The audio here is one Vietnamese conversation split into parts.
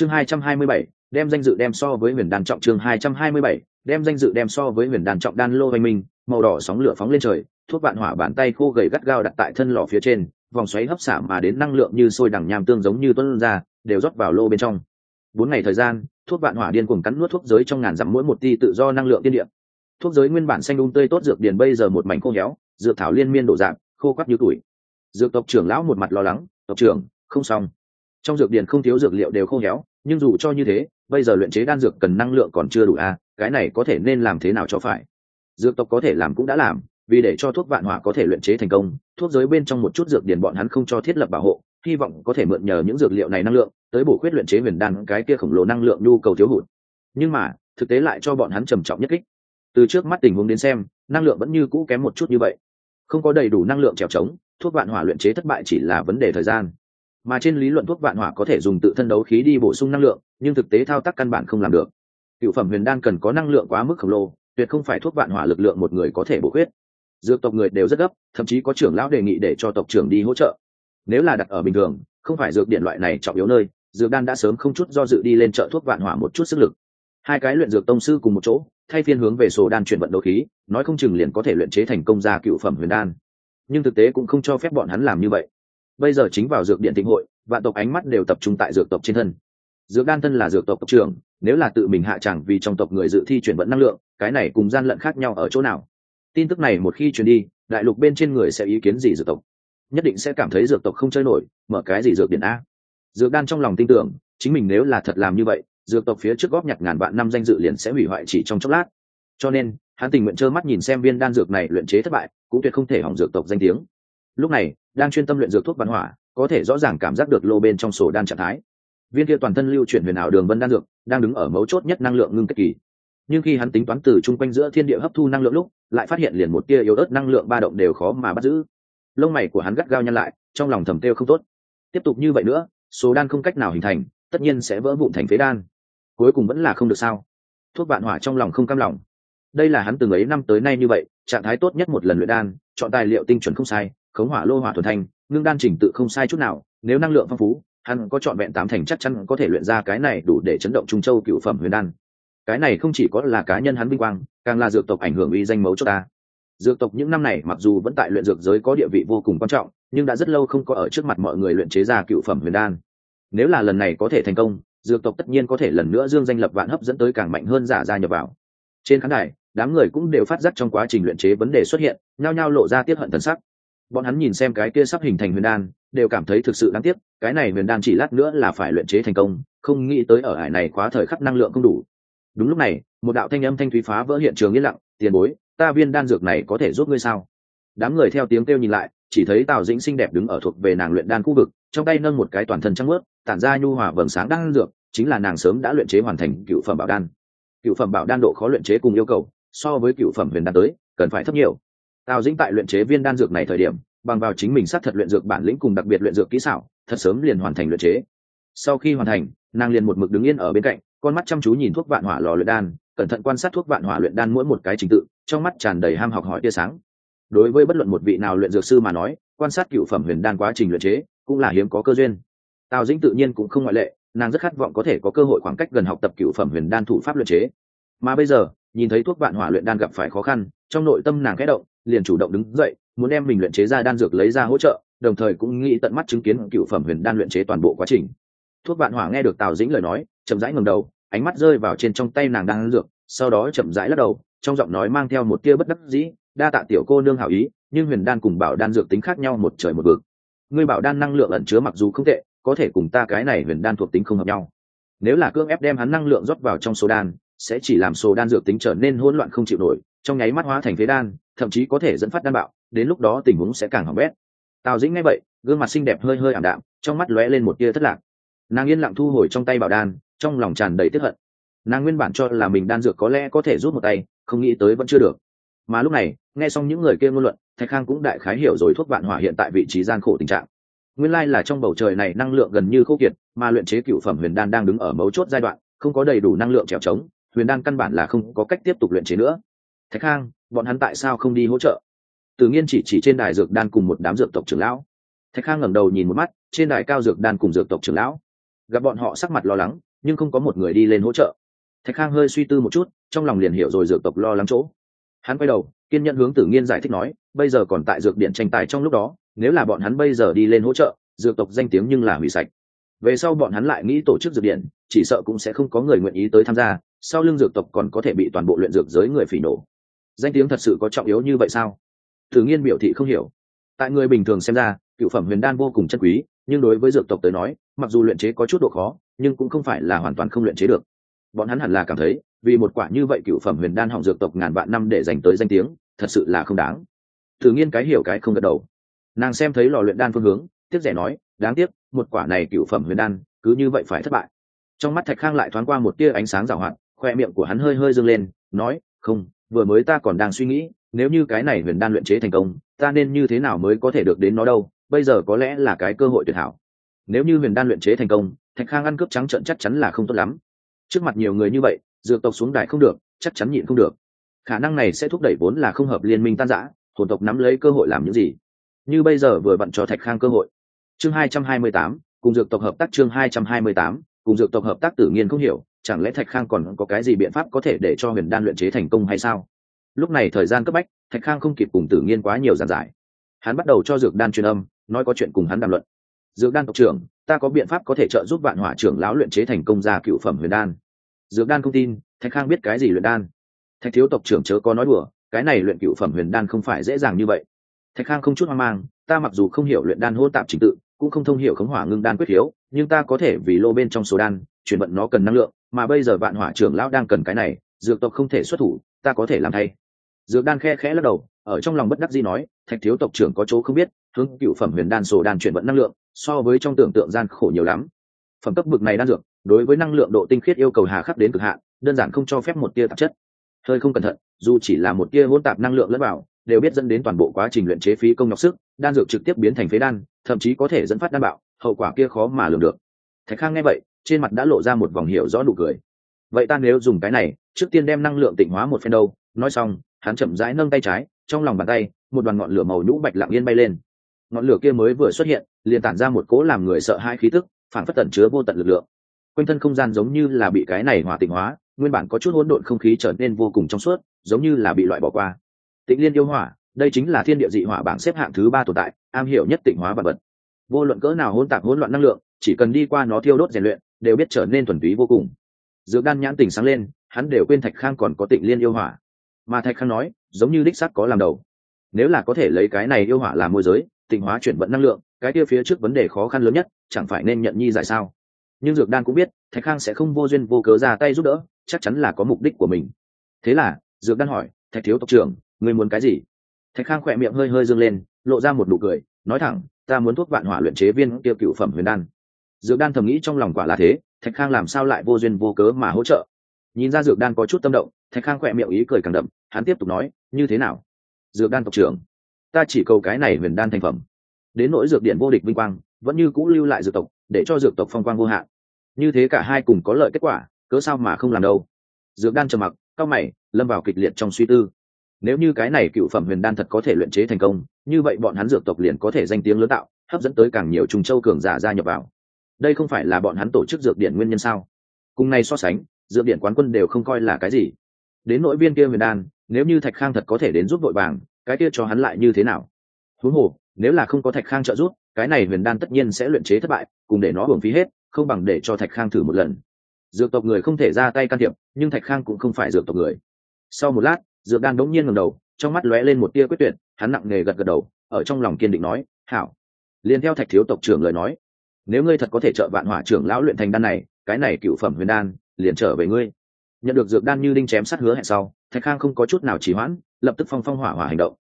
chương hai trăm hai mươi bảy, đem danh dự đem so với huyền đan trọng chương hai trăm hai mươi bảy, đem danh dự đem so với huyền đan trọng đan lô hoành minh, màu đỏ sóng lửa phóng lên trời, thuốc vạn hỏa bàn tay khô gầy gắt gao đặt tại thân lò phía trên, vòng xoáy hấp xả mà đến năng lượng như sôi đằng nham tương giống như tuân ra, đều rót vào lô bên trong. Bốn ngày thời gian, thuốc vạn hỏa điên cuồng cắn nuốt thuốc giới trong ngàn dặm mỗi một ti tự do năng lượng tiên điện thuốc giới nguyên bản xanh đun tươi tốt dược điền bây giờ một mảnh khô héo, dược thảo liên miên đổ dạng, khô quắt như tuổi dược tộc trưởng lão một mặt lo lắng, tộc trưởng, không xong trong dược điền không thiếu dược liệu đều khô héo nhưng dù cho như thế bây giờ luyện chế đan dược cần năng lượng còn chưa đủ a à, cái này có thể nên làm thế nào cho phải? Dược tộc có thể làm cũng đã làm vì để cho thuốc vạn hỏa có thể luyện chế thành công thuốc giới bên trong một chút dược điền bọn hắn không cho thiết lập bảo hộ hy vọng có thể mượn nhờ những dược liệu này năng lượng tới bổ khuyết luyện chế huyền đan cái kia khổng lồ năng lượng nhu cầu thiếu hụt. Nhưng mà thực tế lại cho bọn hắn trầm trọng nhất kích. Từ trước mắt tình huống đến xem năng lượng vẫn như cũ kém một chút như vậy. Không có đầy đủ năng lượng trèo trống thuốc vạn hỏa luyện chế thất bại chỉ là vấn đề thời gian mà trên lý luận thuốc vạn hỏa có thể dùng tự thân đấu khí đi bổ sung năng lượng, nhưng thực tế thao tác căn bản không làm được. Cựu phẩm huyền đan cần có năng lượng quá mức khổng lồ, tuyệt không phải thuốc vạn hỏa lực lượng một người có thể bổ khuyết. Dược tộc người đều rất gấp, thậm chí có trưởng lão đề nghị để cho tộc trưởng đi hỗ trợ. Nếu là đặt ở bình thường, không phải dược điện loại này trọng yếu nơi, dược đan đã sớm không chút do dự đi lên chợ thuốc vạn hỏa một chút sức lực. Hai cái luyện dược tông sư cùng một chỗ, thay phiên hướng về sổ đan chuyển vận đấu khí, nói không chừng liền có thể luyện chế thành công ra cựu phẩm huyền đan. Nhưng thực tế cũng không cho phép bọn hắn làm như vậy bây giờ chính vào dược điện tịnh hội, vạn tộc ánh mắt đều tập trung tại dược tộc trên thân. Dược đan thân là dược tộc tộc trưởng, nếu là tự mình hạ chẳng vì trong tộc người dự thi chuyển vận năng lượng, cái này cùng gian lận khác nhau ở chỗ nào? Tin tức này một khi truyền đi, đại lục bên trên người sẽ ý kiến gì dược tộc? Nhất định sẽ cảm thấy dược tộc không chơi nổi, mở cái gì dược điện a? Dược đan trong lòng tin tưởng, chính mình nếu là thật làm như vậy, dược tộc phía trước góp nhặt ngàn vạn năm danh dự liền sẽ hủy hoại chỉ trong chốc lát. Cho nên, hắn tình nguyện trơ mắt nhìn xem viên đan dược này luyện chế thất bại, cũng tuyệt không thể hỏng dược tộc danh tiếng. Lúc này đang chuyên tâm luyện dược thuốc văn hỏa, có thể rõ ràng cảm giác được lô bên trong sổ đan trạng thái. Viên kia toàn thân lưu chuyển huyền ảo đường vân đan dược, đang đứng ở mấu chốt nhất năng lượng ngưng kết kỳ. Nhưng khi hắn tính toán từ chung quanh giữa thiên địa hấp thu năng lượng lúc, lại phát hiện liền một tia yếu ớt năng lượng ba động đều khó mà bắt giữ. Lông mày của hắn gắt gao nhăn lại, trong lòng thầm têu không tốt. Tiếp tục như vậy nữa, số đan không cách nào hình thành, tất nhiên sẽ vỡ vụn thành phế đan. Cuối cùng vẫn là không được sao. Thuốc vạn hỏa trong lòng không cam lòng. Đây là hắn từng ấy năm tới nay như vậy, trạng thái tốt nhất một lần luyện đan, chọn tài liệu tinh chuẩn không sai khống hỏa lô hỏa thuần thanh, ngưng đan chỉnh tự không sai chút nào, nếu năng lượng phong phú, hắn có chọn vẹn tám thành chắc chắn có thể luyện ra cái này đủ để chấn động trung châu cựu phẩm huyền đan. Cái này không chỉ có là cá nhân hắn vinh quang, càng là dược tộc ảnh hưởng uy danh mấu cho ta. Dược tộc những năm này mặc dù vẫn tại luyện dược giới có địa vị vô cùng quan trọng, nhưng đã rất lâu không có ở trước mặt mọi người luyện chế ra cựu phẩm huyền đan. Nếu là lần này có thể thành công, dược tộc tất nhiên có thể lần nữa dương danh lập vạn hấp dẫn tới càng mạnh hơn giả gia nhập vào. Trên khán đài, đám người cũng đều phát giác trong quá trình luyện chế vấn đề xuất hiện, nhao nhao lộ ra tiết hận thần sắc bọn hắn nhìn xem cái kia sắp hình thành huyền đan, đều cảm thấy thực sự đáng tiếc, cái này huyền đan chỉ lát nữa là phải luyện chế thành công, không nghĩ tới ở hải này quá thời khắc năng lượng không đủ. Đúng lúc này, một đạo thanh âm thanh thúy phá vỡ hiện trường yên lặng, tiền bối, ta viên đan dược này có thể giúp ngươi sao? Đám người theo tiếng kêu nhìn lại, chỉ thấy tào dĩnh xinh đẹp đứng ở thuộc về nàng luyện đan khu vực, trong tay nâng một cái toàn thân trắng ướt tản ra nhu hòa vầng sáng đan dược, chính là nàng sớm đã luyện chế hoàn thành cựu phẩm bảo đan. Cựu phẩm bảo đan độ khó luyện chế cùng yêu cầu, so với cựu phẩm huyền đan tới, cần phải thấp nhiều tào dĩnh tại luyện chế viên đan dược này thời điểm, bằng vào chính mình sát thật luyện dược bản lĩnh cùng đặc biệt luyện dược kỹ xảo, thật sớm liền hoàn thành luyện chế. Sau khi hoàn thành, nàng liền một mực đứng yên ở bên cạnh, con mắt chăm chú nhìn thuốc vạn hỏa lò luyện đan, cẩn thận quan sát thuốc vạn hỏa luyện đan mỗi một cái trình tự, trong mắt tràn đầy ham học hỏi tia sáng. Đối với bất luận một vị nào luyện dược sư mà nói, quan sát cựu phẩm huyền đan quá trình luyện chế cũng là hiếm có cơ duyên. Tào dĩnh tự nhiên cũng không ngoại lệ, nàng rất khát vọng có thể có cơ hội khoảng cách gần học tập cựu phẩm huyền đan thủ pháp luyện chế. Mà bây giờ nhìn thấy thuốc vạn hỏa luyện đan gặp phải khó khăn, trong nội tâm nàng khẽ động, liền chủ động đứng dậy, muốn đem mình luyện chế ra đan dược lấy ra hỗ trợ, đồng thời cũng nghĩ tận mắt chứng kiến cựu phẩm huyền đan luyện chế toàn bộ quá trình. Thuốc vạn hỏa nghe được tào dĩnh lời nói, chậm rãi ngầm đầu, ánh mắt rơi vào trên trong tay nàng đang dược, sau đó chậm rãi lắc đầu, trong giọng nói mang theo một tia bất đắc dĩ, đa tạ tiểu cô nương hảo ý, nhưng huyền đan cùng bảo đan dược tính khác nhau một trời một vực. Ngươi bảo đan năng lượng ẩn chứa mặc dù không tệ, có thể cùng ta cái này huyền đan thuộc tính không hợp nhau. Nếu là cưỡng ép đem hắn năng lượng rót vào trong số đan sẽ chỉ làm sổ đan dược tính trở nên hỗn loạn không chịu nổi, trong nháy mắt hóa thành phế đan, thậm chí có thể dẫn phát đan bạo, đến lúc đó tình huống sẽ càng hỏng bét. Tào dĩnh nghe vậy, gương mặt xinh đẹp hơi hơi ảm đạm, trong mắt lóe lên một tia thất lạc. Nàng yên lặng thu hồi trong tay bảo đan, trong lòng tràn đầy tiếp hận. Nàng nguyên bản cho là mình đan dược có lẽ có thể rút một tay, không nghĩ tới vẫn chưa được. Mà lúc này, nghe xong những người kia ngôn luận, thạch khang cũng đại khái hiểu rồi thuốc vạn hỏa hiện tại vị trí gian khổ tình trạng. Nguyên lai là trong bầu trời này năng lượng gần như khô kiệt, mà luyện chế cựu phẩm huyền đan đang đứng ở mấu chốt giai đoạn, không có đầy đủ năng lượng trèo trống huyền đan căn bản là không có cách tiếp tục luyện chế nữa. Thạch khang, bọn hắn tại sao không đi hỗ trợ? Tự nhiên chỉ chỉ trên đài dược đan cùng một đám dược tộc trưởng lão. Thạch khang ngẩng đầu nhìn một mắt, trên đài cao dược đan cùng dược tộc trưởng lão. Gặp bọn họ sắc mặt lo lắng, nhưng không có một người đi lên hỗ trợ. Thạch khang hơi suy tư một chút, trong lòng liền hiểu rồi dược tộc lo lắng chỗ. Hắn quay đầu, kiên nhẫn hướng tử nghiên giải thích nói, bây giờ còn tại dược điện tranh tài trong lúc đó, nếu là bọn hắn bây giờ đi lên hỗ trợ, dược tộc danh tiếng nhưng là hủy sạch. Về sau bọn hắn lại nghĩ tổ chức dược điện, chỉ sợ cũng sẽ không có người nguyện ý tới tham gia sau lưng dược tộc còn có thể bị toàn bộ luyện dược giới người phỉ nổ. Danh tiếng thật sự có trọng yếu như vậy sao? Thử nghiên biểu thị không hiểu. Tại người bình thường xem ra, cựu phẩm huyền đan vô cùng chân quý, nhưng đối với dược tộc tới nói, mặc dù luyện chế có chút độ khó, nhưng cũng không phải là hoàn toàn không luyện chế được. Bọn hắn hẳn là cảm thấy, vì một quả như vậy cựu phẩm huyền đan hỏng dược tộc ngàn vạn năm để dành tới danh tiếng, thật sự là không đáng. Thử nghiên cái hiểu cái không gật đầu. Nàng xem thấy lò luyện đan phương hướng, tiếc rẻ nói, đáng tiếc, một quả này cựu phẩm huyền đan cứ như vậy phải thất bại. Trong mắt thạch khang lại thoáng qua một tia ánh sáng rào hoạt khoe miệng của hắn hơi hơi dâng lên, nói, không, vừa mới ta còn đang suy nghĩ, nếu như cái này huyền đan luyện chế thành công, ta nên như thế nào mới có thể được đến nó đâu? Bây giờ có lẽ là cái cơ hội tuyệt hảo. Nếu như huyền đan luyện chế thành công, thạch khang ăn cướp trắng trận chắc chắn là không tốt lắm. Trước mặt nhiều người như vậy, dược tộc xuống đài không được, chắc chắn nhịn không được. Khả năng này sẽ thúc đẩy vốn là không hợp liên minh tan giã hồn tộc nắm lấy cơ hội làm những gì? Như bây giờ vừa bận cho thạch khang cơ hội. Chương hai trăm hai mươi tám, cùng dược tộc hợp tác chương hai trăm hai mươi tám, cùng dược tộc hợp tác tự nhiên không hiểu chẳng lẽ thạch khang còn có cái gì biện pháp có thể để cho huyền đan luyện chế thành công hay sao? Lúc này thời gian cấp bách, thạch khang không kịp cùng tử nghiên quá nhiều giản giải. Hắn bắt đầu cho dược đan truyền âm, nói có chuyện cùng hắn đàm luận. Dược đan tộc trưởng, ta có biện pháp có thể trợ giúp vạn hỏa trưởng lão luyện chế thành công ra cựu phẩm huyền đan. Dược đan không tin, thạch khang biết cái gì luyện đan? Thạch thiếu tộc trưởng chớ có nói đùa, cái này luyện cựu phẩm huyền đan không phải dễ dàng như vậy. Thạch khang không chút hoang mang, ta mặc dù không hiểu luyện đan hô tạp trình tự, cũng không thông hiểu khống hỏa ngưng đan quyết hiếu, nhưng ta có thể vì lô bên trong số đan, chuyển vận nó cần năng lượng mà bây giờ vạn hỏa trưởng lão đang cần cái này, dược tộc không thể xuất thủ, ta có thể làm thay. Dược đan khe khẽ lắc đầu, ở trong lòng bất đắc dĩ nói, thạch thiếu tộc trưởng có chỗ không biết, hướng cựu phẩm huyền đan sổ đan chuyển vận năng lượng, so với trong tưởng tượng gian khổ nhiều lắm. Phẩm cấp bực này đan dược, đối với năng lượng độ tinh khiết yêu cầu hà khắc đến cực hạn, đơn giản không cho phép một tia tạp chất. Hơi không cẩn thận, dù chỉ là một tia hỗn tạp năng lượng lẫn vào, đều biết dẫn đến toàn bộ quá trình luyện chế phí công nhọc sức, đan dược trực tiếp biến thành phế đan, thậm chí có thể dẫn phát đan bạo, hậu quả kia khó mà lường được. Thạch khang nghe vậy trên mặt đã lộ ra một vòng hiểu rõ nụ cười. Vậy ta nếu dùng cái này, trước tiên đem năng lượng tịnh hóa một phen đâu. Nói xong, hắn chậm rãi nâng tay trái, trong lòng bàn tay, một đoàn ngọn lửa màu nhũ bạch lặng yên bay lên. Ngọn lửa kia mới vừa xuất hiện, liền tản ra một cỗ làm người sợ hai khí tức, phản phất tẩn chứa vô tận lực lượng. Quanh thân không gian giống như là bị cái này hỏa tịnh hóa, nguyên bản có chút hỗn độn không khí trở nên vô cùng trong suốt, giống như là bị loại bỏ qua. Tịnh liên yêu hỏa, đây chính là thiên địa dị hỏa bảng xếp hạng thứ ba tồn tại, am hiểu nhất tịnh hóa vật vật. Vô luận cỡ nào hỗn tạp hỗn loạn năng lượng, chỉ cần đi qua nó thiêu đốt rèn luyện đều biết trở nên thuần túy vô cùng. Dược đan nhãn tỉnh sáng lên, hắn đều quên thạch khang còn có tịnh liên yêu hỏa. Mà thạch khang nói, giống như đích sắc có làm đầu. Nếu là có thể lấy cái này yêu hỏa làm môi giới, tịnh hóa chuyển vận năng lượng, cái kia phía trước vấn đề khó khăn lớn nhất, chẳng phải nên nhận nhi giải sao? Nhưng dược đan cũng biết, thạch khang sẽ không vô duyên vô cớ ra tay giúp đỡ, chắc chắn là có mục đích của mình. Thế là, dược đan hỏi, thạch thiếu tộc trưởng người muốn cái gì? Thạch khang khỏe miệng hơi hơi dương lên, lộ ra một nụ cười, nói thẳng, ta muốn thuốc vạn hỏa luyện chế viên tiêu cựu phẩm huyền đan dược đan thầm nghĩ trong lòng quả là thế, thạch khang làm sao lại vô duyên vô cớ mà hỗ trợ? Nhìn ra dược đan có chút tâm động, thạch khang khỏe miệng ý cười càng đậm, hắn tiếp tục nói, như thế nào? Dược đan tộc trưởng, ta chỉ cầu cái này huyền đan thành phẩm. Đến nỗi dược điện vô địch vinh quang, vẫn như cũ lưu lại dược tộc, để cho dược tộc phong quang vô hạn. Như thế cả hai cùng có lợi kết quả, cớ sao mà không làm đâu? Dược đan trầm mặc cao mày, lâm vào kịch liệt trong suy tư. Nếu như cái này cựu phẩm huyền đan thật có thể luyện chế thành công, như vậy bọn hắn dược tộc liền có thể danh tiếng lớn tạo, hấp dẫn tới càng nhiều trùng châu cường giả gia nhập vào đây không phải là bọn hắn tổ chức dược điện nguyên nhân sao? Cùng này so sánh, dược điện quán quân đều không coi là cái gì. Đến nội viên kia huyền đan, nếu như thạch khang thật có thể đến giúp vội vàng cái kia cho hắn lại như thế nào? Huống hồ, nếu là không có thạch khang trợ giúp, cái này huyền đan tất nhiên sẽ luyện chế thất bại, cùng để nó hưởng phí hết, không bằng để cho thạch khang thử một lần. Dược tộc người không thể ra tay can thiệp, nhưng thạch khang cũng không phải dược tộc người. Sau một lát, dược đan đống nhiên ngầm đầu, trong mắt lóe lên một tia quyết tuyệt, hắn nặng nề gật gật đầu, ở trong lòng kiên định nói, hảo. Liền theo thạch thiếu tộc trưởng lời nói nếu ngươi thật có thể trợ vạn hỏa trưởng lão luyện thành đan này, cái này cựu phẩm huyền đan, liền trở về ngươi. Nhận được dược đan như đinh chém sắt hứa hẹn sau, thạch khang không có chút nào trì hoãn, lập tức phong phong hỏa hỏa hành động.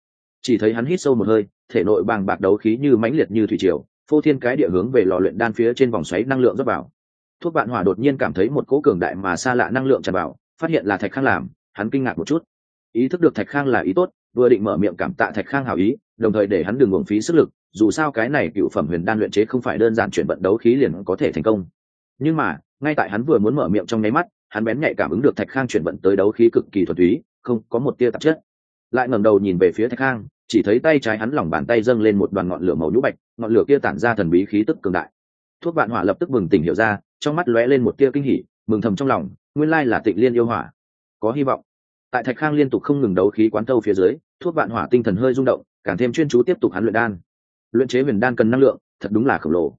Chỉ thấy hắn hít sâu một hơi, thể nội bàng bạc đấu khí như mãnh liệt như thủy triều, phô thiên cái địa hướng về lò luyện đan phía trên vòng xoáy năng lượng dốc vào. Thuốc vạn hỏa đột nhiên cảm thấy một cỗ cường đại mà xa lạ năng lượng tràn vào, phát hiện là thạch khang làm, hắn kinh ngạc một chút. Ý thức được thạch khang là ý tốt, vừa định mở miệng cảm tạ thạch khang hảo ý, đồng thời để hắn đừng uổng phí sức lực dù sao cái này cựu phẩm huyền đan luyện chế không phải đơn giản chuyển vận đấu khí liền có thể thành công. Nhưng mà, ngay tại hắn vừa muốn mở miệng trong nháy mắt, hắn bén nhạy cảm ứng được thạch khang chuyển vận tới đấu khí cực kỳ thuần túy, không, có một tia tạp chất. Lại ngẩng đầu nhìn về phía thạch khang, chỉ thấy tay trái hắn lòng bàn tay dâng lên một đoàn ngọn lửa màu nhũ bạch, ngọn lửa kia tản ra thần bí khí tức cường đại. Thuốc vạn hỏa lập tức mừng tỉnh hiểu ra, trong mắt lóe lên một tia kinh hỉ, mừng thầm trong lòng, nguyên lai là tịnh liên yêu hỏa. Có hy vọng. Tại thạch khang liên tục không ngừng đấu khí quán tâu phía dưới, thuốc vạn hỏa tinh thần hơi rung động, càng thêm chuyên chú tiếp tục hắn luyện đan luyện chế huyền đan cần năng lượng, thật đúng là khổng lồ.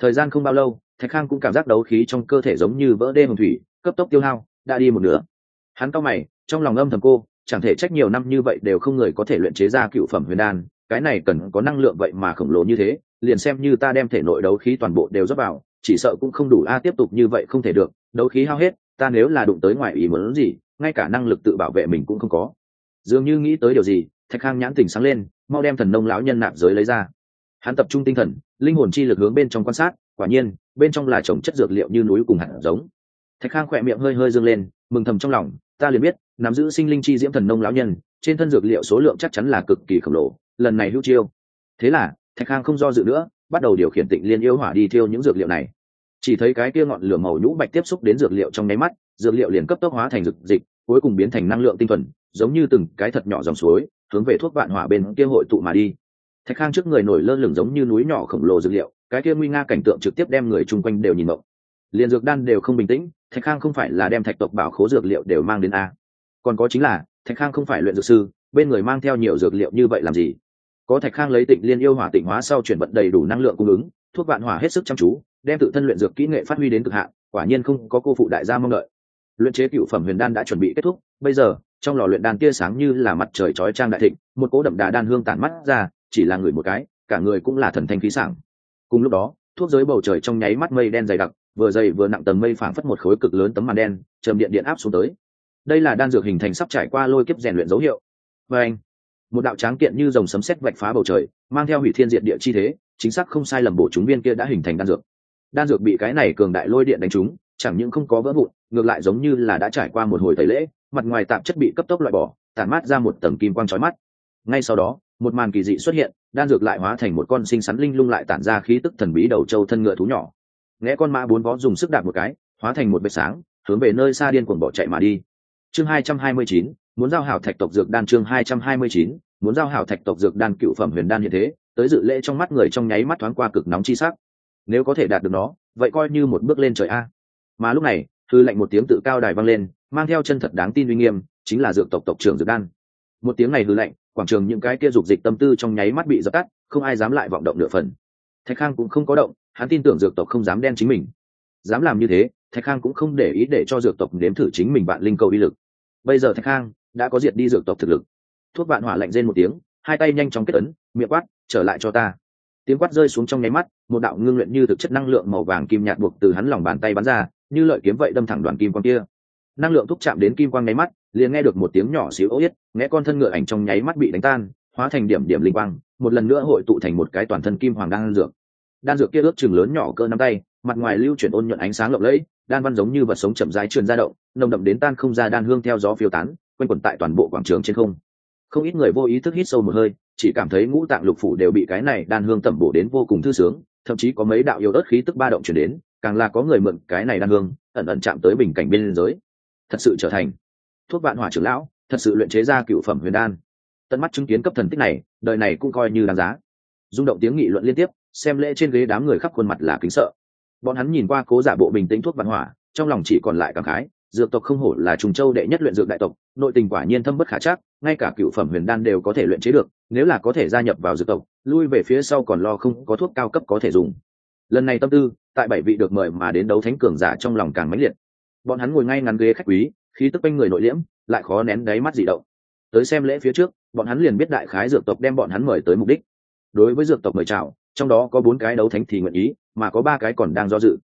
Thời gian không bao lâu, thạch khang cũng cảm giác đấu khí trong cơ thể giống như vỡ đê hồng thủy, cấp tốc tiêu hao, đã đi một nửa. Hắn cao mày, trong lòng âm thầm cô, chẳng thể trách nhiều năm như vậy đều không người có thể luyện chế ra cựu phẩm huyền đan, cái này cần có năng lượng vậy mà khổng lồ như thế, liền xem như ta đem thể nội đấu khí toàn bộ đều dốc vào, chỉ sợ cũng không đủ a, tiếp tục như vậy không thể được, đấu khí hao hết, ta nếu là đụng tới ngoài ý muốn gì, ngay cả năng lực tự bảo vệ mình cũng không có. Dường như nghĩ tới điều gì, thạch khang nhãn tình sáng lên, mau đem thần nông lão nhân nạp giới lấy ra hắn tập trung tinh thần, linh hồn chi lực hướng bên trong quan sát, quả nhiên, bên trong là trồng chất dược liệu như núi cùng hạt giống. Thạch khang khỏe miệng hơi hơi dâng lên, mừng thầm trong lòng, ta liền biết, nắm giữ sinh linh chi diễm thần nông lão nhân, trên thân dược liệu số lượng chắc chắn là cực kỳ khổng lồ, lần này hữu chiêu. Thế là, thạch khang không do dự nữa, bắt đầu điều khiển tịnh liên yêu hỏa đi thiêu những dược liệu này. Chỉ thấy cái kia ngọn lửa màu nhũ bạch tiếp xúc đến dược liệu trong nháy mắt, dược liệu liền cấp tốc hóa thành dược dịch, cuối cùng biến thành năng lượng tinh thuần, giống như từng cái thật nhỏ dòng suối, hướng về thuốc vạn hỏa bên kia hội tụ mà đi thạch khang trước người nổi lơ lửng giống như núi nhỏ khổng lồ dược liệu, cái kia nguy nga cảnh tượng trực tiếp đem người chung quanh đều nhìn mộng. Liền dược đan đều không bình tĩnh, thạch khang không phải là đem thạch tộc bảo khố dược liệu đều mang đến a. Còn có chính là, thạch khang không phải luyện dược sư, bên người mang theo nhiều dược liệu như vậy làm gì? Có thạch khang lấy tịnh liên yêu hỏa tịnh hóa sau chuyển vận đầy đủ năng lượng cung ứng, thuốc vạn hỏa hết sức chăm chú, đem tự thân luyện dược kỹ nghệ phát huy đến cực hạn, quả nhiên không có cô phụ đại gia mong đợi. Luyện chế cựu phẩm huyền đan đã chuẩn bị kết thúc, bây giờ, trong lò luyện đan tia sáng như là mặt trời chói trang đại thịnh, một cỗ đậm đà đan hương tản mắt ra chỉ là người một cái, cả người cũng là thần thanh khí sảng. Cùng lúc đó, thuốc giới bầu trời trong nháy mắt mây đen dày đặc, vừa dày vừa nặng tầng mây phảng phất một khối cực lớn tấm màn đen chầm điện điện áp xuống tới. Đây là đan dược hình thành sắp trải qua lôi kiếp rèn luyện dấu hiệu. Và anh, một đạo tráng kiện như dòng sấm sét vạch phá bầu trời, mang theo hủy thiên diệt địa chi thế, chính xác không sai lầm bổ chúng viên kia đã hình thành đan dược. Đan dược bị cái này cường đại lôi điện đánh trúng, chẳng những không có vỡ vụn, ngược lại giống như là đã trải qua một hồi tẩy lễ, mặt ngoài tạp chất bị cấp tốc loại bỏ, tản mát ra một tầng kim quang chói mắt. Ngay sau đó một màn kỳ dị xuất hiện, đan dược lại hóa thành một con sinh sắn linh lung lại tản ra khí tức thần bí đầu trâu thân ngựa thú nhỏ. Nghe con mã bốn vó dùng sức đạp một cái, hóa thành một vệt sáng, hướng về nơi xa điên cuồng bỏ chạy mà đi. Chương hai trăm hai mươi chín, muốn giao hảo thạch tộc dược đan chương hai trăm hai mươi chín, muốn giao hảo thạch tộc dược đan cựu phẩm huyền đan hiện thế, tới dự lễ trong mắt người trong nháy mắt thoáng qua cực nóng chi sắc. Nếu có thể đạt được nó, vậy coi như một bước lên trời a. Mà lúc này thư lệnh một tiếng tự cao đài vang lên, mang theo chân thật đáng tin uy nghiêm, chính là dược tộc tộc trưởng dược đan. Một tiếng này hư lệnh quảng trường những cái kia dục dịch tâm tư trong nháy mắt bị dập tắt, không ai dám lại vọng động nửa phần. Thạch khang cũng không có động, hắn tin tưởng dược tộc không dám đen chính mình. Dám làm như thế, thạch khang cũng không để ý để cho dược tộc nếm thử chính mình bạn linh cầu uy lực. Bây giờ thạch khang đã có diệt đi dược tộc thực lực. Thuốc vạn hỏa lạnh rên một tiếng, hai tay nhanh chóng kết ấn, miệng quát, trở lại cho ta. Tiếng quát rơi xuống trong nháy mắt, một đạo ngưng luyện như thực chất năng lượng màu vàng kim nhạt buộc từ hắn lòng bàn tay bắn ra, như lợi kiếm vậy đâm thẳng đoàn kim quang kia năng lượng thúc chạm đến kim quang nháy mắt, liền nghe được một tiếng nhỏ xíu ố yết, nghe con thân ngựa ảnh trong nháy mắt bị đánh tan, hóa thành điểm điểm linh quang, một lần nữa hội tụ thành một cái toàn thân kim hoàng đan dược. Đan dược kia ước chừng lớn nhỏ cỡ nắm tay, mặt ngoài lưu chuyển ôn nhuận ánh sáng lộng lẫy, đan văn giống như vật sống chậm rãi truyền ra động, nồng đậm đến tan không ra đan hương theo gió phiêu tán, quanh quẩn tại toàn bộ quảng trường trên không. Không ít người vô ý thức hít sâu một hơi, chỉ cảm thấy ngũ tạng lục phủ đều bị cái này đan hương tẩm bổ đến vô cùng thư sướng, thậm chí có mấy đạo yêu ớt khí tức ba động chuyển đến, càng là có người mượn cái này đan hương, ẩn ẩn chạm tới bình cảnh bên giới thật sự trở thành. Thuốc vạn hỏa trưởng lão, thật sự luyện chế ra cựu phẩm huyền đan. Tận mắt chứng kiến cấp thần tích này, đời này cũng coi như đáng giá. Rung động tiếng nghị luận liên tiếp, xem lễ trên ghế đám người khắp khuôn mặt là kính sợ. Bọn hắn nhìn qua cố giả bộ bình tĩnh thuốc vạn hỏa, trong lòng chỉ còn lại cảm khái, dược tộc không hổ là trùng châu đệ nhất luyện dược đại tộc, nội tình quả nhiên thâm bất khả chắc, ngay cả cựu phẩm huyền đan đều có thể luyện chế được, nếu là có thể gia nhập vào dược tộc, lui về phía sau còn lo không có thuốc cao cấp có thể dùng. Lần này tâm tư, tại bảy vị được mời mà đến đấu thánh cường giả trong lòng càng mãnh liệt bọn hắn ngồi ngay ngắn ghế khách quý, khí tức quanh người nội liễm, lại khó nén đáy mắt dị động. Tới xem lễ phía trước, bọn hắn liền biết đại khái dược tộc đem bọn hắn mời tới mục đích. Đối với dược tộc mời chào, trong đó có bốn cái đấu thánh thì nguyện ý, mà có ba cái còn đang do dự.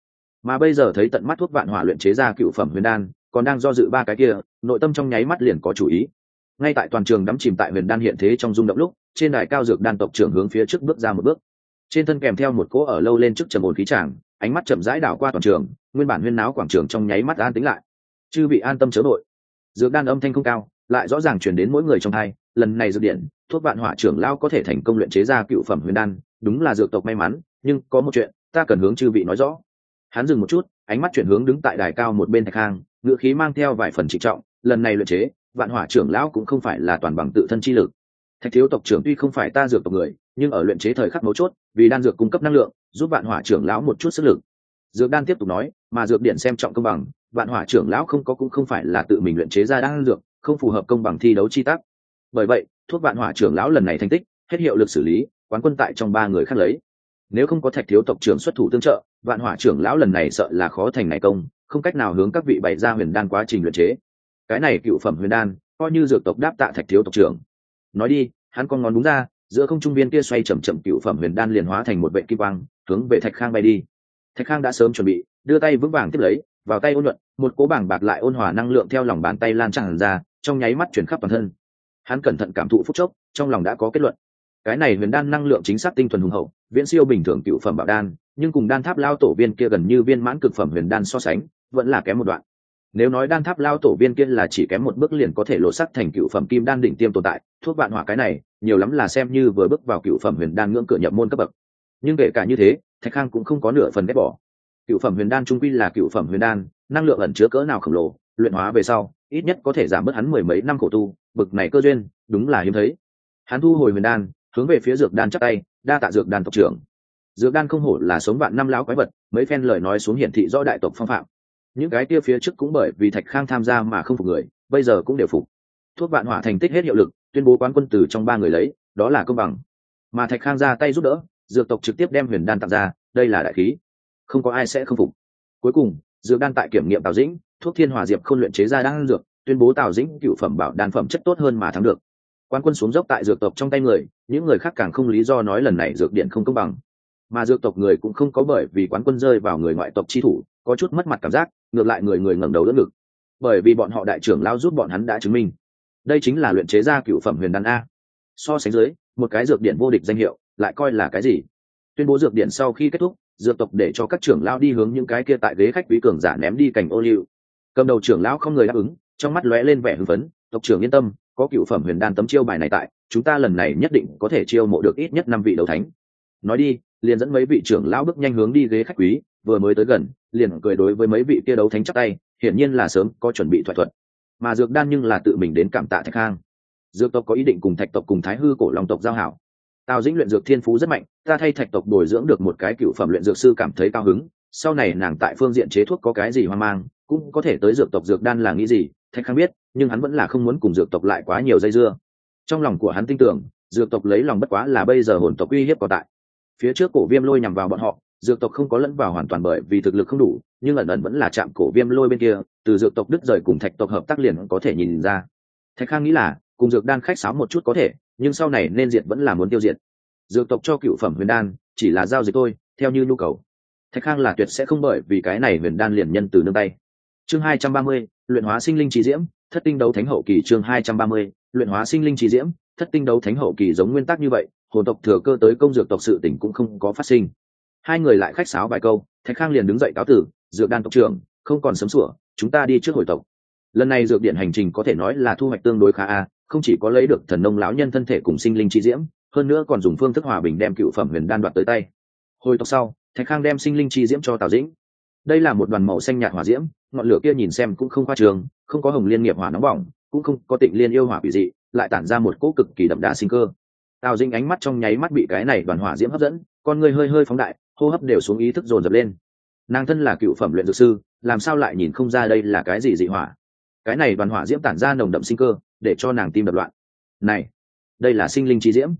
Mà bây giờ thấy tận mắt thuốc vạn hỏa luyện chế ra cựu phẩm huyền đan, còn đang do dự ba cái kia, nội tâm trong nháy mắt liền có chủ ý. Ngay tại toàn trường đắm chìm tại huyền đan hiện thế trong rung động lúc, trên đài cao dược đan tộc trưởng hướng phía trước bước ra một bước. Trên thân kèm theo một cỗ ở lâu lên trước trầm ổn khí tràng ánh mắt chậm rãi đảo qua toàn trường nguyên bản huyên náo quảng trường trong nháy mắt an tính lại. Chư bị an tâm chớ đội dược đan âm thanh không cao lại rõ ràng chuyển đến mỗi người trong hai lần này dược điện thuốc vạn hỏa trưởng lao có thể thành công luyện chế ra cựu phẩm huyền đan đúng là dược tộc may mắn nhưng có một chuyện ta cần hướng chư vị nói rõ. Hắn dừng một chút ánh mắt chuyển hướng đứng tại đài cao một bên thạch hang, ngựa khí mang theo vài phần trịnh trọng lần này luyện chế vạn hỏa trưởng lão cũng không phải là toàn bằng tự thân chi lực. Thạch thiếu tộc trưởng tuy không phải ta dược tộc người nhưng ở luyện chế thời khắc mấu chốt vì đan dược cung cấp năng lượng giúp vạn hỏa trưởng lão một chút sức lực. Dược đan tiếp tục nói, mà dược điện xem trọng công bằng, vạn hỏa trưởng lão không có cũng không phải là tự mình luyện chế ra đan dược, không phù hợp công bằng thi đấu chi tắc bởi vậy, thuốc vạn hỏa trưởng lão lần này thành tích, hết hiệu lực xử lý, quán quân tại trong ba người khác lấy. Nếu không có thạch thiếu tộc trưởng xuất thủ tương trợ, vạn hỏa trưởng lão lần này sợ là khó thành ngày công, không cách nào hướng các vị bày ra huyền đan quá trình luyện chế. Cái này cựu phẩm huyền đan, coi như dược tộc đáp tạ thạch thiếu tộc trưởng. Nói đi, hắn con ngón đúng ra, giữa không trung viên kia xoay chậm chậm cựu phẩm huyền đan liền hóa thành một vệ kim quang hướng về thạch khang bay đi. Thạch khang đã sớm chuẩn bị, đưa tay vững vàng tiếp lấy, vào tay ôn luận một cố bảng bạc lại ôn hòa năng lượng theo lòng bàn tay lan tràn ra, trong nháy mắt chuyển khắp toàn thân. Hắn cẩn thận cảm thụ phúc chốc, trong lòng đã có kết luận. Cái này huyền đan năng lượng chính xác tinh thuần hùng hậu, viễn siêu bình thường cựu phẩm bảo đan, nhưng cùng đan tháp lao tổ viên kia gần như viên mãn cực phẩm huyền đan so sánh, vẫn là kém một đoạn. Nếu nói đan tháp lao tổ viên kia là chỉ kém một bước liền có thể lộ sắc thành cựu phẩm kim đan đỉnh tiêm tồn tại, thuốc vạn hỏa cái này, nhiều lắm là xem như vừa bước vào cựu phẩm huyền đan ngưỡng cửa nhập môn cấp bậc nhưng kể cả như thế, thạch khang cũng không có nửa phần ghép bỏ. Cựu phẩm huyền đan trung quy là cựu phẩm huyền đan, năng lượng ẩn chứa cỡ nào khổng lồ, luyện hóa về sau, ít nhất có thể giảm bớt hắn mười mấy năm khổ tu, bực này cơ duyên, đúng là hiếm thấy. Hắn thu hồi huyền đan, hướng về phía dược đan chắc tay, đa tạ dược đan tộc trưởng. Dược đan không hổ là sống vạn năm lão quái vật, mấy phen lời nói xuống hiển thị rõ đại tộc phong phạm. Những cái kia phía trước cũng bởi vì thạch khang tham gia mà không phục người, bây giờ cũng đều phục. Thuốc vạn hỏa thành tích hết hiệu lực, tuyên bố quán quân từ trong ba người lấy, đó là công bằng. Mà thạch khang ra tay giúp đỡ dược tộc trực tiếp đem huyền đan tặng ra, đây là đại khí. Không có ai sẽ không phục. Cuối cùng, dược đan tại kiểm nghiệm tào dĩnh, thuốc thiên hòa diệp không luyện chế ra đan dược, tuyên bố tào dĩnh cựu phẩm bảo đan phẩm chất tốt hơn mà thắng được. Quan quân xuống dốc tại dược tộc trong tay người, những người khác càng không lý do nói lần này dược điện không công bằng. Mà dược tộc người cũng không có bởi vì quán quân rơi vào người ngoại tộc chi thủ, có chút mất mặt cảm giác, ngược lại người người ngẩng đầu đỡ ngực. Bởi vì bọn họ đại trưởng lao giúp bọn hắn đã chứng minh. Đây chính là luyện chế ra cựu phẩm huyền đan a. So sánh dưới, một cái dược điện vô địch danh hiệu lại coi là cái gì? Tuyên bố dược điện sau khi kết thúc, dược tộc để cho các trưởng lao đi hướng những cái kia tại ghế khách quý cường giả ném đi cành ô liu. Cầm đầu trưởng lão không người đáp ứng, trong mắt lóe lên vẻ hưng phấn, tộc trưởng yên tâm, có cựu phẩm huyền đan tấm chiêu bài này tại, chúng ta lần này nhất định có thể chiêu mộ được ít nhất năm vị đấu thánh. Nói đi, liền dẫn mấy vị trưởng lão bước nhanh hướng đi ghế khách quý, vừa mới tới gần, liền cười đối với mấy vị kia đấu thánh chắc tay, hiển nhiên là sớm có chuẩn bị thỏa thuận. Mà dược đan nhưng là tự mình đến cảm tạ thạch khang. Dược tộc có ý định cùng thạch tộc cùng thái hư cổ long tộc giao hảo tào dĩnh luyện dược thiên phú rất mạnh, ta thay thạch tộc bồi dưỡng được một cái cựu phẩm luyện dược sư cảm thấy cao hứng, sau này nàng tại phương diện chế thuốc có cái gì hoang mang, cũng có thể tới dược tộc dược đan là nghĩ gì, thạch khang biết, nhưng hắn vẫn là không muốn cùng dược tộc lại quá nhiều dây dưa. Trong lòng của hắn tin tưởng, dược tộc lấy lòng bất quá là bây giờ hồn tộc uy hiếp có tại. Phía trước cổ viêm lôi nhằm vào bọn họ, dược tộc không có lẫn vào hoàn toàn bởi vì thực lực không đủ, nhưng ẩn ẩn vẫn là chạm cổ viêm lôi bên kia, từ dược tộc đứt rời cùng thạch tộc hợp tác liền có thể nhìn ra. Thạch khang nghĩ là, cùng dược đan khách sáo một chút có thể nhưng sau này nên diệt vẫn là muốn tiêu diệt. Dược tộc cho cựu phẩm huyền đan, chỉ là giao dịch thôi, theo như nhu cầu. Thạch khang là tuyệt sẽ không bởi vì cái này huyền đan liền nhân từ nương tay. Chương hai trăm ba mươi, luyện hóa sinh linh trí diễm, thất tinh đấu thánh hậu kỳ chương hai trăm ba mươi, luyện hóa sinh linh trí diễm, thất tinh đấu thánh hậu kỳ giống nguyên tắc như vậy, hồn tộc thừa cơ tới công dược tộc sự tỉnh cũng không có phát sinh. Hai người lại khách sáo vài câu, thạch khang liền đứng dậy cáo tử, dược đan tộc trưởng, không còn sấm sủa, chúng ta đi trước hồi tộc. Lần này dược điện hành trình có thể nói là thu hoạch tương đối khá a không chỉ có lấy được thần nông lão nhân thân thể cùng sinh linh chi diễm, hơn nữa còn dùng phương thức hòa bình đem cựu phẩm huyền đan đoạt tới tay. Hồi tộc sau, thạch khang đem sinh linh chi diễm cho tào dĩnh. Đây là một đoàn màu xanh nhạt hỏa diễm, ngọn lửa kia nhìn xem cũng không khoa trường, không có hồng liên nghiệp hỏa nóng bỏng, cũng không có tịnh liên yêu hỏa quỷ dị, lại tản ra một cỗ cực kỳ đậm đà sinh cơ. Tào dĩnh ánh mắt trong nháy mắt bị cái này đoàn hỏa diễm hấp dẫn, con người hơi hơi phóng đại, hô hấp đều xuống ý thức dồn dập lên. Nàng thân là cựu phẩm luyện dược sư, làm sao lại nhìn không ra đây là cái gì dị hỏa? Cái này đoàn hỏa diễm tản ra nồng đậm sinh cơ để cho nàng tim đập loạn. Này, đây là sinh linh trí diễm.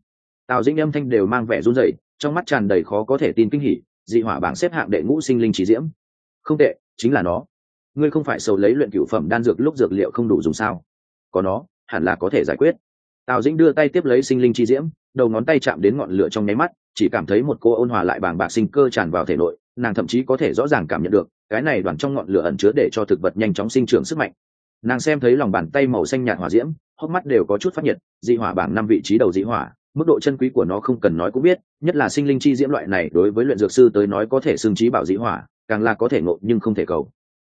Tào dĩnh âm thanh đều mang vẻ run rẩy, trong mắt tràn đầy khó có thể tin kinh hỉ, dị hỏa bảng xếp hạng đệ ngũ sinh linh trí diễm. Không tệ, chính là nó. Ngươi không phải sầu lấy luyện cựu phẩm đan dược lúc dược liệu không đủ dùng sao? Có nó, hẳn là có thể giải quyết. Tào dĩnh đưa tay tiếp lấy sinh linh chi diễm, đầu ngón tay chạm đến ngọn lửa trong nháy mắt, chỉ cảm thấy một cô ôn hòa lại bàng bạc sinh cơ tràn vào thể nội, nàng thậm chí có thể rõ ràng cảm nhận được, cái này đoàn trong ngọn lửa ẩn chứa để cho thực vật nhanh chóng sinh trưởng sức mạnh nàng xem thấy lòng bàn tay màu xanh nhạt hỏa diễm, hốc mắt đều có chút phát nhiệt, dị hỏa bảng năm vị trí đầu dị hỏa, mức độ chân quý của nó không cần nói cũng biết, nhất là sinh linh chi diễm loại này đối với luyện dược sư tới nói có thể xương trí bảo dị hỏa, càng là có thể ngộ nhưng không thể cầu.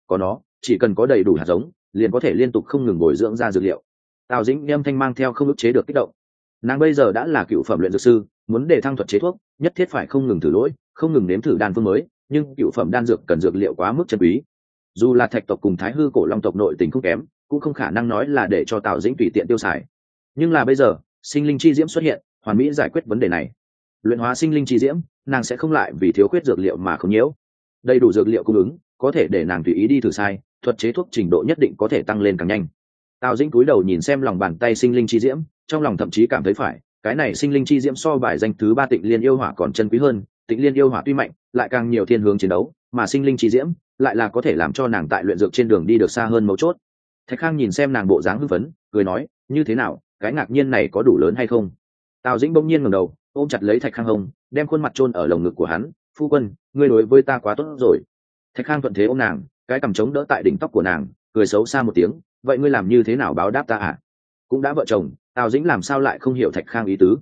Có nó, chỉ cần có đầy đủ hạt giống, liền có thể liên tục không ngừng bồi dưỡng ra dược liệu. Tào dĩnh niêm thanh mang theo không ức chế được kích động. Nàng bây giờ đã là cựu phẩm luyện dược sư, muốn để thăng thuật chế thuốc, nhất thiết phải không ngừng thử lỗi, không ngừng nếm thử đan phương mới, nhưng cựu phẩm đan dược cần dược liệu quá mức chân quý dù là thạch tộc cùng thái hư cổ long tộc nội tình không kém, cũng không khả năng nói là để cho tào dĩnh tùy tiện tiêu xài. Nhưng là bây giờ, sinh linh chi diễm xuất hiện, hoàn mỹ giải quyết vấn đề này. Luyện hóa sinh linh chi diễm, nàng sẽ không lại vì thiếu khuyết dược liệu mà không nhiễu. Đầy đủ dược liệu cung ứng, có thể để nàng tùy ý đi thử sai, thuật chế thuốc trình độ nhất định có thể tăng lên càng nhanh. Tào dĩnh cúi đầu nhìn xem lòng bàn tay sinh linh chi diễm, trong lòng thậm chí cảm thấy phải, cái này sinh linh chi diễm so bài danh thứ ba tịnh liên yêu hỏa còn chân quý hơn, tịnh liên yêu hỏa tuy mạnh, lại càng nhiều thiên hướng chiến đấu mà sinh linh chi diễm lại là có thể làm cho nàng tại luyện dược trên đường đi được xa hơn mấu chốt. Thạch khang nhìn xem nàng bộ dáng hưng phấn, cười nói, như thế nào, cái ngạc nhiên này có đủ lớn hay không? Tào dĩnh bỗng nhiên ngầm đầu, ôm chặt lấy thạch khang hông, đem khuôn mặt chôn ở lồng ngực của hắn, phu quân, ngươi đối với ta quá tốt rồi. Thạch khang thuận thế ôm nàng, cái cằm trống đỡ tại đỉnh tóc của nàng, cười xấu xa một tiếng, vậy ngươi làm như thế nào báo đáp ta à cũng đã vợ chồng, tào dĩnh làm sao lại không hiểu thạch khang ý tứ.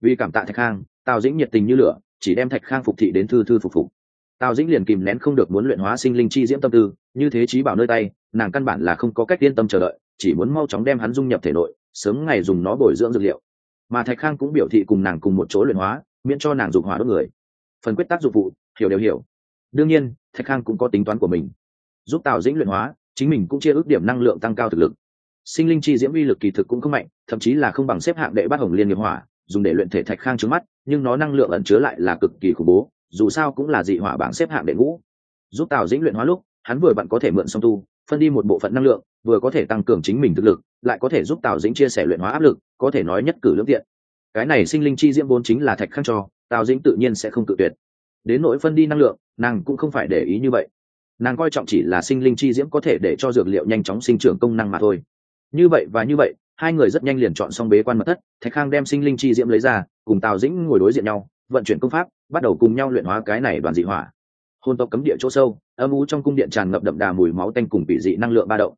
Vì cảm tạ thạch khang, tào dĩnh nhiệt tình như lửa, chỉ đem thạch khang phục thị đến thư thư phục phục tào dĩnh liền kìm nén không được muốn luyện hóa sinh linh chi diễm tâm tư, như thế trí bảo nơi tay, nàng căn bản là không có cách yên tâm chờ đợi, chỉ muốn mau chóng đem hắn dung nhập thể nội, sớm ngày dùng nó bồi dưỡng dược liệu. Mà thạch khang cũng biểu thị cùng nàng cùng một chỗ luyện hóa, miễn cho nàng dục hỏa đốt người. Phần quyết tác dụng vụ, hiểu đều hiểu. Đương nhiên, thạch khang cũng có tính toán của mình. Giúp tào dĩnh luyện hóa, chính mình cũng chia ước điểm năng lượng tăng cao thực lực. Sinh linh chi diễm uy lực kỳ thực cũng không mạnh, thậm chí là không bằng xếp hạng đệ bát hồng liên nghiệp hỏa, dùng để luyện thể thạch khang trước mắt, nhưng nó năng lượng ẩn chứa lại là cực kỳ khủng bố dù sao cũng là dị hỏa bảng xếp hạng đệ ngũ. Giúp tào dĩnh luyện hóa lúc, hắn vừa bạn có thể mượn song tu, phân đi một bộ phận năng lượng, vừa có thể tăng cường chính mình thực lực, lại có thể giúp tào dĩnh chia sẻ luyện hóa áp lực, có thể nói nhất cử lương tiện. Cái này sinh linh chi diễm vốn chính là thạch khăn cho, tào dĩnh tự nhiên sẽ không tự tuyệt. Đến nỗi phân đi năng lượng, nàng cũng không phải để ý như vậy. Nàng coi trọng chỉ là sinh linh chi diễm có thể để cho dược liệu nhanh chóng sinh trưởng công năng mà thôi. Như vậy và như vậy, hai người rất nhanh liền chọn xong bế quan mật thất, thạch khang đem sinh linh chi diễm lấy ra, cùng tào dĩnh ngồi đối diện nhau, vận chuyển công pháp bắt đầu cùng nhau luyện hóa cái này đoàn dị hỏa. Hôn tộc cấm địa chỗ sâu, âm ú trong cung điện tràn ngập đậm đà mùi máu tanh cùng bị dị năng lượng ba động.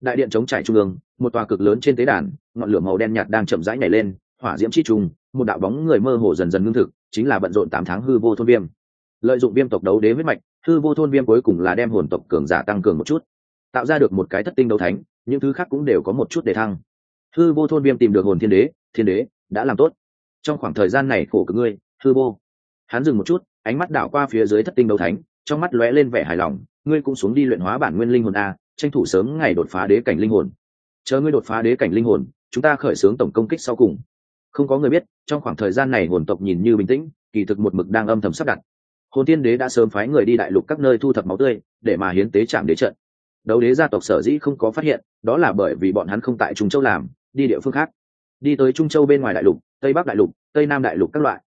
Đại điện chống trải trung ương, một tòa cực lớn trên tế đàn, ngọn lửa màu đen nhạt đang chậm rãi nhảy lên, hỏa diễm chi trùng, một đạo bóng người mơ hồ dần dần ngưng thực, chính là bận rộn tám tháng hư vô thôn viêm. Lợi dụng viêm tộc đấu đế huyết mạch, hư vô thôn viêm cuối cùng là đem hồn tộc cường giả tăng cường một chút. Tạo ra được một cái thất tinh đấu thánh, những thứ khác cũng đều có một chút để thăng. Hư vô thôn viêm tìm được hồn thiên đế thiên đế, đã làm tốt. Trong khoảng thời gian này khổ cực ngươi, hư vô hắn dừng một chút, ánh mắt đảo qua phía dưới thất tinh đấu thánh, trong mắt lóe lên vẻ hài lòng, ngươi cũng xuống đi luyện hóa bản nguyên linh hồn a, tranh thủ sớm ngày đột phá đế cảnh linh hồn. Chờ ngươi đột phá đế cảnh linh hồn, chúng ta khởi xướng tổng công kích sau cùng. Không có người biết, trong khoảng thời gian này hồn tộc nhìn như bình tĩnh, kỳ thực một mực đang âm thầm sắp đặt. Hồn tiên đế đã sớm phái người đi đại lục các nơi thu thập máu tươi, để mà hiến tế chạm đế trận. Đấu đế gia tộc sở dĩ không có phát hiện, đó là bởi vì bọn hắn không tại trung châu làm, đi địa phương khác. Đi tới trung châu bên ngoài đại lục, tây bắc đại lục, tây nam đại lục các loại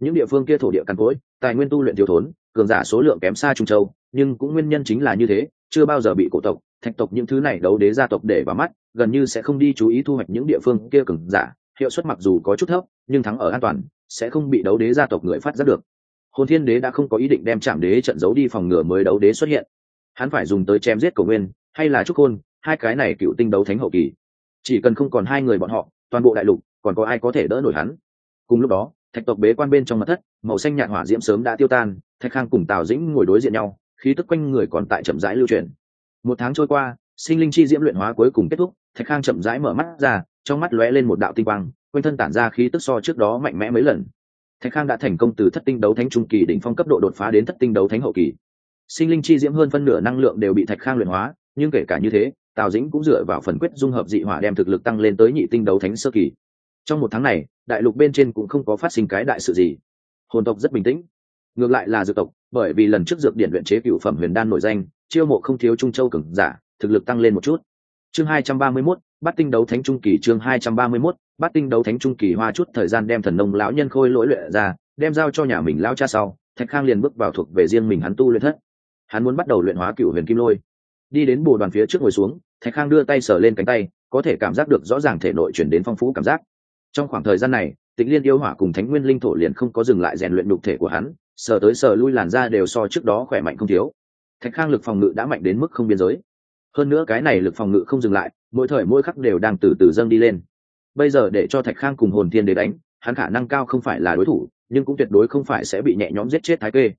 những địa phương kia thổ địa cằn cỗi, tài nguyên tu luyện thiếu thốn, cường giả số lượng kém xa trung châu, nhưng cũng nguyên nhân chính là như thế, chưa bao giờ bị cổ tộc, thạch tộc những thứ này đấu đế gia tộc để vào mắt, gần như sẽ không đi chú ý thu hoạch những địa phương kia cường giả, hiệu suất mặc dù có chút thấp, nhưng thắng ở an toàn, sẽ không bị đấu đế gia tộc người phát giác được. Hồn thiên đế đã không có ý định đem chạm đế trận giấu đi phòng ngừa mới đấu đế xuất hiện. Hắn phải dùng tới chém giết cổ nguyên, hay là trúc khôn hai cái này cựu tinh đấu thánh hậu kỳ. Chỉ cần không còn hai người bọn họ, toàn bộ đại lục, còn có ai có thể đỡ nổi hắn? Cùng lúc đó thạch tộc bế quan bên trong mặt thất, màu xanh nhạt hỏa diễm sớm đã tiêu tan, thạch khang cùng tào dĩnh ngồi đối diện nhau, khí tức quanh người còn tại chậm rãi lưu truyền một tháng trôi qua, sinh linh chi diễm luyện hóa cuối cùng kết thúc, thạch khang chậm rãi mở mắt ra, trong mắt lóe lên một đạo tinh quang, quanh thân tản ra khí tức so trước đó mạnh mẽ mấy lần. Thạch khang đã thành công từ thất tinh đấu thánh trung kỳ đỉnh phong cấp độ đột phá đến thất tinh đấu thánh hậu kỳ. Sinh linh chi diễm hơn phân nửa năng lượng đều bị thạch khang luyện hóa, nhưng kể cả như thế, tào dĩnh cũng dựa vào phần quyết dung hợp dị hỏa đem thực lực tăng lên tới nhị tinh đấu thánh sơ kỳ trong một tháng này đại lục bên trên cũng không có phát sinh cái đại sự gì. Hồn tộc rất bình tĩnh. Ngược lại là dược tộc bởi vì lần trước dược điển luyện chế cựu phẩm huyền đan nổi danh chiêu mộ không thiếu trung châu cường giả thực lực tăng lên một chút. Chương hai trăm ba mươi 231, bắt tinh đấu thánh trung kỳ chương hai trăm ba mươi 231, bắt tinh đấu thánh trung kỳ hoa chút thời gian đem thần nông lão nhân khôi lỗi luyện ra đem giao cho nhà mình lao cha sau thạch khang liền bước vào thuộc về riêng mình hắn tu luyện thất. Hắn muốn bắt đầu luyện hóa cựu huyền kim lôi. Đi đến bồ đoàn phía trước ngồi xuống thạch khang đưa tay sờ lên cánh tay có thể cảm giác được rõ ràng thể nội chuyển đến phong phú cảm giác trong khoảng thời gian này, tịnh liên yêu hỏa cùng thánh nguyên linh thổ liền không có dừng lại rèn luyện đục thể của hắn, sờ tới sờ lui làn da đều so trước đó khỏe mạnh không thiếu. Thạch khang lực phòng ngự đã mạnh đến mức không biên giới. Hơn nữa cái này lực phòng ngự không dừng lại, mỗi thời mỗi khắc đều đang từ từ dâng đi lên. Bây giờ để cho thạch khang cùng hồn thiên để đánh, hắn khả năng cao không phải là đối thủ, nhưng cũng tuyệt đối không phải sẽ bị nhẹ nhõm giết chết thái kê.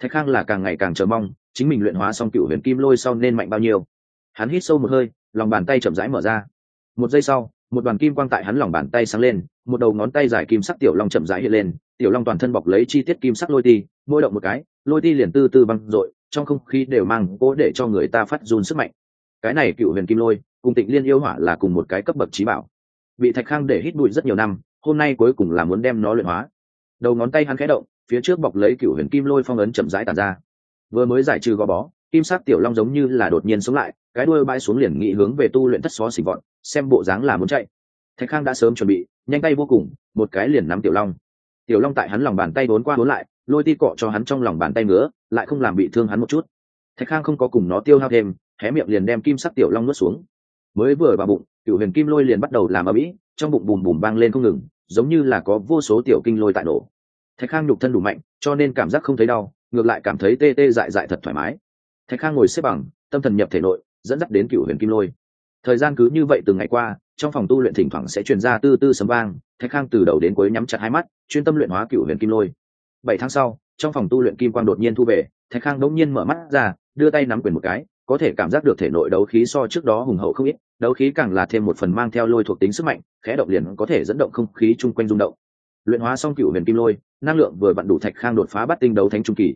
Thạch khang là càng ngày càng chờ mong, chính mình luyện hóa xong cựu huyền kim lôi sau nên mạnh bao nhiêu. Hắn hít sâu một hơi, lòng bàn tay chậm rãi mở ra. Một giây sau một đoàn kim quang tại hắn lòng bàn tay sáng lên, một đầu ngón tay dài kim sắc tiểu long chậm rãi hiện lên, tiểu long toàn thân bọc lấy chi tiết kim sắc lôi ti, mỗi động một cái, lôi ti liền tư tư văng r trong không khí đều mang cố để cho người ta phát run sức mạnh. Cái này cựu huyền kim lôi, cùng tịnh liên yêu hỏa là cùng một cái cấp bậc trí bảo. Bị thạch khang để hít bụi rất nhiều năm, hôm nay cuối cùng là muốn đem nó luyện hóa. Đầu ngón tay hắn khẽ động, phía trước bọc lấy cựu huyền kim lôi phong ấn chậm rãi tàn ra. Vừa mới giải trừ gò bó kim sắc tiểu long giống như là đột nhiên sống lại, cái đuôi bay xuống liền nghĩ hướng về tu luyện thất xó xỉnh vọn xem bộ dáng là muốn chạy. Thạch khang đã sớm chuẩn bị, nhanh tay vô cùng, một cái liền nắm tiểu long. Tiểu long tại hắn lòng bàn tay bốn qua bốn lại, lôi ti cọ cho hắn trong lòng bàn tay nữa lại không làm bị thương hắn một chút. Thạch khang không có cùng nó tiêu hao thêm, hé miệng liền đem kim sắc tiểu long nuốt xuống. Mới vừa vào bụng tiểu huyền kim lôi liền bắt đầu làm ở mỹ trong bụng bùm bùm vang lên không ngừng, giống như là có vô số tiểu kinh lôi tại nổ. Thạch khang nhục thân đủ mạnh, cho nên cảm giác không thấy đau, ngược lại cảm thấy tê tê dại dại thật thoải mái thạch khang ngồi xếp bằng, tâm thần nhập thể nội, dẫn dắt đến cựu huyền kim lôi. Thời gian cứ như vậy từng ngày qua, trong phòng tu luyện thỉnh thoảng sẽ truyền ra tư tư sấm vang, thạch khang từ đầu đến cuối nhắm chặt hai mắt, chuyên tâm luyện hóa cựu huyền kim lôi. Bảy tháng sau, trong phòng tu luyện kim quang đột nhiên thu về, thạch khang đống nhiên mở mắt ra, đưa tay nắm quyền một cái, có thể cảm giác được thể nội đấu khí so trước đó hùng hậu không ít, đấu khí càng là thêm một phần mang theo lôi thuộc tính sức mạnh, khẽ động liền có thể dẫn động không khí chung quanh rung động. Luyện hóa xong cựu huyền kim lôi, năng lượng vừa vặn đủ thạch khang đột phá bắt tinh đấu thánh trung kỳ.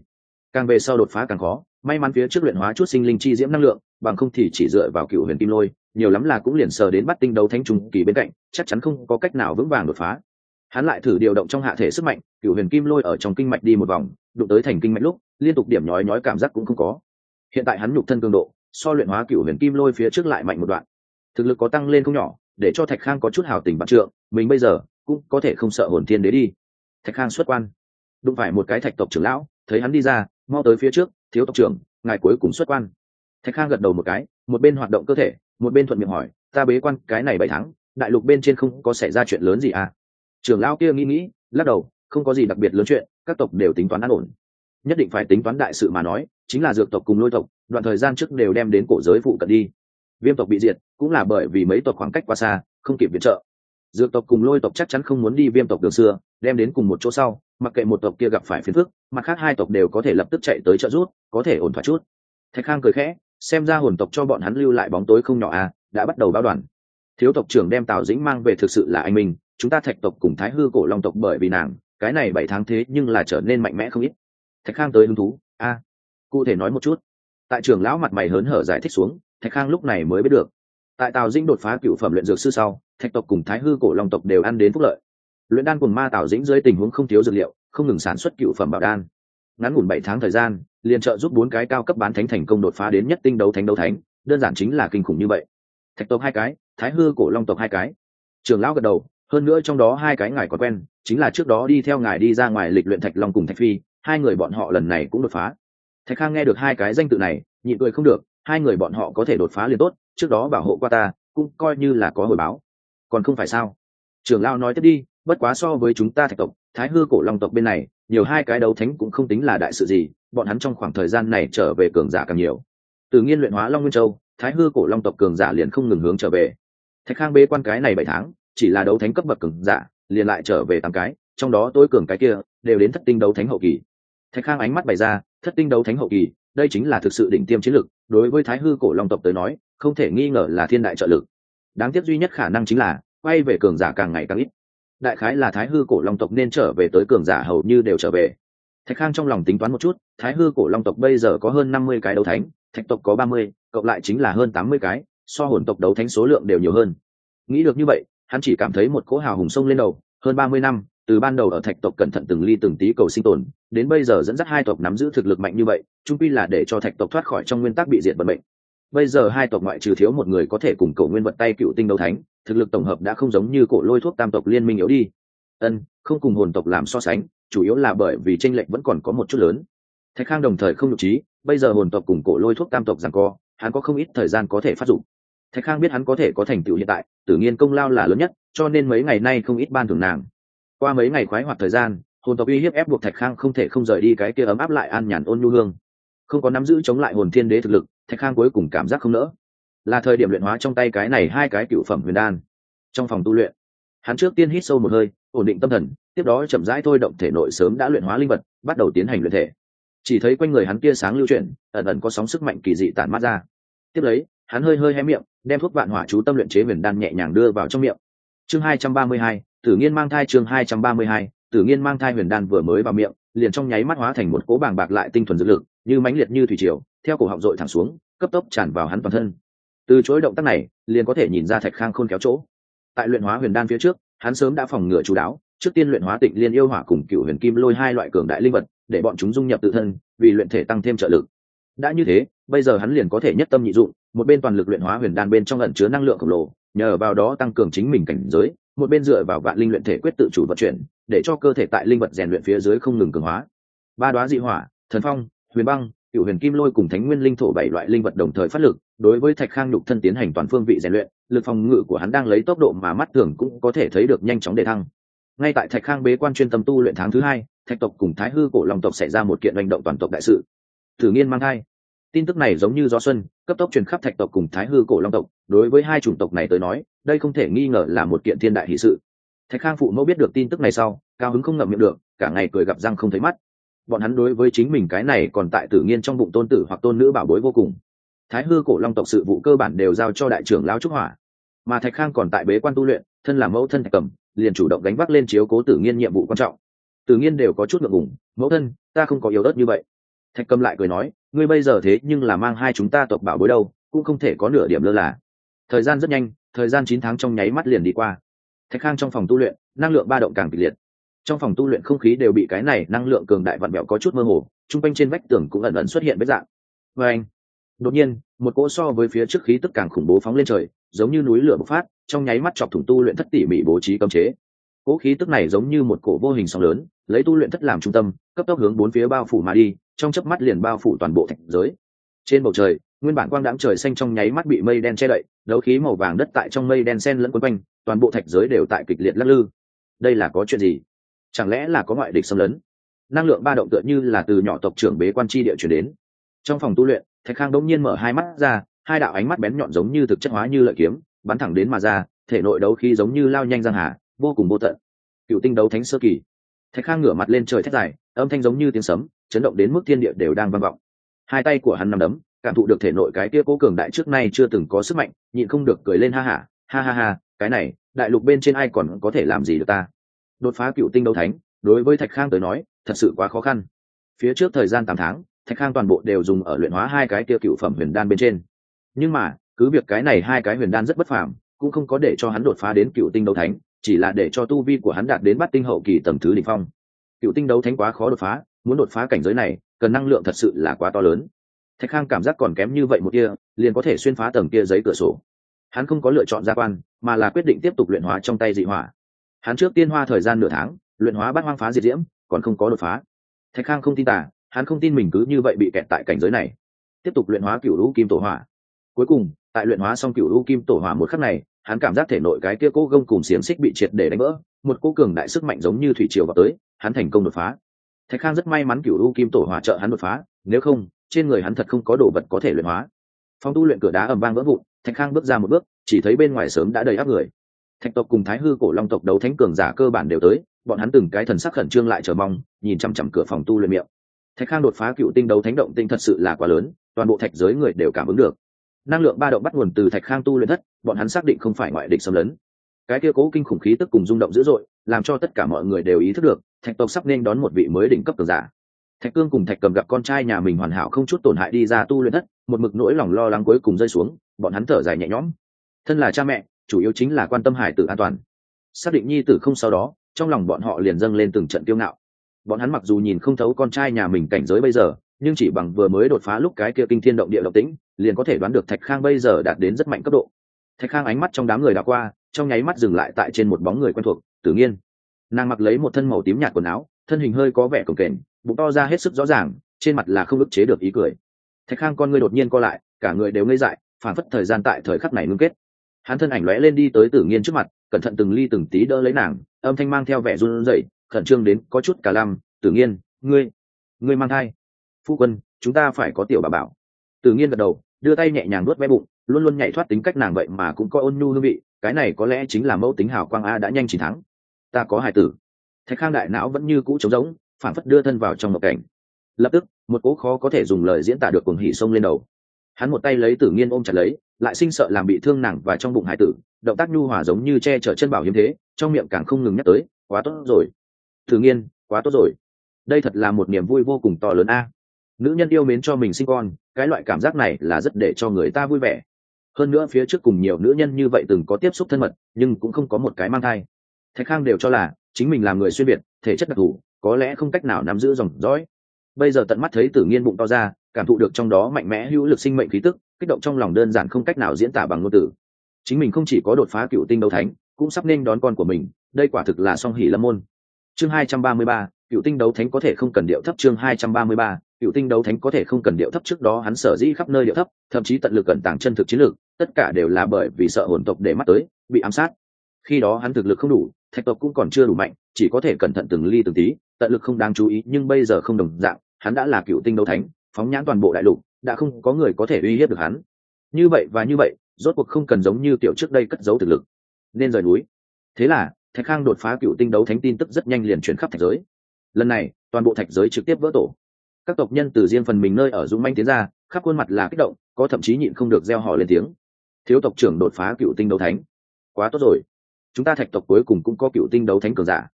Càng về sau đột phá càng khó may mắn phía trước luyện hóa chút sinh linh chi diễm năng lượng, bằng không thì chỉ dựa vào cựu huyền kim lôi, nhiều lắm là cũng liền sờ đến bắt tinh đấu thánh trùng kỳ bên cạnh, chắc chắn không có cách nào vững vàng đột phá. Hắn lại thử điều động trong hạ thể sức mạnh, cựu huyền kim lôi ở trong kinh mạch đi một vòng, đụng tới thành kinh mạch lúc, liên tục điểm nhói nhói cảm giác cũng không có. Hiện tại hắn nhục thân cường độ, so luyện hóa cựu huyền kim lôi phía trước lại mạnh một đoạn. Thực lực có tăng lên không nhỏ, để cho thạch khang có chút hào tình vạn trượng, mình bây giờ cũng có thể không sợ hồn thiên đế đi. Thạch khang xuất quan. Đụng phải một cái thạch tộc trưởng lão, thấy hắn đi ra, mau tới phía trước thiếu tộc trưởng, ngài cuối cùng xuất quan. Thạch khang gật đầu một cái, một bên hoạt động cơ thể, một bên thuận miệng hỏi, ta bế quan, cái này bảy tháng, đại lục bên trên không có xảy ra chuyện lớn gì à? Trưởng lão kia nghĩ nghĩ, lắc đầu, không có gì đặc biệt lớn chuyện, các tộc đều tính toán an ổn. Nhất định phải tính toán đại sự mà nói, chính là dược tộc cùng lôi tộc, đoạn thời gian trước đều đem đến cổ giới phụ cận đi. Viêm tộc bị diệt, cũng là bởi vì mấy tộc khoảng cách quá xa, không kịp viện trợ. Dược tộc cùng lôi tộc chắc chắn không muốn đi viêm tộc đường xưa, đem đến cùng một chỗ sau mặc kệ một tộc kia gặp phải phiền phức, mặt khác hai tộc đều có thể lập tức chạy tới trợ rút có thể ổn thỏa chút. Thạch khang cười khẽ, xem ra hồn tộc cho bọn hắn lưu lại bóng tối không nhỏ à đã bắt đầu báo đoàn. Thiếu tộc trưởng đem tào dĩnh mang về thực sự là anh minh, chúng ta thạch tộc cùng thái hư cổ long tộc bởi vì nàng, cái này bảy tháng thế nhưng là trở nên mạnh mẽ không ít. Thạch khang tới hứng thú, a, cụ thể nói một chút. Tại trường lão mặt mày hớn hở giải thích xuống, thạch khang lúc này mới biết được. Tại tào dĩnh đột phá cựu phẩm luyện dược sư sau, thạch tộc cùng thái hư cổ long tộc đều ăn đến phúc lợi luyện đan cùng ma Tảo dĩnh dưới tình huống không thiếu dược liệu, không ngừng sản xuất cựu phẩm bảo đan. Ngắn ngủn bảy tháng thời gian, liền trợ giúp bốn cái cao cấp bán thánh thành công đột phá đến nhất tinh đấu thánh đấu thánh, đơn giản chính là kinh khủng như vậy. Thạch tộc hai cái, thái hư cổ long tộc hai cái. Trường lão gật đầu, hơn nữa trong đó hai cái ngài có quen, chính là trước đó đi theo ngài đi ra ngoài lịch luyện thạch long cùng thạch phi, hai người bọn họ lần này cũng đột phá. Thạch khang nghe được hai cái danh tự này, nhịn cười không được, hai người bọn họ có thể đột phá liền tốt, trước đó bảo hộ qua ta, cũng coi như là có hồi báo. Còn không phải sao? Trưởng lao nói tiếp đi bất quá so với chúng ta thạch tộc, thái hư cổ long tộc bên này, nhiều hai cái đấu thánh cũng không tính là đại sự gì, bọn hắn trong khoảng thời gian này trở về cường giả càng nhiều. Từ nghiên luyện hóa long nguyên châu, thái hư cổ long tộc cường giả liền không ngừng hướng trở về. Thạch khang bê quan cái này bảy tháng, chỉ là đấu thánh cấp bậc cường giả, liền lại trở về tám cái, trong đó tối cường cái kia, đều đến thất tinh đấu thánh hậu kỳ. Thạch khang ánh mắt bày ra, thất tinh đấu thánh hậu kỳ, đây chính là thực sự đỉnh tiêm chiến lực đối với thái hư cổ long tộc tới nói, không thể nghi ngờ là thiên đại trợ lực. Đáng tiếc duy nhất khả năng chính là, quay về cường giả càng ngày càng ít đại khái là thái hư cổ long tộc nên trở về tới cường giả hầu như đều trở về. Thạch khang trong lòng tính toán một chút, thái hư cổ long tộc bây giờ có hơn năm mươi cái đấu thánh, thạch tộc có ba mươi, cộng lại chính là hơn tám mươi cái, so hồn tộc đấu thánh số lượng đều nhiều hơn. Nghĩ được như vậy, hắn chỉ cảm thấy một cỗ hào hùng sông lên đầu, hơn ba mươi năm, từ ban đầu ở thạch tộc cẩn thận từng ly từng tí cầu sinh tồn, đến bây giờ dẫn dắt hai tộc nắm giữ thực lực mạnh như vậy trung pi là để cho thạch tộc thoát khỏi trong nguyên tắc bị diệt vận mệnh. Bây giờ hai tộc ngoại trừ thiếu một người có thể cùng cầu nguyên vật tay cựu tinh đấu thánh thực lực tổng hợp đã không giống như cổ lôi thuốc tam tộc liên minh yếu đi. Ân, không cùng hồn tộc làm so sánh, chủ yếu là bởi vì tranh lệch vẫn còn có một chút lớn. Thạch khang đồng thời không nhục trí, bây giờ hồn tộc cùng cổ lôi thuốc tam tộc rằng co, hắn có không ít thời gian có thể phát dụng. Thạch khang biết hắn có thể có thành tựu hiện tại, tự nhiên công lao là lớn nhất, cho nên mấy ngày nay không ít ban thưởng nàng. Qua mấy ngày khoái hoạt thời gian, hồn tộc uy hiếp ép buộc thạch khang không thể không rời đi cái kia ấm áp lại an nhàn ôn nhu hương. Không có nắm giữ chống lại hồn thiên đế thực lực, thạch khang cuối cùng cảm giác không nỡ là thời điểm luyện hóa trong tay cái này hai cái cựu phẩm huyền đan. Trong phòng tu luyện, hắn trước tiên hít sâu một hơi, ổn định tâm thần, tiếp đó chậm rãi thôi động thể nội sớm đã luyện hóa linh vật, bắt đầu tiến hành luyện thể. Chỉ thấy quanh người hắn tia sáng lưu chuyển, ẩn ẩn có sóng sức mạnh kỳ dị tản mát ra. Tiếp lấy, hắn hơi hơi hé miệng, đem thuốc vạn hỏa chú tâm luyện chế huyền đan nhẹ nhàng đưa vào trong miệng. Chương hai trăm ba mươi hai, tử nghiên mang thai chương hai trăm ba mươi hai, tử nghiên mang thai huyền đan vừa mới vào miệng, liền trong nháy mắt hóa thành một cố bàng bạc lại tinh thuần dữ lực, như mãnh liệt như thủy triều, theo cổ họng dội thẳng xuống, cấp tốc tràn vào hắn toàn thân từ chuỗi động tác này, liền có thể nhìn ra thạch khang khôn kéo chỗ. Tại luyện hóa huyền đan phía trước, hắn sớm đã phòng ngừa chú đáo, trước tiên luyện hóa tịnh liên yêu hỏa cùng cựu huyền kim lôi hai loại cường đại linh vật, để bọn chúng dung nhập tự thân, vì luyện thể tăng thêm trợ lực. Đã như thế, bây giờ hắn liền có thể nhất tâm nhị dụng, một bên toàn lực luyện hóa huyền đan bên trong ẩn chứa năng lượng khổng lồ, nhờ vào đó tăng cường chính mình cảnh giới, một bên dựa vào vạn linh luyện thể quyết tự chủ vận chuyển, để cho cơ thể tại linh vật rèn luyện phía dưới không ngừng cường hóa. Ba đoá dị hỏa, thần phong, huyền băng cựu huyền kim lôi cùng thánh nguyên linh thổ bảy loại linh vật đồng thời phát lực, đối với thạch khang nhục thân tiến hành toàn phương vị rèn luyện, lực phòng ngự của hắn đang lấy tốc độ mà mắt thường cũng có thể thấy được nhanh chóng để thăng. Ngay tại thạch khang bế quan chuyên tâm tu luyện tháng thứ hai, thạch tộc cùng thái hư cổ long tộc xảy ra một kiện hành động toàn tộc đại sự. Thử nghiên mang thai. Tin tức này giống như gió xuân, cấp tốc truyền khắp thạch tộc cùng thái hư cổ long tộc, đối với hai chủng tộc này tới nói, đây không thể nghi ngờ là một kiện thiên đại hỷ sự. Thạch khang phụ mẫu biết được tin tức này sau, cao hứng không ngậm miệng được, cả ngày cười gặp răng không thấy mắt bọn hắn đối với chính mình cái này còn tại tử nghiên trong bụng tôn tử hoặc tôn nữ bảo bối vô cùng. Thái hư cổ long tộc sự vụ cơ bản đều giao cho đại trưởng lão trúc hỏa. Mà thạch khang còn tại bế quan tu luyện, thân là mẫu thân thạch cầm, liền chủ động đánh vác lên chiếu cố tử nghiên nhiệm vụ quan trọng. Tử nghiên đều có chút ngượng ngùng, mẫu thân, ta không có yếu đất như vậy. Thạch cầm lại cười nói, ngươi bây giờ thế nhưng là mang hai chúng ta tộc bảo bối đâu, cũng không thể có nửa điểm lơ là. Thời gian rất nhanh, thời gian chín tháng trong nháy mắt liền đi qua. Thạch khang trong phòng tu luyện, năng lượng ba động càng kịch liệt trong phòng tu luyện không khí đều bị cái này năng lượng cường đại vặn vẹo có chút mơ hồ chung quanh trên vách tường cũng ẩn ẩn xuất hiện vết dạng. Và anh, đột nhiên, một cỗ so với phía trước khí tức càng khủng bố phóng lên trời, giống như núi lửa bộc phát, trong nháy mắt chọc thủng tu luyện thất tỉ mỉ bố trí cấm chế. Cỗ khí tức này giống như một cổ vô hình sóng lớn, lấy tu luyện thất làm trung tâm, cấp tốc hướng bốn phía bao phủ mà đi, trong chớp mắt liền bao phủ toàn bộ thạch giới. Trên bầu trời, nguyên bản quang đãng trời xanh trong nháy mắt bị mây đen che đậy, đấu khí màu vàng đất tại trong mây đen xen lẫn quấn quanh, toàn bộ thạch giới đều tại kịch liệt lắc lư. Đây là có chuyện gì? Chẳng lẽ là có ngoại địch xâm lấn? Năng lượng ba động tựa như là từ nhỏ tộc trưởng bế quan tri địa chuyển đến. Trong phòng tu luyện thạch khang đông nhiên mở hai mắt ra hai đạo ánh mắt bén nhọn giống như thực chất hóa như lợi kiếm bắn thẳng đến mà ra thể nội đấu khí giống như lao nhanh giang hà vô cùng vô tận. Cựu tinh đấu thánh sơ kỳ. Thạch khang ngửa mặt lên trời thét dài âm thanh giống như tiếng sấm chấn động đến mức thiên địa đều đang vang vọng. Hai tay của hắn nằm đấm cảm thụ được thể nội cái kia cố cường đại trước nay chưa từng có sức mạnh nhịn không được cười lên ha hả ha, ha ha ha cái này đại lục bên trên ai còn có thể làm gì được ta? Đột phá cựu tinh đấu thánh, đối với thạch khang tới nói, thật sự quá khó khăn. Phía trước thời gian tám tháng, thạch khang toàn bộ đều dùng ở luyện hóa hai cái kia cựu phẩm huyền đan bên trên. Nhưng mà, cứ việc cái này hai cái huyền đan rất bất phàm, cũng không có để cho hắn đột phá đến cựu tinh đấu thánh, chỉ là để cho tu vi của hắn đạt đến bát tinh hậu kỳ tầm thứ đ ỉ n h phong. Cựu tinh đấu thánh quá khó đột phá, muốn đột phá cảnh giới này, cần năng lượng thật sự là quá to lớn. Thạch khang cảm giác còn kém như vậy một kia liền có thể xuyên phá tầng kia giấy cửa sổ. Hắn không có lựa chọn gia quan, mà là quyết định tiếp tục luyện hóa trong tay dị hỏa hắn trước tiên hoa thời gian nửa tháng, luyện hóa bát hoang phá diệt diễm, còn không có đột phá. Thạch khang không tin tả hắn không tin mình cứ như vậy bị kẹt tại cảnh giới này. Tiếp tục luyện hóa cựu lũ kim tổ hỏa. Cuối cùng, tại luyện hóa xong cựu lũ kim tổ hỏa một khắc này, hắn cảm giác thể nội cái kia cố gông cùng xiềng xích bị triệt để đánh vỡ, một cố cường đại sức mạnh giống như thủy triều vào tới, hắn thành công đột phá. Thạch khang rất may mắn cựu lũ kim tổ hỏa trợ hắn đột phá, nếu không, trên người hắn thật không có đồ vật có thể luyện hóa. Phong tu luyện cửa đá ầm vang vỡ vụn, thạch khang bước ra một bước, chỉ thấy bên ngoài sớm đã đầy áp người thạch tộc cùng thái hư cổ long tộc đấu thánh cường giả cơ bản đều tới, bọn hắn từng cái thần sắc khẩn trương lại chờ mong, nhìn chằm chằm cửa phòng tu luyện miệng. Thạch khang đột phá cựu tinh đấu thánh động tinh thật sự là quá lớn, toàn bộ thạch giới người đều cảm ứng được. Năng lượng ba động bắt nguồn từ thạch khang tu luyện thất, bọn hắn xác định không phải ngoại địch xâm lấn. Cái kia cố kinh khủng khí tức cùng rung động dữ dội, làm cho tất cả mọi người đều ý thức được, thạch tộc sắp nên đón một vị mới đỉnh cấp cường giả. Thạch cương cùng thạch cầm gặp con trai nhà mình hoàn hảo không chút tổn hại đi ra tu luyện thất, một mực nỗi lòng lo lắng cuối cùng rơi xuống, bọn hắn thở dài nhẹ nhõm. Thân là cha mẹ chủ yếu chính là quan tâm hải tử an toàn. Xác định nhi tử không sau đó, trong lòng bọn họ liền dâng lên từng trận tiêu ngạo. Bọn hắn mặc dù nhìn không thấu con trai nhà mình cảnh giới bây giờ, nhưng chỉ bằng vừa mới đột phá lúc cái kia kinh thiên động địa động tĩnh liền có thể đoán được thạch khang bây giờ đạt đến rất mạnh cấp độ. Thạch khang ánh mắt trong đám người đã qua, trong nháy mắt dừng lại tại trên một bóng người quen thuộc tự nhiên nàng mặc lấy một thân màu tím nhạt quần áo, thân hình hơi có vẻ cồng kềnh, bụng to ra hết sức rõ ràng, trên mặt là không ức chế được ý cười. Thạch khang con người đột nhiên co lại, cả người đều ngây dại phản phất thời gian tại thời khắc này ngưng kết hắn thân ảnh lóe lên đi tới tử nghiên trước mặt, cẩn thận từng ly từng tí đỡ lấy nàng, âm thanh mang theo vẻ run rẩy, khẩn trương đến có chút cả lăm, tử nghiên, ngươi ngươi mang thai. Phu quân, chúng ta phải có tiểu bà bảo. Tử nghiên gật đầu, đưa tay nhẹ nhàng nuốt ve bụng, luôn luôn nhảy thoát tính cách nàng vậy mà cũng có ôn nhu hương vị, cái này có lẽ chính là mẫu tính hào quang a đã nhanh chiến thắng. Ta có hài tử. Thạch khang đại não vẫn như cũ trống rỗng, phản phất đưa thân vào trong một cảnh. Lập tức, một cố khó có thể dùng lời diễn tả được cuồng hỉ sông lên đầu. Hắn một tay lấy tử nghiên ôm chặt lấy lại sinh sợ làm bị thương nàng và trong bụng hải tử, động tác nhu hòa giống như che chở chân bảo hiếm thế, trong miệng càng không ngừng nhắc tới, quá tốt rồi. Tử nghiên, quá tốt rồi. Đây thật là một niềm vui vô cùng to lớn a. Nữ nhân yêu mến cho mình sinh con, cái loại cảm giác này là rất để cho người ta vui vẻ. Hơn nữa phía trước cùng nhiều nữ nhân như vậy từng có tiếp xúc thân mật, nhưng cũng không có một cái mang thai. Thạch khang đều cho là chính mình là người xuyên biệt thể chất đặc thù, có lẽ không cách nào nắm giữ dòng dõi. Bây giờ tận mắt thấy tử nghiên bụng to ra, cảm thụ được trong đó mạnh mẽ hữu lực sinh mệnh khí tức kích động trong lòng đơn giản không cách nào diễn tả bằng ngôn từ. Chính mình không chỉ có đột phá cựu tinh đấu thánh, cũng sắp nên đón con của mình, đây quả thực là song hỷ lâm môn. Chương hai trăm ba mươi ba, cựu tinh đấu thánh có thể không cần điệu thấp chương hai trăm ba mươi ba, cựu tinh đấu thánh có thể không cần điệu thấp trước đó hắn sở dĩ khắp nơi điệu thấp, thậm chí tận lực cẩn tàng chân thực chiến lược, tất cả đều là bởi vì sợ hồn tộc để mắt tới, bị ám sát. Khi đó hắn thực lực không đủ, thạch tộc cũng còn chưa đủ mạnh, chỉ có thể cẩn thận từng ly từng tí, tận lực không đáng chú ý, nhưng bây giờ không đồng dạng, hắn đã là cựu tinh đấu thánh phóng nhãn toàn bộ đại lục, đã không có người có thể uy hiếp được hắn. Như vậy và như vậy, rốt cuộc không cần giống như tiểu trước đây cất giấu thực lực. Nên rời núi. Thế là, thạch khang đột phá cựu tinh đấu thánh tin tức rất nhanh liền chuyển khắp thạch giới. Lần này, toàn bộ thạch giới trực tiếp vỡ tổ. Các tộc nhân từ riêng phần mình nơi ở dũng manh tiến ra, khắp khuôn mặt là kích động, có thậm chí nhịn không được gieo họ lên tiếng. Thiếu tộc trưởng đột phá cựu tinh đấu thánh. Quá tốt rồi. Chúng ta thạch tộc cuối cùng cũng có cựu tinh đấu thánh cường giả.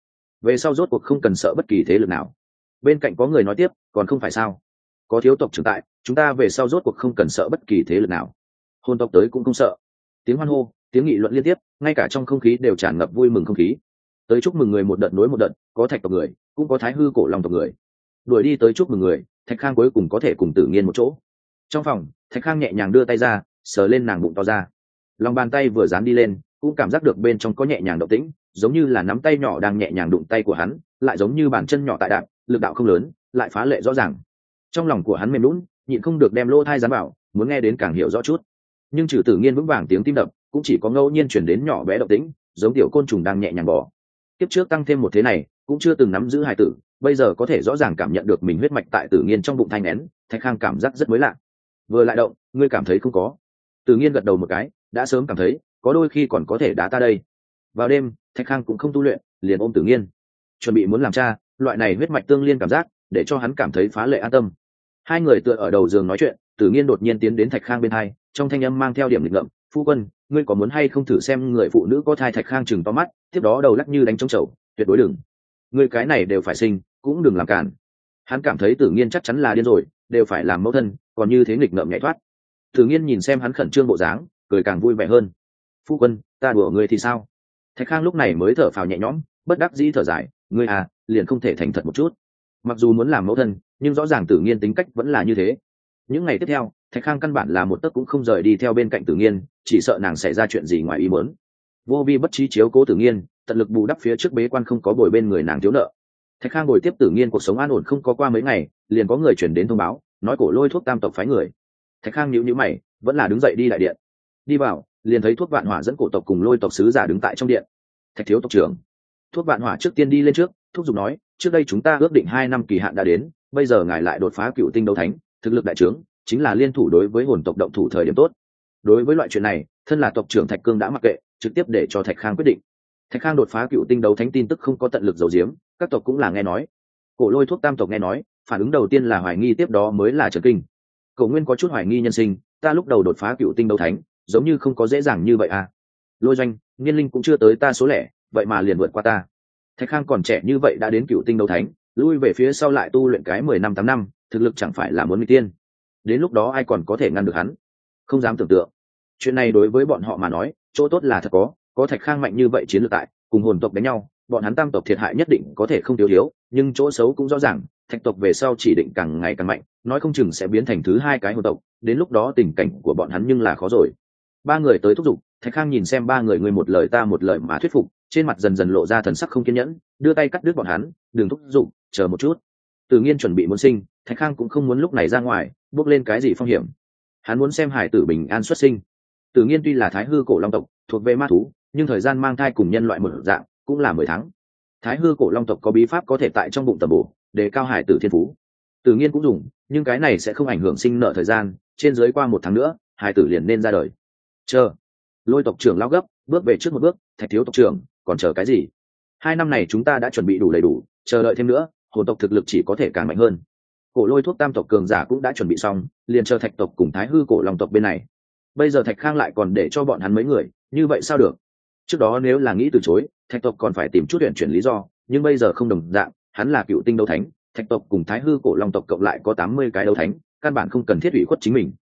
Về sau rốt cuộc không cần sợ bất kỳ thế lực nào. Bên cạnh có người nói tiếp, còn không phải sao? Có thiếu tộc trưởng tại, chúng ta về sau rốt cuộc không cần sợ bất kỳ thế lực nào. Hôn tộc tới cũng không sợ. Tiếng hoan hô, tiếng nghị luận liên tiếp, ngay cả trong không khí đều tràn ngập vui mừng không khí. Tới chúc mừng người một đợt nối một đợt, có thạch tộc người, cũng có thái hư cổ lòng tộc người. Đuổi đi tới chúc mừng người, thạch khang cuối cùng có thể cùng tử nghiên một chỗ. Trong phòng, thạch khang nhẹ nhàng đưa tay ra, sờ lên nàng bụng to ra. Lòng bàn tay vừa dán đi lên, cũng cảm giác được bên trong có nhẹ nhàng động tĩnh, giống như là nắm tay nhỏ đang nhẹ nhàng đụng tay của hắn, lại giống như bàn chân nhỏ tại đạn lực đạo không lớn, lại phá lệ rõ ràng trong lòng của hắn mềm lún nhịn không được đem lỗ thai dán vào, muốn nghe đến càng hiểu rõ chút. Nhưng trừ tử nghiên vững vàng tiếng tim đập, cũng chỉ có ngẫu nhiên chuyển đến nhỏ bé động tĩnh, giống tiểu côn trùng đang nhẹ nhàng bỏ tiếp trước tăng thêm một thế này, cũng chưa từng nắm giữ hài tử, bây giờ có thể rõ ràng cảm nhận được mình huyết mạch tại tử nghiên trong bụng thanh nén, thạch khang cảm giác rất mới lạ. Vừa lại động, ngươi cảm thấy không có. Tử nghiên gật đầu một cái, đã sớm cảm thấy, có đôi khi còn có thể đá ta đây. Vào đêm, thạch khang cũng không tu luyện, liền ôm tử nghiên. Chuẩn bị muốn làm cha, loại này huyết mạch tương liên cảm giác, để cho hắn cảm thấy phá lệ an tâm hai người tựa ở đầu giường nói chuyện, tử nghiên đột nhiên tiến đến thạch khang bên hai, trong thanh âm mang theo điểm lịch ngậm phu quân, ngươi có muốn hay không thử xem người phụ nữ có thai thạch khang chừng to mắt, tiếp đó đầu lắc như đánh trống chậu, tuyệt đối đừng. Người cái này đều phải sinh, cũng đừng làm cản. Hắn cảm thấy tử nghiên chắc chắn là điên rồi, đều phải làm mẫu thân, còn như thế nghịch ngợm nhảy thoát. Tử nghiên nhìn xem hắn khẩn trương bộ dáng, cười càng vui vẻ hơn. Phu quân, ta đùa ngươi thì sao? Thạch khang lúc này mới thở phào nhẹ nhõm, bất đắc dĩ thở dài, ngươi à liền không thể thành thật một chút. Mặc dù muốn làm mẫu thân nhưng rõ ràng tử nghiên tính cách vẫn là như thế. Những ngày tiếp theo, thạch khang căn bản là một tấc cũng không rời đi theo bên cạnh tử nghiên, chỉ sợ nàng xảy ra chuyện gì ngoài ý muốn. Vô vi bất trí chiếu cố tử nghiên, tận lực bù đắp phía trước bế quan không có bồi bên người nàng thiếu nợ. Thạch khang ngồi tiếp tử nghiên cuộc sống an ổn không có qua mấy ngày, liền có người chuyển đến thông báo, nói cổ lôi thuốc tam tộc phái người. Thạch khang nhíu nhíu mày, vẫn là đứng dậy đi đại điện. Đi vào, liền thấy thuốc vạn hỏa dẫn cổ tộc cùng lôi tộc sứ giả đứng tại trong điện. Thạch thiếu tộc trưởng, thuốc vạn hỏa trước tiên đi lên trước, thúc giục nói, trước đây chúng ta ước định hai năm kỳ hạn đã đến bây giờ ngài lại đột phá cựu tinh đấu thánh, thực lực đại trướng, chính là liên thủ đối với hồn tộc động thủ thời điểm tốt. Đối với loại chuyện này, thân là tộc trưởng thạch cương đã mặc kệ, trực tiếp để cho thạch khang quyết định. Thạch khang đột phá cựu tinh đấu thánh tin tức không có tận lực dầu diếm các tộc cũng là nghe nói. Cổ lôi thuốc tam tộc nghe nói, phản ứng đầu tiên là hoài nghi tiếp đó mới là trần kinh. Cậu nguyên có chút hoài nghi nhân sinh, ta lúc đầu đột phá cựu tinh đấu thánh, giống như không có dễ dàng như vậy à. Lôi doanh niên linh cũng chưa tới ta số lẻ, vậy mà liền vượt qua ta. Thạch khang còn trẻ như vậy đã đến cựu tinh đấu thánh lui về phía sau lại tu luyện cái mười năm tám năm, thực lực chẳng phải là muốn người tiên. Đến lúc đó ai còn có thể ngăn được hắn? Không dám tưởng tượng. Chuyện này đối với bọn họ mà nói, chỗ tốt là thật có có thạch khang mạnh như vậy chiến lược tại, cùng hồn tộc đánh nhau, bọn hắn tam tộc thiệt hại nhất định có thể không thiếu thiếu, nhưng chỗ xấu cũng rõ ràng, thạch tộc về sau chỉ định càng ngày càng mạnh, nói không chừng sẽ biến thành thứ hai cái hồn tộc, đến lúc đó tình cảnh của bọn hắn nhưng là khó rồi. Ba người tới thúc giục thạch khang nhìn xem ba người ngươi một lời ta một lời mà thuyết phục, trên mặt dần dần lộ ra thần sắc không kiên nhẫn, đưa tay cắt đứt bọn hắn, đừng thúc giục, chờ một chút. Tự nhiên chuẩn bị muốn sinh, thạch khang cũng không muốn lúc này ra ngoài, bước lên cái gì phong hiểm. Hắn muốn xem hải tử bình an xuất sinh. Tự nhiên tuy là thái hư cổ long tộc, thuộc về ma thú, nhưng thời gian mang thai cùng nhân loại một dạng, cũng là mười tháng. Thái hư cổ long tộc có bí pháp có thể tại trong bụng tầm bổ, để cao hải tử thiên phú. Tự nhiên cũng dùng, nhưng cái này sẽ không ảnh hưởng sinh nợ thời gian, trên dưới qua một tháng nữa, hải tử liền nên ra đời. Chờ lôi tộc trưởng lao gấp, bước về trước một bước, thạch thiếu tộc trưởng, còn chờ cái gì? Hai năm này chúng ta đã chuẩn bị đủ đầy đủ, chờ đợi thêm nữa, hồn tộc thực lực chỉ có thể càng mạnh hơn. Cổ lôi thuốc tam tộc cường giả cũng đã chuẩn bị xong, liền chờ thạch tộc cùng thái hư cổ lòng tộc bên này. Bây giờ thạch khang lại còn để cho bọn hắn mấy người, như vậy sao được? Trước đó nếu là nghĩ từ chối, thạch tộc còn phải tìm chút huyện chuyển lý do, nhưng bây giờ không đồng dạng, hắn là cựu tinh đấu thánh, thạch tộc cùng thái hư cổ long tộc cộng lại có tám mươi cái đấu thánh, căn bản không cần thiết ủy khuất chính mình.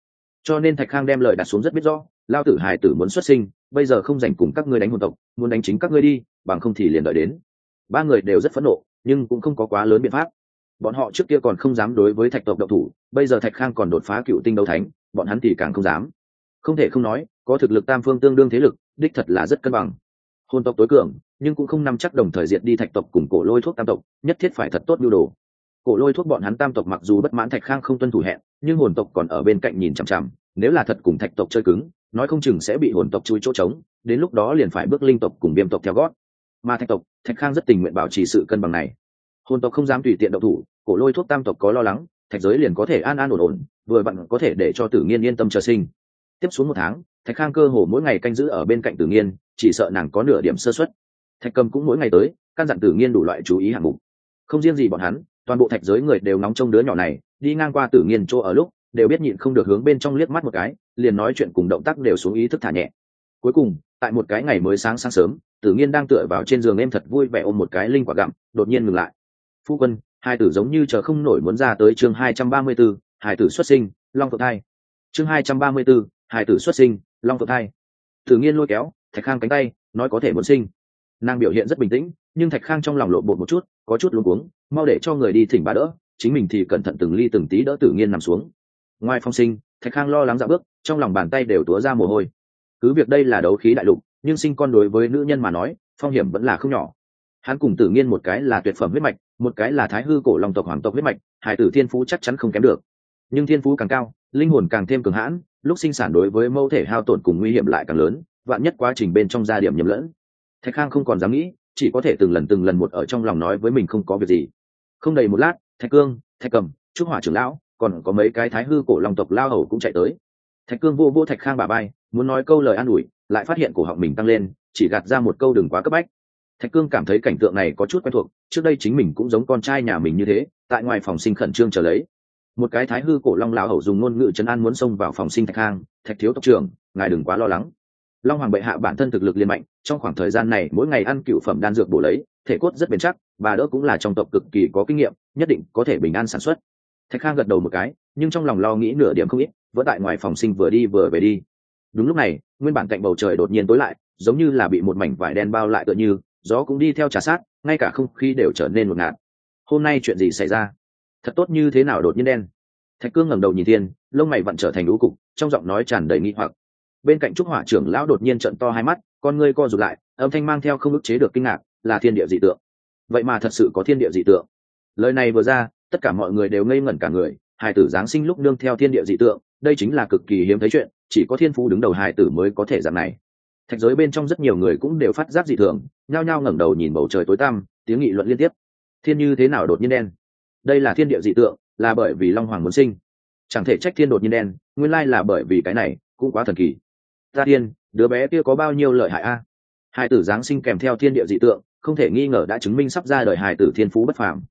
Cho nên thạch khang đem lời đặt xuống rất biết rõ lao tử hài tử muốn xuất sinh, bây giờ không dành cùng các ngươi đánh hồn tộc, muốn đánh chính các ngươi đi, bằng không thì liền đợi đến. Ba người đều rất phẫn nộ, nhưng cũng không có quá lớn biện pháp. Bọn họ trước kia còn không dám đối với thạch tộc độc thủ, bây giờ thạch khang còn đột phá cựu tinh đấu thánh, bọn hắn thì càng không dám. Không thể không nói, có thực lực tam phương tương đương thế lực, đích thật là rất cân bằng. Hồn tộc tối cường, nhưng cũng không nắm chắc đồng thời diệt đi thạch tộc cùng cổ lôi thuốc tam tộc, nhất thiết phải thật tốt nhu đồ. Cổ lôi thuốc bọn hắn tam tộc mặc dù bất mãn thạch khang không tuân thủ hẹn, nhưng hồn tộc còn ở bên cạnh nhìn chằm chằm, nếu là thật cùng thạch tộc chơi cứng nói không chừng sẽ bị hồn tộc chui chỗ trống, đến lúc đó liền phải bước linh tộc cùng viêm tộc theo gót. Mà thạch tộc, thạch khang rất tình nguyện bảo trì sự cân bằng này. Hồn tộc không dám tùy tiện độc thủ, cổ lôi thuốc tam tộc có lo lắng, thạch giới liền có thể an an ổn ổn, vừa vặn có thể để cho tử nghiên yên tâm chờ sinh. Tiếp xuống một tháng, thạch khang cơ hồ mỗi ngày canh giữ ở bên cạnh tử nghiên, chỉ sợ nàng có nửa điểm sơ xuất thạch cầm cũng mỗi ngày tới, căn dặn tử nghiên đủ loại chú ý hạng mục. Không riêng gì bọn hắn, toàn bộ thạch giới người đều nóng trong đứa nhỏ này, đi ngang qua tử nghiên chỗ ở lúc, đều biết nhịn không được hướng bên trong liếc mắt một cái liền nói chuyện cùng động tác đều xuống ý thức thả nhẹ. Cuối cùng tại một cái ngày mới sáng sáng sớm tử nghiên đang tựa vào trên giường em thật vui vẻ ôm một cái linh quả gặm đột nhiên ngừng lại. Phu quân hai tử giống như chờ không nổi muốn ra tới chương hai trăm ba mươi 234, hai tử xuất sinh long phượng thai. Chương hai trăm ba mươi 234, hai tử xuất sinh long phượng thai. Tử nghiên lôi kéo thạch khang cánh tay nói có thể muốn sinh. Nàng biểu hiện rất bình tĩnh nhưng thạch khang trong lòng lộ bột một chút có chút luống cuống mau để cho người đi thỉnh bà đỡ chính mình thì cẩn thận từng ly từng tí đỡ tử nghiên nằm xuống. Ngoài phong sinh thạch khang lo lắng dạ bước, trong lòng bàn tay đều túa ra mồ hôi. Cứ việc đây là đấu khí đại lục, nhưng sinh con đối với nữ nhân mà nói, phong hiểm vẫn là không nhỏ. Hắn cùng tử nghiên một cái là tuyệt phẩm huyết mạch, một cái là thái hư cổ lòng tộc hoàng tộc huyết mạch, hải tử thiên phú chắc chắn không kém được. Nhưng thiên phú càng cao, linh hồn càng thêm cường hãn, lúc sinh sản đối với mẫu thể hao tổn cùng nguy hiểm lại càng lớn, vạn nhất quá trình bên trong gia điểm nhầm lẫn. Thạch khang không còn dám nghĩ, chỉ có thể từng lần từng lần một ở trong lòng nói với mình không có việc gì. Không đầy một lát, thạch cương, thạch cầm, trúc hỏa trưởng lão còn có mấy cái thái hư cổ long tộc lao hầu cũng chạy tới. Thạch cương vô vô thạch khang bà bay muốn nói câu lời an ủi, lại phát hiện cổ họng mình tăng lên, chỉ gạt ra một câu đừng quá cấp bách. Thạch cương cảm thấy cảnh tượng này có chút quen thuộc, trước đây chính mình cũng giống con trai nhà mình như thế, tại ngoài phòng sinh khẩn trương trở lấy. Một cái thái hư cổ long lao hầu dùng ngôn ngữ chấn an muốn xông vào phòng sinh thạch khang, thạch thiếu tộc trưởng, ngài đừng quá lo lắng. Long hoàng bệ hạ bản thân thực lực liên mạnh, trong khoảng thời gian này mỗi ngày ăn cựu phẩm đan dược bổ lấy, thể cốt rất bền chắc, bà đỡ cũng là trong tộc cực kỳ có kinh nghiệm, nhất định có thể bình an sản xuất thạch khang gật đầu một cái, nhưng trong lòng lo nghĩ nửa điểm không ít vỡ tại ngoài phòng sinh vừa đi vừa về đi. Đúng lúc này, nguyên bản cạnh bầu trời đột nhiên tối lại, giống như là bị một mảnh vải đen bao lại tựa như, gió cũng đi theo trà sát, ngay cả không khí đều trở nên một ngạt. Hôm nay chuyện gì xảy ra? Thật tốt như thế nào đột nhiên đen? Thạch cương ngẩng đầu nhìn thiên, lông mày vặn trở thành lũ cục, trong giọng nói tràn đầy nghi hoặc. Bên cạnh trúc hỏa trưởng lão đột nhiên trận to hai mắt, con ngươi co rụt lại, âm thanh mang theo không ức chế được kinh ngạc, là thiên địa dị tượng. Vậy mà thật sự có thiên địa dị tượng. Lời này vừa ra tất cả mọi người đều ngây ngẩn cả người hải tử giáng sinh lúc nương theo thiên địa dị tượng, đây chính là cực kỳ hiếm thấy chuyện, chỉ có thiên phú đứng đầu hải tử mới có thể dạng này. Thạch giới bên trong rất nhiều người cũng đều phát giác dị thường, nhao nhao ngẩng đầu nhìn bầu trời tối tăm, tiếng nghị luận liên tiếp. Thiên như thế nào đột nhiên đen? Đây là thiên địa dị tượng, là bởi vì long hoàng muốn sinh. Chẳng thể trách thiên đột nhiên đen, nguyên lai là bởi vì cái này, cũng quá thần kỳ. Ta thiên đứa bé kia có bao nhiêu lợi hại a? Hải tử giáng sinh kèm theo thiên địa dị tượng, không thể nghi ngờ đã chứng minh sắp ra đời hải tử thiên phú bất phàm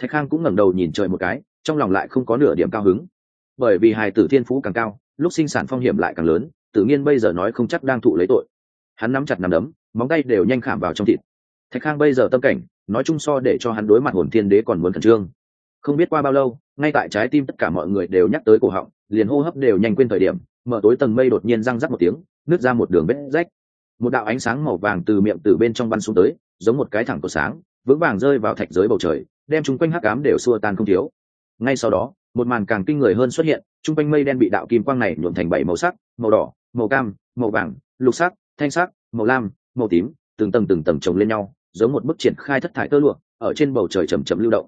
thạch khang cũng ngẩng đầu nhìn trời một cái, trong lòng lại không có nửa điểm cao hứng. Bởi vì hài tử thiên phú càng cao, lúc sinh sản phong hiểm lại càng lớn, tự nhiên bây giờ nói không chắc đang thụ lấy tội. Hắn nắm chặt nắm đấm, móng tay đều nhanh khảm vào trong thịt. Thạch khang bây giờ tâm cảnh, nói chung so để cho hắn đối mặt hồn thiên đế còn muốn khẩn trương. Không biết qua bao lâu, ngay tại trái tim tất cả mọi người đều nhắc tới cổ họng, liền hô hấp đều nhanh quên thời điểm, mở tối tầng mây đột nhiên răng rắc một tiếng, nứt ra một đường vết rách. Một đạo ánh sáng màu vàng từ miệng từ bên trong bắn xuống tới, giống một cái thẳng của sáng, vững vàng rơi vào thạch giới bầu trời đem chúng quanh hắc ám đều xua tan không thiếu. Ngay sau đó, một màn càng kinh người hơn xuất hiện, chung quanh mây đen bị đạo kim quang này nhuộm thành bảy màu sắc, màu đỏ, màu cam, màu vàng, lục sắc, thanh sắc, màu lam, màu tím, từng tầng từng tầng chồng lên nhau, giống một bức triển khai thất thải tơ lụa, ở trên bầu trời chầm chậm lưu động.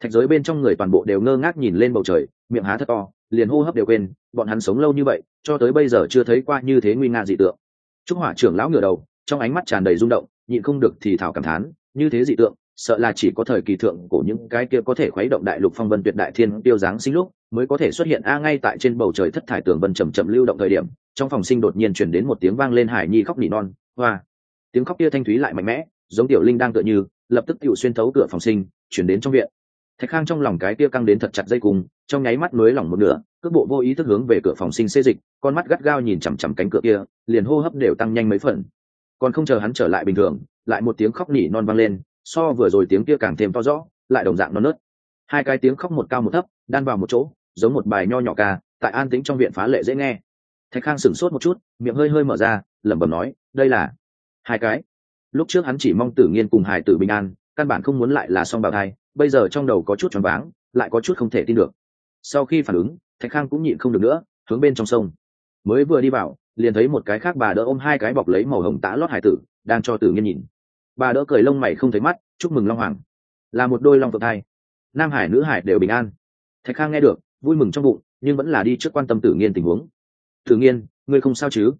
Thạch giới bên trong người toàn bộ đều ngơ ngác nhìn lên bầu trời, miệng há thật to, liền hô hấp đều quên, bọn hắn sống lâu như vậy, cho tới bây giờ chưa thấy qua như thế nguy nga dị tượng. Trúc hỏa trưởng lão ngửa đầu, trong ánh mắt tràn đầy rung động, nhịn không được thì thảo cảm thán, như thế dị tượng sợ là chỉ có thời kỳ thượng của những cái kia có thể khuấy động đại lục phong vân tuyệt đại thiên tiêu dáng sinh lúc mới có thể xuất hiện. A, ngay tại trên bầu trời thất thải tường vân chậm chậm lưu động thời điểm, trong phòng sinh đột nhiên chuyển đến một tiếng vang lên hải nhi khóc nỉ non. Hoa, tiếng khóc kia thanh thúy lại mạnh mẽ, giống tiểu linh đang tựa như, lập tức tự xuyên thấu cửa phòng sinh, chuyển đến trong viện. Thạch khang trong lòng cái kia căng đến thật chặt dây cùng trong nháy mắt mới lỏng một nửa, cước bộ vô ý thức hướng về cửa phòng sinh xê dịch, con mắt gắt gao nhìn chằm chằm cánh cửa kia, liền hô hấp đều tăng nhanh mấy phần. Còn không chờ hắn trở lại bình thường, lại một tiếng khóc nỉ non vang lên so vừa rồi tiếng kia càng thêm to rõ, lại đồng dạng non nớt. Hai cái tiếng khóc một cao một thấp, đan vào một chỗ, giống một bài nho nhỏ ca, tại an tĩnh trong viện phá lệ dễ nghe. Thạch khang sửng sốt một chút, miệng hơi hơi mở ra, lẩm bẩm nói, đây là hai cái. Lúc trước hắn chỉ mong tử nghiên cùng hải tử bình an, căn bản không muốn lại là song bào thai, bây giờ trong đầu có chút choáng váng, lại có chút không thể tin được. Sau khi phản ứng, thạch khang cũng nhịn không được nữa, hướng bên trong sông. Mới vừa đi vào, liền thấy một cái khác bà đỡ ôm hai cái bọc lấy màu hồng tã lót hải tử, đang cho tử nghiên nhìn bà đỡ cười lông mày không thấy mắt, chúc mừng long hoàng. Là một đôi long phượng thai. Nam hải, nữ hải đều bình an. Thạch khang nghe được, vui mừng trong bụng, nhưng vẫn là đi trước quan tâm tử nghiên tình huống. Tử nghiên, ngươi không sao chứ?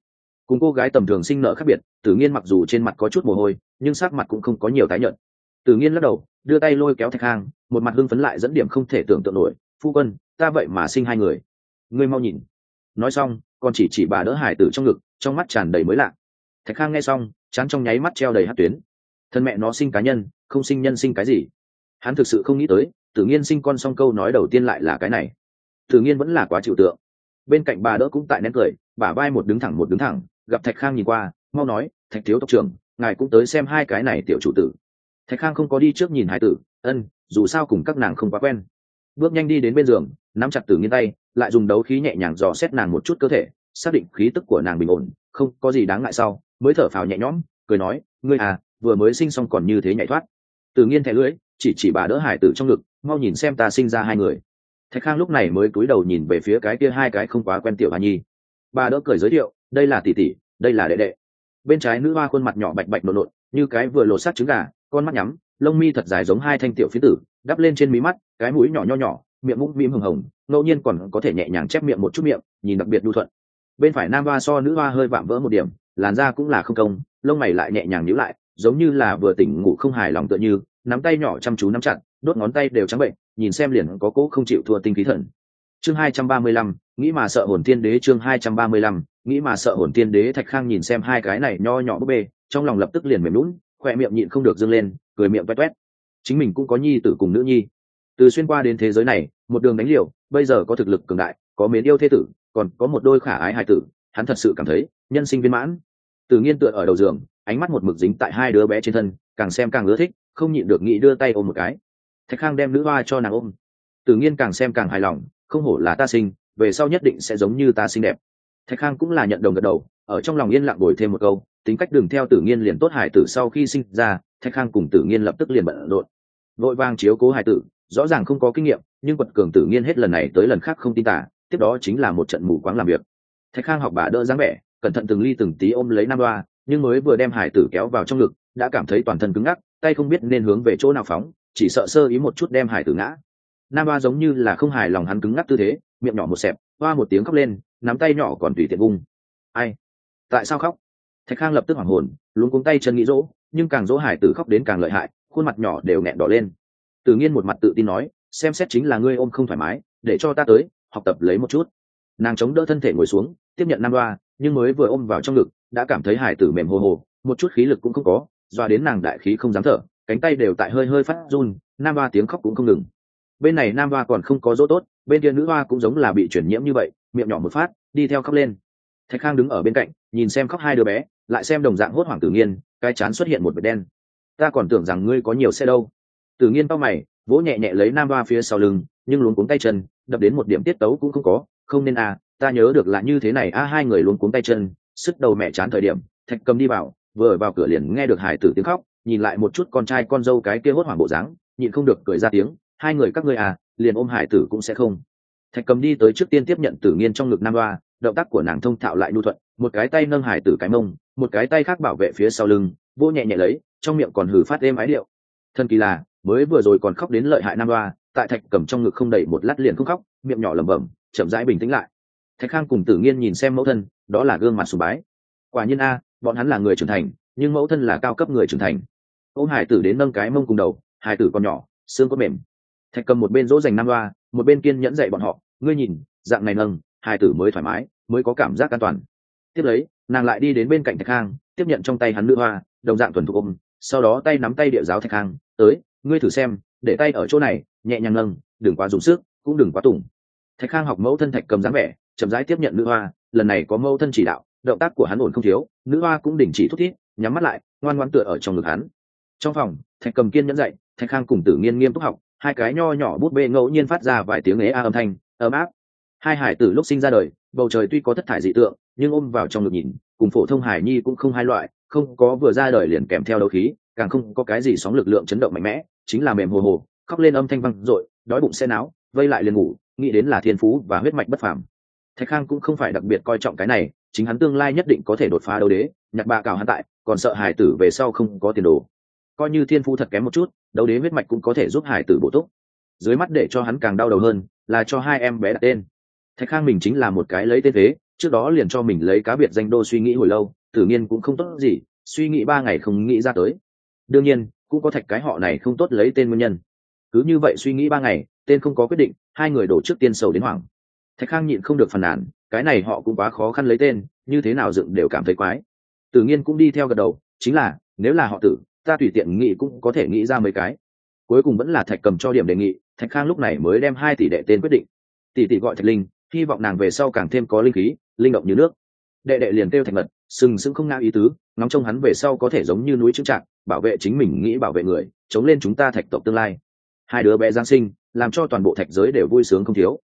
Cùng cô gái tầm thường sinh nợ khác biệt, tử nghiên mặc dù trên mặt có chút mồ hôi, nhưng sắc mặt cũng không có nhiều tái nhợt. Tử nghiên lắc đầu, đưa tay lôi kéo thạch khang, một mặt hưng phấn lại dẫn điểm không thể tưởng tượng nổi. Phu quân, ta vậy mà sinh hai người. Ngươi mau nhìn. Nói xong, còn chỉ chỉ bà đỡ hải tử trong ngực, trong mắt tràn đầy mới lạ. Thạch khang nghe xong, chán trong nháy mắt treo đầy hát tuyến thân mẹ nó sinh cá nhân, không sinh nhân sinh cái gì. Hắn thực sự không nghĩ tới tự nhiên sinh con song câu nói đầu tiên lại là cái này. Tự nhiên vẫn là quá chịu tượng. Bên cạnh bà đỡ cũng tại nén cười, bà vai một đứng thẳng một đứng thẳng, gặp thạch khang nhìn qua, mau nói, thạch thiếu tộc trưởng, ngài cũng tới xem hai cái này tiểu chủ tử. Thạch khang không có đi trước nhìn hải tử, ân, dù sao cùng các nàng không quá quen. Bước nhanh đi đến bên giường, nắm chặt tử nghiên tay, lại dùng đấu khí nhẹ nhàng dò xét nàng một chút cơ thể, xác định khí tức của nàng bình ổn, không có gì đáng ngại sau, mới thở phào nhẹ nhõm, cười nói, ngươi à vừa mới sinh xong còn như thế nhảy thoát. Từ nghiên thẻ lưỡi, chỉ chỉ bà đỡ hải tử trong ngực, mau nhìn xem ta sinh ra hai người. Thạch khang lúc này mới cúi đầu nhìn về phía cái kia hai cái không quá quen tiểu hoa nhi. Bà đỡ cười giới thiệu, đây là tỷ tỷ, đây là đệ đệ. Bên trái nữ hoa khuôn mặt nhỏ bạch bạch nộn nộn, như cái vừa lột sát trứng gà, con mắt nhắm, lông mi thật dài giống hai thanh tiểu phía tử đắp lên trên mí mắt, cái mũi nhỏ nho nhỏ, miệng mũm mím hồng hồng, ngẫu nhiên còn có thể nhẹ nhàng chép miệng một chút miệng, nhìn đặc biệt đu thuận. Bên phải nam hoa so nữ hoa hơi vạm vỡ một điểm, làn da cũng là không công, lông mày lại nhẹ nhàng nhíu lại giống như là vừa tỉnh ngủ không hài lòng tựa như, nắm tay nhỏ chăm chú nắm chặt, đốt ngón tay đều trắng bệnh, nhìn xem liền có cỗ không chịu thua tinh khí thần. Chương hai trăm ba mươi lăm, nghĩ mà sợ hồn tiên đế chương hai trăm ba mươi lăm, nghĩ mà sợ hồn tiên đế thạch khang nhìn xem hai cái này nho nhỏ búp bê, trong lòng lập tức liền mềm lún khoe miệng nhịn không được dâng lên, cười miệng toét toét. Chính mình cũng có nhi tử cùng nữ nhi. Từ xuyên qua đến thế giới này, một đường đánh liều, bây giờ có thực lực cường đại, có mến yêu thế tử, còn có một đôi khả ái hài tử, hắn thật sự cảm thấy nhân sinh viên mãn. Từ nghiên tựa ở đầu giường ánh mắt một mực dính tại hai đứa bé trên thân, càng xem càng ưa thích, không nhịn được nghĩ đưa tay ôm một cái. Thạch khang đem nữ hoa cho nàng ôm. Tự nhiên càng xem càng hài lòng, không hổ là ta sinh, về sau nhất định sẽ giống như ta xinh đẹp. Thạch khang cũng là nhận đồng gật đầu, ở trong lòng yên lặng bồi thêm một câu, tính cách đường theo tử Nhiên liền tốt hải tử sau khi sinh ra, thạch khang cùng tử Nhiên lập tức liền bận rộn. Vội vàng chiếu cố hải tử, rõ ràng không có kinh nghiệm, nhưng quật cường tử Nhiên hết lần này tới lần khác không tin tả, tiếp đó chính là một trận mù quáng làm việc. Thạch khang học bà đỡ dáng vẻ, cẩn thận từng ly từng tí ôm lấy nam đoa nhưng mới vừa đem hải tử kéo vào trong ngực, đã cảm thấy toàn thân cứng ngắc, tay không biết nên hướng về chỗ nào phóng, chỉ sợ sơ ý một chút đem hải tử ngã. Nam Ba giống như là không hài lòng hắn cứng ngắc tư thế, miệng nhỏ một xẹp, hoa một tiếng khóc lên, nắm tay nhỏ còn tùy tiện vung. Ai? Tại sao khóc? Thạch khang lập tức hoảng hồn luôn cuống tay chân nghĩ dỗ, nhưng càng dỗ hải tử khóc đến càng lợi hại, khuôn mặt nhỏ đều nghẹn đỏ lên. Tự nhiên một mặt tự tin nói, xem xét chính là ngươi ôm không thoải mái, để cho ta tới, học tập lấy một chút. Nàng chống đỡ thân thể ngồi xuống, tiếp nhận nam đoa nhưng mới vừa ôm vào trong ngực đã cảm thấy hải tử mềm hồ hồ, một chút khí lực cũng không có, doa đến nàng đại khí không dám thở, cánh tay đều tại hơi hơi phát run, nam Ba tiếng khóc cũng không ngừng. Bên này nam hoa còn không có dỗ tốt, bên kia nữ hoa cũng giống là bị chuyển nhiễm như vậy, miệng nhỏ một phát, đi theo khóc lên. Thạch khang đứng ở bên cạnh, nhìn xem khóc hai đứa bé, lại xem đồng dạng hốt hoảng tử nghiên, cái chán xuất hiện một vệt đen. Ta còn tưởng rằng ngươi có nhiều xe đâu. Tử nghiên bao mày, vỗ nhẹ nhẹ lấy nam hoa phía sau lưng, nhưng luống cuống tay chân, đập đến một điểm tiết tấu cũng không có, không nên à ta nhớ được là như thế này, a, hai người luống cuống tay chân sức đầu mẹ chán thời điểm, thạch cầm đi vào, vừa vào cửa liền nghe được hải tử tiếng khóc, nhìn lại một chút con trai con dâu cái kia hốt hoảng bộ dáng, nhịn không được cười ra tiếng, hai người các ngươi à liền ôm hải tử cũng sẽ không. Thạch cầm đi tới trước tiên tiếp nhận tử nghiên trong ngực nam đoa động tác của nàng thông thạo lại nhu thuận, một cái tay nâng hải tử cái mông, một cái tay khác bảo vệ phía sau lưng vô nhẹ nhẹ lấy, trong miệng còn hừ phát êm ái điệu. Thân kỳ là, mới vừa rồi còn khóc đến lợi hại nam đoa tại thạch cầm trong ngực không đầy một lát liền không khóc, miệng nhỏ lẩm bẩm, chậm rãi bình tĩnh lại thạch khang cùng tử nghiên nhìn xem mẫu thân, đó là gương mặt sùng bái. Quả nhiên a, bọn hắn là người trưởng thành, nhưng mẫu thân là cao cấp người trưởng thành. Ô hải tử đến nâng cái mông cùng đầu, hải tử còn nhỏ, xương có mềm. Thạch cầm một bên dỗ dành nam hoa, một bên kiên nhẫn dạy bọn họ, ngươi nhìn, dạng này nâng, hải tử mới thoải mái, mới có cảm giác an toàn. Tiếp lấy, nàng lại đi đến bên cạnh thạch khang, tiếp nhận trong tay hắn nữ hoa, đồng dạng thuần thục ôm, sau đó tay nắm tay địa giáo thạch khang, tới, ngươi thử xem, để tay ở chỗ này, nhẹ nhàng nâng, đừng quá dùng sức, cũng đừng quá tủng. Thạch khang học mẫu thân thạch cầm dáng vẻ chậm rãi tiếp nhận nữ hoa, lần này có mâu thân chỉ đạo, động tác của hắn ổn không thiếu, nữ hoa cũng đình chỉ thúc thiết, nhắm mắt lại, ngoan ngoan tựa ở trong ngực hắn. Trong phòng, thạch cầm kiên nhẫn dậy, thạch khang cùng tử nghiên nghiêm túc học, hai cái nho nhỏ bút bê ngẫu nhiên phát ra vài tiếng ế a âm thanh, ấm áp. Hai hải tử lúc sinh ra đời, bầu trời tuy có thất thải dị tượng, nhưng ôm vào trong ngực nhìn, cùng phổ thông hải nhi cũng không hai loại, không có vừa ra đời liền kèm theo đấu khí, càng không có cái gì sóng lực lượng chấn động mạnh mẽ, chính là mềm hồ hồ, khóc lên âm thanh văng r đói bụng xe náo, vây lại liền ngủ, nghĩ đến là thiên phú và huyết mạch bất phàm thạch khang cũng không phải đặc biệt coi trọng cái này, chính hắn tương lai nhất định có thể đột phá đấu đế nhạc ba cào hắn tại, còn sợ hải tử về sau không có tiền đồ. Coi như thiên phú thật kém một chút, đấu đế huyết mạch cũng có thể giúp hải tử bổ túc. Dưới mắt để cho hắn càng đau đầu hơn, là cho hai em bé đặt tên. Thạch khang mình chính là một cái lấy tên thế, trước đó liền cho mình lấy cá biệt danh đô suy nghĩ hồi lâu, tự nhiên cũng không tốt gì, suy nghĩ ba ngày không nghĩ ra tới. Đương nhiên, cũng có thạch cái họ này không tốt lấy tên nguyên nhân. Cứ như vậy suy nghĩ ba ngày, tên không có quyết định, hai người đổ trước tiên sầu đến hoảng thạch khang nhịn không được phàn nàn, cái này họ cũng quá khó khăn lấy tên, như thế nào dựng đều cảm thấy quái. Tự nhiên cũng đi theo gật đầu, chính là, nếu là họ tử, ta tùy tiện nghĩ cũng có thể nghĩ ra mấy cái. Cuối cùng vẫn là thạch cầm cho điểm đề nghị, thạch khang lúc này mới đem hai tỷ đệ tên quyết định. Tỷ tỷ gọi thạch linh, hy vọng nàng về sau càng thêm có linh khí, linh động như nước. Đệ đệ liền kêu thạch mật, sừng sững không ngao ý tứ, ngóng trông hắn về sau có thể giống như núi trưng trạng bảo vệ chính mình nghĩ bảo vệ người, chống lên chúng ta thạch tộc tương lai. Hai đứa bé giáng sinh, làm cho toàn bộ thạch giới đều vui sướng không thiếu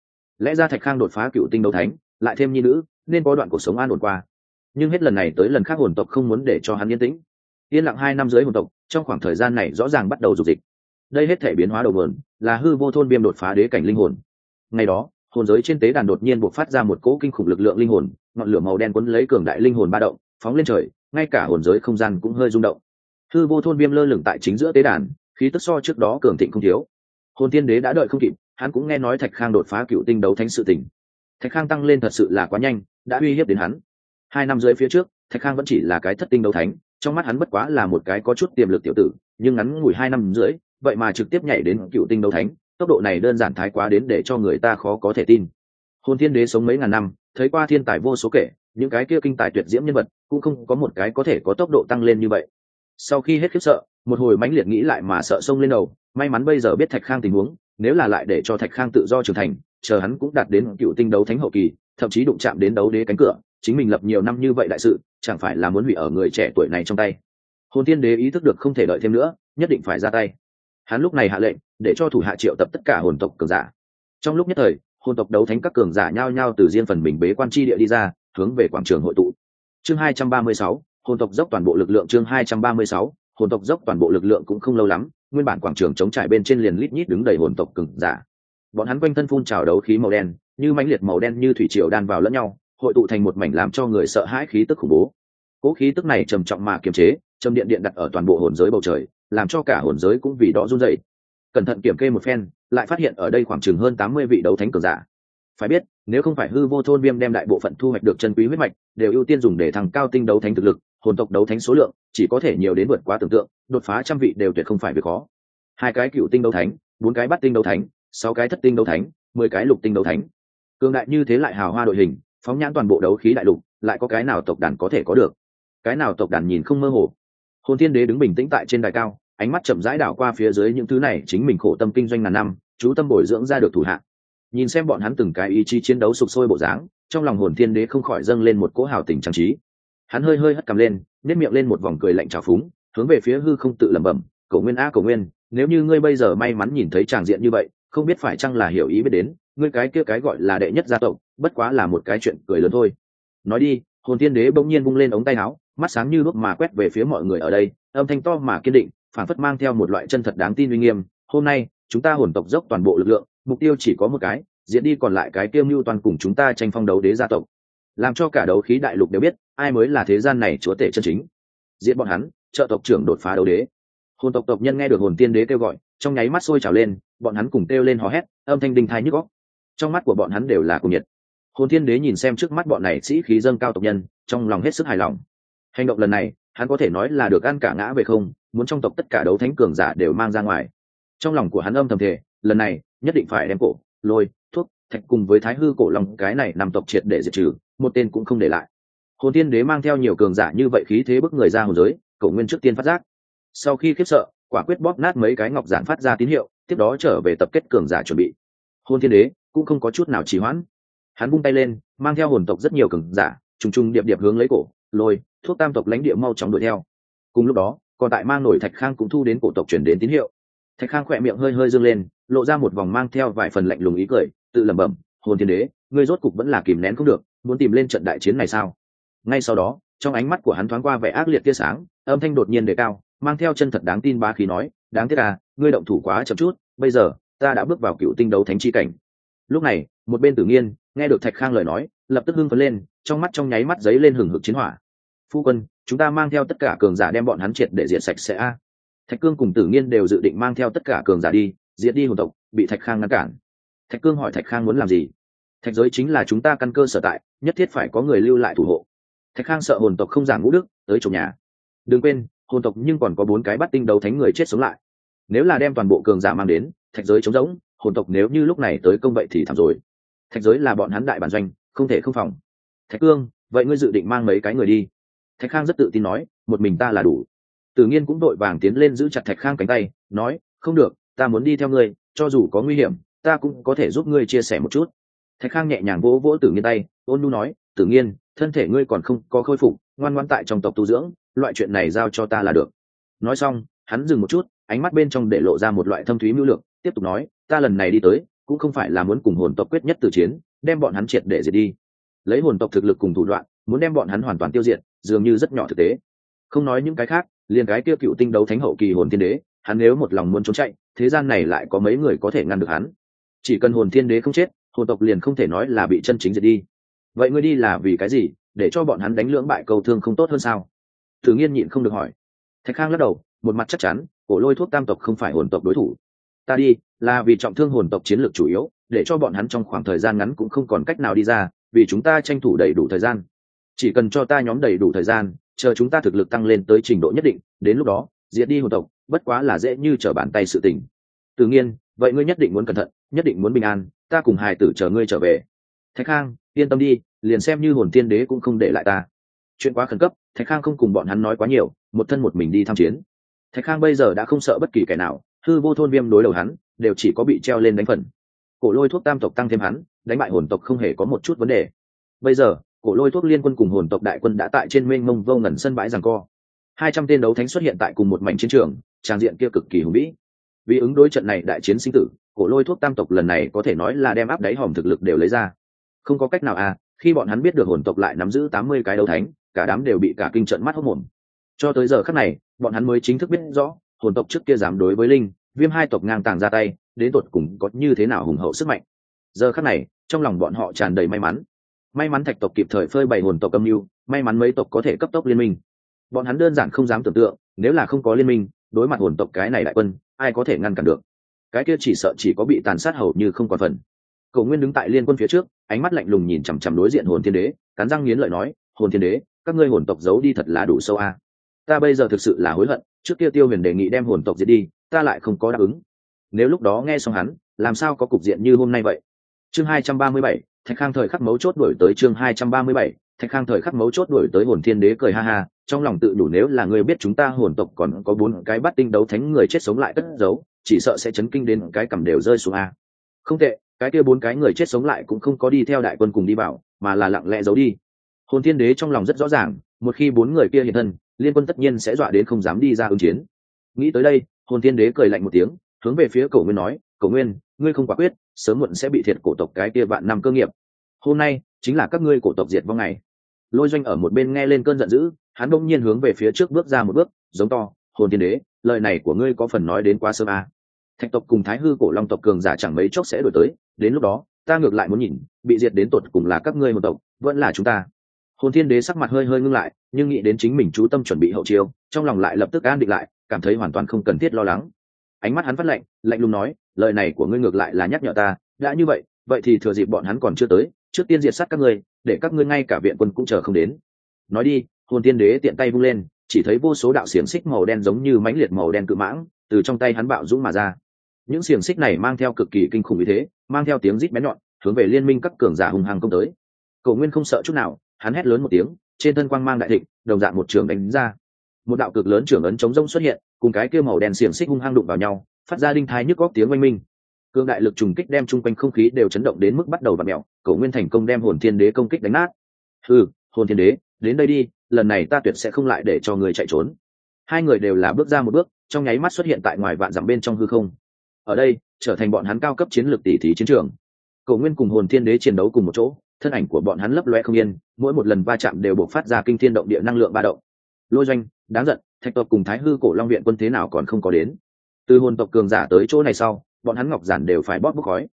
lẽ ra thạch khang đột phá cựu tinh đấu thánh, lại thêm nhi nữ, nên có đoạn cuộc sống an ổn qua. Nhưng hết lần này tới lần khác hồn tộc không muốn để cho hắn yên tĩnh. Yên lặng hai năm dưới hồn tộc, trong khoảng thời gian này rõ ràng bắt đầu dục dịch. Đây hết thể biến hóa đầu vườn là hư vô thôn viêm đột phá đế cảnh linh hồn. Ngày đó, hồn giới trên tế đàn đột nhiên buộc phát ra một cỗ kinh khủng lực lượng linh hồn, ngọn lửa màu đen quấn lấy cường đại linh hồn ba động, phóng lên trời, ngay cả hồn giới không gian cũng hơi rung động. Hư vô thôn viêm lơ lửng tại chính giữa tế đàn, khí tức so trước đó cường thịnh không thiếu. Hồn tiên đế đã đợi không kịp hắn cũng nghe nói thạch khang đột phá cựu tinh đấu thánh sự tỉnh thạch khang tăng lên thật sự là quá nhanh, đã uy hiếp đến hắn. Hai năm dưới phía trước, thạch khang vẫn chỉ là cái thất tinh đấu thánh, trong mắt hắn bất quá là một cái có chút tiềm lực tiểu tử, nhưng ngắn ngủi hai năm dưới vậy mà trực tiếp nhảy đến cựu tinh đấu thánh, tốc độ này đơn giản thái quá đến để cho người ta khó có thể tin. Hôn thiên đế sống mấy ngàn năm, thấy qua thiên tài vô số kể, những cái kia kinh tài tuyệt diễm nhân vật, cũng không có một cái có thể có tốc độ tăng lên như vậy. Sau khi hết khiếp sợ, một hồi mãnh liệt nghĩ lại mà sợ sông lên đầu, may mắn bây giờ biết thạch khang tình huống nếu là lại để cho thạch khang tự do trưởng thành chờ hắn cũng đạt đến cựu tinh đấu thánh hậu kỳ thậm chí đụng chạm đến đấu đế cánh cửa chính mình lập nhiều năm như vậy đại sự chẳng phải là muốn hủy ở người trẻ tuổi này trong tay. Hồn tiên đế ý thức được không thể đợi thêm nữa nhất định phải ra tay. Hắn lúc này hạ lệnh để cho thủ hạ triệu tập tất cả hồn tộc cường giả. Trong lúc nhất thời hồn tộc đấu thánh các cường giả nhao nhao từ riêng phần mình bế quan tri địa đi ra hướng về quảng trường hội tụ. Chương 236, hồn tộc dốc toàn bộ lực lượng chương 236, hồn tộc dốc toàn bộ lực lượng cũng không lâu lắm, nguyên bản quảng trường chống trải bên trên liền lít nhít đứng đầy hồn tộc cường giả. Bọn hắn quanh thân phun trào đấu khí màu đen, như mãnh liệt màu đen như thủy triều đan vào lẫn nhau, hội tụ thành một mảnh làm cho người sợ hãi khí tức khủng bố. Cố khí tức này trầm trọng mà kiềm chế, trầm điện điện đặt ở toàn bộ hồn giới bầu trời, làm cho cả hồn giới cũng vì đó run dậy cẩn thận kiểm kê một phen, lại phát hiện ở đây khoảng chừng hơn tám mươi vị đấu thánh cường giả. Phải biết, nếu không phải hư vô thôn viêm đem đại bộ phận thu hoạch được chân quý huyết mạch, đều ưu tiên dùng để thằng cao tinh đấu thánh thực lực, hồn tộc đấu thánh số lượng chỉ có thể nhiều đến vượt quá tưởng tượng, đột phá trăm vị đều tuyệt không phải việc khó. Hai cái cựu tinh đấu thánh, bốn cái bắt tinh đấu thánh, sáu cái thất tinh đấu thánh, mười cái lục tinh đấu thánh. Cường đại như thế lại hào hoa đội hình, phóng nhãn toàn bộ đấu khí đại lục, lại có cái nào tộc đàn có thể có được? Cái nào tộc đàn nhìn không mơ hồ? Hồn thiên đế đứng bình tĩnh tại trên đài cao, ánh mắt chậm rãi đảo qua phía dưới những thứ này, chính mình khổ tâm kinh doanh ngàn năm, chú tâm bồi dưỡng ra được thủ hạ. nhìn xem bọn hắn từng cái ý chí chiến đấu sục sôi bộ dáng, trong lòng hồn thiên đế không khỏi dâng lên một cỗ hào tình trang trí. Hắn hơi hơi hất cầm lên nếp miệng lên một vòng cười lạnh trào phúng, hướng về phía hư không tự lẩm bẩm cầu nguyên a cầu nguyên, nếu như ngươi bây giờ may mắn nhìn thấy tràng diện như vậy, không biết phải chăng là hiểu ý biết đến, ngươi cái kia cái gọi là đệ nhất gia tộc, bất quá là một cái chuyện cười lớn thôi. Nói đi, hồn thiên đế bỗng nhiên bung lên ống tay áo, mắt sáng như lúc mà quét về phía mọi người ở đây, âm thanh to mà kiên định, phản phất mang theo một loại chân thật đáng tin uy nghiêm, hôm nay, chúng ta hồn tộc dốc toàn bộ lực lượng, mục tiêu chỉ có một cái, diễn đi còn lại cái kiêm mưu toàn cùng chúng ta tranh phong đấu đế gia tộc làm cho cả đấu khí đại lục đều biết, ai mới là thế gian này chúa tể chân chính. Diễn bọn hắn, trợ tộc trưởng đột phá đấu đế. Hồn tộc tộc nhân nghe được hồn tiên đế kêu gọi, trong nháy mắt sôi trào lên, bọn hắn cùng kêu lên hò hét, âm thanh đinh thai nhức góc trong mắt của bọn hắn đều là cùng nhiệt. Hồn tiên đế nhìn xem trước mắt bọn này sĩ khí dâng cao tộc nhân, trong lòng hết sức hài lòng. Hành động lần này, hắn có thể nói là được ăn cả ngã về không, muốn trong tộc tất cả đấu thánh cường giả đều mang ra ngoài. Trong lòng của hắn âm thầm thể lần này, nhất định phải đem cổ, lôi thạch cùng với thái hư cổ lòng cái này nằm tộc triệt để diệt trừ, một tên cũng không để lại. Hồn tiên đế mang theo nhiều cường giả như vậy khí thế bức người ra hồn giới, cổ nguyên trước tiên phát giác. Sau khi khiếp sợ, quả quyết bóp nát mấy cái ngọc giản phát ra tín hiệu, tiếp đó trở về tập kết cường giả chuẩn bị. Hôn thiên đế cũng không có chút nào trì hoãn. Hắn bung tay lên, mang theo hồn tộc rất nhiều cường giả, trùng trùng điệp điệp hướng lấy cổ, lôi, thuốc tam tộc lãnh địa mau chóng đuổi theo. Cùng lúc đó, còn tại mang nổi thạch khang cũng thu đến cổ tộc chuyển đến tín hiệu. Thạch khang khỏe miệng hơi hơi dâng lên, lộ ra một vòng mang theo vài phần lạnh lùng ý cười tự lẩm bẩm, hồn thiên đế, ngươi rốt cục vẫn là kìm nén không được, muốn tìm lên trận đại chiến này sao? Ngay sau đó, trong ánh mắt của hắn thoáng qua vẻ ác liệt tia sáng, âm thanh đột nhiên đề cao, mang theo chân thật đáng tin ba khí nói, đáng tiếc à ngươi động thủ quá chậm chút, bây giờ, ta đã bước vào cựu tinh đấu thánh chi cảnh. Lúc này, một bên tử nghiên, nghe được thạch khang lời nói, lập tức hưng phấn lên, trong mắt trong nháy mắt giấy lên hừng hực chiến hỏa. Phu quân, chúng ta mang theo tất cả cường giả đem bọn hắn triệt để diệt sạch sẽ a. Thạch cương cùng tử nghiên đều dự định mang theo tất cả cường giả đi, diệt đi hồn tộc, bị thạch khang ngăn cản thạch cương hỏi thạch khang muốn làm gì? Thạch giới chính là chúng ta căn cơ sở tại, nhất thiết phải có người lưu lại thủ hộ. Thạch khang sợ hồn tộc không giảng ngũ đức, tới chồng nhà. Đừng quên, hồn tộc nhưng còn có bốn cái bắt tinh đấu thánh người chết sống lại. Nếu là đem toàn bộ cường giả mang đến, thạch giới trống rỗng, hồn tộc nếu như lúc này tới công vậy thì thảm rồi. Thạch giới là bọn hắn đại bản doanh, không thể không phòng. Thạch cương, vậy ngươi dự định mang mấy cái người đi? Thạch khang rất tự tin nói, một mình ta là đủ. Tự nhiên cũng đội vàng tiến lên giữ chặt thạch khang cánh tay, nói, không được, ta muốn đi theo ngươi, cho dù có nguy hiểm ta cũng có thể giúp ngươi chia sẻ một chút. Thạch khang nhẹ nhàng vỗ vỗ tử nghiên tay, ôn nu nói, tử nghiên, thân thể ngươi còn không có khôi phục, ngoan ngoan tại trong tộc tu dưỡng, loại chuyện này giao cho ta là được. Nói xong, hắn dừng một chút, ánh mắt bên trong để lộ ra một loại thâm thúy mưu lược, tiếp tục nói, ta lần này đi tới, cũng không phải là muốn cùng hồn tộc quyết nhất từ chiến, đem bọn hắn triệt để diệt đi. Lấy hồn tộc thực lực cùng thủ đoạn, muốn đem bọn hắn hoàn toàn tiêu diệt, dường như rất nhỏ thực tế. Không nói những cái khác, liền cái tiêu cựu tinh đấu thánh hậu kỳ hồn thiên đế, hắn nếu một lòng muốn trốn chạy, thế gian này lại có mấy người có thể ngăn được hắn chỉ cần hồn thiên đế không chết, hồn tộc liền không thể nói là bị chân chính diệt đi. Vậy ngươi đi là vì cái gì? Để cho bọn hắn đánh lưỡng bại cầu thương không tốt hơn sao? Thử nghiên nhịn không được hỏi. Thạch khang lắc đầu, một mặt chắc chắn, cổ lôi thuốc tam tộc không phải hồn tộc đối thủ. Ta đi, là vì trọng thương hồn tộc chiến lược chủ yếu, để cho bọn hắn trong khoảng thời gian ngắn cũng không còn cách nào đi ra, vì chúng ta tranh thủ đầy đủ thời gian. Chỉ cần cho ta nhóm đầy đủ thời gian, chờ chúng ta thực lực tăng lên tới trình độ nhất định, đến lúc đó, diệt đi hồn tộc, bất quá là dễ như trở bàn tay sự tình. Tự nhiên vậy ngươi nhất định muốn cẩn thận, nhất định muốn bình an, ta cùng hài tử chờ ngươi trở về. Thạch khang, yên tâm đi, liền xem như hồn tiên đế cũng không để lại ta. Chuyện quá khẩn cấp, thạch khang không cùng bọn hắn nói quá nhiều, một thân một mình đi tham chiến. Thạch khang bây giờ đã không sợ bất kỳ kẻ nào, hư vô thôn viêm đối đầu hắn, đều chỉ có bị treo lên đánh phần. Cổ lôi thuốc tam tộc tăng thêm hắn, đánh bại hồn tộc không hề có một chút vấn đề. Bây giờ, cổ lôi thuốc liên quân cùng hồn tộc đại quân đã tại trên mênh mông vô ngẩn sân bãi rằng co. Hai trăm tên đấu thánh xuất hiện tại cùng một mảnh chiến trường, trang diện kia cực kỳ hùng vĩ vì ứng đối trận này đại chiến sinh tử, cổ lôi thuốc tam tộc lần này có thể nói là đem áp đáy hòm thực lực đều lấy ra. Không có cách nào à khi bọn hắn biết được hồn tộc lại nắm giữ tám mươi cái đấu thánh, cả đám đều bị cả kinh trận mắt hốc mồm. Cho tới giờ khắc này, bọn hắn mới chính thức biết rõ, hồn tộc trước kia dám đối với linh, viêm hai tộc ngang tàng ra tay, đến tột cùng có như thế nào hùng hậu sức mạnh. Giờ khắc này, trong lòng bọn họ tràn đầy may mắn. May mắn thạch tộc kịp thời phơi bày hồn tộc âm mưu, may mắn mấy tộc có thể cấp tốc liên minh. Bọn hắn đơn giản không dám tưởng tượng, nếu là không có liên minh đối mặt hồn tộc cái này đại quân, ai có thể ngăn cản được? Cái kia chỉ sợ chỉ có bị tàn sát hầu như không còn phần. Cầu nguyên đứng tại liên quân phía trước, ánh mắt lạnh lùng nhìn chằm chằm đối diện hồn thiên đế, cắn răng nghiến lợi nói, hồn thiên đế, các ngươi hồn tộc giấu đi thật là đủ sâu a. Ta bây giờ thực sự là hối hận, trước kia tiêu huyền đề nghị đem hồn tộc diệt đi, ta lại không có đáp ứng. Nếu lúc đó nghe xong hắn, làm sao có cục diện như hôm nay vậy? Chương hai trăm ba mươi bảy, thạch khang thời khắc mấu chốt đổi tới chương hai trăm ba mươi bảy, thạch khang thời khắc mấu chốt đổi tới hồn thiên đế cười ha ha trong lòng tự đủ nếu là người biết chúng ta hồn tộc còn có bốn cái bắt tinh đấu thánh người chết sống lại cất giấu, chỉ sợ sẽ chấn kinh đến cái cầm đều rơi xuống a. Không tệ, cái kia bốn cái người chết sống lại cũng không có đi theo đại quân cùng đi vào mà là lặng lẽ giấu đi. Hồn thiên đế trong lòng rất rõ ràng, một khi bốn người kia hiện thân, liên quân tất nhiên sẽ dọa đến không dám đi ra ứng chiến. Nghĩ tới đây, hồn thiên đế cười lạnh một tiếng, hướng về phía cổ nguyên nói, cổ nguyên, ngươi không quả quyết, sớm muộn sẽ bị thiệt cổ tộc cái kia vạn năm cơ nghiệp. Hôm nay chính là các ngươi cổ tộc diệt vong ngày lôi doanh ở một bên nghe lên cơn giận dữ, hắn đông nhiên hướng về phía trước bước ra một bước, giống to, hồn thiên đế, lời này của ngươi có phần nói đến quá sớm à. thạch tộc cùng thái hư cổ long tộc cường giả chẳng mấy chốc sẽ đổi tới, đến lúc đó, ta ngược lại muốn nhìn, bị diệt đến tột cùng là các ngươi một tộc, vẫn là chúng ta hồn thiên đế sắc mặt hơi hơi ngưng lại, nhưng nghĩ đến chính mình chú tâm chuẩn bị hậu chiêu, trong lòng lại lập tức an định lại, cảm thấy hoàn toàn không cần thiết lo lắng ánh mắt hắn phát lạnh lạnh lùng nói, lời này của ngươi ngược lại là nhắc nhở ta, đã như vậy vậy thì thừa dịp bọn hắn còn chưa tới, trước tiên diệt sát các ngươi để các ngươi ngay cả viện quân cũng chờ không đến. Nói đi, hồn tiên đế tiện tay vung lên, chỉ thấy vô số đạo xiềng xích màu đen giống như mãnh liệt màu đen cự mãng, từ trong tay hắn bạo dũng mà ra. Những xiềng xích này mang theo cực kỳ kinh khủng như thế, mang theo tiếng rít bén nhọn, hướng về liên minh các cường giả hùng hăng công tới. Cầu nguyên không sợ chút nào, hắn hét lớn một tiếng, trên thân quang mang đại thịnh, đồng dạng một trường đánh ra. Một đạo cực lớn trưởng ấn chống rông xuất hiện, cùng cái kia màu đen xiềng xích hung hăng đụng vào nhau, phát ra đinh thái nhức góc tiếng oanh minh cương đại lực trùng kích đem chung quanh không khí đều chấn động đến mức bắt đầu và mẹo Cổ nguyên thành công đem hồn thiên đế công kích đánh nát. Ừ hồn thiên đế, đến đây đi, lần này ta tuyệt sẽ không lại để cho người chạy trốn. Hai người đều là bước ra một bước, trong nháy mắt xuất hiện tại ngoài vạn dặm bên trong hư không. Ở đây, trở thành bọn hắn cao cấp chiến lược tỷ thí chiến trường. Cổ nguyên cùng hồn thiên đế chiến đấu cùng một chỗ, thân ảnh của bọn hắn lấp loe không yên, mỗi một lần va chạm đều buộc phát ra kinh thiên động địa năng lượng ba động. Lôi doanh, đáng giận, thạch tộc cùng thái hư cổ long viện quân thế nào còn không có đến. Từ hồn tộc cường giả tới chỗ này sau bọn hắn ngọc giản đều phải bóp bốc khói.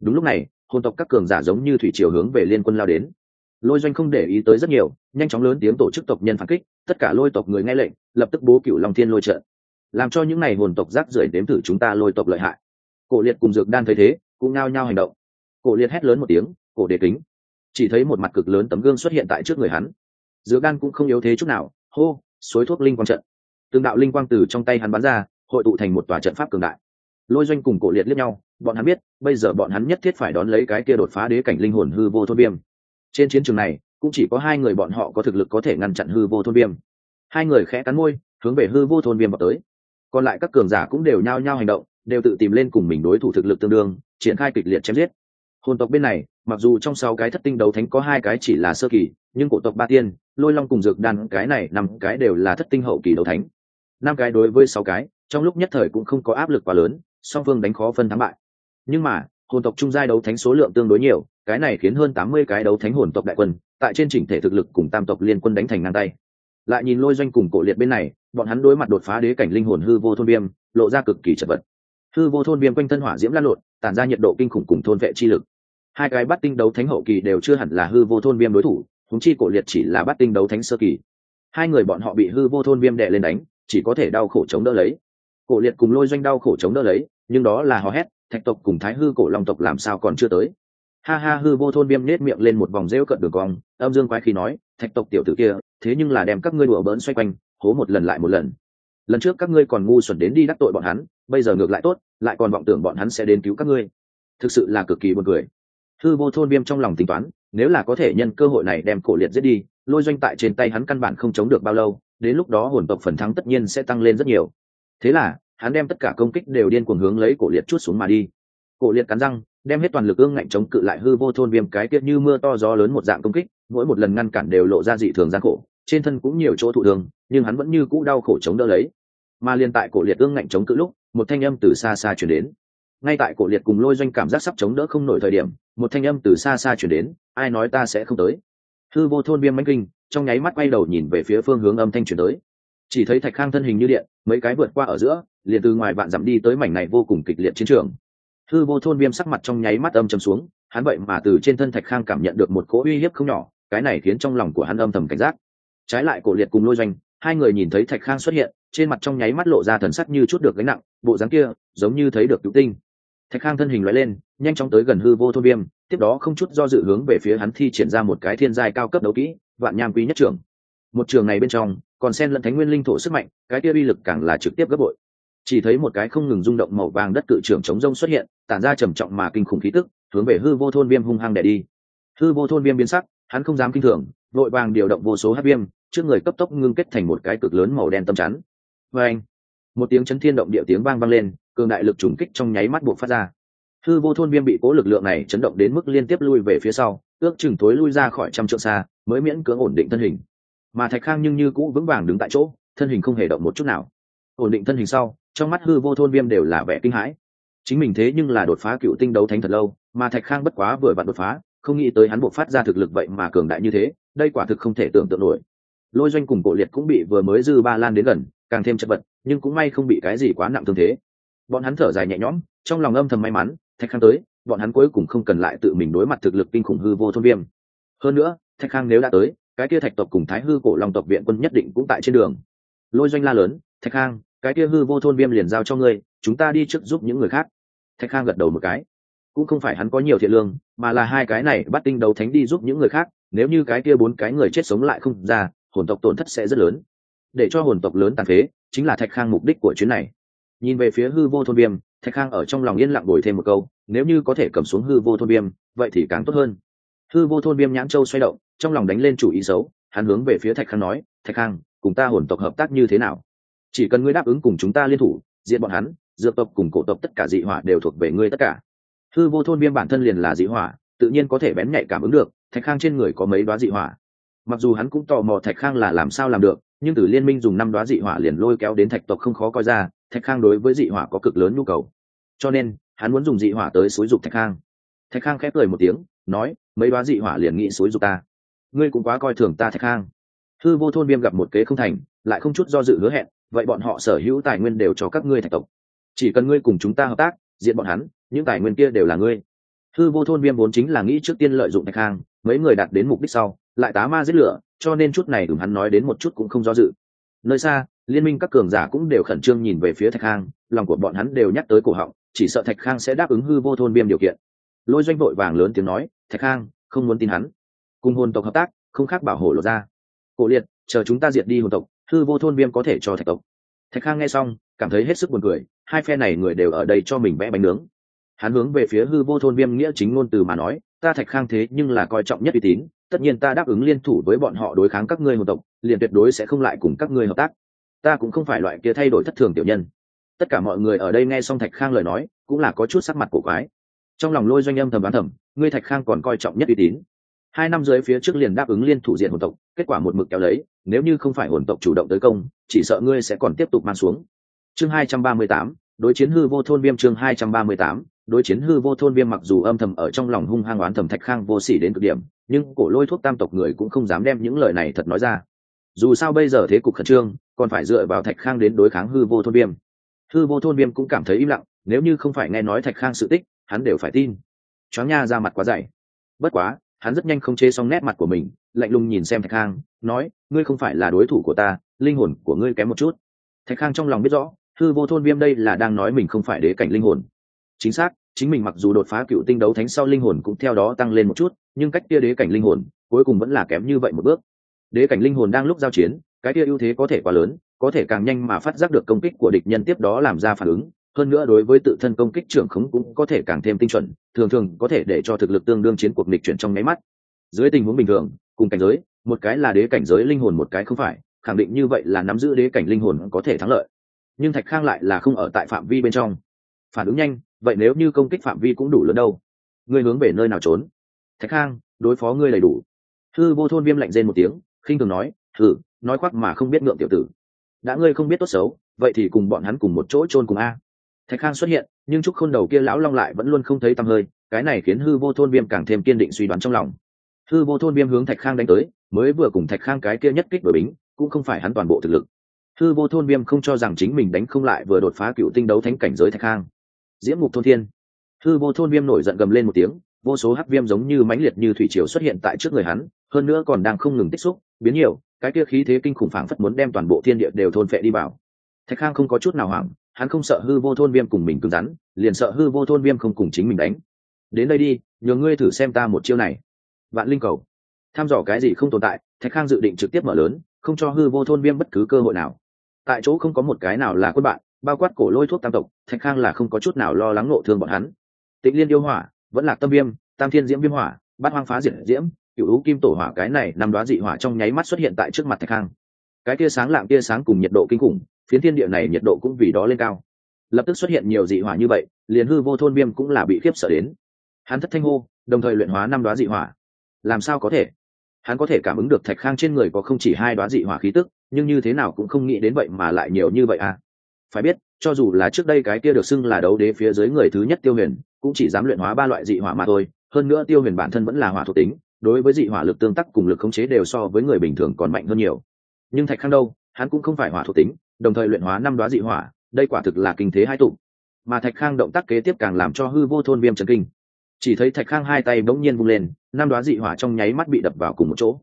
Đúng lúc này, hồn tộc các cường giả giống như thủy triều hướng về liên quân lao đến. Lôi doanh không để ý tới rất nhiều, nhanh chóng lớn tiếng tổ chức tộc nhân phản kích, tất cả lôi tộc người nghe lệnh, lập tức bố cựu long thiên lôi trận. Làm cho những n à y hồn tộc rác rưởi đếm thử chúng ta lôi tộc lợi hại. Cổ liệt cùng dược đan thấy thế, cũng nao nhao hành động. Cổ liệt hét lớn một tiếng, cổ đề kính! Chỉ thấy một mặt cực lớn tấm gương xuất hiện tại trước người hắn. Dược đan cũng không yếu thế chút nào, hô, xối thuốc linh quang trận. Từng đạo linh quang từ trong tay hắn bắn ra, hội tụ thành một tòa trận pháp cường đại lôi doanh cùng cổ liệt liếc nhau, bọn hắn biết, bây giờ bọn hắn nhất thiết phải đón lấy cái kia đột phá đế cảnh linh hồn hư vô thôn viêm. Trên chiến trường này, cũng chỉ có hai người bọn họ có thực lực có thể ngăn chặn hư vô thôn viêm. Hai người khẽ cắn môi, hướng về hư vô thôn viêm vào tới. Còn lại các cường giả cũng đều nhao nhao hành động, đều tự tìm lên cùng mình đối thủ thực lực tương đương, triển khai kịch liệt chém giết. Hồn tộc bên này, mặc dù trong sáu cái thất tinh đấu thánh có hai cái chỉ là sơ kỳ, nhưng cổ tộc ba tiên, lôi long cùng dược đan cái này năm cái đều là thất tinh hậu kỳ đấu thánh. Năm cái đối với sáu cái, trong lúc nhất thời cũng không có áp lực quá lớn song phương đánh khó phân thắng bại. Nhưng mà, hồn tộc trung giai đấu thánh số lượng tương đối nhiều, cái này khiến hơn tám mươi cái đấu thánh hồn tộc đại quân, tại trên chỉnh thể thực lực cùng tam tộc liên quân đánh thành ngang tay. Lại nhìn lôi doanh cùng cổ liệt bên này, bọn hắn đối mặt đột phá đế cảnh linh hồn hư vô thôn viêm, lộ ra cực kỳ chật vật. Hư vô thôn viêm quanh thân hỏa diễm lan lộn, tản ra nhiệt độ kinh khủng cùng thôn vệ chi lực. Hai cái bắt tinh đấu thánh hậu kỳ đều chưa hẳn là hư vô thôn viêm đối thủ húng chi cổ liệt chỉ là bắt tinh đấu thánh sơ kỳ. Hai người bọn họ bị hư vô thôn viêm đệ lên đánh, chỉ có thể đau khổ chống đỡ lấy. Cổ liệt cùng lôi doanh đau khổ chống đỡ lấy nhưng đó là hò hét, thạch tộc cùng thái hư cổ long tộc làm sao còn chưa tới. Ha ha hư vô thôn viêm nết miệng lên một vòng rêu cận đường cong, âm dương quái khi nói, thạch tộc tiểu tử kia, thế nhưng là đem các ngươi đùa bỡn xoay quanh, hố một lần lại một lần. Lần trước các ngươi còn ngu xuẩn đến đi đắc tội bọn hắn, bây giờ ngược lại tốt, lại còn vọng tưởng bọn hắn sẽ đến cứu các ngươi. Thực sự là cực kỳ buồn cười. Hư vô thôn viêm trong lòng tính toán, nếu là có thể nhân cơ hội này đem cổ liệt giết đi, lôi doanh tại trên tay hắn căn bản không chống được bao lâu, đến lúc đó hồn tộc phần thắng tất nhiên sẽ tăng lên rất nhiều. Thế là hắn đem tất cả công kích đều điên cuồng hướng lấy cổ liệt chút xuống mà đi. Cổ liệt cắn răng, đem hết toàn lực ương ngạnh chống cự lại hư vô thôn viêm cái tiết như mưa to gió lớn một dạng công kích, mỗi một lần ngăn cản đều lộ ra dị thường gian khổ, trên thân cũng nhiều chỗ thụ thường nhưng hắn vẫn như cũ đau khổ chống đỡ lấy. Mà liên tại cổ liệt ương ngạnh chống cự lúc, một thanh âm từ xa xa chuyển đến. Ngay tại cổ liệt cùng lôi doanh cảm giác sắp chống đỡ không nổi thời điểm, một thanh âm từ xa xa chuyển đến, ai nói ta sẽ không tới? Hư vô thôn viêm mánh kinh, trong nháy mắt quay đầu nhìn về phía phương hướng âm thanh chuyển tới. Chỉ thấy thạch khang thân hình như điện, mấy cái vượt qua ở giữa liền từ ngoài bạn dặm đi tới mảnh này vô cùng kịch liệt chiến trường. Hư vô thôn viêm sắc mặt trong nháy mắt âm chầm xuống, hắn vậy mà từ trên thân thạch khang cảm nhận được một cỗ uy hiếp không nhỏ, cái này khiến trong lòng của hắn âm thầm cảnh giác. Trái lại cổ liệt cùng lôi doanh, hai người nhìn thấy thạch khang xuất hiện, trên mặt trong nháy mắt lộ ra thần sắc như chút được gánh nặng, bộ dáng kia giống như thấy được cứu tinh. Thạch khang thân hình loại lên, nhanh chóng tới gần hư vô thôn viêm, tiếp đó không chút do dự hướng về phía hắn thi triển ra một cái thiên giai cao cấp đấu kỹ, vạn nham quý nhất trường. Một trường này bên trong, còn sen lẫn thánh nguyên linh thổ sức mạnh, cái kia uy lực càng là trực tiếp gấp bội chỉ thấy một cái không ngừng rung động màu vàng đất cự trưởng chống rông xuất hiện, tản ra trầm trọng mà kinh khủng khí tức, hướng về hư vô thôn viêm hung hăng đẻ đi. Hư vô thôn viêm biến sắc, hắn không dám kinh thường, vội vàng điều động vô số hát viêm, trước người cấp tốc ngưng kết thành một cái cực lớn màu đen tâm chắn. Vê anh một tiếng chấn thiên động địa tiếng vang vang lên, cường đại lực trùng kích trong nháy mắt buộc phát ra. Hư vô thôn viêm bị cố lực lượng này chấn động đến mức liên tiếp lui về phía sau, ước chừng tối lui ra khỏi trăm trượng xa, mới miễn cưỡng ổn định thân hình. Mà thạch khang nhưng như cũ vững vàng đứng tại chỗ, thân hình không hề động một chút nào. Ổn định thân hình sau trong mắt hư vô thôn viêm đều là vẻ kinh hãi. Chính mình thế nhưng là đột phá cựu tinh đấu thánh thật lâu, mà thạch khang bất quá vừa vặn đột phá, không nghĩ tới hắn buộc phát ra thực lực vậy mà cường đại như thế, đây quả thực không thể tưởng tượng nổi. Lôi doanh cùng cổ liệt cũng bị vừa mới dư ba lan đến gần, càng thêm chật vật, nhưng cũng may không bị cái gì quá nặng thương thế. Bọn hắn thở dài nhẹ nhõm, trong lòng âm thầm may mắn, thạch khang tới, bọn hắn cuối cùng không cần lại tự mình đối mặt thực lực kinh khủng hư vô thôn viêm. Hơn nữa, thạch khang nếu đã tới, cái kia thạch tộc cùng thái hư cổ long tộc viện quân nhất định cũng tại trên đường. Lôi doanh la lớn, thạch khang cái kia hư vô thôn viêm liền giao cho ngươi, chúng ta đi trước giúp những người khác. Thạch khang gật đầu một cái. Cũng không phải hắn có nhiều thiện lương, mà là hai cái này bắt tinh đấu thánh đi giúp những người khác, nếu như cái kia bốn cái người chết sống lại không ra, hồn tộc tổn thất sẽ rất lớn. Để cho hồn tộc lớn tàn phế, chính là thạch khang mục đích của chuyến này. Nhìn về phía hư vô thôn viêm, thạch khang ở trong lòng yên lặng đổi thêm một câu, nếu như có thể cầm xuống hư vô thôn viêm, vậy thì càng tốt hơn. Hư vô thôn viêm nhãn châu xoay động, trong lòng đánh lên chủ ý xấu, hắn hướng về phía thạch khang nói, thạch khang, cùng ta hồn tộc hợp tác như thế nào? Chỉ cần ngươi đáp ứng cùng chúng ta liên thủ diện bọn hắn, dược tộc cùng cổ tộc tất cả dị hỏa đều thuộc về ngươi tất cả. Hư vô thôn viêm bản thân liền là dị hỏa, tự nhiên có thể bén nhạy cảm ứng được, thạch khang trên người có mấy đoá dị hỏa. Mặc dù hắn cũng tò mò thạch khang là làm sao làm được, nhưng từ liên minh dùng năm đoá dị hỏa liền lôi kéo đến thạch tộc không khó coi ra, thạch khang đối với dị hỏa có cực lớn nhu cầu. Cho nên, hắn muốn dùng dị hỏa tới xúi dục thạch khang. Thạch khang khép cười một tiếng, nói, mấy đoá dị hỏa liền nghĩ xúi dục ta. Ngươi cũng quá coi thường ta thạch khang. Hư vô thôn viêm gặp một kế không thành, lại không chút do dự hứa hẹn vậy bọn họ sở hữu tài nguyên đều cho các ngươi thạch tộc. Chỉ cần ngươi cùng chúng ta hợp tác diện bọn hắn, những tài nguyên kia đều là ngươi. Hư vô thôn viêm vốn chính là nghĩ trước tiên lợi dụng thạch khang mấy người đạt đến mục đích sau, lại tá ma giết lửa, cho nên chút này ửng hắn nói đến một chút cũng không do dự. Nơi xa, liên minh các cường giả cũng đều khẩn trương nhìn về phía thạch khang lòng của bọn hắn đều nhắc tới cổ họng, chỉ sợ thạch khang sẽ đáp ứng hư vô thôn viêm điều kiện. Lôi doanh vội vàng lớn tiếng nói, thạch khang không muốn tin hắn. Cùng hồn tộc hợp tác, không khác bảo hộ lộ ra. Cổ liệt, chờ chúng ta diệt đi hồn tộc hư vô thôn viêm có thể cho thạch tộc. Thạch khang nghe xong, cảm thấy hết sức buồn cười, hai phe này người đều ở đây cho mình vẽ bánh nướng. Hắn hướng về phía hư vô thôn viêm nghĩa chính ngôn từ mà nói, ta thạch khang thế nhưng là coi trọng nhất uy tín, tất nhiên ta đáp ứng liên thủ với bọn họ đối kháng các ngươi hồn tộc, liền tuyệt đối sẽ không lại cùng các ngươi hợp tác. Ta cũng không phải loại kia thay đổi thất thường tiểu nhân. Tất cả mọi người ở đây nghe xong thạch khang lời nói, cũng là có chút sắc mặt cổ quái. Trong lòng lôi doanh âm thầm đoán thầm, ngươi thạch khang còn coi trọng nhất uy tín hai năm dưới phía trước liền đáp ứng liên thủ diện hồn tộc, kết quả một mực kéo lấy, nếu như không phải hồn tộc chủ động tới công, chỉ sợ ngươi sẽ còn tiếp tục mang xuống. Chương hai trăm ba mươi tám, đối chiến hư vô thôn viêm chương hai trăm ba mươi tám, đối chiến hư vô thôn viêm mặc dù âm thầm ở trong lòng hung hăng oán thầm thạch khang vô sỉ đến cực điểm, nhưng cổ lôi thuốc tam tộc người cũng không dám đem những lời này thật nói ra. Dù sao bây giờ thế cục khẩn trương, còn phải dựa vào thạch khang đến đối kháng hư vô thôn viêm. Hư vô thôn viêm cũng cảm thấy im lặng, nếu như không phải nghe nói thạch khang sự tích, hắn đều phải tin. Choáng nha ra mặt quá dày. Bất quá hắn rất nhanh không chê xong nét mặt của mình, lạnh lùng nhìn xem thạch khang, nói, ngươi không phải là đối thủ của ta, linh hồn của ngươi kém một chút. Thạch khang trong lòng biết rõ, hư vô thôn viêm đây là đang nói mình không phải đế cảnh linh hồn. Chính xác, chính mình mặc dù đột phá cựu tinh đấu thánh sau linh hồn cũng theo đó tăng lên một chút, nhưng cách kia đế cảnh linh hồn, cuối cùng vẫn là kém như vậy một bước. Đế cảnh linh hồn đang lúc giao chiến, cái kia ưu thế có thể quá lớn, có thể càng nhanh mà phát giác được công kích của địch nhân tiếp đó làm ra phản ứng hơn nữa đối với tự thân công kích trưởng khống cũng có thể càng thêm tinh chuẩn, thường thường có thể để cho thực lực tương đương chiến cuộc nịch chuyển trong nháy mắt. Dưới tình huống bình thường, cùng cảnh giới, một cái là đế cảnh giới linh hồn một cái không phải, khẳng định như vậy là nắm giữ đế cảnh linh hồn có thể thắng lợi. Nhưng thạch khang lại là không ở tại phạm vi bên trong. Phản ứng nhanh, vậy nếu như công kích phạm vi cũng đủ lớn đâu? Ngươi hướng về nơi nào trốn? Thạch khang, đối phó ngươi đầy đủ. Thư vô thôn viêm lạnh rên một tiếng, khinh thường nói thử nói khoác mà không biết ngượng tiểu tử. Đã ngươi không biết tốt xấu, vậy thì cùng bọn hắn cùng một chỗ chôn cùng a thạch khang xuất hiện, nhưng trúc khôn đầu kia lão long lại vẫn luôn không thấy tăm hơi, cái này khiến hư vô thôn viêm càng thêm kiên định suy đoán trong lòng. Hư vô thôn viêm hướng thạch khang đánh tới, mới vừa cùng thạch khang cái kia nhất kích đổi bính, cũng không phải hắn toàn bộ thực lực. Hư vô thôn viêm không cho rằng chính mình đánh không lại vừa đột phá cựu tinh đấu thánh cảnh giới thạch khang. Diễm mục thôn thiên. Hư vô thôn viêm nổi giận gầm lên một tiếng, vô số hắc viêm giống như mãnh liệt như thủy triều xuất hiện tại trước người hắn, hơn nữa còn đang không ngừng tích xúc, biến nhiều, cái kia khí thế kinh khủng phảng phất muốn đem toàn bộ thiên địa đều thôn phệ đi vào. Thạch khang không có chút nào hoảng hắn không sợ hư vô thôn viêm cùng mình cứng rắn, liền sợ hư vô thôn viêm không cùng chính mình đánh. Đến đây đi nhờ ngươi thử xem ta một chiêu này. Vạn linh cầu. Tham dò cái gì không tồn tại, thạch khang dự định trực tiếp mở lớn, không cho hư vô thôn viêm bất cứ cơ hội nào. Tại chỗ không có một cái nào là quân bạn, bao quát cổ lôi thuốc tam tộc, thạch khang là không có chút nào lo lắng nộ thương bọn hắn. Tịnh liên yêu hỏa, vẫn là tâm viêm, tam thiên diễm viêm hỏa, bát hoang phá diệt diễm cựu hữu kim tổ hỏa cái này nằm đoá dị hỏa trong nháy mắt xuất hiện tại trước mặt thạch khang cái tia sáng lạm tia sáng cùng nhiệt độ kinh khủng, phiến thiên địa này nhiệt độ cũng vì đó lên cao. Lập tức xuất hiện nhiều dị hỏa như vậy, liền hư vô thôn viêm cũng là bị khiếp sợ đến. Hắn thất thanh hô, đồng thời luyện hóa năm đoá dị hỏa. Làm sao có thể? Hắn có thể cảm ứng được thạch khang trên người có không chỉ hai đoá dị hỏa khí tức, nhưng như thế nào cũng không nghĩ đến vậy mà lại nhiều như vậy à? Phải biết, cho dù là trước đây cái kia được xưng là đấu đế phía dưới người thứ nhất tiêu huyền, cũng chỉ dám luyện hóa ba loại dị hỏa mà thôi. Hơn nữa tiêu huyền bản thân vẫn là hỏa thuộc tính, đối với dị hỏa lực tương tác cùng lực khống chế đều so với người bình thường còn mạnh hơn nhiều nhưng thạch khang đâu, hắn cũng không phải hỏa thuộc tính, đồng thời luyện hóa năm đoá dị hỏa, đây quả thực là kinh thế hai tụ. Mà thạch khang động tác kế tiếp càng làm cho hư vô thôn viêm trần kinh. Chỉ thấy thạch khang hai tay bỗng nhiên vung lên, năm đoá dị hỏa trong nháy mắt bị đập vào cùng một chỗ.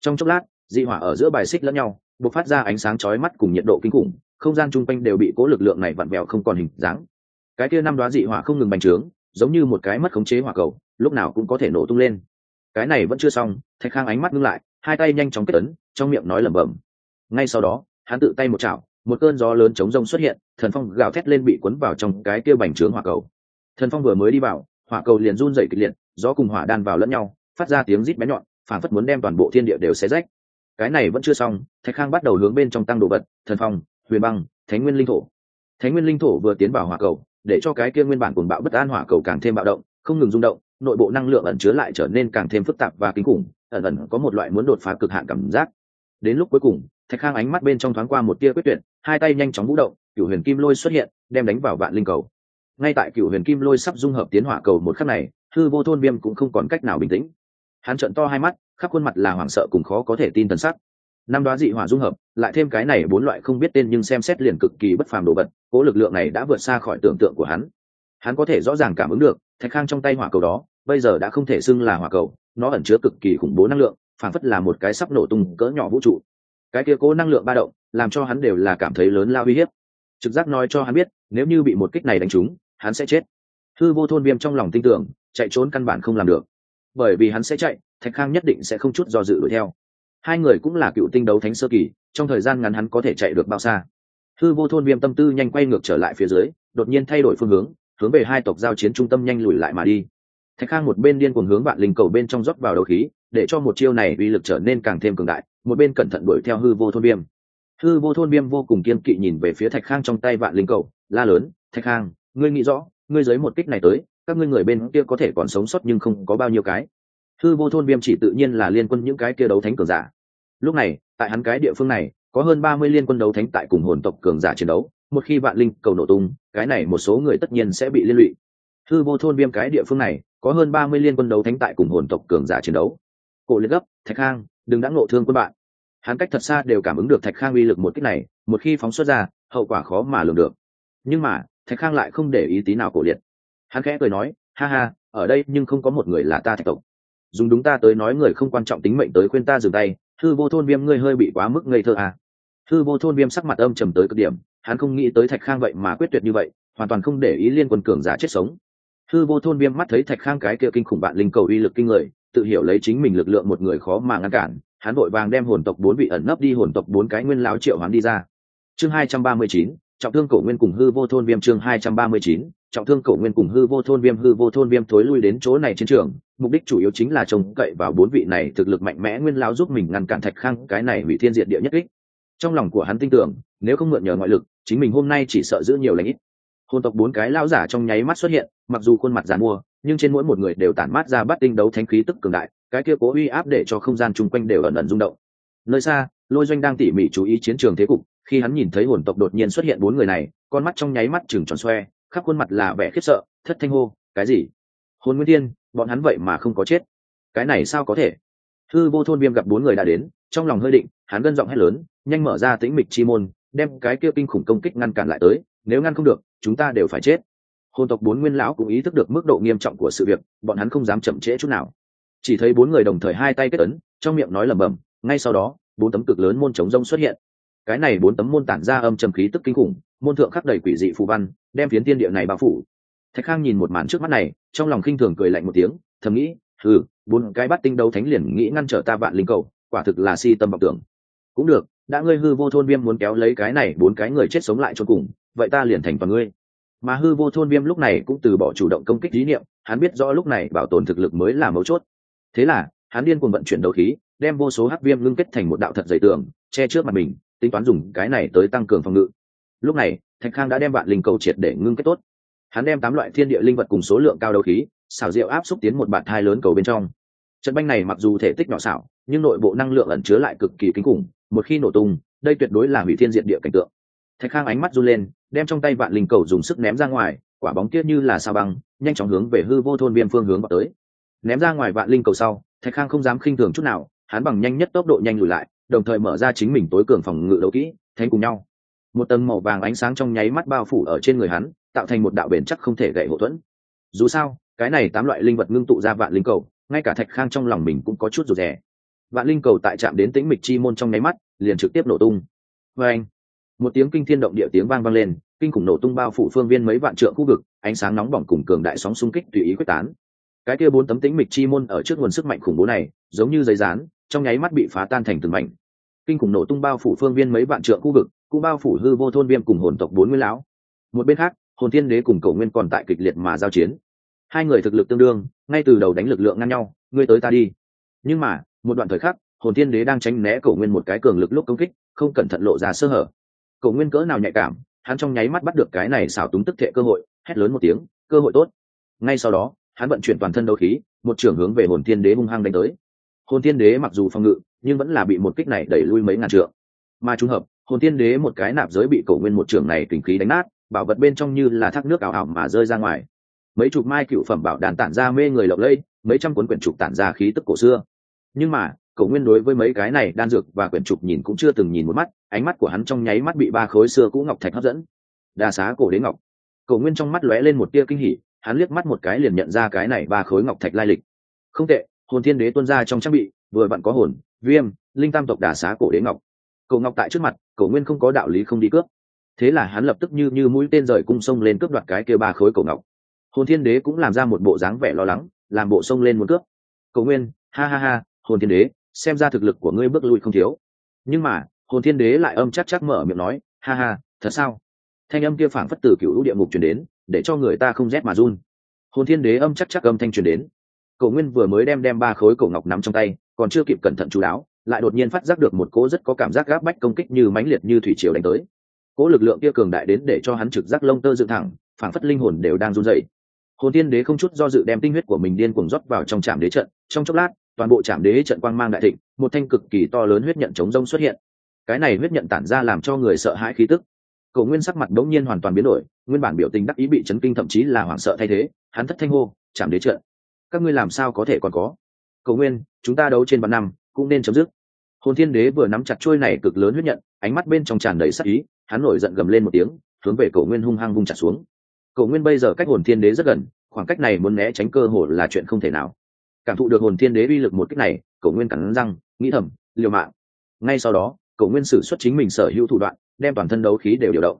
Trong chốc lát, dị hỏa ở giữa bài xích lẫn nhau b ộ c phát ra ánh sáng chói mắt cùng nhiệt độ kinh khủng, không gian chung quanh đều bị cố lực lượng này vặn vẹo không còn hình dáng. Cái kia năm đoá dị hỏa không ngừng bành trướng, giống như một cái mất khống chế hỏa cầu, lúc nào cũng có thể nổ tung lên cái này vẫn chưa xong, thạch khang ánh mắt ngưng lại, hai tay nhanh chóng kết ấn, trong miệng nói lẩm bẩm. Ngay sau đó, hắn tự tay một chảo, một cơn gió lớn chống rông xuất hiện, thần phong gào thét lên bị cuốn vào trong cái kia bành trướng hỏa cầu. Thần phong vừa mới đi vào, hỏa cầu liền run dậy kịch liệt, gió cùng hỏa đan vào lẫn nhau, phát ra tiếng rít bé nhọn phản phất muốn đem toàn bộ thiên địa đều xé rách. Cái này vẫn chưa xong, thạch khang bắt đầu hướng bên trong tăng đồ vật, thần phong, huyền băng, thánh nguyên linh thổ. Thánh nguyên linh thổ vừa tiến vào hỏa cầu, để cho cái kia nguyên bản cuồng bạo bất an hỏa cầu càng thêm bạo động, không ngừng rung động nội bộ năng lượng ẩn chứa lại trở nên càng thêm phức tạp và kinh khủng, ẩn ẩn có một loại muốn đột phá cực hạn cảm giác. Đến lúc cuối cùng, thạch khang ánh mắt bên trong thoáng qua một tia quyết tuyệt, hai tay nhanh chóng vũ động, cựu huyền kim lôi xuất hiện, đem đánh vào vạn linh cầu. Ngay tại cựu huyền kim lôi sắp dung hợp tiến hỏa cầu một khắc này, hư vô thôn viêm cũng không còn cách nào bình tĩnh. Hắn trợn to hai mắt, khắp khuôn mặt là hoảng sợ cùng khó có thể tin tần sắc. Năm đoá dị hỏa dung hợp, lại thêm cái này bốn loại không biết tên nhưng xem xét liền cực kỳ bất phàm đồ vật, cố lực lượng này đã vượt xa khỏi tưởng tượng của hắn. Hắn có thể rõ ràng cảm ứng được thạch khang trong tay hỏa cầu đó, bây giờ đã không thể xưng là hỏa cầu, nó ẩn chứa cực kỳ khủng bố năng lượng, phản phất là một cái sắp nổ tung cỡ nhỏ vũ trụ. Cái kia cố năng lượng ba động, làm cho hắn đều là cảm thấy lớn lao uy hiếp. Trực giác nói cho hắn biết, nếu như bị một kích này đánh trúng, hắn sẽ chết. Thư vô thôn viêm trong lòng tin tưởng, chạy trốn căn bản không làm được. Bởi vì hắn sẽ chạy, thạch khang nhất định sẽ không chút do dự đuổi theo. Hai người cũng là cựu tinh đấu thánh sơ kỳ, trong thời gian ngắn hắn có thể chạy được bao xa. Thư vô thôn viêm tâm tư nhanh quay ngược trở lại phía dưới, đột nhiên thay đổi phương hướng hướng về hai tộc giao chiến trung tâm nhanh lùi lại mà đi. Thạch khang một bên điên cuồng hướng vạn linh cầu bên trong rót vào đấu khí, để cho một chiêu này uy lực trở nên càng thêm cường đại, một bên cẩn thận đuổi theo hư vô thôn viêm. Hư vô thôn viêm vô cùng kiên kỵ nhìn về phía thạch khang trong tay vạn linh cầu, la lớn, thạch khang, ngươi nghĩ rõ, ngươi dưới một kích này tới, các ngươi người bên kia có thể còn sống sót nhưng không có bao nhiêu cái. Hư vô thôn viêm chỉ tự nhiên là liên quân những cái kia đấu thánh cường giả. Lúc này, tại hắn cái địa phương này có hơn ba mươi liên quân đấu thánh tại cùng hồn tộc cường giả chiến đấu, một khi vạn linh cầu nổ tung, cái này một số người tất nhiên sẽ bị liên lụy. Hư vô thôn viêm cái địa phương này, có hơn ba mươi liên quân đấu thánh tại cùng hồn tộc cường giả chiến đấu. Cổ liệt gấp, thạch khang, đừng đã ngộ thương quân bạn. Hắn cách thật xa đều cảm ứng được thạch khang uy lực một cách này, một khi phóng xuất ra, hậu quả khó mà lường được. Nhưng mà, thạch khang lại không để ý tí nào cổ liệt. Hắn khẽ cười nói, ha ha, ở đây nhưng không có một người là ta thạch tộc. Dùng đúng ta tới nói người không quan trọng tính mệnh tới khuyên ta dừng tay thư vô thôn viêm ngươi hơi bị quá mức ngây thơ à. Hư vô thôn viêm sắc mặt âm trầm tới cực điểm, hắn không nghĩ tới thạch khang vậy mà quyết tuyệt như vậy, hoàn toàn không để ý liên quân cường giả chết sống. Hư vô thôn viêm mắt thấy thạch khang cái kia kinh khủng bạn linh cầu uy lực kinh người, tự hiểu lấy chính mình lực lượng một người khó mà ngăn cản, hắn vội vàng đem hồn tộc bốn vị ẩn nấp đi hồn tộc bốn cái nguyên lão triệu hắn đi ra. Chương hai trăm ba mươi chín, trọng thương cổ nguyên cùng hư vô thôn viêm chương hai trăm ba mươi chín, trọng thương cổ nguyên cùng hư vô thôn viêm, hư vô thôn viêm thối lui đến chỗ này chiến trường, mục đích chủ yếu chính là trông cậy vào bốn vị này thực lực mạnh mẽ nguyên lão giúp mình ngăn cản thạch khang cái này hủy thiên diệt địa nhất đích trong lòng của hắn tin tưởng, nếu không mượn nhờ ngoại lực, chính mình hôm nay chỉ sợ giữ nhiều lãnh ít. Hồn tộc bốn cái lão giả trong nháy mắt xuất hiện, mặc dù khuôn mặt giàn mua, nhưng trên mỗi một người đều tản mát ra bắt tinh đấu thánh khí tức cường đại, cái kia cố uy áp để cho không gian chung quanh đều ẩn ẩn rung động. Nơi xa, lôi doanh đang tỉ mỉ chú ý chiến trường thế cục, khi hắn nhìn thấy hồn tộc đột nhiên xuất hiện bốn người này, con mắt trong nháy mắt chừng tròn xoe, khắp khuôn mặt là vẻ khiếp sợ, thất thanh hô, cái gì? Hồn nguyên thiên, bọn hắn vậy mà không có chết? Cái này sao có thể? Thư vô thôn viêm gặp bốn người đã đến, trong lòng hơi định, hắn gân giọng hét lớn nhanh mở ra tĩnh mịch chi môn, đem cái kia kinh khủng công kích ngăn cản lại tới, nếu ngăn không được, chúng ta đều phải chết. Hồn tộc bốn nguyên lão cũng ý thức được mức độ nghiêm trọng của sự việc, bọn hắn không dám chậm trễ chút nào. Chỉ thấy bốn người đồng thời hai tay kết ấn, trong miệng nói lẩm bẩm, ngay sau đó, bốn tấm cực lớn môn chống rông xuất hiện. Cái này bốn tấm môn tản ra âm trầm khí tức kinh khủng, môn thượng khắc đầy quỷ dị phù văn, đem phiến tiên địa này bao phủ. Thạch khang nhìn một màn trước mắt này, trong lòng khinh thường cười lạnh một tiếng, thầm nghĩ ừ bốn cái bắt tinh đấu thánh liền nghĩ ngăn trở ta vạn linh cầu, quả thực là si tâm vọng tưởng. Cũng được đã ngươi hư vô thôn viêm muốn kéo lấy cái này bốn cái người chết sống lại cho cùng, vậy ta liền thành toàn ngươi. Mà hư vô thôn viêm lúc này cũng từ bỏ chủ động công kích lý niệm, hắn biết rõ lúc này bảo tồn thực lực mới là mấu chốt. Thế là, hắn điên cuồng vận chuyển đấu khí, đem vô số hắc viêm ngưng kết thành một đạo thật dày tường, che trước mặt mình, tính toán dùng cái này tới tăng cường phòng ngự. Lúc này, thạch khang đã đem vạn linh cầu triệt để ngưng kết tốt. Hắn đem tám loại thiên địa linh vật cùng số lượng cao đấu khí, xảo diệu áp xúc tiến một bạt thai lớn cầu bên trong. Trận banh này mặc dù thể tích nhỏ xảo, nhưng nội bộ năng lượng ẩn chứa lại cực kỳ kinh khủng một khi nổ tung, đây tuyệt đối là hủy thiên diện địa cảnh tượng. Thạch khang ánh mắt run lên, đem trong tay vạn linh cầu dùng sức ném ra ngoài, quả bóng tiết như là sao băng, nhanh chóng hướng về hư vô thôn viêm phương hướng vào tới. Ném ra ngoài vạn linh cầu sau, thạch khang không dám khinh thường chút nào, hắn bằng nhanh nhất tốc độ nhanh lùi lại, đồng thời mở ra chính mình tối cường phòng ngự đấu kỹ thanh cùng nhau. Một tầng màu vàng ánh sáng trong nháy mắt bao phủ ở trên người hắn, tạo thành một đạo bền chắc không thể gậy hậu thuẫn. Dù sao, cái này tám loại linh vật ngưng tụ ra vạn linh cầu, ngay cả thạch khang trong lòng mình cũng có chút rụt rè vạn linh cầu tại trạm đến tĩnh mịch chi môn trong nháy mắt, liền trực tiếp nổ tung. Vê anh, một tiếng kinh thiên động địa tiếng vang vang lên, kinh khủng nổ tung bao phủ phương viên mấy vạn trượng khu vực, ánh sáng nóng bỏng cùng cường đại sóng xung kích tùy ý quyết tán. Cái kia bốn tấm tĩnh mịch chi môn ở trước nguồn sức mạnh khủng bố này, giống như giấy rán trong nháy mắt bị phá tan thành từng mảnh. Kinh khủng nổ tung bao phủ phương viên mấy vạn trượng khu vực, cũng bao phủ hư vô thôn viêm cùng hồn tộc bốn nguyên lão. Một bên khác, hồn thiên đế cùng cầu nguyên còn tại kịch liệt mà giao chiến. Hai người thực lực tương đương, ngay từ đầu đánh lực lượng ngang nhau, ngươi tới ta đi. Nhưng mà một đoạn thời khắc, hồn thiên đế đang tránh né cổ nguyên một cái cường lực lúc công kích, không cẩn thận lộ ra sơ hở. Cổ nguyên cỡ nào nhạy cảm, hắn trong nháy mắt bắt được cái này xảo túng tức thệ cơ hội, hét lớn một tiếng, cơ hội tốt. Ngay sau đó, hắn vận chuyển toàn thân đấu khí, một trưởng hướng về hồn thiên đế hung hăng đánh tới. Hồn thiên đế mặc dù phòng ngự, nhưng vẫn là bị một kích này đẩy lui mấy ngàn trượng. Mà trùng hợp, hồn thiên đế một cái nạp giới bị cổ nguyên một trưởng này kình khí đánh nát, bảo vật bên trong như là thác nước ảo ảo mà rơi ra ngoài. Mấy chục mai cựu phẩm bảo đàn tản ra mê người lộng lây mấy trăm cuốn quyển trục tản ra khí tức cổ xưa nhưng mà, cậu nguyên đối với mấy cái này đan dược và quyển trục nhìn cũng chưa từng nhìn một mắt, ánh mắt của hắn trong nháy mắt bị ba khối xưa cũ ngọc thạch hấp dẫn. Đa xá cổ đế ngọc. Cậu nguyên trong mắt lóe lên một tia kinh hỉ, hắn liếc mắt một cái liền nhận ra cái này ba khối ngọc thạch lai lịch. Không tệ, hồn thiên đế tuân ra trong trang bị, vừa bạn có hồn, viêm, linh tam tộc đà xá cổ đế ngọc. Cậu ngọc tại trước mặt, cậu nguyên không có đạo lý không đi cướp. Thế là hắn lập tức như như mũi tên rời cung sông lên cướp đoạt cái kia ba khối cổ ngọc. Hồn thiên đế cũng làm ra một bộ dáng vẻ lo lắng, làm bộ sông lên muốn cướp. Cầu nguyên, ha ha ha hồn thiên đế, xem ra thực lực của ngươi bước lui không thiếu. Nhưng mà, hồn thiên đế lại âm chắc chắc mở miệng nói, ha ha, thật sao? Thanh âm kia phảng phất từ cựu lũ địa ngục truyền đến, để cho người ta không rét mà run. Hồn thiên đế âm chắc chắc âm thanh truyền đến. Cầu nguyên vừa mới đem đem ba khối cổ ngọc nắm trong tay, còn chưa kịp cẩn thận chú đáo, lại đột nhiên phát giác được một cỗ rất có cảm giác gáp bách công kích như mãnh liệt như thủy triều đánh tới. Cỗ lực lượng kia cường đại đến để cho hắn trực giác lông tơ dựng thẳng, phảng phất linh hồn đều đang run dậy hồn thiên đế không chút do dự đem tinh huyết của mình điên cuồng rót vào trong trạm đế trận, trong chốc lát toàn bộ trạm đế trận quang mang đại thịnh, một thanh cực kỳ to lớn huyết nhận chống rông xuất hiện. Cái này huyết nhận tản ra làm cho người sợ hãi khí tức. Cầu nguyên sắc mặt đống nhiên hoàn toàn biến đổi, nguyên bản biểu tình đắc ý bị chấn kinh thậm chí là hoảng sợ thay thế, hắn thất thanh hô chạm đế trận, các ngươi làm sao có thể còn có? Cầu nguyên, chúng ta đấu trên vạn năm, cũng nên chấm dứt. Hồn thiên đế vừa nắm chặt trôi này cực lớn huyết nhận, ánh mắt bên trong tràn đầy sắc ý, hắn nổi giận gầm lên một tiếng, hướng về cầu nguyên hung hăng vung chặt xuống. Cầu nguyên bây giờ cách hồn thiên đế rất gần, khoảng cách này muốn né tránh cơ hội là chuyện không thể nào cảm thụ được hồn thiên đế uy lực một cách này cậu nguyên cắn răng, nghĩ thầm, liều mạng. Ngay sau đó cậu nguyên sử xuất chính mình sở hữu thủ đoạn, đem toàn thân đấu khí đều điều động.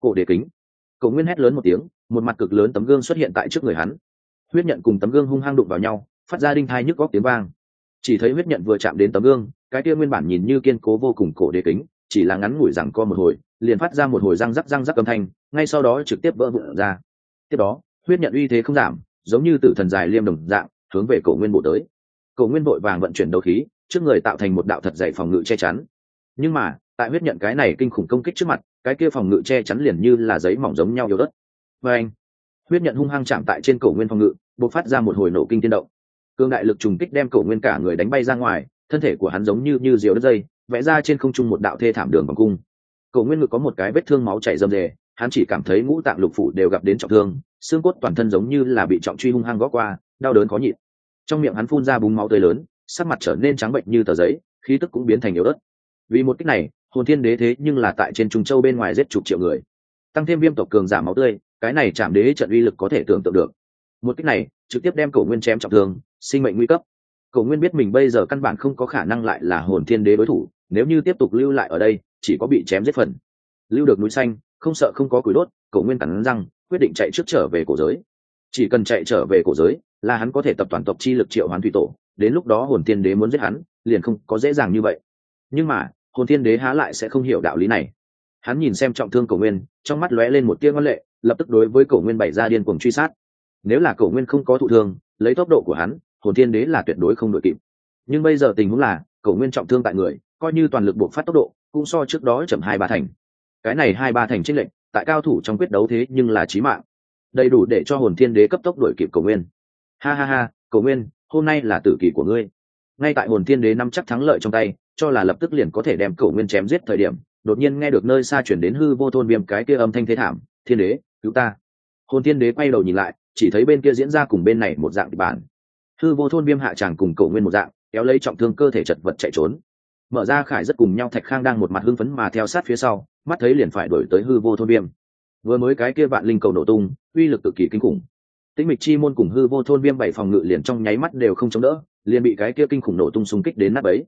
Cổ đế kính. Cậu nguyên hét lớn một tiếng, một mặt cực lớn tấm gương xuất hiện tại trước người hắn. Huyết nhận cùng tấm gương hung hăng đụng vào nhau, phát ra đinh thai nhức góc tiếng vang. Chỉ thấy huyết nhận vừa chạm đến tấm gương, cái kia nguyên bản nhìn như kiên cố vô cùng cổ đế kính, chỉ là ngắn ngủi rằng co một hồi, liền phát ra một hồi răng rắc răng rắc âm thanh, ngay sau đó trực tiếp vỡ vụn ra. Tiếp đó, huyết nhận uy thế không giảm, giống như tử thần dài liêm đồng dạng hướng về cổ nguyên bộ tới. Cổ nguyên vội vàng vận chuyển đầu khí, trước người tạo thành một đạo thật dày phòng ngự che chắn. Nhưng mà, tại huyết nhận cái này kinh khủng công kích trước mặt, cái kia phòng ngự che chắn liền như là giấy mỏng giống nhau yếu đất và anh, huyết nhận hung hăng chạm tại trên cổ nguyên phòng ngự b ộ c phát ra một hồi nổ kinh tiên động. Cương đại lực trùng kích đem cổ nguyên cả người đánh bay ra ngoài, thân thể của hắn giống như như diều đất dây, vẽ ra trên không trung một đạo thê thảm đường vòng cung. Cổ nguyên ngực có một cái vết thương máu chảy rầm rề hắn chỉ cảm thấy ngũ tạng lục phủ đều gặp đến trọng thương, xương cốt toàn thân giống như là bị trọng truy hung hăng gó qua đau đớn khó nhịn. Trong miệng hắn phun ra búng máu tươi lớn, sắc mặt trở nên trắng bệnh như tờ giấy, khí tức cũng biến thành yếu ớt. vì một cách này, hồn thiên đế thế nhưng là tại trên trung châu bên ngoài giết chục triệu người. Tăng thêm viêm tộc cường giảm máu tươi, cái này chạm đế trận uy lực có thể tưởng tượng được. Một cách này, trực tiếp đem cổ nguyên chém trọng thương, sinh mệnh nguy cấp. Cổ nguyên biết mình bây giờ căn bản không có khả năng lại là hồn thiên đế đối thủ, nếu như tiếp tục lưu lại ở đây, chỉ có bị chém giết phần. Lưu được núi xanh, không sợ không có củi đốt, cổ nguyên cắn răng, quyết định chạy trước trở về cổ giới chỉ cần chạy trở về cổ giới, là hắn có thể tập toàn tộc chi lực triệu hoán thủy tổ, đến lúc đó hồn thiên đế muốn giết hắn, liền không có dễ dàng như vậy. Nhưng mà, hồn thiên đế há lại sẽ không hiểu đạo lý này. Hắn nhìn xem trọng thương cổ nguyên, trong mắt lóe lên một tia ngân lệ, lập tức đối với cổ nguyên bày ra điên cuồng truy sát. Nếu là cổ nguyên không có thụ thương, lấy tốc độ của hắn, hồn thiên đế là tuyệt đối không đội kịp. Nhưng bây giờ tình huống là, cổ nguyên trọng thương tại người, coi như toàn lực buộc phát tốc độ, cũng so trước đó chậm hai ba thành. Cái này hai ba thành trích lệnh tại cao thủ trong quyết đấu thế nhưng là chí mạng đầy đủ để cho hồn thiên đế cấp tốc đuổi kịp cổ nguyên. Ha ha ha cổ nguyên, hôm nay là tử kỳ của ngươi. Ngay tại hồn thiên đế nắm chắc thắng lợi trong tay, cho là lập tức liền có thể đem cổ nguyên chém giết thời điểm, đột nhiên nghe được nơi xa chuyển đến hư vô thôn viêm cái kia âm thanh thế thảm, thiên đế, cứu ta. Hồn thiên đế quay đầu nhìn lại, chỉ thấy bên kia diễn ra cùng bên này một dạng kịch bản. Hư vô thôn viêm hạ tràng cùng cổ nguyên một dạng, kéo lấy trọng thương cơ thể chật vật chạy trốn. Mở ra khải rất cùng nhau thạch khang đang một mặt hưng phấn mà theo sát phía sau, mắt thấy liền phải đổi tới hư vô thôn viêm vừa mới cái kia vạn linh cầu nổ tung, uy lực cực kỳ kinh khủng. Tĩnh mịch chi môn cùng hư vô thôn viêm bảy phòng ngự liền trong nháy mắt đều không chống đỡ, liền bị cái kia kinh khủng nổ tung xung kích đến nắp ấy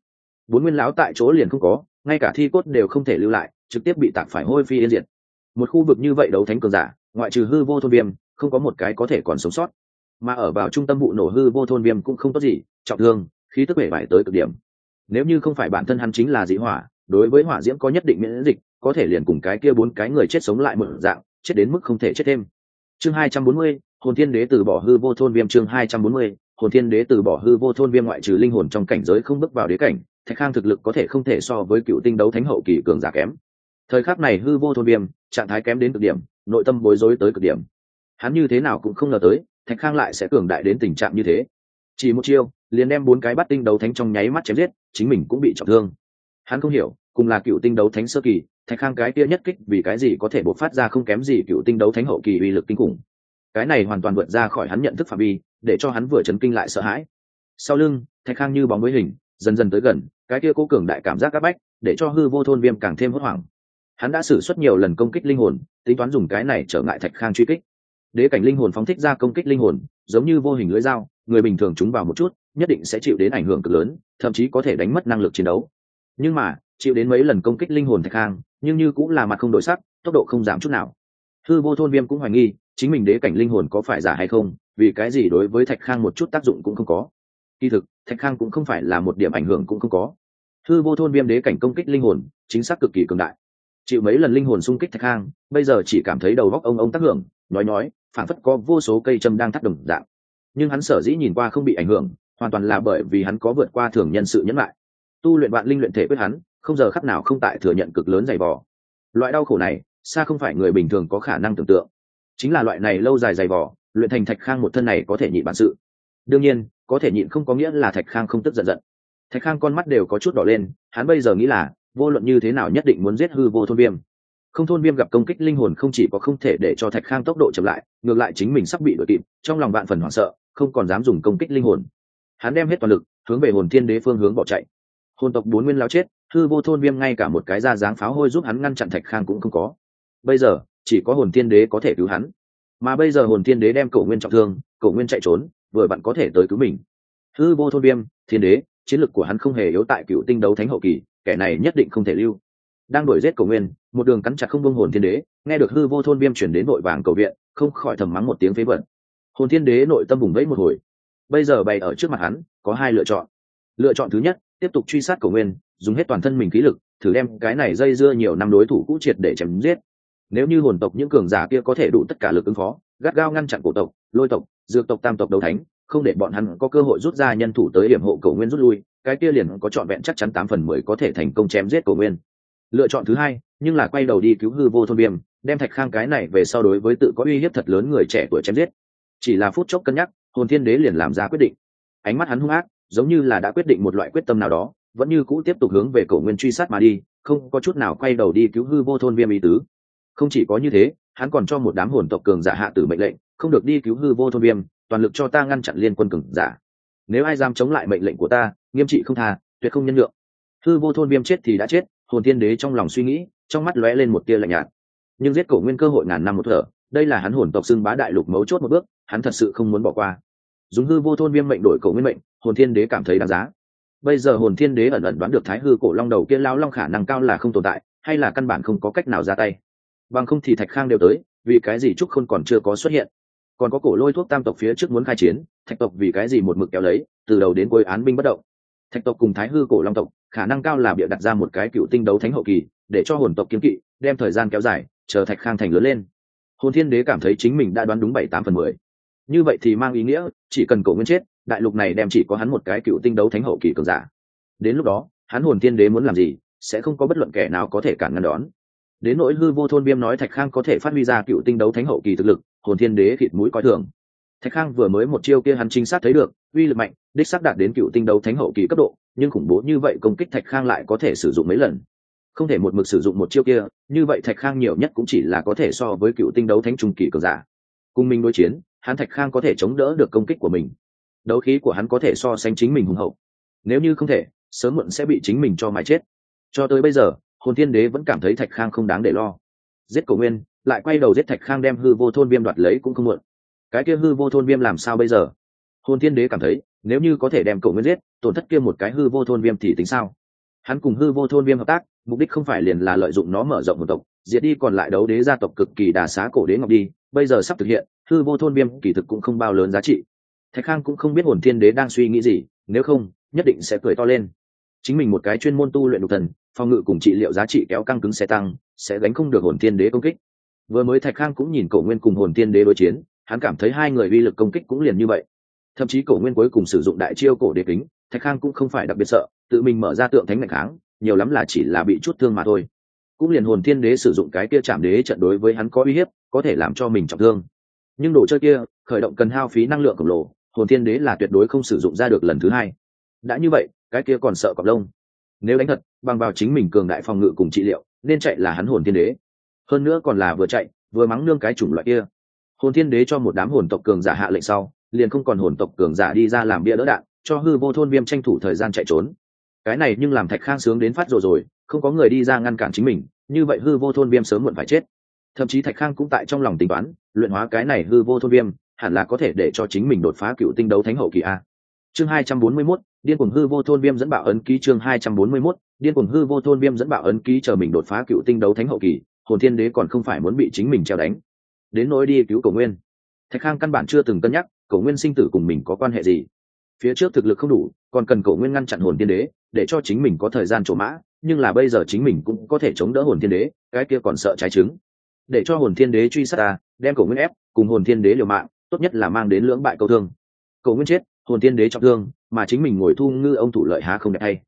bốn nguyên lão tại chỗ liền không có, ngay cả thi cốt đều không thể lưu lại, trực tiếp bị tạc phải hôi phi yên diệt. Một khu vực như vậy đấu thánh cường giả, ngoại trừ hư vô thôn viêm, không có một cái có thể còn sống sót. Mà ở vào trung tâm vụ nổ hư vô thôn viêm cũng không tốt gì, trọng thương, khí tức bể vải tới cực điểm. Nếu như không phải bản thân hắn chính là dị hỏa đối với hỏa diễm có nhất định miễn dịch, có thể liền cùng cái kia bốn cái người chết sống lại một dạng, chết đến mức không thể chết thêm. Chương hai trăm bốn mươi, hồn thiên đế từ bỏ hư vô thôn viêm chương hai trăm bốn mươi, hồn thiên đế từ bỏ hư vô thôn viêm ngoại trừ linh hồn trong cảnh giới không bước vào đế cảnh, thạch khang thực lực có thể không thể so với cựu tinh đấu thánh hậu kỳ cường giả kém. Thời khắc này hư vô thôn viêm, trạng thái kém đến cực điểm, nội tâm bối rối tới cực điểm. Hắn như thế nào cũng không ngờ tới, thạch khang lại sẽ cường đại đến tình trạng như thế. Chỉ một chiêu, liền đem bốn cái bắt tinh đấu thánh trong nháy mắt chém giết, chính mình cũng bị trọng thương. Hắn không hiểu cùng là cựu tinh đấu thánh sơ kỳ, thạch khang cái kia nhất kích vì cái gì có thể bộc phát ra không kém gì cựu tinh đấu thánh hậu kỳ uy lực kinh khủng. Cái này hoàn toàn vượt ra khỏi hắn nhận thức phạm vi, để cho hắn vừa chấn kinh lại sợ hãi. Sau lưng, thạch khang như bóng với hình, dần dần tới gần, cái kia cố cường đại cảm giác áp bách, để cho hư vô thôn viêm càng thêm hốt hoảng. Hắn đã xử suất nhiều lần công kích linh hồn, tính toán dùng cái này trở ngại thạch khang truy kích. Đế cảnh linh hồn phóng thích ra công kích linh hồn, giống như vô hình lưỡi dao, người bình thường chúng vào một chút, nhất định sẽ chịu đến ảnh hưởng cực lớn, thậm chí có thể đánh mất năng lực chiến đấu. Nhưng mà chịu đến mấy lần công kích linh hồn thạch khang, nhưng như cũng là mặt không đổi sắc, tốc độ không giảm chút nào. Hư vô thôn viêm cũng hoài nghi, chính mình đế cảnh linh hồn có phải giả hay không, vì cái gì đối với thạch khang một chút tác dụng cũng không có. Kỳ thực, thạch khang cũng không phải là một điểm ảnh hưởng cũng không có. Hư vô thôn viêm đế cảnh công kích linh hồn, chính xác cực kỳ cường đại. Chịu mấy lần linh hồn xung kích thạch khang, bây giờ chỉ cảm thấy đầu góc ông ông tác hưởng, nói nói phản phất có vô số cây châm đang thắt đồng dạng. Nhưng hắn sở dĩ nhìn qua không bị ảnh hưởng, hoàn toàn là bởi vì hắn có vượt qua thường nhân sự nhẫn lại. Tu luyện vạn linh luyện thể quyết hắn không giờ khắc nào không tại thừa nhận cực lớn dày vò. Loại đau khổ này, xa không phải người bình thường có khả năng tưởng tượng. Chính là loại này lâu dài dày vò, luyện thành thạch khang một thân này có thể nhịn bản sự. Đương nhiên, có thể nhịn không có nghĩa là thạch khang không tức giận giận. Thạch khang con mắt đều có chút đỏ lên, hắn bây giờ nghĩ là, vô luận như thế nào nhất định muốn giết hư vô thôn viêm. Không thôn viêm gặp công kích linh hồn không chỉ có không thể để cho thạch khang tốc độ chậm lại, ngược lại chính mình sắp bị đuổi kịp, trong lòng bạn phần hoảng sợ, không còn dám dùng công kích linh hồn. Hắn đem hết toàn lực, hướng về hồn thiên đế phương hướng bỏ chạy. Hồn tộc bốn nguyên lao chết hư vô thôn viêm ngay cả một cái ra dáng pháo hôi giúp hắn ngăn chặn thạch khang cũng không có. Bây giờ, chỉ có hồn thiên đế có thể cứu hắn. Mà bây giờ hồn thiên đế đem cổ nguyên trọng thương, cổ nguyên chạy trốn, vừa bạn có thể tới cứu mình. Hư vô thôn viêm, thiên đế, chiến lực của hắn không hề yếu tại cựu tinh đấu thánh hậu kỳ, kẻ này nhất định không thể lưu. Đang đuổi giết cổ nguyên, một đường cắn chặt không bông hồn thiên đế, nghe được hư vô thôn viêm chuyển đến nội vàng cầu viện, không khỏi thầm mắng một tiếng phế vật. Hồn thiên đế nội tâm vùng vẫy một hồi. Bây giờ bày ở trước mặt hắn, có hai lựa chọn. Lựa chọn thứ nhất, tiếp tục truy sát cổ nguyên dùng hết toàn thân mình khí lực, thử đem cái này dây dưa nhiều năm đối thủ cũ triệt để chém giết. Nếu như hồn tộc những cường giả kia có thể đủ tất cả lực ứng phó, gắt gao ngăn chặn cổ tộc, lôi tộc, dược tộc, tam tộc đấu thánh, không để bọn hắn có cơ hội rút ra nhân thủ tới điểm hộ cầu nguyên rút lui, cái kia liền có trọn vẹn chắc chắn tám phần mười có thể thành công chém giết cổ nguyên. Lựa chọn thứ hai, nhưng là quay đầu đi cứu hư vô thôn viêm, đem thạch khang cái này về sau đối với tự có uy hiếp thật lớn người trẻ tuổi chém giết. Chỉ là phút chốc cân nhắc, hồn thiên đế liền làm ra quyết định. Ánh mắt hắn hung ác, giống như là đã quyết định một loại quyết tâm nào đó vẫn như cũ tiếp tục hướng về cổ nguyên truy sát mà đi, không có chút nào quay đầu đi cứu hư vô thôn viêm ý tứ. Không chỉ có như thế, hắn còn cho một đám hồn tộc cường giả hạ tử mệnh lệnh, không được đi cứu hư vô thôn viêm, toàn lực cho ta ngăn chặn liên quân cường giả. Nếu ai dám chống lại mệnh lệnh của ta, nghiêm trị không tha, tuyệt không nhân lượng hư vô thôn viêm chết thì đã chết, hồn tiên đế trong lòng suy nghĩ, trong mắt lóe lên một tia lạnh nhạt. Nhưng giết cổ nguyên cơ hội ngàn năm một thở, đây là hắn hồn tộc xưng bá đại lục mấu chốt một bước, hắn thật sự không muốn bỏ qua. Dùng hư vô thôn viêm mệnh đổi cổ nguyên mệnh, hồn thiên đế cảm thấy đáng giá bây giờ hồn thiên đế ẩn ẩn đoán được thái hư cổ long đầu kia lao long khả năng cao là không tồn tại, hay là căn bản không có cách nào ra tay. Bằng không thì thạch khang đều tới, vì cái gì trúc khôn còn chưa có xuất hiện? Còn có cổ lôi thuốc tam tộc phía trước muốn khai chiến, thạch tộc vì cái gì một mực kéo lấy, từ đầu đến cuối án binh bất động. Thạch tộc cùng thái hư cổ long tộc, khả năng cao là bịa đặt ra một cái cựu tinh đấu thánh hậu kỳ, để cho hồn tộc kiếm kỵ, đem thời gian kéo dài, chờ thạch khang thành lớn lên. Hồn thiên đế cảm thấy chính mình đã đoán đúng bảy tám phần mười. Như vậy thì mang ý nghĩa, chỉ cần cổ nguyên chết đại lục này đem chỉ có hắn một cái cựu tinh đấu thánh hậu kỳ cường giả. Đến lúc đó, hắn hồn thiên đế muốn làm gì, sẽ không có bất luận kẻ nào có thể cản ngăn đón. Đến nỗi hư vô thôn viêm nói thạch khang có thể phát huy ra cựu tinh đấu thánh hậu kỳ thực lực, hồn thiên đế thịt mũi coi thường. Thạch khang vừa mới một chiêu kia hắn chính xác thấy được, uy lực mạnh, đích xác đạt đến cựu tinh đấu thánh hậu kỳ cấp độ, nhưng khủng bố như vậy công kích thạch khang lại có thể sử dụng mấy lần. Không thể một mực sử dụng một chiêu kia, như vậy thạch khang nhiều nhất cũng chỉ là có thể so với cựu tinh đấu thánh trung kỳ cường giả. Cùng mình đối chiến, hắn thạch khang có thể chống đỡ được công kích của mình đấu khí của hắn có thể so sánh chính mình hùng hậu. Nếu như không thể, sớm muộn sẽ bị chính mình cho mãi chết. Cho tới bây giờ, hồn thiên đế vẫn cảm thấy thạch khang không đáng để lo. Giết cổ nguyên, lại quay đầu giết thạch khang đem hư vô thôn viêm đoạt lấy cũng không muộn. Cái kia hư vô thôn viêm làm sao bây giờ? Hồn thiên đế cảm thấy, nếu như có thể đem cổ nguyên giết, tổn thất kia một cái hư vô thôn viêm thì tính sao? Hắn cùng hư vô thôn viêm hợp tác, mục đích không phải liền là lợi dụng nó mở rộng một tộc, diệt đi còn lại đấu đế gia tộc cực kỳ đà xá cổ đế ngọc đi. Bây giờ sắp thực hiện, hư vô thôn viêm kỳ thực cũng không bao lớn giá trị thạch khang cũng không biết hồn thiên đế đang suy nghĩ gì, nếu không, nhất định sẽ cười to lên. Chính mình một cái chuyên môn tu luyện độc thần, phòng ngự cùng trị liệu giá trị kéo căng cứng sẽ tăng, sẽ gánh không được hồn thiên đế công kích. Vừa mới thạch khang cũng nhìn cổ nguyên cùng hồn thiên đế đối chiến, hắn cảm thấy hai người uy lực công kích cũng liền như vậy. Thậm chí cổ nguyên cuối cùng sử dụng đại chiêu cổ đế kính, thạch khang cũng không phải đặc biệt sợ, tự mình mở ra tượng thánh mạnh kháng, nhiều lắm là chỉ là bị chút thương mà thôi. Cũng liền hồn thiên đế sử dụng cái kia chạm đế trận đối với hắn có uy hiếp, có thể làm cho mình trọng thương. Nhưng đồ chơi kia, khởi động cần hao phí năng lượng khổng lồ hồn thiên đế là tuyệt đối không sử dụng ra được lần thứ hai. Đã như vậy, cái kia còn sợ cọp lông. Nếu đánh thật, bằng vào chính mình cường đại phòng ngự cùng trị liệu, nên chạy là hắn hồn thiên đế. Hơn nữa còn là vừa chạy, vừa mắng nương cái chủng loại kia. Hồn thiên đế cho một đám hồn tộc cường giả hạ lệnh sau, liền không còn hồn tộc cường giả đi ra làm bia đỡ đạn, cho hư vô thôn viêm tranh thủ thời gian chạy trốn. Cái này nhưng làm thạch khang sướng đến phát rồi rồi, không có người đi ra ngăn cản chính mình, như vậy hư vô thôn viêm sớm muộn phải chết. Thậm chí thạch khang cũng tại trong lòng tính toán, luyện hóa cái này hư vô thôn viêm hẳn là có thể để cho chính mình đột phá cựu tinh đấu thánh hậu kỳ a. Chương hai trăm bốn mươi 241, điên cuồng hư vô thôn viêm dẫn bạo ấn ký chương hai trăm bốn mươi 241, điên cuồng hư vô thôn viêm dẫn bạo ấn ký chờ mình đột phá cựu tinh đấu thánh hậu kỳ hồn thiên đế còn không phải muốn bị chính mình treo đánh. Đến nỗi đi cứu cầu nguyên. Thạch khang căn bản chưa từng cân nhắc cầu nguyên sinh tử cùng mình có quan hệ gì. Phía trước thực lực không đủ còn cần cầu nguyên ngăn chặn hồn thiên đế để cho chính mình có thời gian trổ mã nhưng là bây giờ chính mình cũng có thể chống đỡ hồn thiên đế cái kia còn sợ trái trứng. Để cho hồn thiên đế truy sát ta đem cầu nguyên ép cùng hồn thiên đế liều mạng tốt nhất là mang đến lưỡng bại câu thương. Cậu nguyên chết, hồn tiên đế trọng thương, mà chính mình ngồi thu ngư ông thủ lợi há không đẹp hay.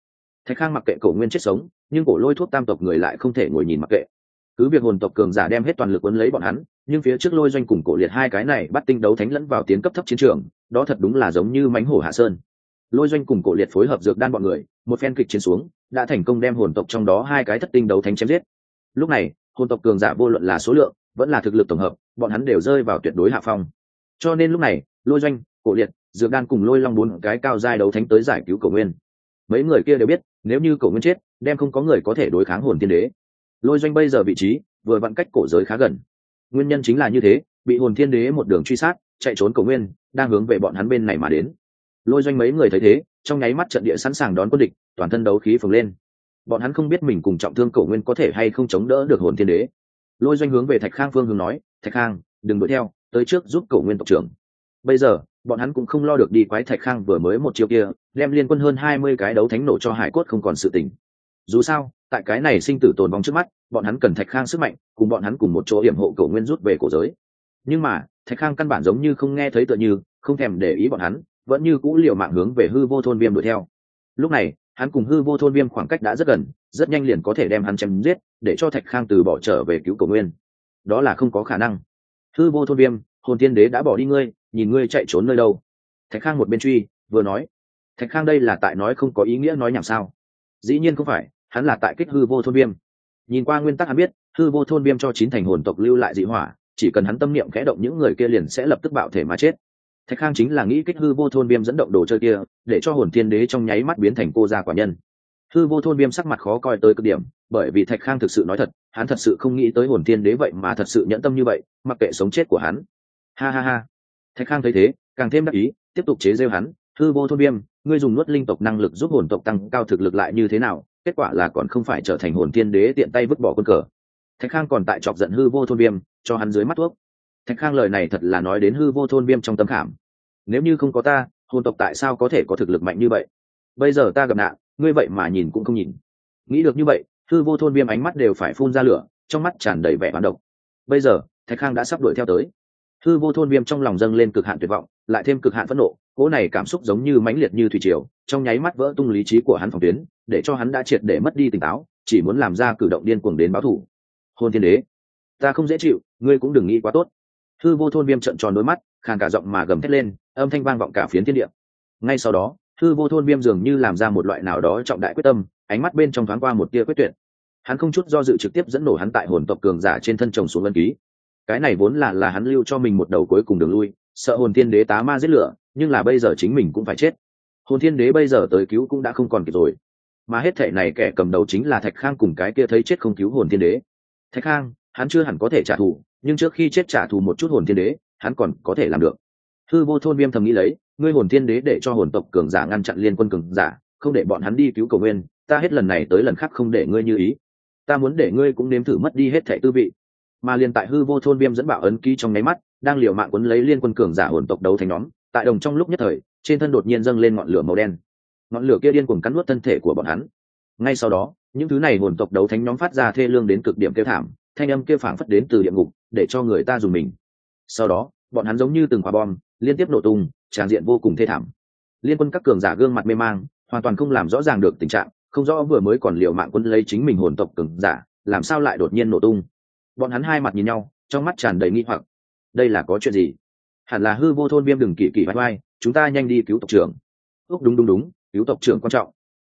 Thạch khang mặc kệ cậu nguyên chết sống, nhưng cổ lôi thuốc tam tộc người lại không thể ngồi nhìn mặc kệ. Cứ việc hồn tộc cường giả đem hết toàn lực quấn lấy bọn hắn, nhưng phía trước lôi doanh cùng cổ liệt hai cái này bắt tinh đấu thánh lẫn vào tiến cấp thấp chiến trường, đó thật đúng là giống như mánh hổ hạ sơn. Lôi doanh cùng cổ liệt phối hợp dược đan bọn người, một phen kịch chiến xuống, đã thành công đem hồn tộc trong đó hai cái thất tinh đấu thánh chém giết. Lúc này, hồn tộc cường giả vô luận là số lượng, vẫn là thực lực tổng hợp, bọn hắn đều rơi vào tuyệt đối hạ phong cho nên lúc này, lôi doanh, cổ liệt, dược đan cùng lôi long bốn cái cao giai đấu thánh tới giải cứu cổ nguyên. Mấy người kia đều biết, nếu như cổ nguyên chết, đem không có người có thể đối kháng hồn tiên đế. Lôi doanh bây giờ vị trí, vừa vặn cách cổ giới khá gần. Nguyên nhân chính là như thế, bị hồn thiên đế một đường truy sát, chạy trốn cổ nguyên, đang hướng về bọn hắn bên này mà đến. Lôi doanh mấy người thấy thế, trong nháy mắt trận địa sẵn sàng đón quân địch, toàn thân đấu khí phồng lên. Bọn hắn không biết mình cùng trọng thương cổ nguyên có thể hay không chống đỡ được hồn thiên đế. Lôi doanh hướng về thạch khang phương hướng nói, thạch khang, đừng đuổi theo tới trước giúp cổ nguyên tộc trưởng. Bây giờ, bọn hắn cũng không lo được đi quái thạch khang vừa mới một chiều kia, đem liên quân hơn hai mươi cái đấu thánh nổ cho hải cốt không còn sự tình. Dù sao, tại cái này sinh tử tồn vong trước mắt, bọn hắn cần thạch khang sức mạnh, cùng bọn hắn cùng một chỗ hiểm hộ cổ nguyên rút về cổ giới. Nhưng mà, thạch khang căn bản giống như không nghe thấy tựa như, không thèm để ý bọn hắn, vẫn như cũ liều mạng hướng về hư vô thôn viêm đuổi theo. Lúc này, hắn cùng hư vô thôn viêm khoảng cách đã rất gần, rất nhanh liền có thể đem hắn chém giết, để cho thạch khang từ bỏ trở về cứu cổ nguyên. Đó là không có khả năng hư vô thôn viêm, hồn tiên đế đã bỏ đi ngươi, nhìn ngươi chạy trốn nơi đâu? Thạch khang một bên truy, vừa nói. Thạch khang đây là tại nói không có ý nghĩa nói nhảm sao? Dĩ nhiên không phải, hắn là tại kích hư vô thôn viêm. Nhìn qua nguyên tắc hắn biết, hư vô thôn viêm cho chín thành hồn tộc lưu lại dị hỏa, chỉ cần hắn tâm niệm khẽ động những người kia liền sẽ lập tức bạo thể mà chết. Thạch khang chính là nghĩ kích hư vô thôn viêm dẫn động đồ chơi kia, để cho hồn thiên đế trong nháy mắt biến thành cô gia quả nhân hư vô thôn viêm sắc mặt khó coi tới cực điểm, bởi vì thạch khang thực sự nói thật, hắn thật sự không nghĩ tới hồn thiên đế vậy mà thật sự nhẫn tâm như vậy, mặc kệ sống chết của hắn. Ha ha ha. Thạch khang thấy thế, càng thêm đắc ý, tiếp tục chế rêu hắn. Hư vô thôn viêm, ngươi dùng nuốt linh tộc năng lực giúp hồn tộc tăng cao thực lực lại như thế nào? Kết quả là còn không phải trở thành hồn tiên đế tiện tay vứt bỏ quân cờ. Thạch khang còn tại chọc giận hư vô thôn viêm, cho hắn dưới mắt thuốc. Thạch khang lời này thật là nói đến hư vô thôn viêm trong tâm khảm. Nếu như không có ta, hồn tộc tại sao có thể có thực lực mạnh như vậy? Bây giờ ta gặp nạn ngươi vậy mà nhìn cũng không nhìn. Nghĩ được như vậy thư vô thôn viêm ánh mắt đều phải phun ra lửa, trong mắt tràn đầy vẻ hoán độc. Bây giờ, thạch khang đã sắp đuổi theo tới. Thư vô thôn viêm trong lòng dâng lên cực hạn tuyệt vọng, lại thêm cực hạn phẫn nộ, cỗ này cảm xúc giống như mãnh liệt như thủy triều, trong nháy mắt vỡ tung lý trí của hắn phòng tuyến, để cho hắn đã triệt để mất đi tỉnh táo, chỉ muốn làm ra cử động điên cuồng đến báo thủ. Hôn thiên đế, ta không dễ chịu, ngươi cũng đừng nghĩ quá tốt. Thư vô thôn viêm trận tròn đôi mắt, khàn cả giọng mà gầm thét lên, âm thanh vang vọng cả phiến thiên địa. Ngay sau đó Thư vô thôn viêm dường như làm ra một loại nào đó trọng đại quyết tâm, ánh mắt bên trong thoáng qua một tia quyết tuyệt. Hắn không chút do dự trực tiếp dẫn nổ hắn tại hồn tộc cường giả trên thân chồng xuống lân ký. Cái này vốn là là hắn lưu cho mình một đầu cuối cùng đường lui, sợ hồn thiên đế tá ma giết lửa, nhưng là bây giờ chính mình cũng phải chết. Hồn thiên đế bây giờ tới cứu cũng đã không còn kịp rồi. Mà hết thệ này kẻ cầm đầu chính là thạch khang cùng cái kia thấy chết không cứu hồn thiên đế. Thạch khang, hắn chưa hẳn có thể trả thù, nhưng trước khi chết trả thù một chút hồn thiên đế, hắn còn có thể làm được. Thư vô thôn viêm thầm nghĩ lấy ngươi hồn thiên đế để cho hồn tộc cường giả ngăn chặn liên quân cường giả, không để bọn hắn đi cứu cầu nguyên, ta hết lần này tới lần khác không để ngươi như ý. Ta muốn để ngươi cũng nếm thử mất đi hết thẻ tư vị. Mà liền tại hư vô thôn viêm dẫn bảo ấn ký trong nháy mắt, đang liều mạng quấn lấy liên quân cường giả hồn tộc đấu thành nhóm, tại đồng trong lúc nhất thời, trên thân đột nhiên dâng lên ngọn lửa màu đen. Ngọn lửa kia điên cuồng cắn nuốt thân thể của bọn hắn. Ngay sau đó, những thứ này hồn tộc đấu thánh nhóm phát ra thê lương đến cực điểm kêu thảm, thanh âm kêu phảng phất đến từ địa ngục, để cho người ta dùng mình. Sau đó, bọn hắn giống như từng quả bom liên tiếp nổ tung, tràn diện vô cùng thê thảm. Liên quân các cường giả gương mặt mê mang, hoàn toàn không làm rõ ràng được tình trạng, không rõ vừa mới còn liều mạng quân lấy chính mình hồn tộc cường giả, làm sao lại đột nhiên nổ tung. Bọn hắn hai mặt nhìn nhau, trong mắt tràn đầy nghi hoặc. Đây là có chuyện gì? Hẳn là hư vô thôn viêm đừng kỳ kỳ vai vai, chúng ta nhanh đi cứu tộc trưởng. Úc đúng đúng đúng, cứu tộc trưởng quan trọng.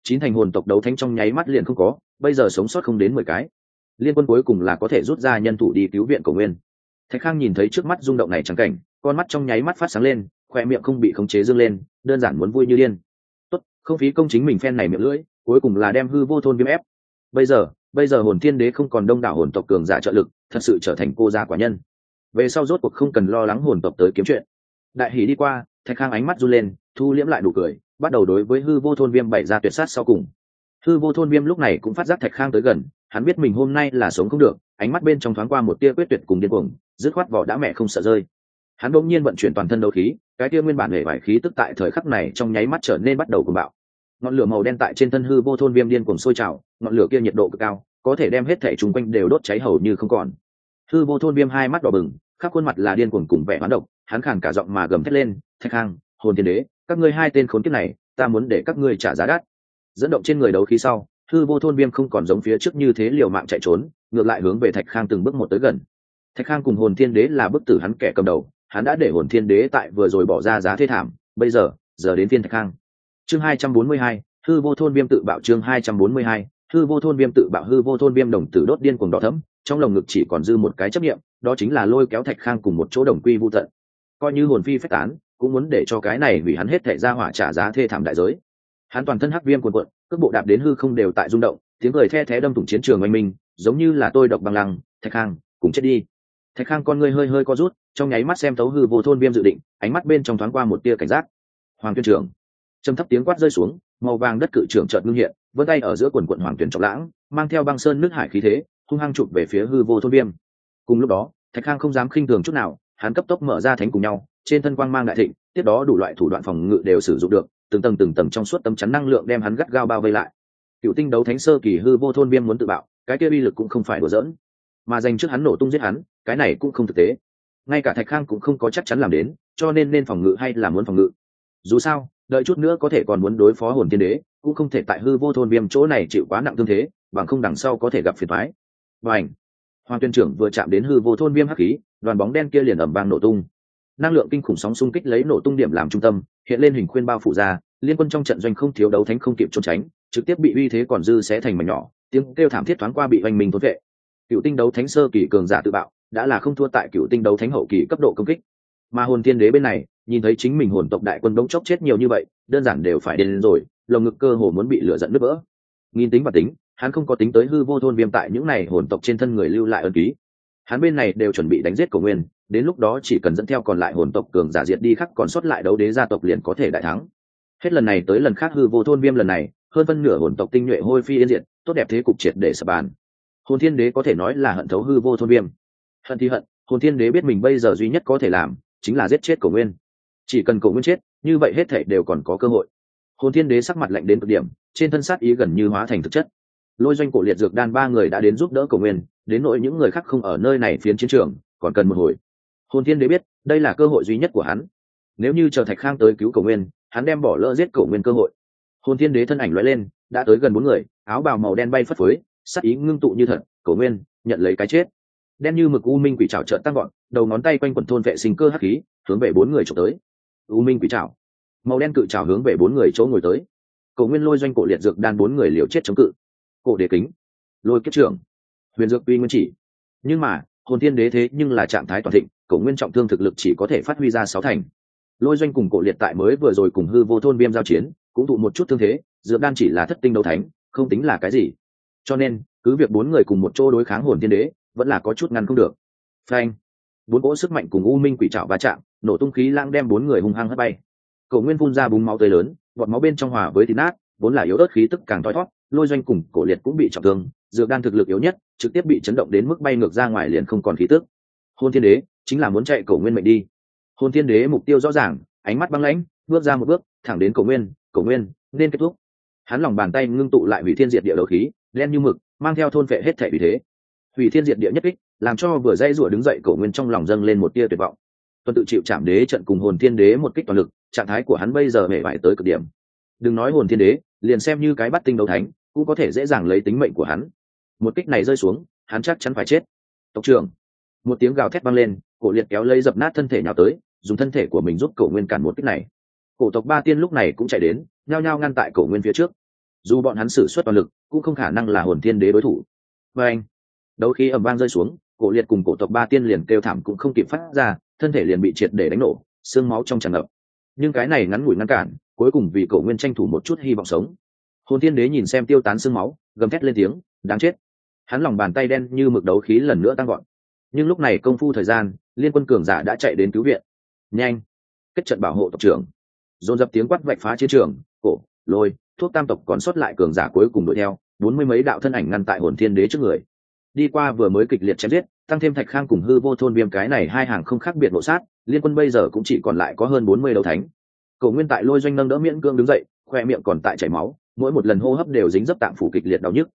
Chín thành hồn tộc đấu thánh trong nháy mắt liền không có, bây giờ sống sót không đến mười cái. Liên quân cuối cùng là có thể rút ra nhân thủ đi cứu viện cầu nguyên. Thạch khang nhìn thấy trước mắt rung động này trắng cảnh con mắt trong nháy mắt phát sáng lên, khoe miệng không bị khống chế dâng lên, đơn giản muốn vui như điên. Tốt, không phí công chính mình phen này miệng lưỡi, cuối cùng là đem hư vô thôn viêm ép. Bây giờ bây giờ hồn thiên đế không còn đông đảo hồn tộc cường giả trợ lực, thật sự trở thành cô gia quả nhân. Về sau rốt cuộc không cần lo lắng hồn tộc tới kiếm chuyện. Đại hỷ đi qua, thạch khang ánh mắt run lên, thu liễm lại đủ cười, bắt đầu đối với hư vô thôn viêm bày ra tuyệt sát sau cùng. Hư vô thôn viêm lúc này cũng phát giác thạch khang tới gần, hắn biết mình hôm nay là sống không được, ánh mắt bên trong thoáng qua một tia quyết tuyệt cùng điên cuồng, dứt khoát vỏ đã mẹ không sợ rơi hắn bỗng nhiên vận chuyển toàn thân đấu khí, cái tia nguyên bản hề vải khí tức tại thời khắc này trong nháy mắt trở nên bắt đầu cuồng bạo. Ngọn lửa màu đen tại trên thân hư vô thôn viêm điên cuồng sôi trào, ngọn lửa kia nhiệt độ cực cao, có thể đem hết thể chung quanh đều đốt cháy hầu như không còn. Hư vô thôn viêm hai mắt đỏ bừng, khắp khuôn mặt là điên cuồng cùng vẻ hoán độc, hắn khàn cả giọng mà gầm thét lên, thạch khang hồn thiên đế, các ngươi hai tên khốn kiếp này, ta muốn để các ngươi trả giá đắt. Dẫn động trên người đấu khí sau, hư vô thôn viêm không còn giống phía trước như thế liều mạng chạy trốn, ngược lại hướng về thạch khang từng bước một tới gần. Thạch khang cùng hồn thiên đế là bức tử hắn kẻ cầm đầu hắn đã để hồn thiên đế tại vừa rồi bỏ ra giá thê thảm, bây giờ giờ đến phiên thạch khang. Chương hai trăm bốn mươi hai, hư vô thôn viêm tự bạo chương hai trăm bốn mươi hai, hư vô thôn viêm tự bạo hư vô thôn viêm đồng tử đốt điên cuồng đỏ thấm trong lồng ngực chỉ còn dư một cái chấp nghiệm đó chính là lôi kéo thạch khang cùng một chỗ đồng quy vô tận. Coi như hồn phi phách tán, cũng muốn để cho cái này vì hắn hết thể ra hỏa trả giá thê thảm đại giới. Hắn toàn thân hắc viêm cuồn cuộn, cước bộ đạp đến hư không đều tại rung động, tiếng cười the thé đâm thủng chiến trường oanh minh, giống như là tôi độc bằng lăng, thạch khang, cùng chết đi thạch khang con ngươi hơi hơi co rút, trong nháy mắt xem tấu hư vô thôn viêm dự định, ánh mắt bên trong thoáng qua một tia cảnh giác. Hoàng tuyên trưởng. Trầm thấp tiếng quát rơi xuống, màu vàng đất cự trưởng chợt ngưng hiện, vươn tay ở giữa quần quận hoàng tuyển trọng lãng, mang theo băng sơn nước hải khí thế, hung hăng chụp về phía hư vô thôn viêm. Cùng lúc đó, thạch khang không dám khinh thường chút nào, hắn cấp tốc mở ra thánh cùng nhau, trên thân quang mang đại thịnh, tiếp đó đủ loại thủ đoạn phòng ngự đều sử dụng được, từng tầng từng tầng trong suốt tấm chắn năng lượng đem hắn gắt gao bao vây lại. Cựu tinh đấu thánh sơ kỳ hư vô thôn viêm muốn tự bạo, cái kia uy lực cũng không phải đùa giỡn mà dành trước hắn nổ tung giết hắn, cái này cũng không thực tế. Ngay cả thạch khang cũng không có chắc chắn làm đến, cho nên nên phòng ngự hay là muốn phòng ngự. Dù sao, đợi chút nữa có thể còn muốn đối phó hồn tiên đế, cũng không thể tại hư vô thôn viêm chỗ này chịu quá nặng tương thế, bằng không đằng sau có thể gặp phiền thoái và ảnh hoàng tuyên trưởng vừa chạm đến hư vô thôn viêm hắc khí, đoàn bóng đen kia liền ẩm vang nổ tung. Năng lượng kinh khủng sóng xung kích lấy nổ tung điểm làm trung tâm, hiện lên hình khuyên bao phủ ra, liên quân trong trận doanh không thiếu đấu thánh không kịp trốn tránh, trực tiếp bị uy thế còn dư sẽ thành mảnh nhỏ, tiếng kêu thảm thiết thoáng qua bị oanh minh thốn vệ cựu tinh đấu thánh sơ kỳ cường giả tự bạo, đã là không thua tại cựu tinh đấu thánh hậu kỳ cấp độ công kích. Mà hồn thiên đế bên này, nhìn thấy chính mình hồn tộc đại quân đống chốc chết nhiều như vậy, đơn giản đều phải đến rồi, lồng ngực cơ hồ muốn bị lửa giận nứt vỡ. Nghìn tính và tính, hắn không có tính tới hư vô thôn viêm tại những này hồn tộc trên thân người lưu lại ân ký. Hắn bên này đều chuẩn bị đánh giết cổ nguyên, đến lúc đó chỉ cần dẫn theo còn lại hồn tộc cường giả diệt đi khắc còn sót lại đấu đế gia tộc liền có thể đại thắng. Hết lần này tới lần khác hư vô thôn viêm lần này, hơn phân nửa hồn tộc tinh nhuệ hôi phi yên diện tốt đẹp thế cục triệt để sập bàn hồn thiên đế có thể nói là hận thấu hư vô thôn viêm. Hận thì hận, hồn thiên đế biết mình bây giờ duy nhất có thể làm, chính là giết chết cổ nguyên. Chỉ cần cổ nguyên chết, như vậy hết thể đều còn có cơ hội. Hồn thiên đế sắc mặt lạnh đến cực điểm, trên thân sát ý gần như hóa thành thực chất. Lôi doanh cổ liệt dược đan ba người đã đến giúp đỡ cổ nguyên, đến nỗi những người khác không ở nơi này phiến chiến trường, còn cần một hồi. Hồn thiên đế biết, đây là cơ hội duy nhất của hắn. Nếu như chờ thạch khang tới cứu cổ nguyên, hắn đem bỏ lỡ giết cổ nguyên cơ hội. Hồn thiên đế thân ảnh lóe lên, đã tới gần bốn người, áo bào màu đen bay phất phới sắc ý ngưng tụ như thật, cổ nguyên, nhận lấy cái chết. Đen như mực u minh quỷ trào trợn tăng gọn đầu ngón tay quanh quần thôn vệ sinh cơ hắc khí, hướng về bốn người trộm tới. U minh quỷ trào màu đen cự trào hướng về bốn người chỗ ngồi tới. Cổ nguyên lôi doanh cổ liệt dược đan bốn người liều chết chống cự. Cổ đề kính. Lôi kết trưởng. Huyền dược uy nguyên chỉ. Nhưng mà, hồn thiên đế thế nhưng là trạng thái toàn thịnh, cổ nguyên trọng thương thực lực chỉ có thể phát huy ra sáu thành. Lôi doanh cùng cổ liệt tại mới vừa rồi cùng hư vô thôn viêm giao chiến, cũng tụ một chút thương thế, dược đan chỉ là thất tinh đấu thánh, không tính là cái gì cho nên, cứ việc bốn người cùng một chỗ đối kháng hồn thiên đế, vẫn là có chút ngăn không được. Phanh. Bốn cỗ sức mạnh cùng u minh quỷ trạo va chạm, nổ tung khí lãng đem bốn người hung hăng hất bay. Cầu nguyên phun ra búng máu tươi lớn bọt máu bên trong hòa với thịt nát, vốn là yếu ớt khí tức càng thoi thót lôi doanh cùng cổ liệt cũng bị trọng thương, dược đan thực lực yếu nhất, trực tiếp bị chấn động đến mức bay ngược ra ngoài liền không còn khí tức. Hôn thiên đế, chính là muốn chạy cổ nguyên mệnh đi. Hôn thiên đế mục tiêu rõ ràng, ánh mắt băng lãnh, bước ra một bước, thẳng đến cổ nguyên cổ nguyên, nên kết thúc. Hắn lòng bàn tay ngưng tụ lại hủy thiên diệt địa đầu khí đen như mực, mang theo thôn vệ hết thể vì thế. Hủy thiên diệt địa nhất kích, làm cho vừa dây rủa đứng dậy cổ nguyên trong lòng dâng lên một tia tuyệt vọng. Tuần tự chịu chạm đế trận cùng hồn thiên đế một kích toàn lực, trạng thái của hắn bây giờ hề vải tới cực điểm. Đừng nói hồn thiên đế, liền xem như cái bắt tinh đấu thánh, cũng có thể dễ dàng lấy tính mệnh của hắn. Một kích này rơi xuống, hắn chắc chắn phải chết. Tộc trưởng, một tiếng gào thét vang lên, cổ liệt kéo lấy dập nát thân thể nhào tới, dùng thân thể của mình giúp cổ nguyên cản một kích này. Cổ tộc ba tiên lúc này cũng chạy đến, nhao nhao ngăn tại cổ nguyên phía trước. Dù bọn hắn xử suất toàn lực cũng không khả năng là hồn thiên đế đối thủ. Và anh, đấu khí ầm vang rơi xuống, cổ liệt cùng cổ tộc ba tiên liền kêu thảm cũng không kịp phát ra, thân thể liền bị triệt để đánh nổ, xương máu trong tràn ngập. Nhưng cái này ngắn ngủi ngăn cản, cuối cùng vì cổ nguyên tranh thủ một chút hy vọng sống. Hồn thiên đế nhìn xem tiêu tán xương máu, gầm thét lên tiếng, đáng chết. Hắn lòng bàn tay đen như mực đấu khí lần nữa tăng gọn nhưng lúc này công phu thời gian, liên quân cường giả đã chạy đến cứu viện. Nhanh, kết trận bảo hộ tộc trưởng. Dồn dập tiếng quát vạch phá chiến trường, cổ, lôi, thuốc tam tộc còn sót lại cường giả cuối cùng đuổi theo bốn mươi mấy đạo thân ảnh ngăn tại hồn thiên đế trước người. Đi qua vừa mới kịch liệt chém giết, tăng thêm thạch khang cùng hư vô thôn viêm cái này hai hàng không khác biệt bộ sát, liên quân bây giờ cũng chỉ còn lại có hơn bốn mươi đấu thánh. Cầu nguyên tại lôi doanh nâng đỡ miễn cương đứng dậy, khoe miệng còn tại chảy máu, mỗi một lần hô hấp đều dính dấp tạm phủ kịch liệt đau nhức.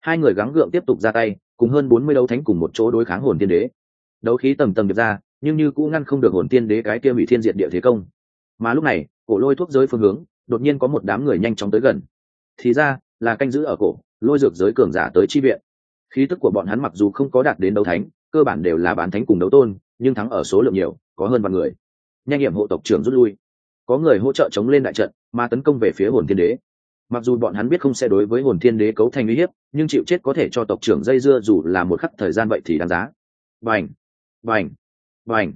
Hai người gắng gượng tiếp tục ra tay, cùng hơn bốn mươi đấu thánh cùng một chỗ đối kháng hồn tiên đế. Đấu khí tầng tầng được ra, nhưng như cũng ngăn không được hồn tiên đế cái kia hủy thiên diệt địa thế công. Mà lúc này, cổ lôi thuốc giới phương hướng, đột nhiên có một đám người nhanh chóng tới gần. Thì ra, là canh giữ ở cổ lôi dược giới cường giả tới chi viện. Khí tức của bọn hắn mặc dù không có đạt đến đấu thánh, cơ bản đều là bán thánh cùng đấu tôn, nhưng thắng ở số lượng nhiều, có hơn vạn người. Nhanh hiểm hộ tộc trưởng rút lui. Có người hỗ trợ chống lên đại trận, mà tấn công về phía hồn thiên đế. Mặc dù bọn hắn biết không sẽ đối với hồn thiên đế cấu thành uy hiếp, nhưng chịu chết có thể cho tộc trưởng dây dưa dù là một khắc thời gian vậy thì đáng giá. Vành vành vành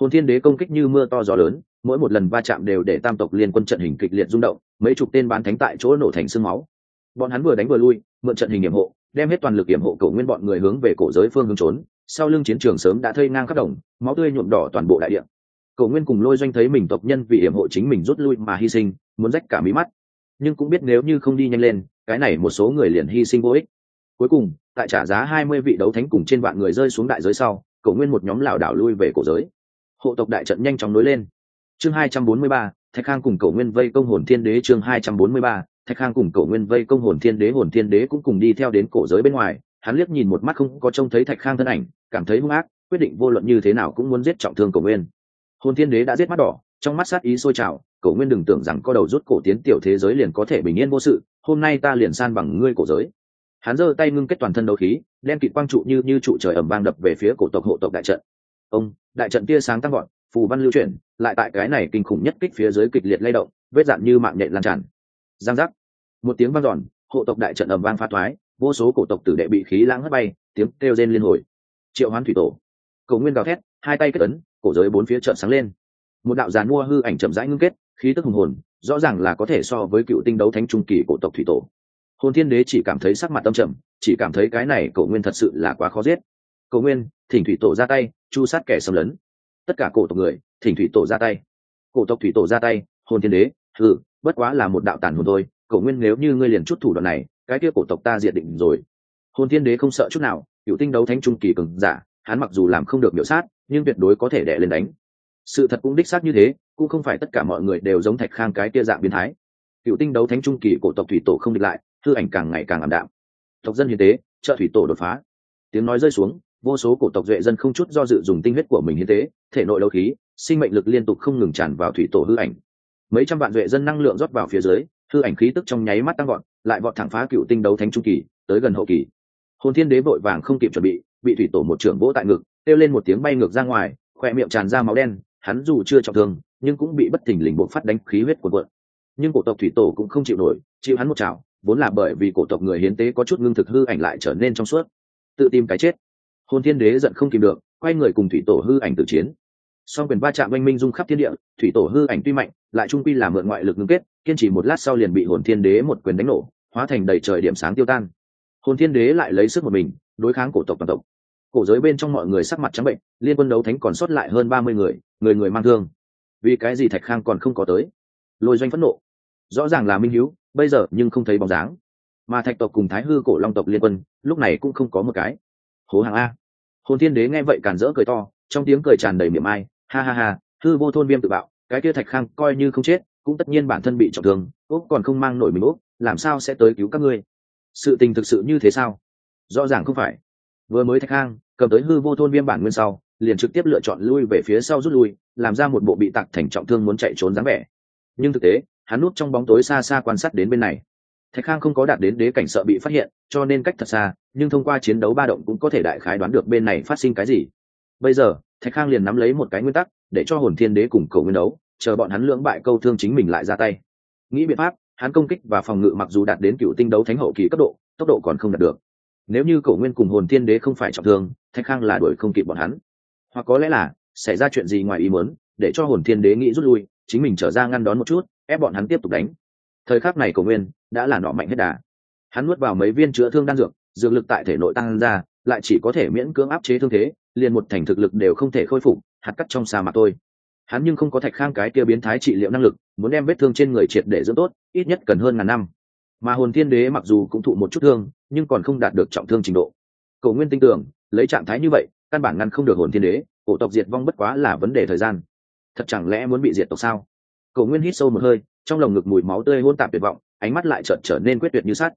hồn thiên đế công kích như mưa to gió lớn, mỗi một lần va chạm đều để tam tộc liên quân trận hình kịch liệt rung động, mấy chục tên bán thánh tại chỗ nổ thành sương máu bọn hắn vừa đánh vừa lui, mượn trận hình hiểm hộ, đem hết toàn lực hiểm hộ cầu nguyên bọn người hướng về cổ giới phương hướng trốn, sau lưng chiến trường sớm đã thây ngang khắp đồng, máu tươi nhuộm đỏ toàn bộ đại địa. Cầu nguyên cùng lôi doanh thấy mình tộc nhân vì hiểm hộ chính mình rút lui mà hy sinh, muốn rách cả mí mắt. Nhưng cũng biết nếu như không đi nhanh lên, cái này một số người liền hy sinh vô ích. Cuối cùng, tại trả giá hai mươi vị đấu thánh cùng trên vạn người rơi xuống đại giới sau cầu nguyên một nhóm lảo đảo lui về cổ giới. Hộ tộc đại trận nhanh chóng nối lên. Chương hai trăm bốn mươi ba, thạch khang cùng cầu nguyên vây công hồn thiên đế chương hai trăm bốn mươi ba thạch khang cùng Cổ nguyên vây công hồn thiên đế, hồn thiên đế cũng cùng đi theo đến cổ giới bên ngoài. Hắn liếc nhìn một mắt không có trông thấy thạch khang thân ảnh, cảm thấy hung ác, quyết định vô luận như thế nào cũng muốn giết trọng thương Cổ nguyên. Hồn thiên đế đã giết mắt đỏ, trong mắt sát ý sôi trào, Cổ nguyên đừng tưởng rằng có đầu rút cổ tiến tiểu thế giới liền có thể bình yên vô sự, hôm nay ta liền san bằng ngươi cổ giới. Hắn giơ tay ngưng kết toàn thân đấu khí đen kịt quang trụ như như trụ trời ẩm vang đập về phía cổ tộc hộ tộc đại trận. Ông, đại trận tia sáng tăng gọn phù văn lưu chuyển, lại tại cái này kinh khủng nhất kích phía dưới kịch liệt lay động, vết dạn như mạng nhện lan tràn giang giác. Một tiếng vang giòn hộ tộc đại trận ầm vang pha thoái, vô số cổ tộc tử đệ bị khí lãng hất bay, tiếng kêu rên liên hồi. Triệu hoán thủy tổ. Cầu nguyên gào thét, hai tay kết ấn, cổ giới bốn phía trận sáng lên. Một đạo giàn mua hư ảnh chậm rãi ngưng kết, khí tức hùng hồn, rõ ràng là có thể so với cựu tinh đấu thánh trung kỳ cổ tộc thủy tổ. Hồn thiên đế chỉ cảm thấy sắc mặt tâm trầm, chỉ cảm thấy cái này cổ nguyên thật sự là quá khó giết. Cổ nguyên, thỉnh thủy tổ ra tay, chu sát kẻ xâm lấn. Tất cả cổ tộc người, thỉnh thủy tổ ra tay. Cổ tộc thủy tổ ra tay, hồn thiên đế, thử bất quá là một đạo tàn hồn thôi, cổ nguyên nếu như ngươi liền chút thủ đoạn này, cái kia cổ tộc ta diệt định rồi. Hồn thiên đế không sợ chút nào, cựu tinh đấu thánh trung kỳ cường giả, hắn mặc dù làm không được biểu sát, nhưng tuyệt đối có thể đệ lên đánh. Sự thật cũng đích xác như thế, cũng không phải tất cả mọi người đều giống thạch khang cái kia dạng biến thái. Cựu tinh đấu thánh trung kỳ cổ tộc thủy tổ không địch lại, hư ảnh càng ngày càng ảm đạm. Tộc dân hiến tế, trợ thủy tổ đột phá. Tiếng nói rơi xuống, vô số cổ tộc duệ dân không chút do dự dùng tinh huyết của mình hiến tế, thể nội đấu khí, sinh mệnh lực liên tục không ngừng tràn vào thủy tổ hư ảnh mấy trăm vạn duệ dân năng lượng rót vào phía dưới, hư ảnh khí tức trong nháy mắt tăng vọt, lại vọt thẳng phá cựu tinh đấu thánh trung kỳ, tới gần hậu kỳ. Hồn thiên đế vội vàng không kịp chuẩn bị bị thủy tổ một trưởng vỗ tại ngực, kêu lên một tiếng bay ngược ra ngoài, khoe miệng tràn ra máu đen, hắn dù chưa trọng thương, nhưng cũng bị bất thình lình buộc phát đánh khí huyết của cuộn. Nhưng cổ tộc thủy tổ cũng không chịu nổi, chịu hắn một chảo vốn là bởi vì cổ tộc người hiến tế có chút ngưng thực hư ảnh lại trở nên trong suốt. Tự tìm cái chết. Hồn thiên đế giận không kìm được, quay người cùng thủy tổ hư ảnh tự chiến. Song quyền va chạm oanh minh dung khắp thiên địa, thủy tổ hư ảnh tuy mạnh lại trung quy là mượn ngoại lực ngưng kết, kiên trì một lát sau liền bị hồn thiên đế một quyền đánh nổ, hóa thành đầy trời điểm sáng tiêu tan. Hồn thiên đế lại lấy sức một mình, đối kháng cổ tộc toàn tộc. Cổ giới bên trong mọi người sắc mặt trắng bệnh, liên quân đấu thánh còn sót lại hơn ba mươi người người người mang thương. Vì cái gì thạch khang còn không có tới? Lôi doanh phẫn nộ. Rõ ràng là minh hữu bây giờ nhưng không thấy bóng dáng. Mà thạch tộc cùng thái hư cổ long tộc liên quân, lúc này cũng không có một cái. Hố hàng a. Hồn thiên đế nghe vậy càn rỡ cười to, trong tiếng cười tràn đầy miệng ai, ha ha ha, hư vô thôn viêm tự bạo cái kia thạch khang coi như không chết, cũng tất nhiên bản thân bị trọng thương úc còn không mang nổi mình úc làm sao sẽ tới cứu các ngươi? Sự tình thực sự như thế sao? Rõ ràng không phải. Vừa mới thạch khang, cầm tới hư vô thôn viêm bản nguyên sau, liền trực tiếp lựa chọn lui về phía sau rút lui, làm ra một bộ bị tặc thành trọng thương muốn chạy trốn dáng vẻ. Nhưng thực tế, hắn núp trong bóng tối xa xa quan sát đến bên này. Thạch khang không có đạt đến đế cảnh sợ bị phát hiện, cho nên cách thật xa, nhưng thông qua chiến đấu ba động cũng có thể đại khái đoán được bên này phát sinh cái gì. Bây giờ, thạch khang liền nắm lấy một cái nguyên tắc để cho hồn thiên đế cùng cầu nguyên đấu, chờ bọn hắn lưỡng bại câu thương chính mình lại ra tay. Nghĩ biện pháp, hắn công kích và phòng ngự mặc dù đạt đến cựu tinh đấu thánh hậu kỳ cấp độ, tốc độ còn không đạt được. Nếu như cổ nguyên cùng hồn thiên đế không phải trọng thương, thạch khang là đuổi không kịp bọn hắn. Hoặc có lẽ là, xảy ra chuyện gì ngoài ý muốn, để cho hồn thiên đế nghĩ rút lui, chính mình trở ra ngăn đón một chút, ép bọn hắn tiếp tục đánh. Thời khắc này cổ nguyên đã là nọ mạnh hết đà. Hắn nuốt vào mấy viên chữa thương đan dược dược lực tại thể nội tăng ra, lại chỉ có thể miễn cưỡng áp chế thương thế, liền một thành thực lực đều không thể khôi phục hạt cắt trong xa mà tôi. hắn nhưng không có thạch khang cái kia biến thái trị liệu năng lực, muốn đem vết thương trên người triệt để dưỡng tốt, ít nhất cần hơn ngàn năm. Mà hồn thiên đế mặc dù cũng thụ một chút thương, nhưng còn không đạt được trọng thương trình độ. Cầu nguyên tin tưởng, lấy trạng thái như vậy, căn bản ngăn không được hồn thiên đế, cổ tộc diệt vong bất quá là vấn đề thời gian. Thật chẳng lẽ muốn bị diệt tộc sao? Cầu nguyên hít sâu một hơi, trong lồng ngực mùi máu tươi hôn tạp tuyệt vọng, ánh mắt lại chợt trở nên quyết tuyệt như sắt.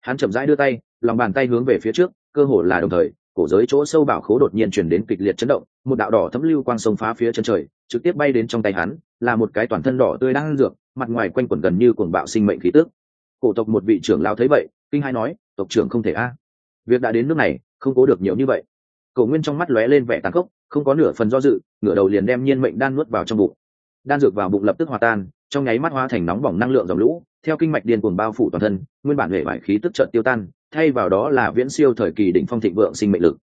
Hắn chậm rãi đưa tay, lòng bàn tay hướng về phía trước, cơ hồ là đồng thời cổ giới chỗ sâu bảo khố đột nhiên chuyển đến kịch liệt chấn động, một đạo đỏ thấm lưu quang sông phá phía chân trời, trực tiếp bay đến trong tay hắn, là một cái toàn thân đỏ tươi đang dược, mặt ngoài quanh quẩn gần như cuồng bạo sinh mệnh khí tước cổ tộc một vị trưởng lão thấy vậy, kinh hai nói, tộc trưởng không thể a. Việc đã đến nước này, không cố được nhiều như vậy. Cổ nguyên trong mắt lóe lên vẻ tàn khốc, không có nửa phần do dự, ngửa đầu liền đem nhiên mệnh đan nuốt vào trong bụng. Đan dược vào bụng lập tức hòa tan, trong nháy mắt hóa thành nóng bỏng năng lượng dòng lũ, theo kinh mạch điên cuồng bao phủ toàn thân, nguyên bản hệ vải khí tức trận tiêu tan thay vào đó là viễn siêu thời kỳ đỉnh phong thịnh vượng sinh mệnh lực.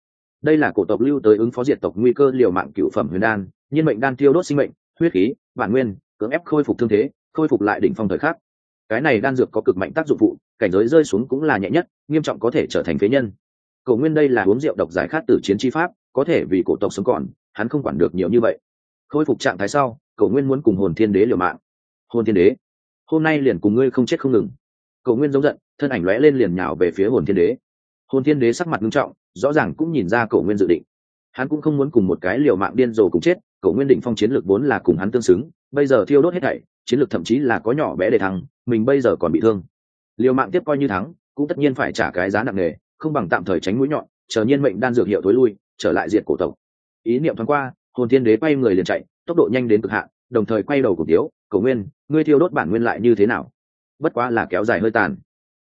Đây là cổ tộc lưu tới ứng phó diệt tộc nguy cơ liều mạng cựu phẩm huyền đan, nhiên mệnh đan tiêu đốt sinh mệnh, huyết khí, bản nguyên, cưỡng ép khôi phục thương thế, khôi phục lại đỉnh phong thời khắc. Cái này đan dược có cực mạnh tác dụng phụ, cảnh giới rơi xuống cũng là nhẹ nhất, nghiêm trọng có thể trở thành phế nhân. Cầu nguyên đây là uống rượu độc giải khát từ chiến chi pháp, có thể vì cổ tộc sống còn, hắn không quản được nhiều như vậy. Khôi phục trạng thái sau cầu nguyên muốn cùng hồn thiên đế liều mạng. Hồn thiên đế, hôm nay liền cùng ngươi không chết không ngừng cầu nguyên giống giận, thân ảnh lóe lên liền nhào về phía hồn thiên đế. Hồn thiên đế sắc mặt nghiêm trọng, rõ ràng cũng nhìn ra cầu nguyên dự định. Hắn cũng không muốn cùng một cái liều mạng điên rồ cùng chết cầu nguyên định phong chiến lược vốn là cùng hắn tương xứng, bây giờ thiêu đốt hết thảy, chiến lược thậm chí là có nhỏ bé để thắng mình bây giờ còn bị thương. Liều mạng tiếp coi như thắng, cũng tất nhiên phải trả cái giá nặng nề, không bằng tạm thời tránh mũi nhọn, chờ nhiên mệnh đan dược hiệu thối lui, trở lại diệt cổ tộc. Ý niệm thoáng qua, hồn thiên đế quay người liền chạy, tốc độ nhanh đến cực hạn, đồng thời quay đầu cổ tiếu cầu nguyên, ngươi thiêu đốt bản nguyên lại như thế nào? Bất quá là kéo dài hơi tàn.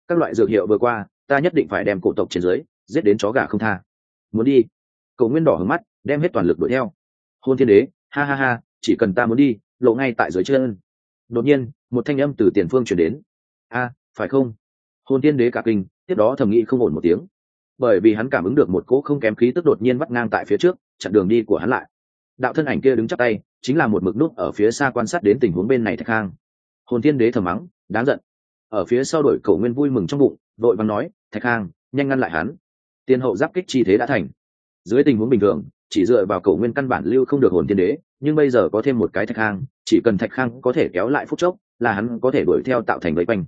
Các loại dược hiệu vừa qua, ta nhất định phải đem cổ tộc trên dưới, giết đến chó gà không tha. Muốn đi. Cầu nguyên đỏ hướng mắt, đem hết toàn lực đuổi theo. Hôn thiên đế, ha ha ha, chỉ cần ta muốn đi, lộ ngay tại dưới chân. Đột nhiên, một thanh âm từ tiền phương chuyển đến. A, phải không? Hôn thiên đế cả kinh, tiếp đó thầm nghĩ không ổn một tiếng. Bởi vì hắn cảm ứng được một cỗ không kém khí tức đột nhiên vắt ngang tại phía trước, chặn đường đi của hắn lại. Đạo thân ảnh kia đứng chắc tay, chính là một mực nút ở phía xa quan sát đến tình huống bên này thạch khang. Hồn thiên đế thầm mắng đáng giận. Ở phía sau đội cầu nguyên vui mừng trong bụng, vội vàng nói, thạch khang nhanh ngăn lại hắn. Tiên hậu giáp kích chi thế đã thành. Dưới tình huống bình thường, chỉ dựa vào cầu nguyên căn bản lưu không được hồn thiên đế, nhưng bây giờ có thêm một cái thạch khang chỉ cần thạch khang có thể kéo lại phút chốc, là hắn có thể đuổi theo tạo thành vây quanh.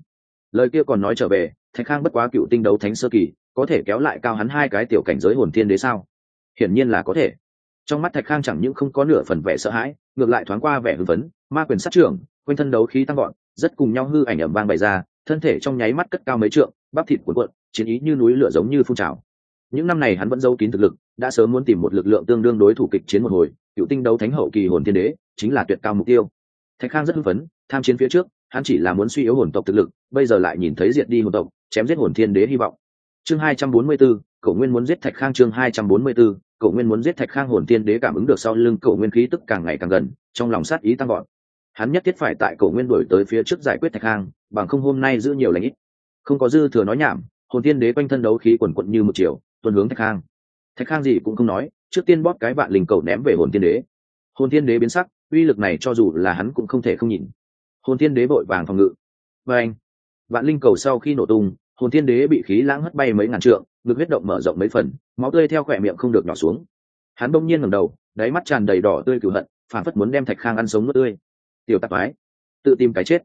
Lời kia còn nói trở về, thạch khang bất quá cựu tinh đấu thánh sơ kỳ, có thể kéo lại cao hắn hai cái tiểu cảnh giới hồn thiên đế sao? Hiển nhiên là có thể. Trong mắt thạch khang chẳng những không có nửa phần vẻ sợ hãi, ngược lại thoáng qua vẻ hưng phấn, ma quyền sát trưởng, quanh thân đấu khí tăng gọn rất cùng nhau hư ảnh ẩm vang bày ra thân thể trong nháy mắt cất cao mấy trượng bắp thịt cuộn cuộn chiến ý như núi lửa giống như phun trào. Những năm này hắn vẫn giấu kín thực lực đã sớm muốn tìm một lực lượng tương đương đối thủ kịch chiến một hồi cựu tinh đấu thánh hậu kỳ hồn thiên đế chính là tuyệt cao mục tiêu. Thạch khang rất hưng phấn tham chiến phía trước hắn chỉ là muốn suy yếu hồn tộc thực lực bây giờ lại nhìn thấy diệt đi hồn tộc chém giết hồn thiên đế hy vọng. Chương hai trăm bốn mươi 244, cổ nguyên muốn giết thạch khang chương hai trăm bốn mươi 244, cổ nguyên muốn giết thạch khang hồn thiên đế cảm ứng được sau lưng cổ nguyên khí tức càng ngày càng gần trong lòng sát ý tăng gọn hắn nhất thiết phải tại cổ nguyên đổi tới phía trước giải quyết thạch khang bằng không hôm nay giữ nhiều lãnh ít. Không có dư thừa nói nhảm, hồn thiên đế quanh thân đấu khí quần quận như một chiều tuần hướng thạch khang thạch khang gì cũng không nói, trước tiên bóp cái vạn linh cầu ném về hồn thiên đế. Hồn thiên đế biến sắc, uy lực này cho dù là hắn cũng không thể không nhìn. Hồn thiên đế vội vàng phòng ngự. Và anh, vạn linh cầu sau khi nổ tung, hồn thiên đế bị khí lãng hất bay mấy ngàn trượng, ngực huyết động mở rộng mấy phần, máu tươi theo khỏe miệng không được nhỏ xuống. Hắn đông nhiên ngẩng đầu, đáy mắt tràn đầy đỏ tươi cửu hận phản phất muốn đem thạch khang ăn sống nước tươi tiểu tạp ái tự tìm cái chết.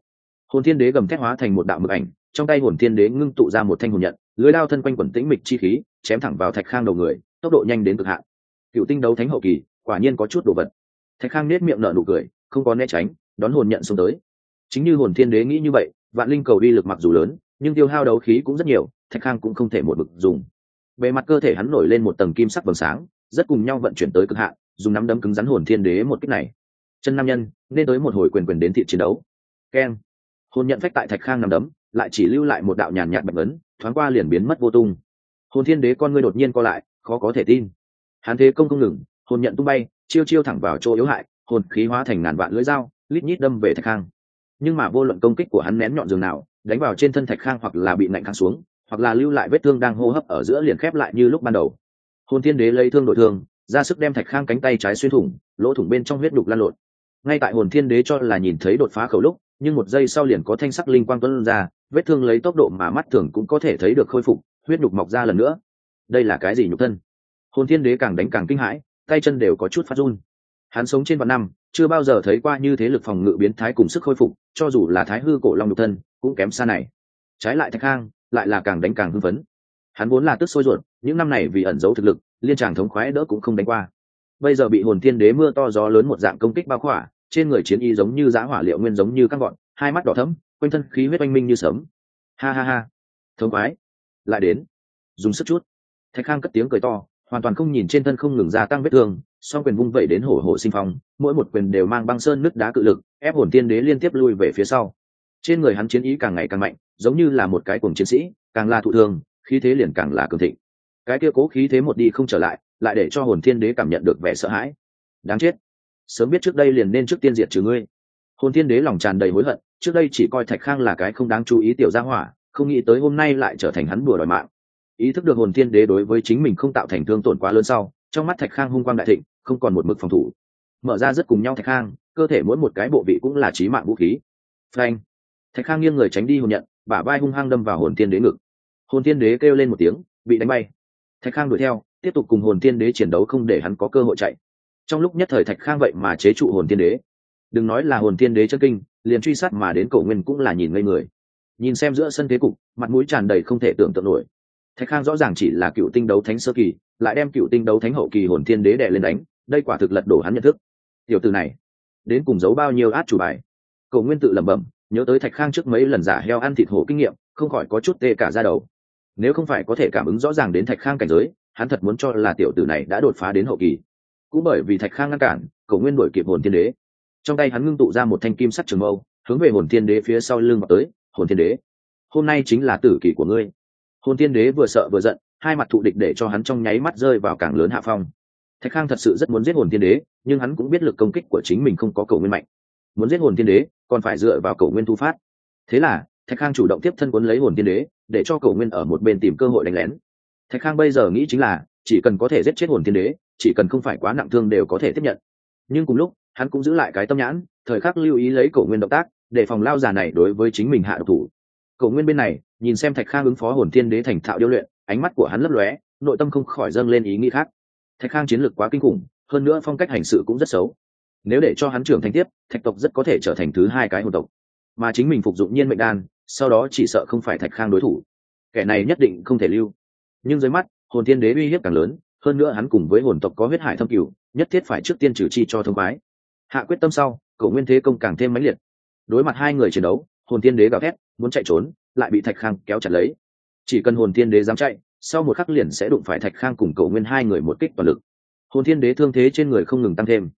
Hồn thiên đế gầm thét hóa thành một đạo mực ảnh, trong tay hồn thiên đế ngưng tụ ra một thanh hồn nhận, lưới đao thân quanh quẩn tĩnh mịch chi khí, chém thẳng vào thạch khang đầu người, tốc độ nhanh đến cực hạn. Cựu tinh đấu thánh hậu kỳ, quả nhiên có chút đồ vật. Thạch khang nết miệng nở nụ cười, không có né tránh, đón hồn nhận xuống tới. Chính như hồn thiên đế nghĩ như vậy, vạn linh cầu uy lực mặc dù lớn, nhưng tiêu hao đấu khí cũng rất nhiều, thạch khang cũng không thể một bực dùng. Bề mặt cơ thể hắn nổi lên một tầng kim sắc vầng sáng, rất cùng nhau vận chuyển tới cực hạn, dùng nắm đấm cứng rắn hồn thiên đế một cách này chân nam nhân, nên tới một hồi quyền quyền đến thị chiến đấu. Keng. Hồn nhận phách tại thạch khang nằm đấm, lại chỉ lưu lại một đạo nhàn nhạt bạch ấn, thoáng qua liền biến mất vô tung. Hồn thiên đế con ngươi đột nhiên co lại, khó có thể tin. Hắn thế công không ngừng, hồn nhận tung bay, chiêu chiêu thẳng vào chỗ yếu hại, hồn khí hóa thành ngàn vạn lưỡi dao, lít nhít đâm về thạch khang. Nhưng mà vô luận công kích của hắn nén nhọn giường nào, đánh vào trên thân thạch khang hoặc là bị nạnh khang xuống, hoặc là lưu lại vết thương đang hô hấp ở giữa liền khép lại như lúc ban đầu. Hồn thiên đế lấy thương đội thương, ra sức đem thạch khang cánh tay trái xuyên thủng, lỗ thủng bên trong huyết đục lan lộn ngay tại hồn thiên đế cho là nhìn thấy đột phá khẩu lúc, nhưng một giây sau liền có thanh sắc linh quang tuân ra, vết thương lấy tốc độ mà mắt thường cũng có thể thấy được khôi phục, huyết đục mọc ra lần nữa. Đây là cái gì nhục thân? Hồn thiên đế càng đánh càng kinh hãi, tay chân đều có chút phát run. Hắn sống trên vạn năm, chưa bao giờ thấy qua như thế lực phòng ngự biến thái cùng sức khôi phục, cho dù là thái hư cổ long nhục thân, cũng kém xa này. Trái lại thạch khang lại là càng đánh càng hưng phấn. Hắn vốn là tức sôi ruột, những năm này vì ẩn giấu thực lực, liên tràng thống khoái đỡ cũng không đánh qua bây giờ bị hồn thiên đế mưa to gió lớn một dạng công kích bao khỏa, trên người chiến y giống như giá hỏa liệu nguyên giống như các gọn, hai mắt đỏ thấm quanh thân khí huyết oanh minh như sấm. Ha ha ha. Thống quái lại đến. Dùng sức chút. Thạch khang cất tiếng cười to, hoàn toàn không nhìn trên thân không ngừng gia tăng vết thương, song quyền vung vẩy đến hổ hổ sinh phong, mỗi một quyền đều mang băng sơn nứt đá cự lực, ép hồn tiên đế liên tiếp lui về phía sau. Trên người hắn chiến ý càng ngày càng mạnh, giống như là một cái cuồng chiến sĩ, càng là thụ thương, khí thế liền càng là cường thịnh cái kia cố khí thế một đi không trở lại lại để cho hồn thiên đế cảm nhận được vẻ sợ hãi. Đáng chết. Sớm biết trước đây liền nên trước tiên diệt trừ ngươi. Hồn thiên đế lòng tràn đầy hối hận, trước đây chỉ coi thạch khang là cái không đáng chú ý tiểu gia hỏa, không nghĩ tới hôm nay lại trở thành hắn đùa đòi mạng. Ý thức được hồn thiên đế đối với chính mình không tạo thành thương tổn quá lớn sau, trong mắt thạch khang hung quang đại thịnh, không còn một mực phòng thủ. Mở ra rất cùng nhau thạch khang, cơ thể mỗi một cái bộ vị cũng là trí mạng vũ khí. Frank thạch khang nghiêng người tránh đi hồn nhận, bả vai hung hăng đâm vào hồn thiên đế ngực. Hồn thiên đế kêu lên một tiếng, bị đánh bay thạch khang đuổi theo, tiếp tục cùng hồn Tiên đế chiến đấu không để hắn có cơ hội chạy. Trong lúc nhất thời thạch khang vậy mà chế trụ hồn Tiên đế. Đừng nói là hồn Tiên đế chân kinh, liền truy sát mà đến cổ nguyên cũng là nhìn ngây người. Nhìn xem giữa sân thế cục, mặt mũi tràn đầy không thể tưởng tượng nổi. Thạch khang rõ ràng chỉ là cựu tinh đấu thánh sơ kỳ, lại đem cựu tinh đấu thánh hậu kỳ hồn thiên đế đè lên đánh, đây quả thực lật đổ hắn nhận thức. Tiểu từ này, đến cùng giấu bao nhiêu át chủ bài? Cầu nguyên tự lẩm bẩm, nhớ tới thạch khang trước mấy lần giả heo ăn thịt hổ kinh nghiệm, không khỏi có chút tê cả ra đầu nếu không phải có thể cảm ứng rõ ràng đến thạch khang cảnh giới, hắn thật muốn cho là tiểu tử này đã đột phá đến hậu kỳ. Cũng bởi vì thạch khang ngăn cản cầu nguyên đổi kịp hồn thiên đế. Trong tay hắn ngưng tụ ra một thanh kim sắt trường mâu, hướng về hồn thiên đế phía sau lưng vào tới, hồn thiên đế, hôm nay chính là tử kỷ của ngươi. Hồn thiên đế vừa sợ vừa giận, hai mặt thụ địch để cho hắn trong nháy mắt rơi vào càng lớn hạ phong. Thạch khang thật sự rất muốn giết hồn thiên đế, nhưng hắn cũng biết lực công kích của chính mình không có cầu nguyên mạnh. Muốn giết hồn thiên đế, còn phải dựa vào cầu nguyên thu phát. Thế là thạch khang chủ động tiếp thân quấn lấy hồn thiên đế, để cho cầu nguyên ở một bên tìm cơ hội đánh lén. Thạch khang bây giờ nghĩ chính là, chỉ cần có thể giết chết hồn thiên đế, chỉ cần không phải quá nặng thương đều có thể tiếp nhận. Nhưng cùng lúc, hắn cũng giữ lại cái tâm nhãn, thời khắc lưu ý lấy cầu nguyên động tác, để phòng lao già này đối với chính mình hạ độc thủ. Cầu nguyên bên này, nhìn xem thạch khang ứng phó hồn thiên đế thành thạo điêu luyện, ánh mắt của hắn lấp lóe, nội tâm không khỏi dâng lên ý nghĩ khác. Thạch khang chiến lược quá kinh khủng, hơn nữa phong cách hành sự cũng rất xấu. Nếu để cho hắn trưởng thành tiếp, thạch tộc rất có thể trở thành thứ hai cái hồn tộc. Mà chính mình phục dụng nhiên mệnh đan sau đó chỉ sợ không phải thạch khang đối thủ. Kẻ này nhất định không thể lưu. Nhưng dưới mắt, hồn thiên đế uy hiếp càng lớn, hơn nữa hắn cùng với hồn tộc có huyết hải thâm cửu, nhất thiết phải trước tiên trừ chi cho thông khoái. Hạ quyết tâm sau, cậu nguyên thế công càng thêm mãnh liệt. Đối mặt hai người chiến đấu, hồn thiên đế gào thét, muốn chạy trốn, lại bị thạch khang kéo chặt lấy. Chỉ cần hồn thiên đế dám chạy, sau một khắc liền sẽ đụng phải thạch khang cùng cậu nguyên hai người một kích toàn lực. Hồn thiên đế thương thế trên người không ngừng tăng thêm.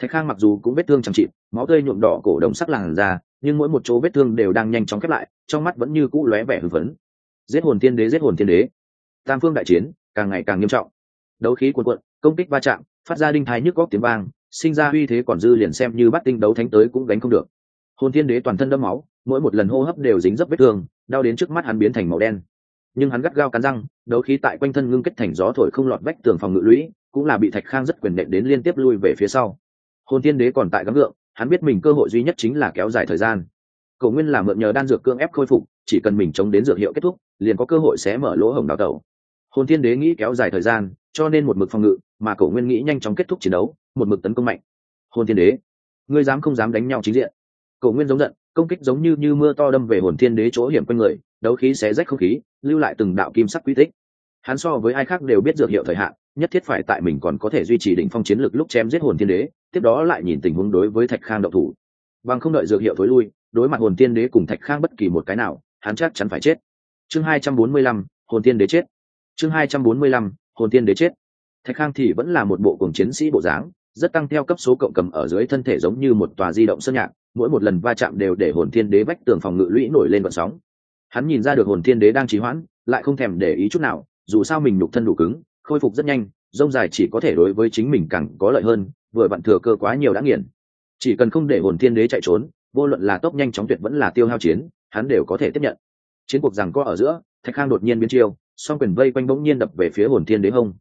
Thạch khang mặc dù cũng vết thương chẳng chịt, máu tươi nhuộm đỏ cổ đồng sắc làn ra nhưng mỗi một chỗ vết thương đều đang nhanh chóng khép lại, trong mắt vẫn như cũ lóe vẻ hưng phấn. Giết hồn thiên đế, giết hồn thiên đế. Tam phương đại chiến, càng ngày càng nghiêm trọng. Đấu khí cuồn cuộn, công kích va chạm, phát ra đinh thái nhức góc tiếng vang, sinh ra uy thế còn dư liền xem như bắt tinh đấu thánh tới cũng đánh không được. Hồn thiên đế toàn thân đẫm máu, mỗi một lần hô hấp đều dính dấp vết thương, đau đến trước mắt hắn biến thành màu đen. Nhưng hắn gắt gao cắn răng, đấu khí tại quanh thân ngưng kết thành gió thổi không lọt vách tường phòng ngự lũy, cũng là bị thạch khang rất quyền nện đến liên tiếp lui về phía sau. Hồn thiên đế còn tại gắng gượng hắn biết mình cơ hội duy nhất chính là kéo dài thời gian. Cầu nguyên là mượn nhờ đan dược cương ép khôi phục, chỉ cần mình chống đến dược hiệu kết thúc, liền có cơ hội sẽ mở lỗ hổng đào tẩu. Hồn thiên đế nghĩ kéo dài thời gian, cho nên một mực phòng ngự, mà cầu nguyên nghĩ nhanh chóng kết thúc chiến đấu, một mực tấn công mạnh. Hồn thiên đế, ngươi dám không dám đánh nhau chính diện? Cầu nguyên giống giận, công kích giống như như mưa to đâm về hồn thiên đế chỗ hiểm quanh người, đấu khí xé rách không khí, lưu lại từng đạo kim sắc quy tích. Hắn so với ai khác đều biết dược hiệu thời hạn nhất thiết phải tại mình còn có thể duy trì đỉnh phong chiến lực lúc chém giết hồn thiên đế, tiếp đó lại nhìn tình huống đối với thạch khang đậu thủ. Bằng không đợi dược hiệu thối lui, đối mặt hồn thiên đế cùng thạch khang bất kỳ một cái nào, hắn chắc chắn phải chết. Chương hai trăm bốn mươi lăm, hồn thiên đế chết. Chương hai trăm bốn mươi lăm, hồn thiên đế chết. Thạch khang thì vẫn là một bộ cùng chiến sĩ bộ dáng, rất tăng theo cấp số cộng cầm ở dưới thân thể giống như một tòa di động sơn nhạc, mỗi một lần va chạm đều để hồn thiên đế vách tường phòng ngự lũy nổi lên vận sóng. Hắn nhìn ra được hồn thiên đế đang trì hoãn, lại không thèm để ý chút nào, dù sao mình nhục thân đủ cứng khôi phục rất nhanh, rông dài chỉ có thể đối với chính mình càng có lợi hơn, vừa vặn thừa cơ quá nhiều đã nghiền. Chỉ cần không để hồn thiên đế chạy trốn, vô luận là tốc nhanh chóng tuyệt vẫn là tiêu hao chiến, hắn đều có thể tiếp nhận. Chiến cuộc rằng có ở giữa, thạch khang đột nhiên biến chiêu, song quyền vây quanh bỗng nhiên đập về phía hồn thiên đế hông.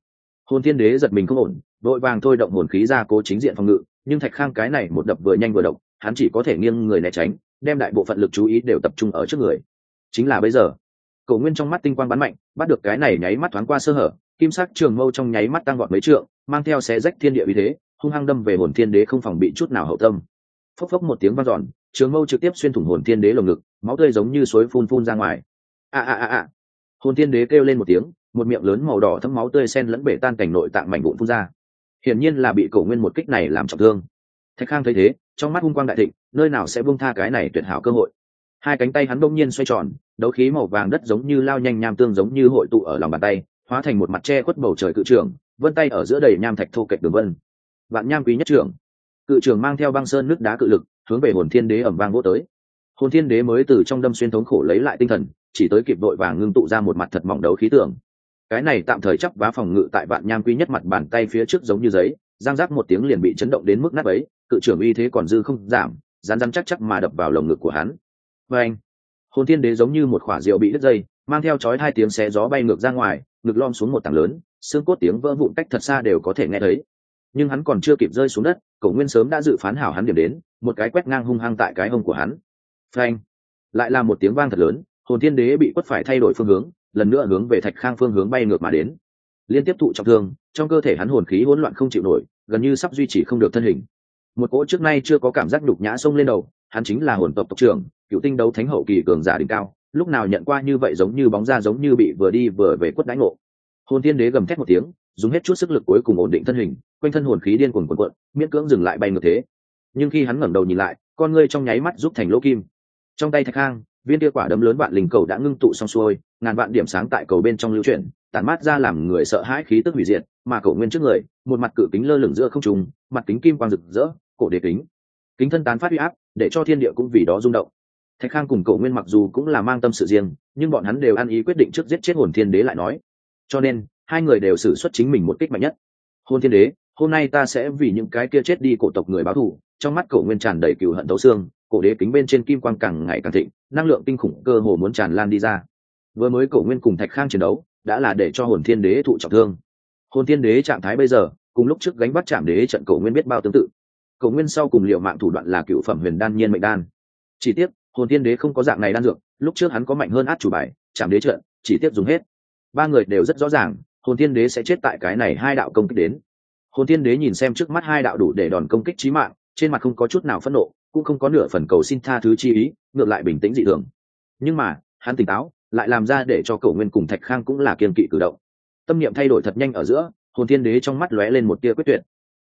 Hồn thiên đế giật mình không ổn vội vàng thôi động hồn khí ra cố chính diện phòng ngự, nhưng thạch khang cái này một đập vừa nhanh vừa độc hắn chỉ có thể nghiêng người né tránh, đem đại bộ phận lực chú ý đều tập trung ở trước người. Chính là bây giờ cầu nguyên trong mắt tinh quang bắn mạnh, bắt được cái này nháy mắt thoáng qua sơ hở kim sắc trường mâu trong nháy mắt tăng gọn mấy trượng, mang theo xé rách thiên địa uy thế, hung hăng đâm về hồn thiên đế không phòng bị chút nào hậu tâm. Phốc phốc một tiếng vang dọn, trường mâu trực tiếp xuyên thủng hồn thiên đế lồng ngực, máu tươi giống như suối phun phun ra ngoài. A a a a. Hồn thiên đế kêu lên một tiếng, một miệng lớn màu đỏ thấm máu tươi sen lẫn bể tan cảnh nội tạng mảnh vụn phun ra. Hiển nhiên là bị cổ nguyên một kích này làm trọng thương. Thạch khang thấy thế, trong mắt hung quang đại thịnh, nơi nào sẽ buông tha cái này tuyệt hảo cơ hội. Hai cánh tay hắn đông nhiên xoay tròn, đấu khí màu vàng đất giống như lao nhanh nham tương giống như hội tụ ở lòng bàn tay hóa thành một mặt che khuất bầu trời cự trưởng, vân tay ở giữa đầy nham thạch thô kệch đường vân. Vạn nham quý nhất trưởng. Cự trưởng mang theo băng sơn nước đá cự lực, hướng về hồn thiên đế ẩm vang vô tới. Hồn thiên đế mới từ trong đâm xuyên thống khổ lấy lại tinh thần, chỉ tới kịp vội vàng ngưng tụ ra một mặt thật mỏng đấu khí tưởng cái này tạm thời chắp vá phòng ngự tại vạn nham quý nhất mặt bàn tay phía trước giống như giấy, giang giác một tiếng liền bị chấn động đến mức nát ấy cự trưởng uy thế còn dư không giảm rán rán chắc chắc mà đập vào lồng ngực của hắn. Vê anh hồn thiên đế giống như một khỏa rượu bị đứt dây mang theo chói hai tiếng xé gió bay ngược ra ngoài, ngực lom xuống một tảng lớn, xương cốt tiếng vỡ vụn cách thật xa đều có thể nghe thấy. Nhưng hắn còn chưa kịp rơi xuống đất cổ nguyên sớm đã dự phán hảo hắn điểm đến, một cái quét ngang hung hăng tại cái hông của hắn. Phanh! Lại là một tiếng vang thật lớn, hồn thiên đế bị quất phải thay đổi phương hướng, lần nữa hướng về thạch khang phương hướng bay ngược mà đến. Liên tiếp thụ trọng thương, trong cơ thể hắn hồn khí hỗn loạn không chịu nổi, gần như sắp duy trì không được thân hình. Một cỗ trước nay chưa có cảm giác nhục nhã xông lên đầu, hắn chính là hồn tộc tộc trưởng, cựu tinh đấu thánh hậu kỳ cường giả đỉnh cao lúc nào nhận qua như vậy giống như bóng ra giống như bị vừa đi vừa về quất đánh ngộ. Hồn thiên đế gầm thét một tiếng, dùng hết chút sức lực cuối cùng ổn định thân hình, quanh thân hồn khí điên cuồng cuộn cuộn, miễn cưỡng dừng lại bay ngược thế. Nhưng khi hắn ngẩng đầu nhìn lại, con ngươi trong nháy mắt giúp thành lỗ kim. Trong tay thạch hang, viên tia quả đấm lớn vạn linh cầu đã ngưng tụ xong xuôi, ngàn vạn điểm sáng tại cầu bên trong lưu chuyển, tản mát ra làm người sợ hãi khí tức hủy diệt, mà cầu nguyên trước người, một mặt cự kính lơ lửng giữa không trùng mặt kính kim quang rực rỡ, cổ đế kính. Kính thân tán phát huy áp, để cho thiên địa cũng vì đó rung động thạch khang cùng cậu nguyên mặc dù cũng là mang tâm sự riêng, nhưng bọn hắn đều ăn ý quyết định trước giết chết hồn thiên đế lại nói. Cho nên, hai người đều xử xuất chính mình một kích mạnh nhất. Hôn thiên đế, hôm nay ta sẽ vì những cái kia chết đi cổ tộc người báo thù, trong mắt cổ nguyên tràn đầy cừu hận tấu xương, cổ đế kính bên trên kim quang càng ngày càng thịnh, năng lượng kinh khủng cơ hồ muốn tràn lan đi ra. Vừa mới cổ nguyên cùng thạch khang chiến đấu, đã là để cho hồn thiên đế thụ trọng thương. Hồn thiên đế trạng thái bây giờ, cùng lúc trước gánh bắt chạm đế trận cổ nguyên biết bao tương tự. Cổ nguyên sau cùng liệu mạng thủ đoạn là cựu phẩm huyền đan nhiên mệnh đan. Chỉ tiếc hồn thiên đế không có dạng này đan dược, lúc trước hắn có mạnh hơn át chủ bài, chạm đế trận, chỉ tiếp dùng hết. Ba người đều rất rõ ràng, hồn thiên đế sẽ chết tại cái này hai đạo công kích đến. Hồn thiên đế nhìn xem trước mắt hai đạo đủ để đòn công kích trí mạng, trên mặt không có chút nào phẫn nộ, cũng không có nửa phần cầu xin tha thứ chi ý, ngược lại bình tĩnh dị thường. Nhưng mà, hắn tỉnh táo, lại làm ra để cho cầu nguyên cùng thạch khang cũng là kiên kỵ cử động. Tâm niệm thay đổi thật nhanh ở giữa, hồn thiên đế trong mắt lóe lên một tia quyết tuyệt.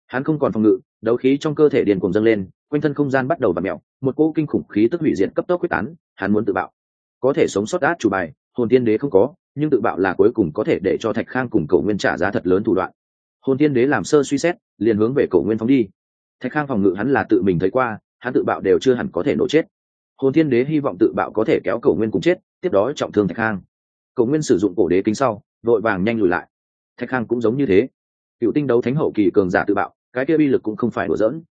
Hắn không còn phòng ngự, đấu khí trong cơ thể điền cùng dâng lên quanh thân không gian bắt đầu và mẹo, một cỗ kinh khủng khí tức hủy diệt cấp tốc quyết tán, hắn muốn tự bạo. Có thể sống sót át chủ bài, hồn tiên đế không có, nhưng tự bạo là cuối cùng có thể để cho thạch khang cùng cầu nguyên trả giá thật lớn thủ đoạn. Hồn tiên đế làm sơ suy xét, liền hướng về cầu nguyên phóng đi. Thạch khang phòng ngự hắn là tự mình thấy qua, hắn tự bạo đều chưa hẳn có thể nổ chết. Hồn tiên đế hy vọng tự bạo có thể kéo cầu nguyên cùng chết, tiếp đó trọng thương thạch khang. Cầu nguyên sử dụng cổ đế kính sau, vội vàng nhanh lùi lại. Thạch khang cũng giống như thế. Cựu tinh đấu thánh hậu kỳ cường giả tự bạo, cái kia bi lực cũng không phải đùa dỡn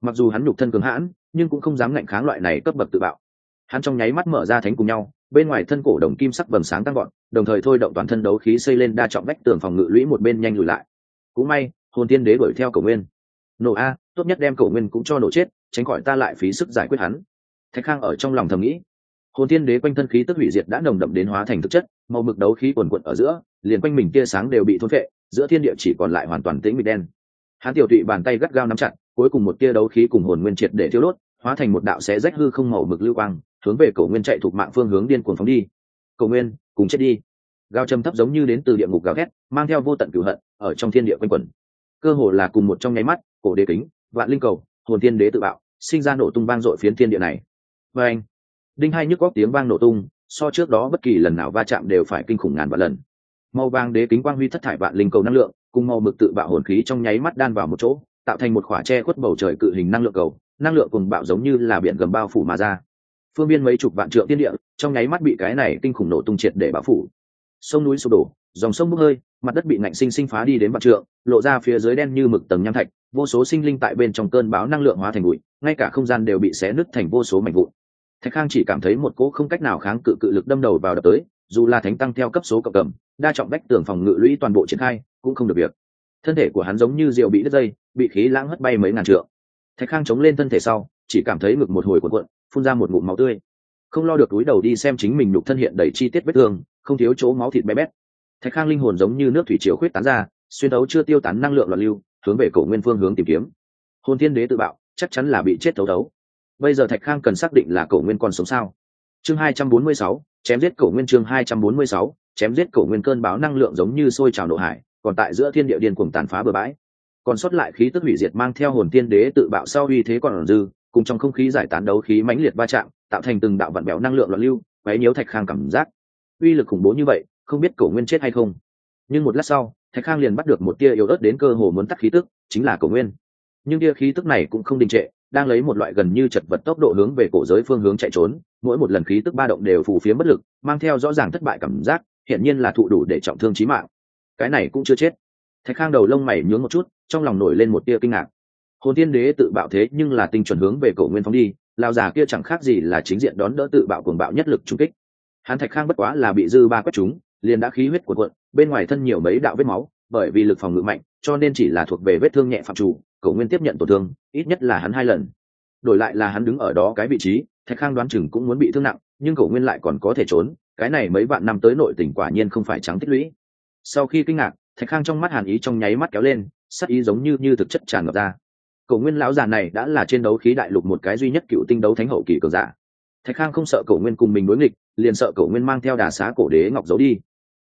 mặc dù hắn nhục thân cường hãn, nhưng cũng không dám ngạnh kháng loại này cấp bậc tự bạo. Hắn trong nháy mắt mở ra thánh cùng nhau, bên ngoài thân cổ đồng kim sắc bầm sáng tăng gọn đồng thời thôi động toàn thân đấu khí xây lên đa trọng vách tường phòng ngự lũy một bên nhanh lùi lại. Cũng may, hồn tiên đế đuổi theo cầu nguyên. Nổ a, tốt nhất đem cầu nguyên cũng cho nổ chết, tránh khỏi ta lại phí sức giải quyết hắn. Thạch khang ở trong lòng thầm nghĩ. Hồn tiên đế quanh thân khí tức hủy diệt đã nồng đậm đến hóa thành thực chất, màu mực đấu khí quần quận ở giữa, liền quanh mình tia sáng đều bị thôn phệ, giữa thiên địa chỉ còn lại hoàn toàn tĩnh mịch đen. Hắn tiểu tụy bàn tay gắt gao nắm chặt cuối cùng một tia đấu khí cùng hồn nguyên triệt để thiêu đốt, hóa thành một đạo xé rách hư không màu mực lưu quang, hướng về cầu nguyên chạy thuộc mạng phương hướng điên cuồng phóng đi. Cầu nguyên, cùng chết đi. Gao trầm thấp giống như đến từ địa ngục gào thét, mang theo vô tận cửu hận, ở trong thiên địa quanh quẩn. Cơ hồ là cùng một trong nháy mắt, cổ đế kính, vạn linh cầu, hồn tiên đế tự bạo, sinh ra nổ tung vang dội phiến thiên địa này. Và anh đinh hai nhức góc tiếng vang nổ tung, so trước đó bất kỳ lần nào va chạm đều phải kinh khủng ngàn vạn lần. Màu vàng đế kính quang huy thất thải vạn linh cầu năng lượng, cùng màu mực tự bạo hồn khí trong nháy mắt đan vào một chỗ tạo thành một khỏa tre khuất bầu trời cự hình năng lượng cầu, năng lượng cùng bạo giống như là biển gầm bao phủ mà ra. Phương biên mấy chục vạn trượng tiên địa, trong nháy mắt bị cái này kinh khủng nổ tung triệt để bao phủ. Sông núi sụp đổ, dòng sông bốc hơi, mặt đất bị ngạnh sinh sinh phá đi đến vạn trượng, lộ ra phía dưới đen như mực tầng nham thạch, vô số sinh linh tại bên trong cơn bão năng lượng hóa thành bụi, ngay cả không gian đều bị xé nứt thành vô số mảnh vụn. Thạch khang chỉ cảm thấy một cỗ không cách nào kháng cự cự lực đâm đầu vào đập tới, dù là thánh tăng theo cấp số cộng cầm đa trọng bách tường phòng ngự lũy toàn bộ triển khai, cũng không được việc thân thể của hắn giống như rượu bị đứt dây, bị khí lãng hất bay mấy ngàn trượng. Thạch khang chống lên thân thể sau, chỉ cảm thấy ngực một hồi cuộn cuộn, phun ra một ngụm máu tươi. Không lo được túi đầu đi xem chính mình nhục thân hiện đầy chi tiết vết thương, không thiếu chỗ máu thịt bé bét. Thạch khang linh hồn giống như nước thủy chiều khuyết tán ra, xuyên đấu chưa tiêu tán năng lượng loạn lưu, hướng về cổ nguyên phương hướng tìm kiếm. Hồn thiên đế tự bạo, chắc chắn là bị chết thấu đấu bây giờ thạch khang cần xác định là cổ nguyên còn sống sao? Chương hai trăm bốn mươi sáu, chém giết cổ nguyên chương hai trăm bốn mươi sáu, chém giết cổ nguyên cơn báo năng lượng giống như sôi trào nộ hải còn tại giữa thiên địa điên cuồng tàn phá bờ bãi. Còn sót lại khí tức hủy diệt mang theo hồn tiên đế tự bạo sau uy thế còn dư, cùng trong không khí giải tán đấu khí mãnh liệt va chạm, tạo thành từng đạo vận bèo năng lượng loạn lưu, quấy nhiễu thạch khang cảm giác. Uy lực khủng bố như vậy, không biết cổ nguyên chết hay không. Nhưng một lát sau, thạch khang liền bắt được một tia yếu ớt đến cơ hồ muốn tắt khí tức, chính là cổ nguyên. Nhưng tia khí tức này cũng không đình trệ, đang lấy một loại gần như chật vật tốc độ hướng về cổ giới phương hướng chạy trốn, mỗi một lần khí tức ba động đều phù phiếm bất lực, mang theo rõ ràng thất bại cảm giác, hiển nhiên là thụ đủ để trọng thương chí mạng cái này cũng chưa chết. Thạch khang đầu lông mày nhướng một chút, trong lòng nổi lên một tia kinh ngạc. Hồn tiên đế tự bạo thế nhưng là tinh chuẩn hướng về cổ nguyên phóng đi lao già kia chẳng khác gì là chính diện đón đỡ tự bạo cuồng bạo nhất lực trung kích. Hắn thạch khang bất quá là bị dư ba quét chúng, liền đã khí huyết của quận bên ngoài thân nhiều mấy đạo vết máu, bởi vì lực phòng ngự mạnh, cho nên chỉ là thuộc về vết thương nhẹ phạm chủ cổ nguyên tiếp nhận tổn thương, ít nhất là hắn hai lần. Đổi lại là hắn đứng ở đó cái vị trí, thạch khang đoán chừng cũng muốn bị thương nặng, nhưng cổ nguyên lại còn có thể trốn, cái này mấy vạn năm tới nội tỉnh quả nhiên không phải trắng tích lũy sau khi kinh ngạc, thạch khang trong mắt hàn ý trong nháy mắt kéo lên, sắc ý giống như như thực chất tràn ngập ra. Cổ nguyên lão già này đã là trên đấu khí đại lục một cái duy nhất cựu tinh đấu thánh hậu kỳ cường giả. Thạch khang không sợ cổ nguyên cùng mình đối nghịch, liền sợ cổ nguyên mang theo đà xá cổ đế ngọc giấu đi.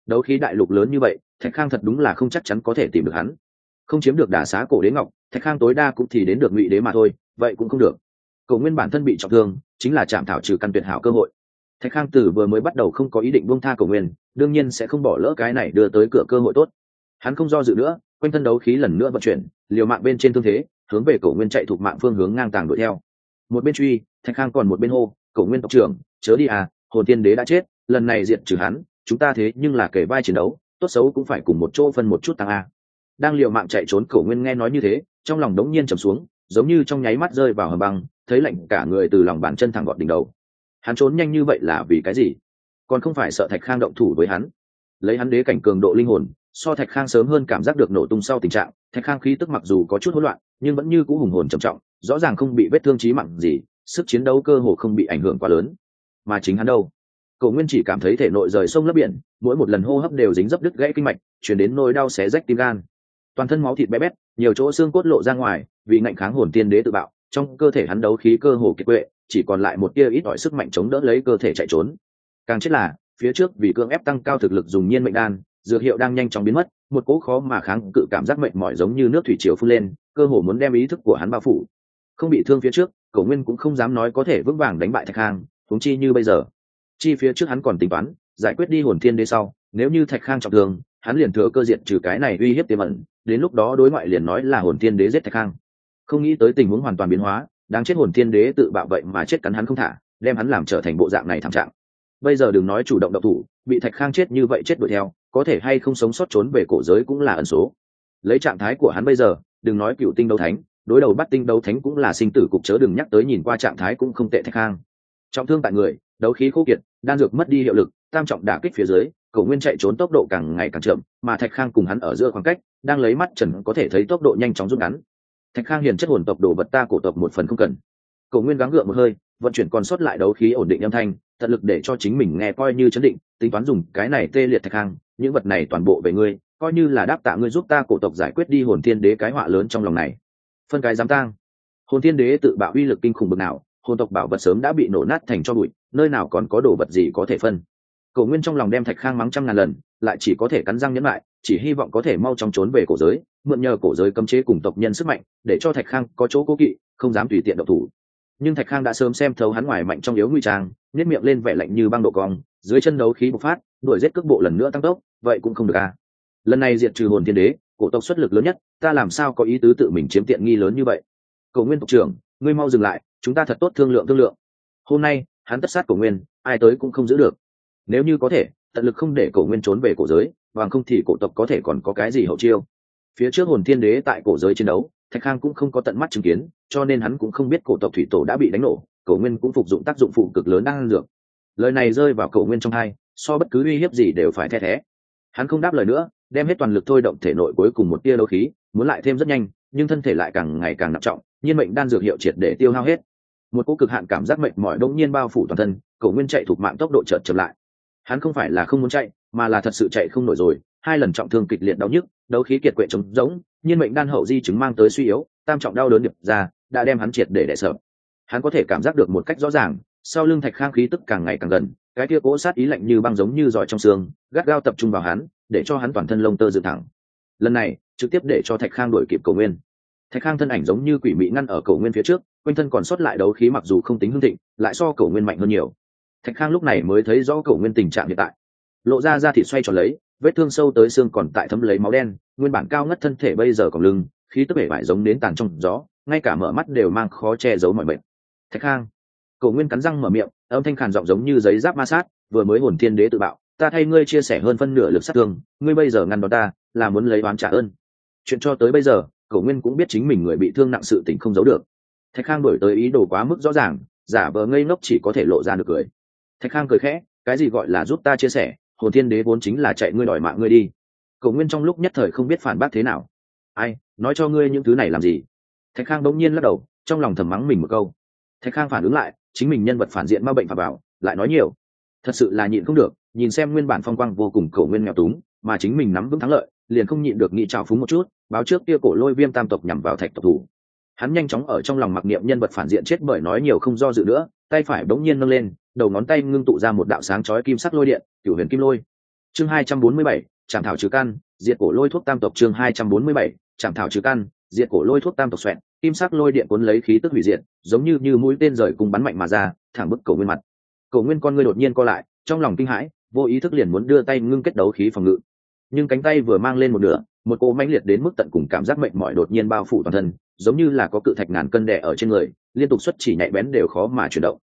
Đấu khí đại lục lớn như vậy, thạch khang thật đúng là không chắc chắn có thể tìm được hắn. Không chiếm được đà xá cổ đế ngọc, thạch khang tối đa cũng thì đến được ngụy đế mà thôi, vậy cũng không được. Cổ nguyên bản thân bị trọng thương, chính là chạm thảo trừ căn tuyệt hảo cơ hội thạch khang tử vừa mới bắt đầu không có ý định buông tha cổ nguyên, đương nhiên sẽ không bỏ lỡ cái này đưa tới cửa cơ hội tốt. Hắn không do dự nữa, quanh thân đấu khí lần nữa vận chuyển, liều mạng bên trên thương thế, hướng về cổ nguyên chạy thuộc mạng phương hướng ngang tàng đuổi theo. Một bên truy, thạch khang còn một bên hô, cổ nguyên tộc trưởng, chớ đi à hồn tiên đế đã chết, lần này diện trừ hắn, chúng ta thế nhưng là kể vai chiến đấu, tốt xấu cũng phải cùng một chỗ phân một chút tăng a. Đang liều mạng chạy trốn cổ nguyên nghe nói như thế, trong lòng đống nhiên trầm xuống, giống như trong nháy mắt rơi vào hầm băng, thấy lạnh cả người từ lòng bàn chân thẳng gọt đỉnh đầu hắn trốn nhanh như vậy là vì cái gì? Còn không phải sợ thạch khang động thủ với hắn? Lấy hắn đế cảnh cường độ linh hồn, so thạch khang sớm hơn cảm giác được nổ tung sau tình trạng, thạch khang khí tức mặc dù có chút hỗn loạn, nhưng vẫn như cũ hùng hồn trầm trọng, rõ ràng không bị vết thương trí mạng gì, sức chiến đấu cơ hồ không bị ảnh hưởng quá lớn. Mà chính hắn đâu? Cậu nguyên chỉ cảm thấy thể nội rời sông lấp biển, mỗi một lần hô hấp đều dính dấp đứt gãy kinh mạch, chuyển đến nỗi đau xé rách tim gan. Toàn thân máu thịt bé bét, nhiều chỗ xương cốt lộ ra ngoài, vì ngạnh kháng hồn tiên đế tự bạo, trong cơ thể hắn đấu khí cơ hồ kiệt quệ chỉ còn lại một tia ít ỏi sức mạnh chống đỡ lấy cơ thể chạy trốn. Càng chết là, phía trước vì cưỡng ép tăng cao thực lực dùng nhiên mệnh đan, dược hiệu đang nhanh chóng biến mất, một cỗ khó mà kháng cự cảm giác mệnh mỏi giống như nước thủy triều phun lên, cơ hồ muốn đem ý thức của hắn bao phủ. Không bị thương phía trước, cổ nguyên cũng không dám nói có thể vững vàng đánh bại thạch khang thúng chi như bây giờ. Chi phía trước hắn còn tính toán, giải quyết đi hồn thiên đế sau, nếu như thạch khang trọng thương, hắn liền thừa cơ diện trừ cái này uy hiếp tiềm ẩn, đến lúc đó đối ngoại liền nói là hồn thiên đế giết thạch khang. Không nghĩ tới tình huống hoàn toàn biến hóa đáng chết hồn thiên đế tự bạo vậy mà chết cắn hắn không thả, đem hắn làm trở thành bộ dạng này thảm trạng. Bây giờ đừng nói chủ động độc thủ, bị thạch khang chết như vậy chết đuổi theo, có thể hay không sống sót trốn về cổ giới cũng là ẩn số. Lấy trạng thái của hắn bây giờ, đừng nói cựu tinh đấu thánh, đối đầu bắt tinh đấu thánh cũng là sinh tử cục chớ đừng nhắc tới nhìn qua trạng thái cũng không tệ thạch khang. Trọng thương tại người, đấu khí khô kiệt, đan dược mất đi hiệu lực, tam trọng đả kích phía dưới, cổ nguyên chạy trốn tốc độ càng ngày càng chậm, mà thạch khang cùng hắn ở giữa khoảng cách, đang lấy mắt trần có thể thấy tốc độ nhanh chóng rút ngắn thạch khang hiền chất hồn tộc đồ vật ta cổ tộc một phần không cần. Cổ nguyên gắng gượng một hơi, vận chuyển còn sót lại đấu khí ổn định âm thanh, tận lực để cho chính mình nghe coi như chấn định, tính toán dùng cái này tê liệt thạch khang, những vật này toàn bộ về ngươi, coi như là đáp tạ ngươi giúp ta cổ tộc giải quyết đi hồn thiên đế cái họa lớn trong lòng này. Phân cái giám tang. Hồn thiên đế tự bạo uy lực kinh khủng bực nào, hồn tộc bảo vật sớm đã bị nổ nát thành cho bụi, nơi nào còn có đồ vật gì có thể phân. Cổ nguyên trong lòng đem thạch khang mắng trăm ngàn lần, lại chỉ có thể cắn răng nhẫn lại chỉ hy vọng có thể mau chóng trốn về cổ giới, mượn nhờ cổ giới cấm chế cùng tộc nhân sức mạnh, để cho thạch khang có chỗ cố kỵ, không dám tùy tiện độc thủ. Nhưng thạch khang đã sớm xem thấu hắn ngoài mạnh trong yếu nguy trang nhét miệng lên vẻ lạnh như băng độ cong, dưới chân đấu khí bộc phát, đuổi giết cước bộ lần nữa tăng tốc, vậy cũng không được à. Lần này diệt trừ hồn thiên đế, cổ tộc xuất lực lớn nhất, ta làm sao có ý tứ tự mình chiếm tiện nghi lớn như vậy? Cầu nguyên tộc trưởng, ngươi mau dừng lại, chúng ta thật tốt thương lượng thương lượng. Hôm nay, hắn tất sát cổ nguyên, ai tới cũng không giữ được. Nếu như có thể tận lực không để cổ nguyên trốn về cổ giới, bằng không thì cổ tộc có thể còn có cái gì hậu chiêu. Phía trước hồn thiên đế tại cổ giới chiến đấu, thạch khang cũng không có tận mắt chứng kiến, cho nên hắn cũng không biết cổ tộc thủy tổ đã bị đánh nổ, cổ nguyên cũng phục dụng tác dụng phụ cực lớn đang ăn dược. Lời này rơi vào cổ nguyên trong hai, so bất cứ uy hiếp gì đều phải the thé. Hắn không đáp lời nữa, đem hết toàn lực thôi động thể nội cuối cùng một tia đấu khí, muốn lại thêm rất nhanh, nhưng thân thể lại càng ngày càng nặng trọng, nhiên mệnh đan dược hiệu triệt để tiêu hao hết. Một cỗ cực hạn cảm giác mệt mỏi đông nhiên bao phủ toàn thân, cổ nguyên chạy thuộc mạng tốc độ chợt chậm lại hắn không phải là không muốn chạy, mà là thật sự chạy không nổi rồi. Hai lần trọng thương kịch liệt đau nhức, đấu khí kiệt quệ trống rỗng, nhiên mệnh đan hậu di chứng mang tới suy yếu, tam trọng đau đớn điệp ra, đã đem hắn triệt để đẻ sợ hắn có thể cảm giác được một cách rõ ràng, sau lưng thạch khang khí tức càng ngày càng gần, cái kia cố sát ý lạnh như băng giống như giỏi trong xương, gắt gao tập trung vào hắn, để cho hắn toàn thân lông tơ dựng thẳng. Lần này, trực tiếp để cho thạch khang đuổi kịp cầu nguyên. Thạch khang thân ảnh giống như quỷ mị ngăn ở cầu nguyên phía trước, quanh thân còn sót lại đấu khí mặc dù không tính hương thịnh, lại so cầu nguyên mạnh hơn nhiều thạch khang lúc này mới thấy rõ cậu nguyên tình trạng hiện tại. Lộ ra ra thịt xoay tròn lấy, vết thương sâu tới xương còn tại thấm lấy máu đen, nguyên bản cao ngất thân thể bây giờ còn lưng, khí tức bể vải giống đến tàn trong gió, ngay cả mở mắt đều mang khó che giấu mọi bệnh thạch khang cậu nguyên cắn răng mở miệng, âm thanh khàn giọng giống như giấy giáp ma sát, vừa mới hồn thiên đế tự bạo, ta thay ngươi chia sẻ hơn phân nửa lực sát thương, ngươi bây giờ ngăn đón ta, là muốn lấy oán trả ơn. Chuyện cho tới bây giờ cậu nguyên cũng biết chính mình người bị thương nặng sự tình không giấu được. Thạch khang đổi tới ý đồ quá mức rõ ràng, giả vờ ngây ngốc chỉ có thể lộ ra được cười thạch khang cười khẽ, cái gì gọi là giúp ta chia sẻ? Hồn thiên đế vốn chính là chạy ngươi đòi mạng ngươi đi. Cầu nguyên trong lúc nhất thời không biết phản bác thế nào. Ai, nói cho ngươi những thứ này làm gì? Thạch khang bỗng nhiên lắc đầu, trong lòng thầm mắng mình một câu. Thạch khang phản ứng lại, chính mình nhân vật phản diện ma bệnh phà bảo, lại nói nhiều. Thật sự là nhịn không được, nhìn xem nguyên bản phong quang vô cùng cầu nguyên nghèo túng, mà chính mình nắm vững thắng lợi, liền không nhịn được nghị trào phúng một chút, báo trước kia cổ lôi viêm tam tộc nhằm vào thạch tộc thủ. Hắn nhanh chóng ở trong lòng mặc niệm nhân vật phản diện chết bởi nói nhiều không do dự nữa, tay phải bỗng nhiên nâng lên đầu ngón tay ngưng tụ ra một đạo sáng chói kim sắc lôi điện, cửu huyền kim lôi. Chương hai trăm bốn mươi bảy trạm thảo trừ căn, diệt cổ lôi thuốc tam tộc chương hai trăm bốn mươi bảy trạm thảo trừ căn, diệt cổ lôi thuốc tam tộc xoẹn kim sắc lôi điện cuốn lấy khí tức hủy diệt, giống như như mũi tên rời cùng bắn mạnh mà ra, thẳng bức cầu nguyên mặt. Cầu nguyên con ngươi đột nhiên co lại, trong lòng kinh hãi, vô ý thức liền muốn đưa tay ngưng kết đấu khí phòng ngự. Nhưng cánh tay vừa mang lên một nửa, một cô mãnh liệt đến mức tận cùng cảm giác mệnh mỏi đột nhiên bao phủ toàn thân, giống như là có cự thạch ngàn cân đè ở trên người, liên tục xuất chỉ nhạy bén đều khó mà chuyển động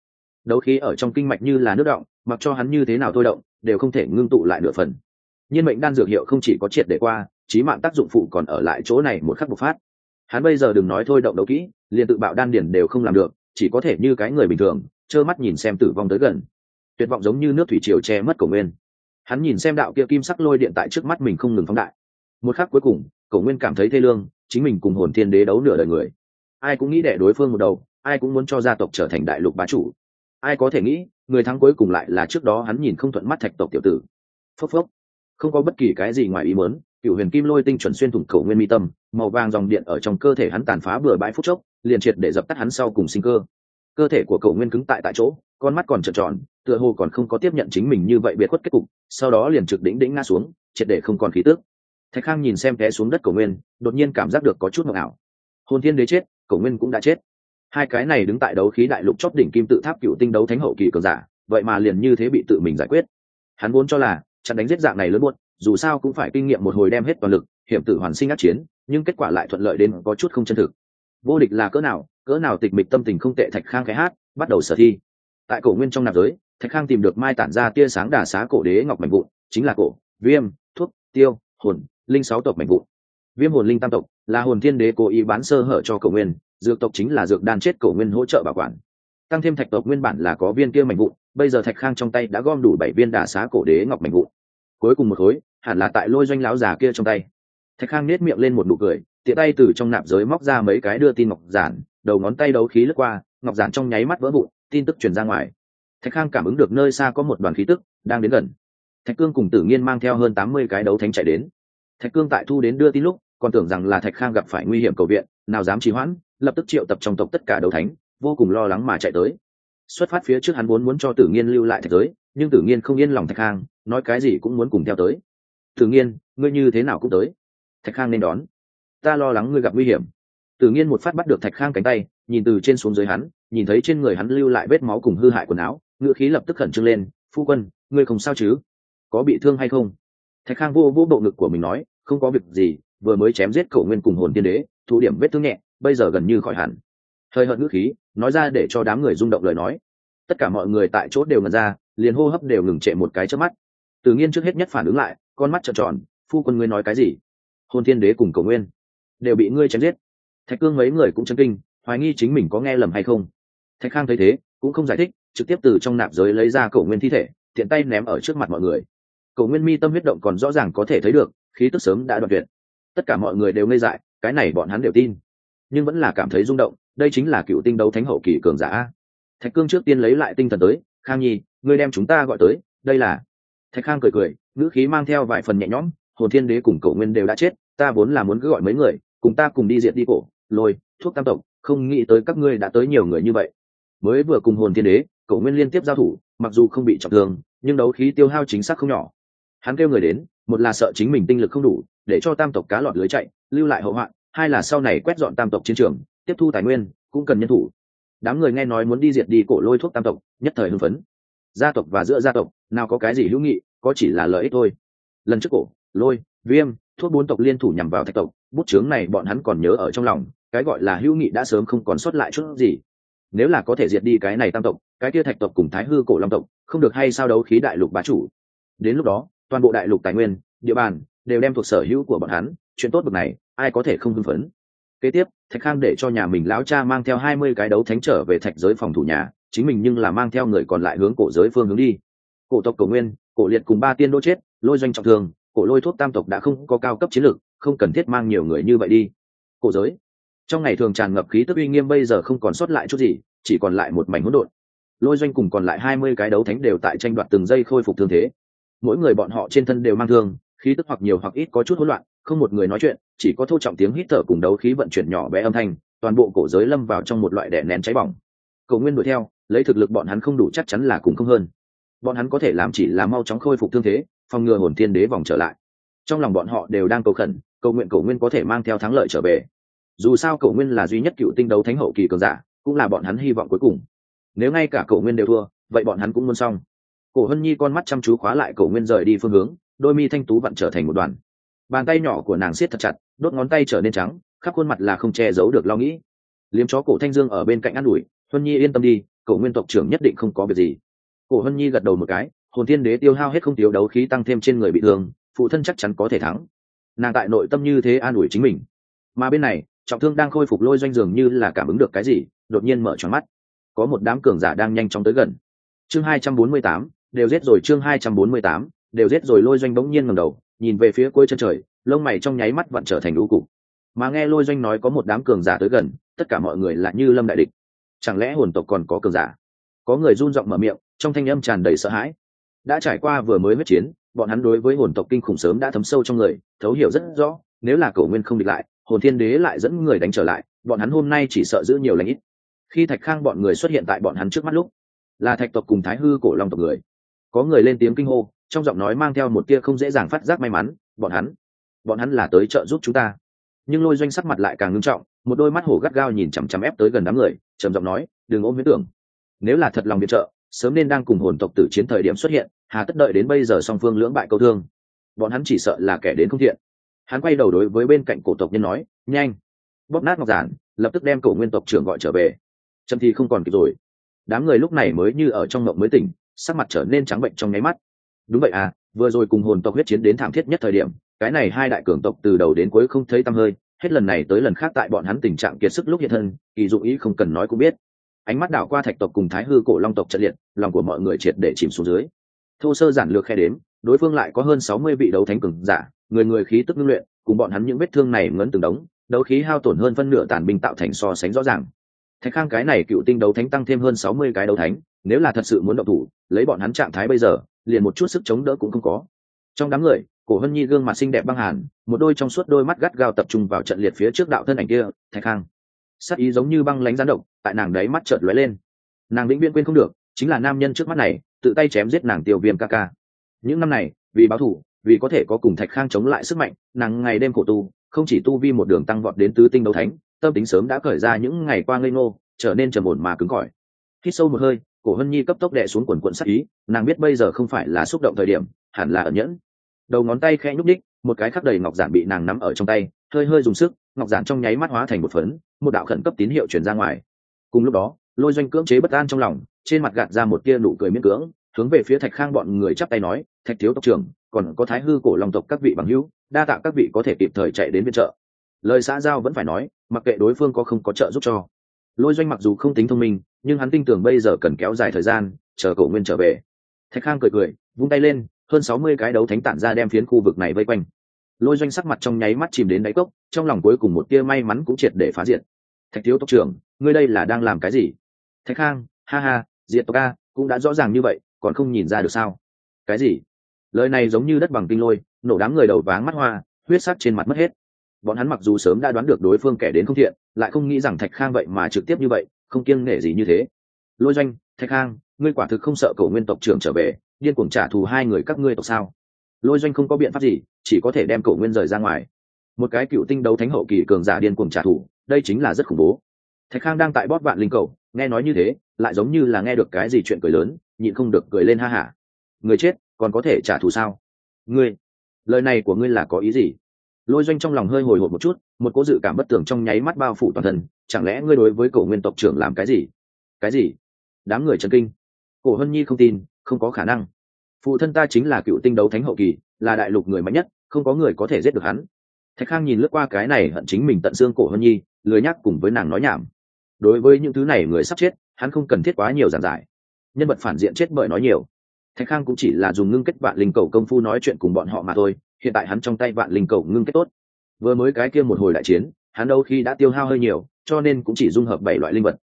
đấu khí ở trong kinh mạch như là nước động, mặc cho hắn như thế nào thôi động, đều không thể ngưng tụ lại nửa phần. Nhiên mệnh đan dược hiệu không chỉ có triệt để qua trí mạng tác dụng phụ còn ở lại chỗ này một khắc bộc phát. Hắn bây giờ đừng nói thôi động đấu kỹ, liền tự bạo đan điển đều không làm được, chỉ có thể như cái người bình thường, trơ mắt nhìn xem tử vong tới gần. Tuyệt vọng giống như nước thủy triều che mất cổ nguyên. Hắn nhìn xem đạo kia kim sắc lôi điện tại trước mắt mình không ngừng phóng đại. Một khắc cuối cùng, cổ nguyên cảm thấy thê lương, chính mình cùng hồn thiên đế đấu nửa đời người. Ai cũng nghĩ đẻ đối phương một đầu, ai cũng muốn cho gia tộc trở thành đại lục bá chủ ai có thể nghĩ, người thắng cuối cùng lại là trước đó hắn nhìn không thuận mắt thạch tộc tiểu tử. Phốc phốc. Không có bất kỳ cái gì ngoài ý muốn, cựu huyền kim lôi tinh chuẩn xuyên thủng khẩu nguyên mi tâm, màu vàng dòng điện ở trong cơ thể hắn tàn phá bừa bãi phút chốc, liền triệt để dập tắt hắn sau cùng sinh cơ. Cơ thể của cậu nguyên cứng tại tại chỗ, con mắt còn trợn tròn, tựa hồ còn không có tiếp nhận chính mình như vậy biệt khuất kết cục, sau đó liền trực đỉnh đỉnh ngã xuống, triệt để không còn khí tước thạch khang nhìn xem té xuống đất cậu nguyên, đột nhiên cảm giác được có chút mộng ảo. Hồn thiên đế chết, cậu nguyên cũng đã chết hai cái này đứng tại đấu khí đại lục chót đỉnh kim tự tháp cựu tinh đấu thánh hậu kỳ cường giả, vậy mà liền như thế bị tự mình giải quyết. Hắn vốn cho là chặn đánh giết dạng này lớn buốt dù sao cũng phải kinh nghiệm một hồi đem hết toàn lực, hiểm tử hoàn sinh át chiến, nhưng kết quả lại thuận lợi đến có chút không chân thực. Vô địch là cỡ nào cỡ nào tịch mịch tâm tình không tệ thạch khang cái hát, bắt đầu sở thi. Tại cổ nguyên trong nạp giới, thạch khang tìm được mai tản ra tia sáng đà xá cổ đế ngọc mạnh vụn, chính là cổ, viêm, thuốc, tiêu, hồn, linh sáu tộc mạnh vụn viêm hồn linh tam tộc, là hồn thiên đế cố ý bán sơ hở cho cổ nguyên, dược tộc chính là dược đan chết cổ nguyên hỗ trợ bảo quản. Tăng thêm thạch tộc nguyên bản là có viên kia mảnh vụn, bây giờ thạch khang trong tay đã gom đủ bảy viên đà xá cổ đế ngọc mảnh vụn. Cuối cùng một khối, hẳn là tại lôi doanh láo già kia trong tay. Thạch khang nết miệng lên một nụ cười, tiện tay từ trong nạp giới móc ra mấy cái đưa tin ngọc giản, đầu ngón tay đấu khí lướt qua, ngọc giản trong nháy mắt vỡ vụn, tin tức truyền ra ngoài. Thạch khang cảm ứng được nơi xa có một đoàn khí tức, đang đến gần. Thạch cương cùng tử nghiên mang theo hơn tám mươi cái đấu thánh chạy đến. Thạch cương tại thu đến đưa tin lúc còn tưởng rằng là thạch khang gặp phải nguy hiểm cầu viện, nào dám trì hoãn, lập tức triệu tập trong tộc tất cả đấu thánh, vô cùng lo lắng mà chạy tới. Xuất phát phía trước hắn vốn muốn cho tử nghiên lưu lại thạch giới, nhưng tử nghiên không yên lòng thạch khang, nói cái gì cũng muốn cùng theo tới. Tử nghiên, ngươi như thế nào cũng tới. Thạch khang nên đón. Ta lo lắng ngươi gặp nguy hiểm. Tử nghiên một phát bắt được thạch khang cánh tay, nhìn từ trên xuống dưới hắn, nhìn thấy trên người hắn lưu lại vết máu cùng hư hại quần áo, ngựa khí lập tức khẩn trương lên, phu quân, ngươi không sao chứ? Có bị thương hay không? Thạch khang vô vô bộ ngực của mình nói, không có việc gì vừa mới chém giết cổ nguyên cùng hồn tiên đế thụ điểm vết thương nhẹ, bây giờ gần như khỏi hẳn. Hơi hợt ngữ khí, nói ra để cho đám người rung động lời nói. Tất cả mọi người tại chỗ đều ngần ra, liền hô hấp đều ngừng trệ một cái trước mắt. Tự nhiên trước hết nhất phản ứng lại, con mắt trợn tròn, phu quân ngươi nói cái gì? Hồn thiên đế cùng cầu nguyên đều bị ngươi chém giết. Thạch cương mấy người cũng chân kinh, hoài nghi chính mình có nghe lầm hay không. Thạch khang thấy thế, cũng không giải thích, trực tiếp từ trong nạp giới lấy ra cầu nguyên thi thể, tiện tay ném ở trước mặt mọi người. Cầu nguyên mi tâm huyết động còn rõ ràng có thể thấy được, khí tức sớm đã đoạn tuyệt tất cả mọi người đều ngây dại, cái này bọn hắn đều tin. Nhưng vẫn là cảm thấy rung động, đây chính là cựu tinh đấu thánh hậu kỳ cường giả thạch cương trước tiên lấy lại tinh thần tới, khang nhi, ngươi đem chúng ta gọi tới, đây là thạch khang cười cười, ngữ khí mang theo vài phần nhẹ nhõm, hồn thiên đế cùng cậu nguyên đều đã chết, ta vốn là muốn cứ gọi mấy người, cùng ta cùng đi diện đi cổ, lôi, thuốc tam tộc, không nghĩ tới các ngươi đã tới nhiều người như vậy. Mới vừa cùng hồn thiên đế cậu nguyên liên tiếp giao thủ, mặc dù không bị trọng thương, nhưng đấu khí tiêu hao chính xác không nhỏ. Hắn kêu người đến một là sợ chính mình tinh lực không đủ, để cho tam tộc cá lọt lưới chạy, lưu lại hậu hoạn. Hai là sau này quét dọn tam tộc chiến trường, tiếp thu tài nguyên, cũng cần nhân thủ. Đám người nghe nói muốn đi diệt đi cổ lôi thuốc tam tộc, nhất thời hưng phấn. Gia tộc và giữa gia tộc, nào có cái gì hữu nghị, có chỉ là lợi ích thôi. Lần trước cổ, lôi, viêm, thuốc bốn tộc liên thủ nhằm vào thạch tộc, bút chướng này bọn hắn còn nhớ ở trong lòng, cái gọi là hữu nghị đã sớm không còn sót lại chút gì. Nếu là có thể diệt đi cái này tam tộc, cái kia thạch tộc cùng thái hư cổ long tộc, không được hay sao đấu khí đại lục bá chủ. Đến lúc đó toàn bộ đại lục tài nguyên, địa bàn đều đem thuộc sở hữu của bọn hắn, chuyện tốt bậc này, ai có thể không hưng phấn. Kế tiếp, thạch khang để cho nhà mình lão cha mang theo hai mươi cái đấu thánh trở về thạch giới phòng thủ nhà, chính mình nhưng là mang theo người còn lại hướng cổ giới phương hướng đi. Cổ tộc cổ nguyên, cổ liệt cùng ba tiên đô chết, lôi doanh trọng thương, cổ lôi thuốc tam tộc đã không có cao cấp chiến lược, không cần thiết mang nhiều người như vậy đi. Cổ giới. Trong ngày thường tràn ngập khí tức uy nghiêm bây giờ không còn sót lại chút gì, chỉ còn lại một mảnh hỗn độn. Lôi doanh cùng còn lại hai mươi cái đấu thánh đều tại tranh đoạt từng giây khôi phục thương thế mỗi người bọn họ trên thân đều mang thương, khí tức hoặc nhiều hoặc ít có chút hỗn loạn, không một người nói chuyện, chỉ có thô trọng tiếng hít thở cùng đấu khí vận chuyển nhỏ bé âm thanh, toàn bộ cổ giới lâm vào trong một loại đè nén cháy bỏng. Cầu nguyên đuổi theo, lấy thực lực bọn hắn không đủ chắc chắn là cùng không hơn. Bọn hắn có thể làm chỉ là mau chóng khôi phục thương thế, phòng ngừa hồn thiên đế vòng trở lại. Trong lòng bọn họ đều đang cầu khẩn, cầu nguyện cầu nguyên có thể mang theo thắng lợi trở về. Dù sao cầu nguyên là duy nhất cựu tinh đấu thánh hậu kỳ cường giả, cũng là bọn hắn hy vọng cuối cùng. Nếu ngay cả cầu nguyên đều thua, vậy bọn hắn cũng muốn xong cổ hân nhi con mắt chăm chú khóa lại Cổ nguyên rời đi phương hướng, đôi mi thanh tú vặn trở thành một đoàn. Bàn tay nhỏ của nàng siết thật chặt, đốt ngón tay trở nên trắng, khắp khuôn mặt là không che giấu được lo nghĩ. Liếm chó cổ thanh dương ở bên cạnh ă n ủi hân nhi yên tâm đi, cổ nguyên tộc trưởng nhất định không có việc gì. Cổ Hân nhi gật đầu một cái, hồn thiên đế tiêu hao hết không tiêu đấu khí tăng thêm trên người bị thương, phụ thân chắc chắn có thể thắng. Nàng tại nội tâm như thế an ủi chính mình. Mà bên này, trọng thương đang khôi phục lôi doanh dường như là cảm ứng được cái gì, đột nhiên mở tròn mắt. Có một đám cường giả đang nhanh chóng tới gần. Chương hai trăm bốn mươi tám đều giết rồi chương hai trăm bốn mươi tám, đều giết rồi lôi doanh bỗng nhiên ngầm đầu, nhìn về phía cuối chân trời, lông mày trong nháy mắt vặn trở thành lũ cục. Mà nghe lôi doanh nói có một đám cường giả tới gần, tất cả mọi người lại như lâm đại địch. Chẳng lẽ hồn tộc còn có cường giả? Có người run giọng mở miệng, trong thanh âm tràn đầy sợ hãi. Đã trải qua vừa mới huyết chiến, bọn hắn đối với hồn tộc kinh khủng sớm đã thấm sâu trong người, thấu hiểu rất rõ, nếu là cầu nguyên không địch lại, hồn thiên đế lại dẫn người đánh trở lại, bọn hắn hôm nay chỉ sợ giữ nhiều lãnh ít. Khi thạch khang bọn người xuất hiện tại bọn hắn trước mắt lúc, là thạch tộc cùng thái hư cổ long tộc người có người lên tiếng kinh hô, trong giọng nói mang theo một tia không dễ dàng phát giác may mắn, bọn hắn bọn hắn là tới trợ giúp chúng ta. Nhưng lôi doanh sắc mặt lại càng ngưng trọng, một đôi mắt hổ gắt gao nhìn chằm chằm ép tới gần đám người, trầm giọng nói, đừng ôm huyết tưởng. Nếu là thật lòng viện trợ, sớm nên đang cùng hồn tộc tử chiến thời điểm xuất hiện, hà tất đợi đến bây giờ song phương lưỡng bại câu thương. Bọn hắn chỉ sợ là kẻ đến không thiện. Hắn quay đầu đối với bên cạnh cổ tộc nhân nói, nhanh, bóp nát ngọc giản, lập tức đem cổ nguyên tộc trưởng gọi trở về. Trầm thi không còn kịp rồi. Đám người lúc này mới như ở trong mộng mới tỉnh sắc mặt trở nên trắng bệnh trong nháy mắt. Đúng vậy à vừa rồi cùng hồn tộc huyết chiến đến thảm thiết nhất thời điểm, cái này hai đại cường tộc từ đầu đến cuối không thấy tăm hơi, hết lần này tới lần khác tại bọn hắn tình trạng kiệt sức lúc hiện thân, kỳ dụng ý không cần nói cũng biết. Ánh mắt đảo qua thạch tộc cùng thái hư cổ long tộc trận liệt, lòng của mọi người triệt để chìm xuống dưới. Thô sơ giản lược khe đếm, đối phương lại có hơn sáu mươi vị đấu thánh cường giả, người người khí tức ngưng luyện, cùng bọn hắn những vết thương này ngấn từng đống, đấu khí hao tổn hơn phân nửa tàn binh tạo thành so sánh rõ ràng thạch khang cái này cựu tinh đấu thánh tăng thêm hơn sáu mươi cái đấu thánh, nếu là thật sự muốn động thủ, lấy bọn hắn trạng thái bây giờ, liền một chút sức chống đỡ cũng không có. Trong đám người, cổ hân nhi gương mặt xinh đẹp băng hàn, một đôi trong suốt đôi mắt gắt gao tập trung vào trận liệt phía trước đạo thân ảnh kia, thạch khang. Sắc ý giống như băng lánh gián độc, tại nàng đấy mắt chợt lóe lên. Nàng vĩnh viễn quên không được, chính là nam nhân trước mắt này, tự tay chém giết nàng tiêu viêm ca ca. Những năm này, vì báo thù, vì có thể có cùng thạch khang chống lại sức mạnh, nàng ngày đêm khổ tu, không chỉ tu vi một đường tăng vọt đến tứ tinh đấu thánh tâm tính sớm đã cởi ra những ngày qua ngây ngô, trở nên trầm ổn mà cứng cỏi. Hít sâu một hơi, cổ hân nhi cấp tốc đệ xuống quần quận sắc ý, nàng biết bây giờ không phải là xúc động thời điểm, hẳn là ẩn nhẫn. Đầu ngón tay khẽ nhúc đích một cái khắc đầy ngọc giản bị nàng nắm ở trong tay, hơi hơi dùng sức, ngọc giản trong nháy mắt hóa thành một phấn, một đạo khẩn cấp tín hiệu chuyển ra ngoài. Cùng lúc đó, lôi doanh cưỡng chế bất an trong lòng, trên mặt gạt ra một tia nụ cười miễn cưỡng, hướng về phía thạch khang bọn người chắp tay nói, thạch thiếu tộc trưởng, còn có thái hư cổ lòng tộc các vị bằng hữu, đa tạ các vị có thể kịp thời chạy đến viện trợ. Lời xã giao vẫn phải nói mặc kệ đối phương có không có trợ giúp cho. Lôi doanh mặc dù không tính thông minh, nhưng hắn tin tưởng bây giờ cần kéo dài thời gian, chờ cậu nguyên trở về. Thạch khang cười cười, vung tay lên, hơn sáu mươi cái đấu thánh tản ra đem phiến khu vực này vây quanh. Lôi doanh sắc mặt trong nháy mắt chìm đến đáy cốc, trong lòng cuối cùng một tia may mắn cũng triệt để phá diệt. Thạch thiếu tộc trưởng, ngươi đây là đang làm cái gì? Thạch khang, ha ha, diệt tộc a, cũng đã rõ ràng như vậy, còn không nhìn ra được sao? Cái gì? Lời này giống như đất bằng kinh lôi, nổ đám người đầu váng mắt hoa, huyết sắc trên mặt mất hết bọn hắn mặc dù sớm đã đoán được đối phương kẻ đến không thiện, lại không nghĩ rằng thạch khang vậy mà trực tiếp như vậy, không kiêng nể gì như thế. Lôi doanh, thạch khang, ngươi quả thực không sợ cầu nguyên tộc trưởng trở về, điên cuồng trả thù hai người các ngươi tộc sao? Lôi doanh không có biện pháp gì, chỉ có thể đem cầu nguyên rời ra ngoài. Một cái cựu tinh đấu thánh hậu kỳ cường giả điên cuồng trả thù, đây chính là rất khủng bố. Thạch khang đang tại bóp vạn linh cầu, nghe nói như thế, lại giống như là nghe được cái gì chuyện cười lớn, nhịn không được cười lên ha hả. Người chết, còn có thể trả thù sao? Ngươi, lời này của ngươi là có ý gì? Lôi doanh trong lòng hơi hồi hộp một chút, một cố dự cảm bất tưởng trong nháy mắt bao phủ toàn thân, chẳng lẽ ngươi đối với cổ nguyên tộc trưởng làm cái gì? Cái gì? Đám người trần kinh. Cổ hân nhi không tin, không có khả năng. Phụ thân ta chính là cựu tinh đấu thánh hậu kỳ, là đại lục người mạnh nhất, không có người có thể giết được hắn. Thạch khang nhìn lướt qua cái này hận chính mình tận xương cổ hân nhi, lười nhắc cùng với nàng nói nhảm. Đối với những thứ này người sắp chết, hắn không cần thiết quá nhiều giản giải. Nhân vật phản diện chết bởi nói nhiều. Thạch khang cũng chỉ là dùng ngưng kết vạn linh cầu công phu nói chuyện cùng bọn họ mà thôi hiện tại hắn trong tay vạn linh cầu ngưng kết tốt. Vừa mới cái kia một hồi đại chiến, hắn đâu khi đã tiêu hao hơi nhiều, cho nên cũng chỉ dung hợp bảy loại linh vật.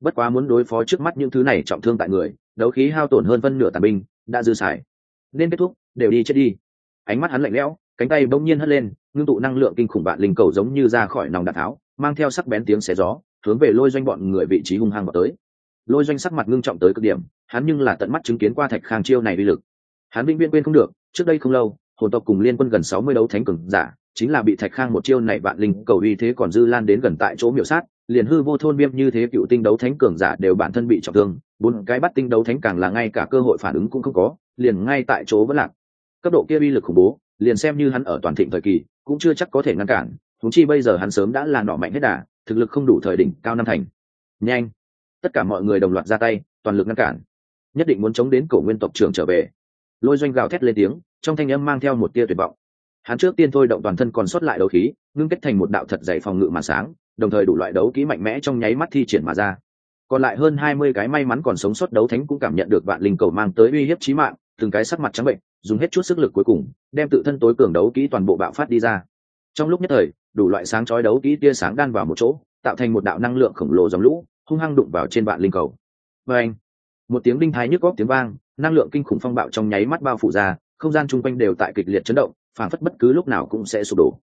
Bất quá muốn đối phó trước mắt những thứ này trọng thương tại người, đấu khí hao tổn hơn phân nửa tàn binh, đã dư xài. Nên kết thúc, đều đi chết đi. Ánh mắt hắn lạnh lẽo, cánh tay bỗng nhiên hất lên, ngưng tụ năng lượng kinh khủng vạn linh cầu giống như ra khỏi nòng đạn tháo, mang theo sắc bén tiếng xé gió, hướng về lôi doanh bọn người vị trí hung hăng vào tới. Lôi doanh sắc mặt ngưng trọng tới cực điểm, hắn nhưng là tận mắt chứng kiến qua thạch khang chiêu này uy lực. Hắn vĩnh viễn quên không được, trước đây không lâu hồn tộc cùng liên quân gần sáu mươi đấu thánh cường giả, chính là bị thạch khang một chiêu này vạn linh cầu uy thế còn dư lan đến gần tại chỗ miểu sát, liền hư vô thôn biêm như thế cựu tinh đấu thánh cường giả đều bản thân bị trọng thương, bốn cái bắt tinh đấu thánh càng là ngay cả cơ hội phản ứng cũng không có, liền ngay tại chỗ vẫn lạc. Cấp độ kia uy lực khủng bố, liền xem như hắn ở toàn thịnh thời kỳ, cũng chưa chắc có thể ngăn cản thúng chi bây giờ hắn sớm đã là nọ mạnh hết đà, thực lực không đủ thời đỉnh, cao năm thành. Nhanh! Tất cả mọi người đồng loạt ra tay, toàn lực ngăn cản. Nhất định muốn chống đến cổ nguyên tộc trưởng trở về lôi doanh gào thét lên tiếng, trong thanh âm mang theo một tia tuyệt vọng. Hắn trước tiên thôi động toàn thân còn sót lại đấu khí, ngưng kết thành một đạo thật dày phòng ngự màn sáng, đồng thời đủ loại đấu kỹ mạnh mẽ trong nháy mắt thi triển mà ra. Còn lại hơn hai mươi cái may mắn còn sống sót đấu thánh cũng cảm nhận được vạn linh cầu mang tới uy hiếp chí mạng, từng cái sắc mặt trắng bệnh, dùng hết chút sức lực cuối cùng, đem tự thân tối cường đấu kỹ toàn bộ bạo phát đi ra. Trong lúc nhất thời, đủ loại sáng chói đấu kỹ tia sáng đan vào một chỗ, tạo thành một đạo năng lượng khổng lồ dòng lũ, hung hăng đụng vào trên vạn linh cầu. Và anh, một tiếng đinh thái nhức góc tiếng vang năng lượng kinh khủng phong bạo trong nháy mắt bao phủ ra, không gian chung quanh đều tại kịch liệt chấn động phản phất bất cứ lúc nào cũng sẽ sụp đổ.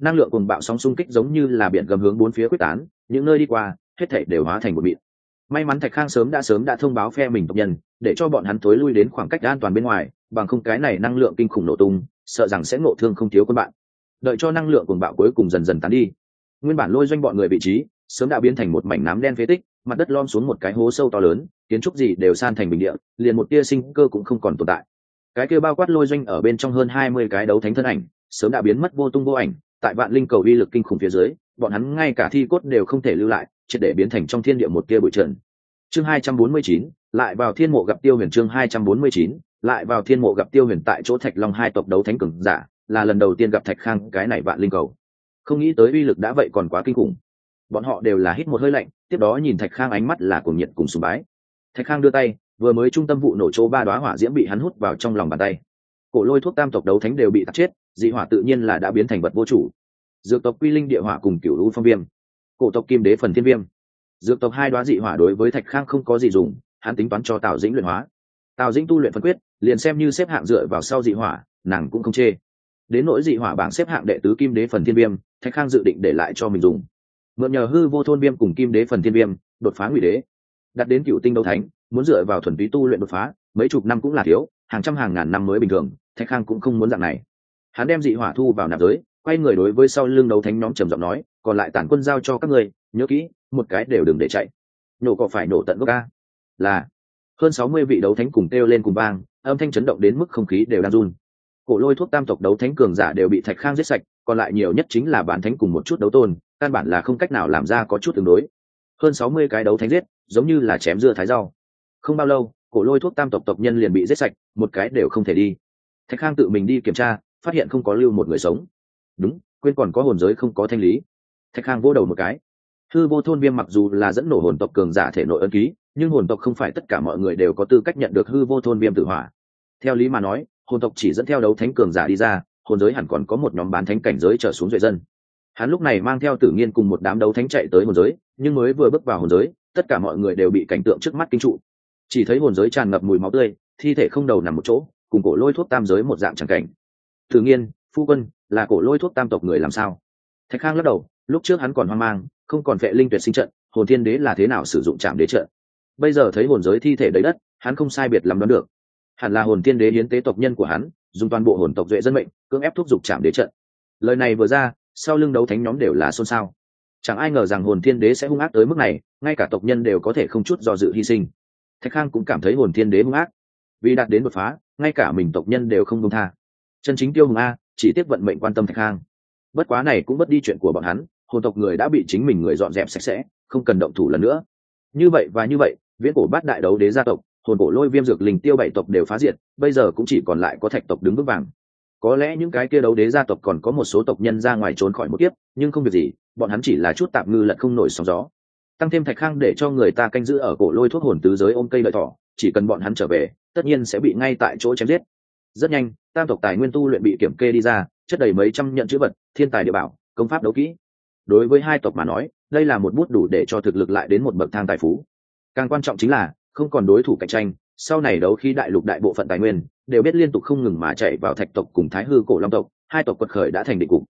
Năng lượng cùng bạo sóng xung kích giống như là biển gầm hướng bốn phía quyết tán, những nơi đi qua, hết thảy đều hóa thành một mịn. May mắn thạch khang sớm đã sớm đã thông báo phe mình tộc nhân, để cho bọn hắn tối lui đến khoảng cách an toàn bên ngoài, bằng không cái này năng lượng kinh khủng nổ tung, sợ rằng sẽ ngộ thương không thiếu quân bạn. Đợi cho năng lượng cuồng bạo cuối cùng dần dần tán đi. Nguyên bản lôi doanh bọn người vị trí sớm đã biến thành một mảnh nám đen phế tích mặt đất lom xuống một cái hố sâu to lớn, kiến trúc gì đều san thành bình địa, liền một tia sinh cơ cũng không còn tồn tại. Cái kia bao quát lôi doanh ở bên trong hơn hai mươi cái đấu thánh thân ảnh, sớm đã biến mất vô tung vô ảnh, tại vạn linh cầu uy lực kinh khủng phía dưới, bọn hắn ngay cả thi cốt đều không thể lưu lại, triệt để biến thành trong thiên địa một tia bụi trần. Chương hai trăm bốn mươi chín, lại vào thiên mộ gặp tiêu huyền chương hai trăm bốn mươi chín, lại vào thiên mộ gặp tiêu huyền tại chỗ thạch long hai tộc đấu thánh cường giả, là lần đầu tiên gặp thạch khang cái này vạn linh cầu. Không nghĩ tới uy lực đã vậy còn quá kinh khủng bọn họ đều là hít một hơi lạnh, tiếp đó nhìn thạch khang ánh mắt là cuồng nhiệt cùng sùng bái. Thạch khang đưa tay, vừa mới trung tâm vụ nổ chỗ ba đoá hỏa diễm bị hắn hút vào trong lòng bàn tay. Cổ lôi thuốc tam tộc đấu thánh đều bị tắt chết, dị hỏa tự nhiên là đã biến thành vật vô chủ. Dược tộc quy linh địa hỏa cùng cựu lũ phong viêm. Cổ tộc kim đế phần thiên viêm. Dược tộc hai đoá dị hỏa đối với thạch khang không có gì dùng, hắn tính toán cho tào dĩnh luyện hóa. Tào dĩnh tu luyện phân quyết, liền xem như xếp hạng dựa vào sau dị hỏa, nàng cũng không chê. Đến nỗi dị hỏa bảng xếp hạng đệ tứ kim đế phần thiên viêm, thạch khang dự định để lại cho mình dùng mượn nhờ hư vô thôn viêm cùng kim đế phần thiên viêm, đột phá ngụy đế. Đặt đến cựu tinh đấu thánh, muốn dựa vào thuần túy tu luyện đột phá, mấy chục năm cũng là thiếu, hàng trăm hàng ngàn năm mới bình thường, thạch khang cũng không muốn dạng này. Hắn đem dị hỏa thu vào nạp giới, quay người đối với sau lưng đấu thánh nhóm trầm giọng nói, còn lại tản quân giao cho các người nhớ kỹ, một cái đều đừng để chạy. Nổ cỏ phải nổ tận gốc ca là. Hơn sáu mươi vị đấu thánh cùng kêu lên cùng vang, âm thanh chấn động đến mức không khí đều đang run. Cổ lôi thuốc tam tộc đấu thánh cường giả đều bị thạch khang giết sạch, còn lại nhiều nhất chính là bản thánh cùng một chút đấu tôn căn bản là không cách nào làm ra có chút tương đối. Hơn sáu mươi cái đấu thánh giết, giống như là chém dưa thái rau. Không bao lâu, cổ lôi thuốc tam tộc tộc nhân liền bị giết sạch, một cái đều không thể đi. Thạch khang tự mình đi kiểm tra, phát hiện không có lưu một người sống. Đúng, quên còn có hồn giới không có thanh lý. Thạch khang vô đầu một cái. Hư vô thôn viêm mặc dù là dẫn nổ hồn tộc cường giả thể nội ân ký, nhưng hồn tộc không phải tất cả mọi người đều có tư cách nhận được hư vô thôn viêm tự hỏa. Theo lý mà nói, hồn tộc chỉ dẫn theo đấu thánh cường giả đi ra, hồn giới hẳn còn có một nhóm bán thánh cảnh giới trở xuống duệ dân hắn lúc này mang theo tử nghiên cùng một đám đấu thánh chạy tới hồn giới, nhưng mới vừa bước vào hồn giới, tất cả mọi người đều bị cảnh tượng trước mắt kinh trụ. Chỉ thấy hồn giới tràn ngập mùi máu tươi, thi thể không đầu nằm một chỗ, cùng cổ lôi thuốc tam giới một dạng tràng cảnh. Tử nghiên, phu quân, là cổ lôi thuốc tam tộc người làm sao? Thạch khang lắc đầu, lúc trước hắn còn hoang mang, không còn vệ linh tuyệt sinh trận, hồn thiên đế là thế nào sử dụng trạm đế trận? Bây giờ thấy hồn giới thi thể đầy đất, hắn không sai biệt lắm đoán được. Hẳn là hồn thiên đế hiến tế tộc nhân của hắn, dùng toàn bộ hồn tộc duệ dân mệnh, cưỡng ép thúc giục trạm đế trận. Lời này vừa ra sau lưng đấu thánh nhóm đều là xôn xao. Chẳng ai ngờ rằng hồn thiên đế sẽ hung ác tới mức này, ngay cả tộc nhân đều có thể không chút do dự hy sinh. Thạch khang cũng cảm thấy hồn thiên đế hung ác. Vì đạt đến đột phá, ngay cả mình tộc nhân đều không công tha. Chân chính tiêu hùng a, chỉ tiếp vận mệnh quan tâm thạch khang. Bất quá này cũng bất đi chuyện của bọn hắn, hồn tộc người đã bị chính mình người dọn dẹp sạch sẽ, không cần động thủ lần nữa. Như vậy và như vậy, viễn cổ bát đại đấu đế gia tộc, hồn cổ lôi viêm dược linh tiêu bảy tộc đều phá diệt, bây giờ cũng chỉ còn lại có thạch tộc đứng vững vàng có lẽ những cái kia đấu đế gia tộc còn có một số tộc nhân ra ngoài trốn khỏi một kiếp, nhưng không việc gì, bọn hắn chỉ là chút tạm ngư lận không nổi sóng gió. Tăng thêm thạch khang để cho người ta canh giữ ở cổ lôi thuốc hồn tứ giới ôm cây lợi thỏ, chỉ cần bọn hắn trở về, tất nhiên sẽ bị ngay tại chỗ chém giết. Rất nhanh, tam tộc tài nguyên tu luyện bị kiểm kê đi ra, chất đầy mấy trăm nhận chữ vật, thiên tài địa bảo, công pháp đấu kỹ. Đối với hai tộc mà nói, đây là một bút đủ để cho thực lực lại đến một bậc thang tài phú. Càng quan trọng chính là, không còn đối thủ cạnh tranh sau này đấu khi đại lục đại bộ phận tài nguyên đều biết liên tục không ngừng mà chạy vào thạch tộc cùng thái hư cổ long tộc, hai tộc quật khởi đã thành định cục.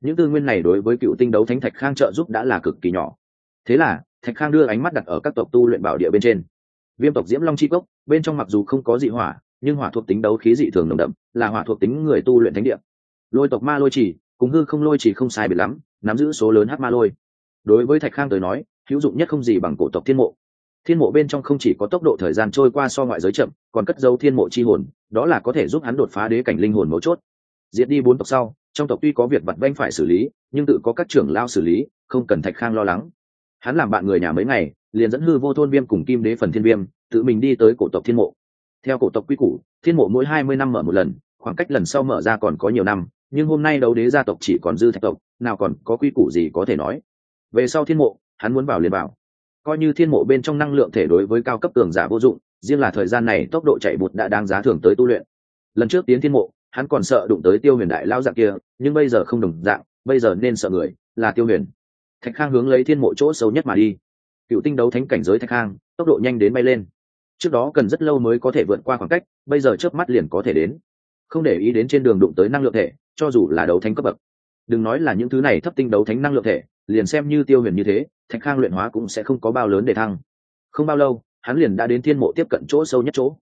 Những tư nguyên này đối với cựu tinh đấu thánh thạch khang trợ giúp đã là cực kỳ nhỏ. Thế là, thạch khang đưa ánh mắt đặt ở các tộc tu luyện bảo địa bên trên. Viêm tộc diễm long chi cốc, bên trong mặc dù không có dị hỏa, nhưng hỏa thuộc tính đấu khí dị thường nồng đậm, là hỏa thuộc tính người tu luyện thánh địa. Lôi tộc ma lôi chỉ cùng hư không lôi chỉ không sai biệt lắm, nắm giữ số lớn hát ma lôi. Đối với thạch khang tới nói, hữu dụng nhất không gì bằng cổ tộc thiên mộ thiên mộ bên trong không chỉ có tốc độ thời gian trôi qua so ngoại giới chậm, còn cất dấu thiên mộ chi hồn, đó là có thể giúp hắn đột phá đế cảnh linh hồn mấu chốt. Diệt đi bốn tộc sau, trong tộc tuy có việc vặt banh phải xử lý, nhưng tự có các trưởng lao xử lý, không cần thạch khang lo lắng. Hắn làm bạn người nhà mấy ngày, liền dẫn hư vô thôn viêm cùng kim đế phần thiên viêm, tự mình đi tới cổ tộc thiên mộ. Theo cổ tộc quy củ, thiên mộ mỗi hai mươi năm mở một lần, khoảng cách lần sau mở ra còn có nhiều năm, nhưng hôm nay đấu đế gia tộc chỉ còn dư thạch tộc, nào còn có quy củ gì có thể nói. Về sau thiên mộ, hắn muốn vào liền vào coi như thiên mộ bên trong năng lượng thể đối với cao cấp tường giả vô dụng, riêng là thời gian này tốc độ chạy bụt đã đáng giá thường tới tu luyện. Lần trước tiến thiên mộ, hắn còn sợ đụng tới tiêu huyền đại lao dạng kia, nhưng bây giờ không đồng dạng, bây giờ nên sợ người là tiêu huyền. Thạch khang hướng lấy thiên mộ chỗ sâu nhất mà đi. Cựu tinh đấu thánh cảnh giới thạch khang, tốc độ nhanh đến bay lên. Trước đó cần rất lâu mới có thể vượt qua khoảng cách, bây giờ chớp mắt liền có thể đến. Không để ý đến trên đường đụng tới năng lượng thể, cho dù là đấu thánh cấp bậc. Đừng nói là những thứ này thấp tinh đấu thánh năng lượng thể, liền xem như tiêu huyền như thế thạch khang luyện hóa cũng sẽ không có bao lớn để thăng. Không bao lâu, hắn liền đã đến thiên mộ tiếp cận chỗ sâu nhất chỗ.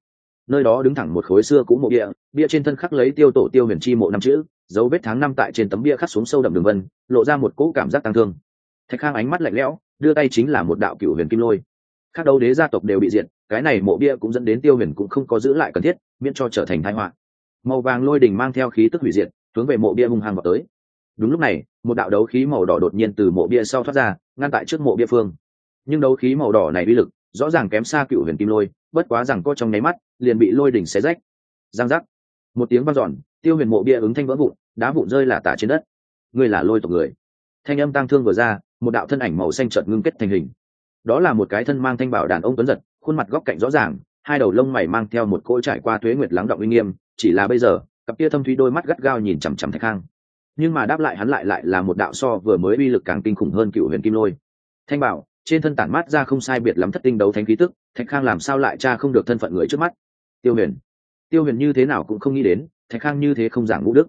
Nơi đó đứng thẳng một khối xưa cũ mộ địa bia trên thân khắc lấy tiêu tổ tiêu huyền chi mộ năm chữ, dấu vết tháng năm tại trên tấm bia khắc xuống sâu đậm đường vân, lộ ra một cỗ cảm giác tăng thương. Thạch khang ánh mắt lạnh lẽo, đưa tay chính là một đạo cựu huyền kim lôi. Các đấu đế gia tộc đều bị diệt, cái này mộ bia cũng dẫn đến tiêu huyền cũng không có giữ lại cần thiết, miễn cho trở thành thái họa. Màu vàng lôi đình mang theo khí tức hủy diệt, hướng về mộ bia hung hăng vào tới. Đúng lúc này, một đạo đấu khí màu đỏ đột nhiên từ mộ bia sau thoát ra ngăn tại trước mộ bia phương. Nhưng đấu khí màu đỏ này uy lực, rõ ràng kém xa cựu huyền kim lôi, bất quá rằng có trong nháy mắt, liền bị lôi đỉnh xé rách. Giang giác. Một tiếng vang dọn, tiêu huyền mộ bia ứng thanh vỡ vụn, đá vụn rơi là tả trên đất. Ngươi là lôi tộc người. Thanh âm tang thương vừa ra, một đạo thân ảnh màu xanh chợt ngưng kết thành hình. Đó là một cái thân mang thanh bảo đàn ông tuấn giật, khuôn mặt góc cạnh rõ ràng, hai đầu lông mày mang theo một cỗ trải qua thuế nguyệt lắng động uy nghiêm, chỉ là bây giờ, cặp kia thâm thúy đôi mắt gắt gao nhìn chằm chằm thạch khang nhưng mà đáp lại hắn lại lại là một đạo so vừa mới uy lực càng kinh khủng hơn cựu huyền kim lôi. Thanh bảo, trên thân tản mát ra không sai biệt lắm thất tinh đấu thánh khí tức, thạch khang làm sao lại cha không được thân phận người trước mắt? Tiêu huyền tiêu huyền như thế nào cũng không nghĩ đến, thạch khang như thế không giảng ngũ đức.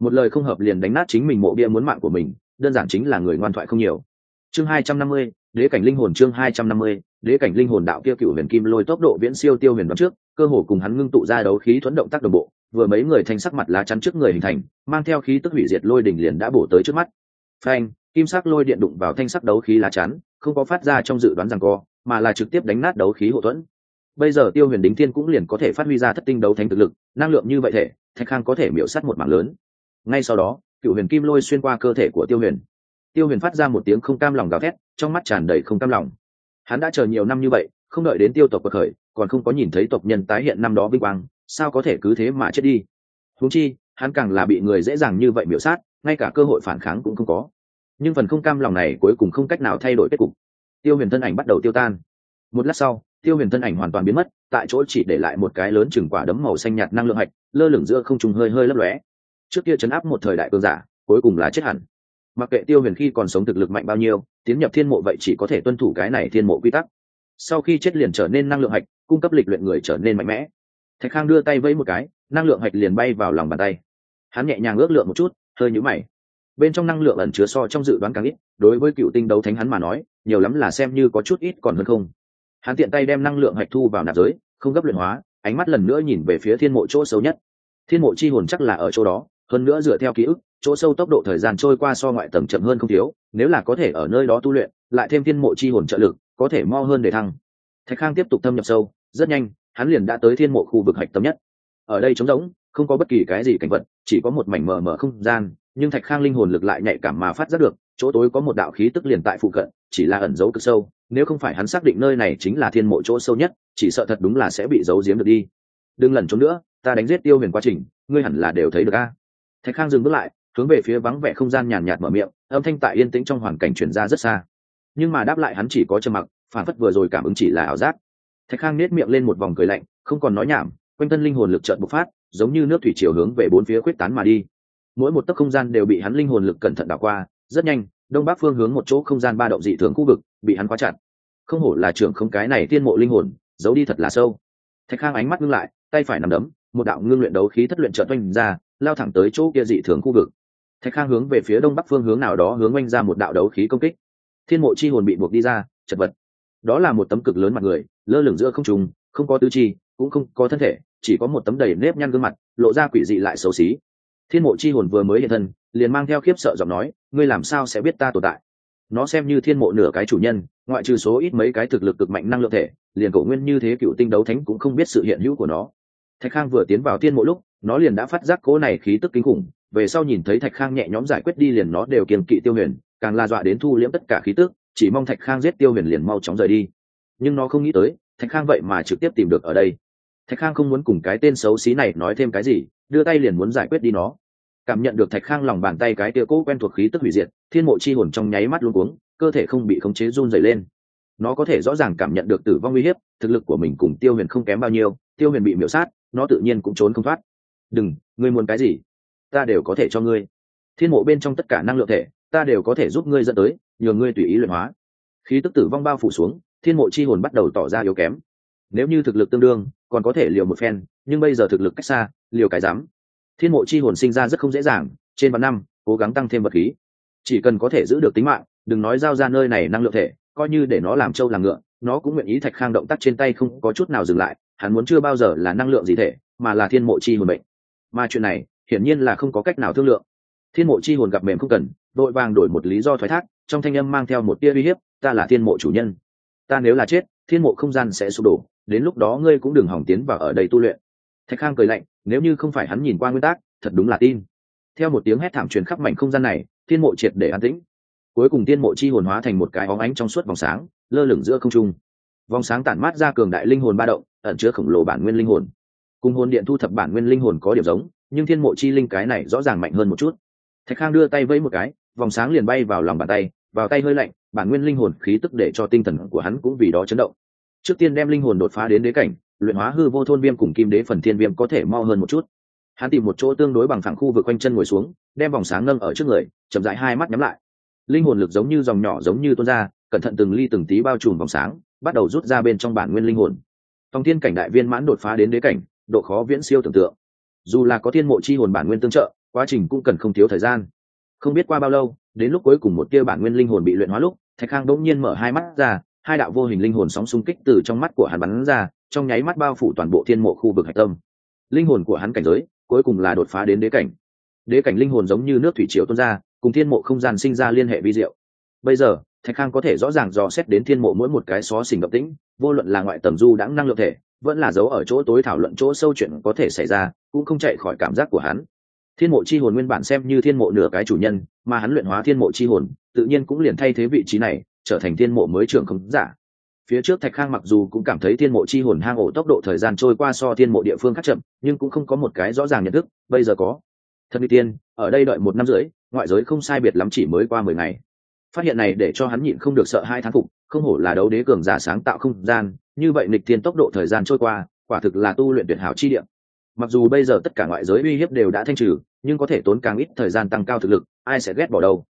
Một lời không hợp liền đánh nát chính mình mộ bia muốn mạng của mình, đơn giản chính là người ngoan thoại không nhiều. Chương hai trăm năm mươi, đế cảnh linh hồn chương hai trăm năm mươi, đế cảnh linh hồn đạo kia cựu huyền kim lôi tốc độ viễn siêu tiêu huyền đoạn trước, cơ hồ cùng hắn ngưng tụ ra đấu khí thuẫn động tác đồng bộ vừa mấy người thanh sắc mặt lá chắn trước người hình thành, mang theo khí tức hủy diệt lôi đỉnh liền đã bổ tới trước mắt. Phanh, kim sắc lôi điện đụng vào thanh sắc đấu khí lá chắn, không có phát ra trong dự đoán rằng co, mà là trực tiếp đánh nát đấu khí hậu thuẫn. Bây giờ tiêu huyền đính thiên cũng liền có thể phát huy ra thất tinh đấu thánh thực lực, năng lượng như vậy thể, thạch khang có thể miễu sát một mảng lớn. Ngay sau đó cựu huyền kim lôi xuyên qua cơ thể của tiêu huyền. Tiêu huyền phát ra một tiếng không cam lòng gào thét, trong mắt tràn đầy không cam lòng. Hắn đã chờ nhiều năm như vậy, không đợi đến tiêu tộc cuộc khởi, còn không có nhìn thấy tộc nhân tái hiện năm đó vinh quang sao có thể cứ thế mà chết đi? Húng chi, hắn càng là bị người dễ dàng như vậy miểu sát, ngay cả cơ hội phản kháng cũng không có. Nhưng phần không cam lòng này cuối cùng không cách nào thay đổi kết cục. Tiêu huyền thân ảnh bắt đầu tiêu tan. Một lát sau, tiêu huyền thân ảnh hoàn toàn biến mất, tại chỗ chỉ để lại một cái lớn chừng quả đấm màu xanh nhạt năng lượng hạch, lơ lửng giữa không trùng hơi hơi lấp lóe. Trước kia chấn áp một thời đại cường giả, cuối cùng là chết hẳn. Mặc kệ tiêu huyền khi còn sống thực lực mạnh bao nhiêu, tiến nhập thiên mộ vậy chỉ có thể tuân thủ cái này thiên mộ quy tắc. Sau khi chết liền trở nên năng lượng hạch, cung cấp lịch luyện người trở nên mạnh mẽ thạch khang đưa tay vẫy một cái, năng lượng hạch liền bay vào lòng bàn tay. Hắn nhẹ nhàng ước lượng một chút, hơi nhũ mày. Bên trong năng lượng ẩn chứa so trong dự đoán càng ít, đối với cựu tinh đấu thánh hắn mà nói, nhiều lắm là xem như có chút ít còn hơn không. Hắn tiện tay đem năng lượng hạch thu vào nạp giới, không gấp luyện hóa, ánh mắt lần nữa nhìn về phía thiên mộ chỗ sâu nhất. Thiên mộ chi hồn chắc là ở chỗ đó, hơn nữa dựa theo ký ức, chỗ sâu tốc độ thời gian trôi qua so ngoại tầng chậm hơn không thiếu, nếu là có thể ở nơi đó tu luyện, lại thêm thiên mộ chi hồn trợ lực, có thể mo hơn để thăng. Thạch khang tiếp tục thâm nhập sâu, rất nhanh hắn liền đã tới thiên mộ khu vực hạch tâm nhất. Ở đây trống rỗng, không có bất kỳ cái gì cảnh vật, chỉ có một mảnh mờ mờ không gian, nhưng thạch khang linh hồn lực lại nhạy cảm mà phát giác được, chỗ tối có một đạo khí tức liền tại phụ cận, chỉ là ẩn giấu cực sâu, nếu không phải hắn xác định nơi này chính là thiên mộ chỗ sâu nhất, chỉ sợ thật đúng là sẽ bị giấu giếm được đi. Đừng lẩn trốn nữa, ta đánh giết tiêu huyền quá trình, ngươi hẳn là đều thấy được a. Thạch khang dừng bước lại, hướng về phía vắng vẻ không gian nhàn nhạt mở miệng, âm thanh tại yên tĩnh trong hoàn cảnh chuyển ra rất xa. Nhưng mà đáp lại hắn chỉ có trầm mặc, phản phất vừa rồi cảm ứng chỉ là ảo giác thạch khang nết miệng lên một vòng cười lạnh, không còn nói nhảm, quanh thân linh hồn lực trợn bộc phát, giống như nước thủy chiều hướng về bốn phía quyết tán mà đi. Mỗi một tấc không gian đều bị hắn linh hồn lực cẩn thận đảo qua, rất nhanh, đông bắc phương hướng một chỗ không gian ba động dị thường khu vực bị hắn khóa chặt. Không hổ là trưởng không cái này tiên mộ linh hồn, giấu đi thật là sâu. Thạch khang ánh mắt ngưng lại, tay phải nằm đấm, một đạo ngưng luyện đấu khí thất luyện trợn oanh ra, lao thẳng tới chỗ kia dị thường khu vực. Thạch khang hướng về phía đông bắc phương hướng nào đó hướng oanh ra một đạo đấu khí công kích. Thiên mộ chi hồn bị buộc đi ra, chật vật đó là một tấm cực lớn mặt người, lơ lửng giữa không trùng không có tứ chi, cũng không có thân thể, chỉ có một tấm đầy nếp nhăn gương mặt, lộ ra quỷ dị lại xấu xí. Thiên mộ chi hồn vừa mới hiện thân, liền mang theo khiếp sợ giọng nói, ngươi làm sao sẽ biết ta tồn tại? Nó xem như thiên mộ nửa cái chủ nhân, ngoại trừ số ít mấy cái thực lực cực mạnh năng lượng thể, liền cổ nguyên như thế cựu tinh đấu thánh cũng không biết sự hiện hữu của nó. Thạch khang vừa tiến vào thiên mộ lúc, nó liền đã phát giác cố này khí tức kinh khủng, về sau nhìn thấy thạch khang nhẹ nhóm giải quyết đi liền nó đều kiềm kỵ tiêu huyền, càng la dọa đến thu liễm tất cả khí tức chỉ mong thạch khang giết tiêu huyền liền mau chóng rời đi. Nhưng nó không nghĩ tới, thạch khang vậy mà trực tiếp tìm được ở đây. Thạch khang không muốn cùng cái tên xấu xí này nói thêm cái gì, đưa tay liền muốn giải quyết đi nó. Cảm nhận được thạch khang lòng bàn tay cái tia cũ quen thuộc khí tức hủy diệt, thiên mộ chi hồn trong nháy mắt luôn cuống, cơ thể không bị khống chế run dày lên. Nó có thể rõ ràng cảm nhận được tử vong uy hiếp, thực lực của mình cùng tiêu huyền không kém bao nhiêu, tiêu huyền bị miễu sát, nó tự nhiên cũng trốn không thoát. Đừng, ngươi muốn cái gì? Ta đều có thể cho ngươi. Thiên mộ bên trong tất cả năng lượng thể ta đều có thể giúp ngươi dẫn tới, nhờ ngươi tùy ý luyện hóa. Khí tức tử vong bao phủ xuống, thiên mộ chi hồn bắt đầu tỏ ra yếu kém. Nếu như thực lực tương đương, còn có thể liều một phen, nhưng bây giờ thực lực cách xa, liều cái dám. Thiên mộ chi hồn sinh ra rất không dễ dàng, trên vạn năm, cố gắng tăng thêm vật khí. Chỉ cần có thể giữ được tính mạng, đừng nói giao ra nơi này năng lượng thể, coi như để nó làm trâu làm ngựa, nó cũng nguyện ý thạch khang động tác trên tay không có chút nào dừng lại, hắn muốn chưa bao giờ là năng lượng gì thể, mà là thiên mộ chi hồn bệnh. Mà chuyện này, hiển nhiên là không có cách nào thương lượng. Thiên mộ chi hồn gặp mềm không cần đội vàng đổi một lý do thoái thác, trong thanh âm mang theo một tia uy hiếp, ta là thiên mộ chủ nhân. Ta nếu là chết, thiên mộ không gian sẽ sụp đổ, đến lúc đó ngươi cũng đừng hỏng tiến vào ở đây tu luyện. Thạch khang cười lạnh, nếu như không phải hắn nhìn qua nguyên tắc, thật đúng là tin. Theo một tiếng hét thảm truyền khắp mảnh không gian này, thiên mộ triệt để an tĩnh. Cuối cùng thiên mộ chi hồn hóa thành một cái óng ánh trong suốt vòng sáng, lơ lửng giữa không trung. Vòng sáng tản mát ra cường đại linh hồn ba động, ẩn chứa khổng lồ bản nguyên linh hồn. Cùng hồn điện thu thập bản nguyên linh hồn có điểm giống, nhưng thiên mộ chi linh cái này rõ ràng mạnh hơn một chút. Thạch khang đưa tay vẫy một cái vòng sáng liền bay vào lòng bàn tay, vào tay hơi lạnh, bản nguyên linh hồn khí tức để cho tinh thần của hắn cũng vì đó chấn động. Trước tiên đem linh hồn đột phá đến đế cảnh, luyện hóa hư vô thôn viêm cùng kim đế phần thiên viêm có thể mo hơn một chút. Hắn tìm một chỗ tương đối bằng phẳng khu vực quanh chân ngồi xuống, đem vòng sáng nâng ở trước người, chậm rãi hai mắt nhắm lại. Linh hồn lực giống như dòng nhỏ giống như tuôn ra, cẩn thận từng ly từng tí bao trùm vòng sáng, bắt đầu rút ra bên trong bản nguyên linh hồn. Tòng thiên cảnh đại viên mãn đột phá đến đế cảnh, độ khó viễn siêu tưởng tượng. Dù là có thiên mộ chi hồn bản nguyên tương trợ, quá trình cũng cần không thiếu thời gian không biết qua bao lâu, đến lúc cuối cùng một tia bản nguyên linh hồn bị luyện hóa lúc, thạch khang đỗng nhiên mở hai mắt ra, hai đạo vô hình linh hồn sóng xung kích từ trong mắt của hắn bắn ra, trong nháy mắt bao phủ toàn bộ thiên mộ khu vực hạch tâm. Linh hồn của hắn cảnh giới, cuối cùng là đột phá đến đế cảnh. Đế cảnh linh hồn giống như nước thủy triều tuôn ra, cùng thiên mộ không gian sinh ra liên hệ vi diệu. Bây giờ, thạch khang có thể rõ ràng dò xét đến thiên mộ mỗi một cái xó xình ngập tĩnh, vô luận là ngoại tầm du đãng năng lượng thể, vẫn là giấu ở chỗ tối thảo luận chỗ sâu chuyện có thể xảy ra, cũng không chạy khỏi cảm giác của hắn thiên mộ chi hồn nguyên bản xem như thiên mộ nửa cái chủ nhân, mà hắn luyện hóa thiên mộ chi hồn, tự nhiên cũng liền thay thế vị trí này, trở thành thiên mộ mới trưởng không giả. Phía trước thạch khang mặc dù cũng cảm thấy thiên mộ chi hồn hang ổ tốc độ thời gian trôi qua so thiên mộ địa phương khác chậm, nhưng cũng không có một cái rõ ràng nhận thức, bây giờ có. Thật đi tiên, ở đây đợi một năm rưỡi, ngoại giới không sai biệt lắm chỉ mới qua mười ngày. Phát hiện này để cho hắn nhịn không được sợ hai thán phục, không hổ là đấu đế cường giả sáng tạo không gian, như vậy nịch thiên tốc độ thời gian trôi qua, quả thực là tu luyện tuyệt hảo chi điểm mặc dù bây giờ tất cả ngoại giới uy hiếp đều đã thanh trừ nhưng có thể tốn càng ít thời gian tăng cao thực lực ai sẽ ghét bỏ đâu?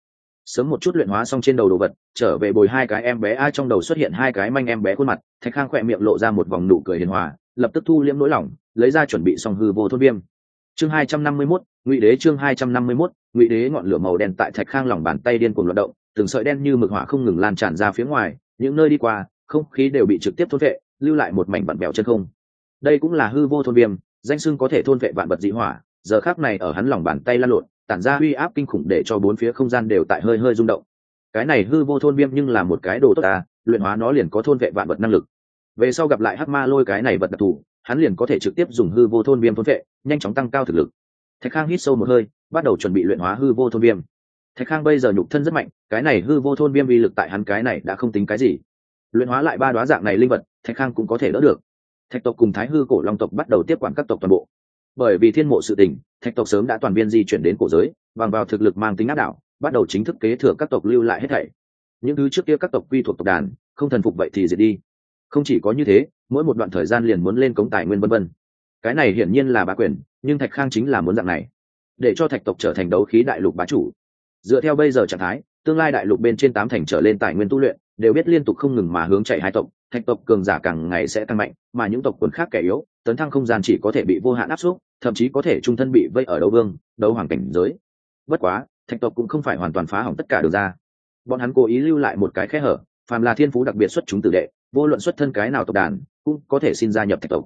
Sớm một chút luyện hóa xong trên đầu đồ vật trở về bồi hai cái em bé ai trong đầu xuất hiện hai cái manh em bé khuôn mặt thạch khang khỏe miệng lộ ra một vòng nụ cười hiền hòa lập tức thu liễm nỗi lòng lấy ra chuẩn bị xong hư vô thôn viêm. Chương hai trăm năm mươi 251, ngụy đế chương hai trăm năm mươi 251, ngụy đế ngọn lửa màu đen tại thạch khang lòng bàn tay điên cuồng loạt động từng sợi đen như mực hỏa không ngừng lan tràn ra phía ngoài những nơi đi qua không khí đều bị trực tiếp thôn vệ lưu lại một mảnh bẩn bèo chân không. Đây cũng là hư vô thôn viêm danh xưng có thể thôn vệ vạn vật dị hỏa, giờ khác này ở hắn lòng bàn tay lan lộn, tản ra uy áp kinh khủng để cho bốn phía không gian đều tại hơi hơi rung động. Cái này hư vô thôn viêm nhưng là một cái đồ tốt ta, luyện hóa nó liền có thôn vệ vạn vật năng lực. Về sau gặp lại hắc ma lôi cái này vật đặc thù, hắn liền có thể trực tiếp dùng hư vô thôn viêm thôn vệ, nhanh chóng tăng cao thực lực. Thạch khang hít sâu một hơi, bắt đầu chuẩn bị luyện hóa hư vô thôn viêm. Thạch khang bây giờ nhục thân rất mạnh, cái này hư vô thôn viêm vi lực tại hắn cái này đã không tính cái gì. Luyện hóa lại ba đoá dạng này linh vật, thạch khang cũng có thể đỡ được thạch tộc cùng thái hư cổ long tộc bắt đầu tiếp quản các tộc toàn bộ. Bởi vì thiên mộ sự tình, thạch tộc sớm đã toàn viên di chuyển đến cổ giới, bằng vào thực lực mang tính áp đảo, bắt đầu chính thức kế thừa các tộc lưu lại hết thảy. Những thứ trước kia các tộc quy thuộc tộc đàn, không thần phục vậy thì diệt đi. Không chỉ có như thế, mỗi một đoạn thời gian liền muốn lên cống tài nguyên vân vân. Cái này hiển nhiên là bá quyền, nhưng thạch khang chính là muốn dạng này. Để cho thạch tộc trở thành đấu khí đại lục bá chủ. Dựa theo bây giờ trạng thái, tương lai đại lục bên trên tám thành trở lên tài nguyên tu luyện đều biết liên tục không ngừng mà hướng chạy hai tộc, thạch tộc cường giả càng ngày sẽ tăng mạnh, mà những tộc quần khác kẻ yếu, tấn thăng không gian chỉ có thể bị vô hạn áp suất thậm chí có thể trung thân bị vây ở đấu vương, đấu hoàng cảnh giới. Bất quá, thạch tộc cũng không phải hoàn toàn phá hỏng tất cả được ra. Bọn hắn cố ý lưu lại một cái khe hở, phàm là thiên phú đặc biệt xuất chúng tử đệ, vô luận xuất thân cái nào tộc đàn, cũng có thể xin gia nhập thạch tộc.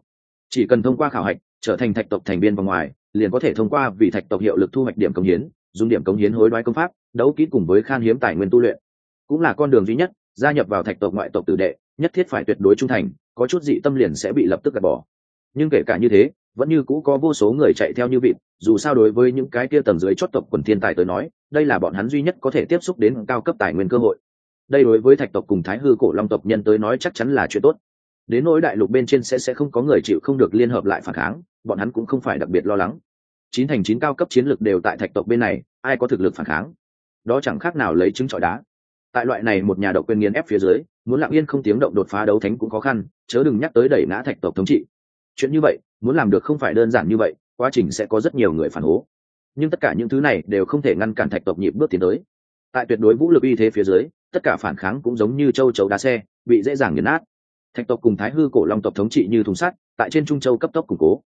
Chỉ cần thông qua khảo hạch, trở thành thạch tộc thành viên vòng ngoài, liền có thể thông qua vì thạch tộc hiệu lực thu hoạch điểm công hiến, dùng điểm công hiến hối đoái công pháp, đấu kỹ cùng với khan hiếm tài nguyên tu luyện. Cũng là con đường duy nhất gia nhập vào thạch tộc ngoại tộc tử đệ, nhất thiết phải tuyệt đối trung thành, có chút dị tâm liền sẽ bị lập tức gạt bỏ. Nhưng kể cả như thế, vẫn như cũ có vô số người chạy theo như vịt, dù sao đối với những cái kia tầng dưới chót tộc quần thiên tài tới nói, đây là bọn hắn duy nhất có thể tiếp xúc đến cao cấp tài nguyên cơ hội. Đây đối với thạch tộc cùng thái hư cổ long tộc nhân tới nói chắc chắn là chuyện tốt. Đến nỗi đại lục bên trên sẽ sẽ không có người chịu không được liên hợp lại phản kháng, bọn hắn cũng không phải đặc biệt lo lắng. Chín thành chín cao cấp chiến lược đều tại thạch tộc bên này, ai có thực lực phản kháng? Đó chẳng khác nào lấy chứng trọi đá tại loại này một nhà độc quyền nghiền ép phía dưới, muốn lặng yên không tiếng động đột phá đấu thánh cũng khó khăn, chớ đừng nhắc tới đẩy ngã thạch tộc thống trị. Chuyện như vậy, muốn làm được không phải đơn giản như vậy, quá trình sẽ có rất nhiều người phản hố. Nhưng tất cả những thứ này đều không thể ngăn cản thạch tộc nhịp bước tiến tới. Tại tuyệt đối vũ lực y thế phía dưới, tất cả phản kháng cũng giống như châu chấu đá xe, bị dễ dàng nghiền nát. Thạch tộc cùng thái hư cổ long tộc thống trị như thùng sắt, tại trên trung châu cấp tốc củng cố.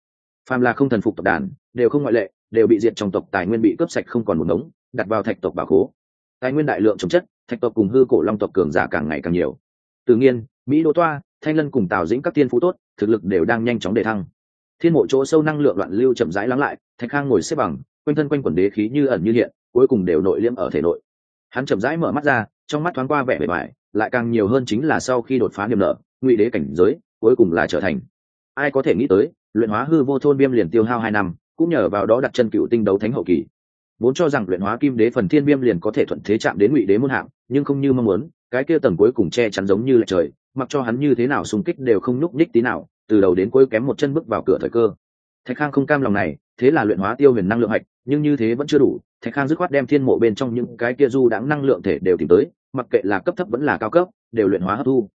Phàm là không thần phục tộc đàn, đều không ngoại lệ, đều bị diệt trong tộc tài nguyên bị cướp sạch không còn một ngống, đặt vào thạch tộc bảo khố. Tài nguyên đại lượng trồng chất thạch tộc cùng hư cổ long tộc cường giả càng ngày càng nhiều. Tự nhiên, mỹ đô toa, thanh lân cùng tào dĩnh các tiên phú tốt, thực lực đều đang nhanh chóng đề thăng. Thiên mộ chỗ sâu năng lượng loạn lưu chậm rãi lắng lại, thạch khang ngồi xếp bằng, quanh thân quanh quần đế khí như ẩn như hiện, cuối cùng đều nội liễm ở thể nội. Hắn chậm rãi mở mắt ra, trong mắt thoáng qua vẻ bề bài lại càng nhiều hơn chính là sau khi đột phá niềm nợ, ngụy đế cảnh giới, cuối cùng là trở thành. Ai có thể nghĩ tới, luyện hóa hư vô thôn viêm liền tiêu hao hai năm, cũng nhờ vào đó đặt chân cựu tinh đấu thánh hậu kỳ vốn cho rằng luyện hóa kim đế phần thiên viêm liền có thể thuận thế chạm đến ngụy đế muôn hạng, nhưng không như mong muốn, cái kia tầng cuối cùng che chắn giống như là trời, mặc cho hắn như thế nào xung kích đều không nhúc nhích tí nào, từ đầu đến cuối kém một chân bước vào cửa thời cơ. Thạch khang không cam lòng này, thế là luyện hóa tiêu huyền năng lượng hạch, nhưng như thế vẫn chưa đủ, thạch khang dứt khoát đem thiên mộ bên trong những cái kia du đãng năng lượng thể đều tìm tới, mặc kệ là cấp thấp vẫn là cao cấp, đều luyện hóa hấp thu.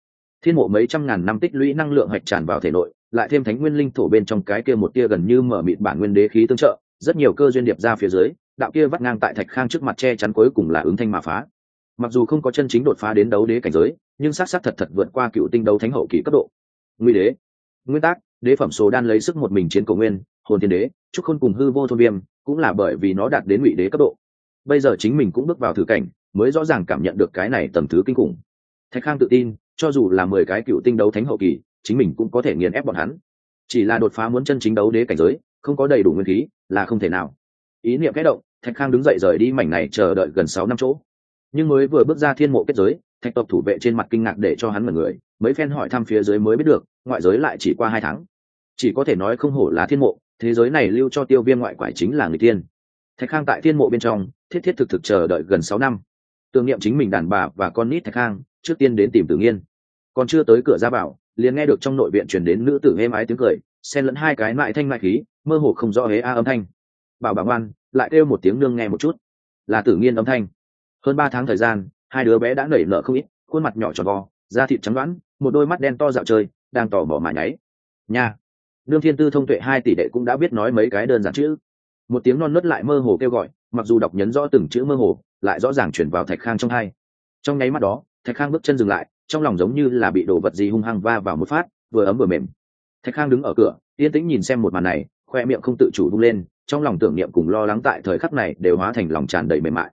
Thiên mộ mấy trăm ngàn năm tích lũy năng lượng hạch tràn vào thể nội, lại thêm thánh nguyên linh thổ bên trong cái kia một tia gần như mở mịt bản nguyên đế khí tương trợ, rất nhiều cơ duyên điệp ra phía dưới đạo kia vắt ngang tại thạch khang trước mặt che chắn cuối cùng là ứng thanh mà phá. Mặc dù không có chân chính đột phá đến đấu đế cảnh giới, nhưng s á t s á t thật thật vượt qua cựu tinh đấu thánh hậu kỳ cấp độ. Nguy đế. Nguyên tắc, đế phẩm số đan lấy sức một mình chiến cầu nguyên, hồn thiên đế chúc khôn cùng hư vô thôn viêm, cũng là bởi vì nó đạt đến ngụy đế cấp độ. Bây giờ chính mình cũng bước vào thử cảnh, mới rõ ràng cảm nhận được cái này tầm thứ kinh khủng. Thạch khang tự tin, cho dù là mười cái cựu tinh đấu thánh hậu kỳ, chính mình cũng có thể nghiền ép bọn hắn. Chỉ là đột phá muốn chân chính đấu đế cảnh giới, không có đầy đủ nguyên khí, là không thể nào ý niệm kẽ động, thạch khang đứng dậy rời đi mảnh này chờ đợi gần sáu năm chỗ. Nhưng mới vừa bước ra thiên mộ kết giới, thạch tộc thủ vệ trên mặt kinh ngạc để cho hắn mật người, mấy phen hỏi thăm phía dưới mới biết được, ngoại giới lại chỉ qua hai tháng. Chỉ có thể nói không hổ là thiên mộ, thế giới này lưu cho tiêu viêm ngoại quải chính là người tiên. Thạch khang tại thiên mộ bên trong, thiết thiết thực thực chờ đợi gần sáu năm. Tưởng niệm chính mình đàn bà và con nít thạch khang, trước tiên đến tìm tử nghiên. Còn chưa tới cửa ra bảo liền nghe được trong nội viện chuyển đến nữ tử êm ái tiếng cười, xen lẫn hai cái mại thanh mại khí, mơ hồ không rõ hế a âm thanh bảo bảo ngoan, lại kêu một tiếng nương nghe một chút. Là tử nghiên âm thanh. Hơn ba tháng thời gian, hai đứa bé đã nảy nở không ít, khuôn mặt nhỏ tròn vo, da thịt trắng đoãn một đôi mắt đen to dạo chơi, đang tỏ mỏ mà nháy. Nha! Đương thiên tư thông tuệ hai tỷ đệ cũng đã biết nói mấy cái đơn giản chữ. Một tiếng non nớt lại mơ hồ kêu gọi, mặc dù đọc nhấn rõ từng chữ mơ hồ, lại rõ ràng chuyển vào thạch khang trong hai. Trong nháy mắt đó, thạch khang bước chân dừng lại, trong lòng giống như là bị đổ vật gì hung hăng va vào một phát, vừa ấm vừa mềm. Thạch khang đứng ở cửa, yên tĩnh nhìn xem một màn này, khoe miệng không tự chủ vung lên trong lòng tưởng niệm cùng lo lắng tại thời khắc này đều hóa thành lòng tràn đầy mềm mại.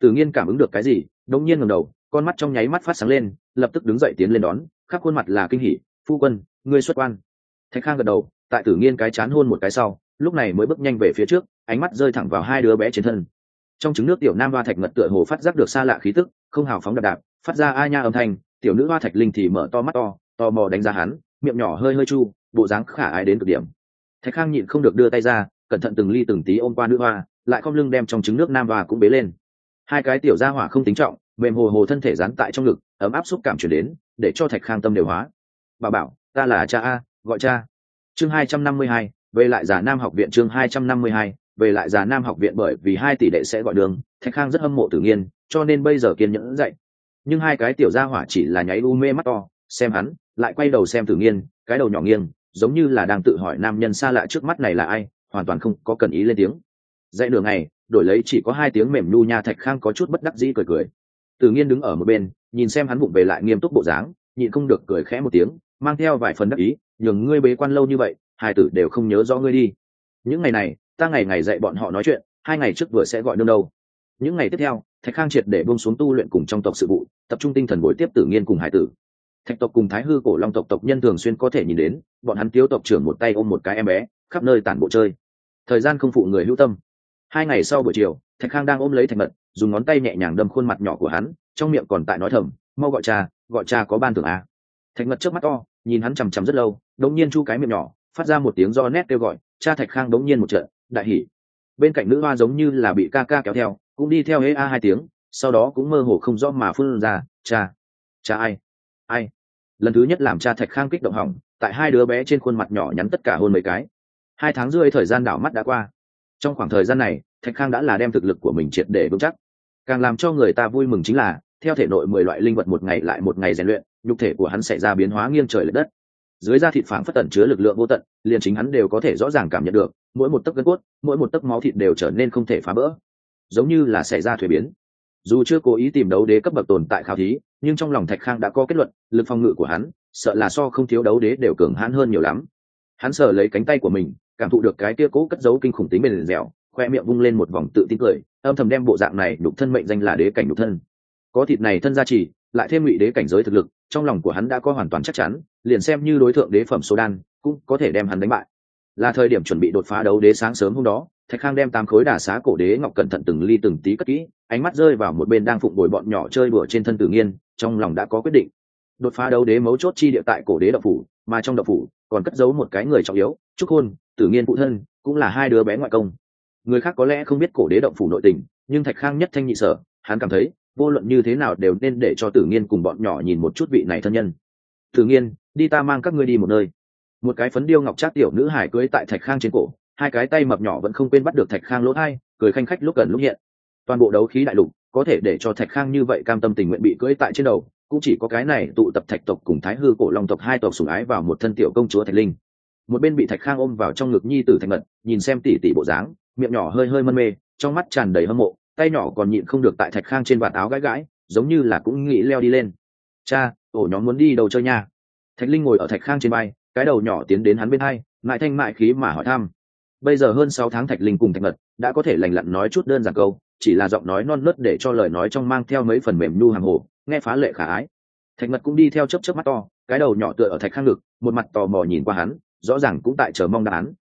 Tự nhiên cảm ứng được cái gì đống nhiên ngẩng đầu, con mắt trong nháy mắt phát sáng lên, lập tức đứng dậy tiến lên đón, khắp khuôn mặt là kinh hỉ, phu quân, ngươi xuất quan. Thạch khang gật đầu, tại tử nghiên cái chán hôn một cái sau, lúc này mới bước nhanh về phía trước, ánh mắt rơi thẳng vào hai đứa bé trên thân. Trong trứng nước tiểu nam hoa thạch ngật tựa hồ phát giác được xa lạ khí tức, không hào phóng đạp đạp, phát ra a nha âm thanh, tiểu nữ hoa thạch linh thì mở to mắt to to mò đánh giá hắn, miệng nhỏ hơi hơi chu, bộ dáng khả ái đến cực điểm. Thạch khang nhịn không được đưa tay ra cẩn thận từng ly từng tí ôm qua nữ hoa, lại không lưng đem trong trứng nước nam hoa cũng bế lên. Hai cái tiểu gia hỏa không tính trọng, mềm hồ hồ thân thể dán tại trong ngực, ấm áp xúc cảm chuyển đến, để cho thạch khang tâm đều hóa. Bà bảo, ta là cha a, gọi cha. Chương hai trăm năm mươi hai, về lại già nam học viện, chương hai trăm năm mươi hai, về lại già nam học viện bởi vì hai tỷ đệ sẽ gọi đường, thạch khang rất hâm mộ tử nhiên, cho nên bây giờ kiên nhẫn dậy. Nhưng hai cái tiểu gia hỏa chỉ là nháy u mê mắt to, xem hắn, lại quay đầu xem tử nhiên, cái đầu nhỏ nghiêng, giống như là đang tự hỏi nam nhân xa lạ trước mắt này là ai hoàn toàn không có cần ý lên tiếng. Dạy đường này đổi lấy chỉ có hai tiếng mềm nhu nha thạch khang có chút bất đắc dĩ cười cười. Tử nhiên đứng ở một bên, nhìn xem hắn bụng về lại nghiêm túc bộ dáng, nhịn không được cười khẽ một tiếng, mang theo vài phần đắc ý, nhường ngươi bế quan lâu như vậy, hai tử đều không nhớ rõ ngươi đi. Những ngày này, ta ngày ngày dạy bọn họ nói chuyện, hai ngày trước vừa sẽ gọi nương đâu. Những ngày tiếp theo, thạch khang triệt để buông xuống tu luyện cùng trong tộc sự vụ, tập trung tinh thần bồi tiếp tử nghiên cùng hải tử. Thạch tộc cùng thái hư cổ long tộc tộc nhân thường xuyên có thể nhìn đến, bọn hắn thiếu tộc trưởng một tay ôm một cái em bé, khắp nơi tản bộ chơi thời gian không phụ người hữu tâm. Hai ngày sau buổi chiều, thạch khang đang ôm lấy thạch mật, dùng ngón tay nhẹ nhàng đâm khuôn mặt nhỏ của hắn, trong miệng còn tại nói thầm, mau gọi cha gọi cha có ban thưởng à. thạch mật trước mắt to, nhìn hắn chằm chằm rất lâu đống nhiên chu cái miệng nhỏ, phát ra một tiếng do nét kêu gọi, cha thạch khang đống nhiên một trận, đại hỉ. Bên cạnh nữ hoa giống như là bị ca ca kéo theo, cũng đi theo hễ a hai tiếng, sau đó cũng mơ hồ không rõ mà phun ra, cha cha ai? Ai? Lần thứ nhất làm cha thạch khang kích động hỏng, tại hai đứa bé trên khuôn mặt nhỏ nhắn tất cả hôn mấy cái hai tháng rưỡi thời gian đảo mắt đã qua. Trong khoảng thời gian này, thạch khang đã là đem thực lực của mình triệt để vững chắc. Càng làm cho người ta vui mừng chính là, theo thể nội mười loại linh vật một ngày lại một ngày rèn luyện, nhục thể của hắn sẽ ra biến hóa nghiêng trời l ệ đất. Dưới da thịt phảng phất tẩn chứa lực lượng vô tận, liền chính hắn đều có thể rõ ràng cảm nhận được, mỗi một tấc gân cốt, mỗi một tấc máu thịt đều trở nên không thể phá bỡ giống như là xảy ra thuế biến. Dù chưa cố ý tìm đấu đế cấp bậc tồn tại khảo thí, nhưng trong lòng thạch khang đã có kết luận, lực phòng ngự của hắn, sợ là so không thiếu đấu đế đều cường hãn hơn nhiều lắm. Hắn sờ lấy cánh tay của mình cảm thụ được cái tia cố cất giấu kinh khủng tính bền dẻo, khoe miệng vung lên một vòng tự tin cười, âm thầm đem bộ dạng này đục thân mệnh danh là đế cảnh đục thân. Có thịt này thân gia trì, lại thêm ngụy đế cảnh giới thực lực, trong lòng của hắn đã có hoàn toàn chắc chắn, liền xem như đối tượng đế phẩm số đan, cũng có thể đem hắn đánh bại. Là thời điểm chuẩn bị đột phá đấu đế sáng sớm hôm đó, thạch khang đem tám khối đà xá cổ đế ngọc cẩn thận từng ly từng tí cất kỹ, ánh mắt rơi vào một bên đang phụng bồi bọn nhỏ chơi đùa trên thân tử nghiên, trong lòng đã có quyết định. Đột phá đấu đế mấu chốt chi địa tại cổ đế đậu phủ, mà trong đậu phủ còn cất giấu một cái người trọng yếu, trúc hôn tử nghiên phụ thân cũng là hai đứa bé ngoại công. Người khác có lẽ không biết cổ đế động phủ nội tình, nhưng thạch khang nhất thanh nhị sở, hắn cảm thấy, vô luận như thế nào đều nên để cho tử nghiên cùng bọn nhỏ nhìn một chút vị này thân nhân. Tử nghiên, đi ta mang các ngươi đi một nơi. Một cái phấn điêu ngọc trác tiểu nữ hải cưới tại thạch khang trên cổ, hai cái tay mập nhỏ vẫn không quên bắt được thạch khang lỗ thai, cười khanh khách lúc gần lúc hiện. Toàn bộ đấu khí đại lục có thể để cho thạch khang như vậy cam tâm tình nguyện bị cưỡi tại trên đầu, cũng chỉ có cái này tụ tập thạch tộc cùng thái hư cổ long tộc hai tộc sủng ái vào một thân tiểu công chúa thạch linh một bên bị thạch khang ôm vào trong ngực nhi tử thạch mật, nhìn xem tỉ tỉ bộ dáng, miệng nhỏ hơi hơi mân mê, trong mắt tràn đầy hâm mộ, tay nhỏ còn nhịn không được tại thạch khang trên vạt áo gãi gãi, giống như là cũng nghĩ leo đi lên. Cha ổ nhóm muốn đi đâu chơi nha? Thạch linh ngồi ở thạch khang trên bay cái đầu nhỏ tiến đến hắn bên hai mại thanh mại khí mà hỏi thăm. Bây giờ hơn sáu tháng thạch linh cùng thạch mật đã có thể lành lặn nói chút đơn giản câu, chỉ là giọng nói non nớt để cho lời nói trong mang theo mấy phần mềm nhu hàng hồ, nghe phá lệ khả ái. Thạch mật cũng đi theo chấp chấp mắt to, cái đầu nhỏ tựa ở thạch khang ngực, một mặt tò mò nhìn qua hắn rõ ràng cũng tại chờ mong đáp án.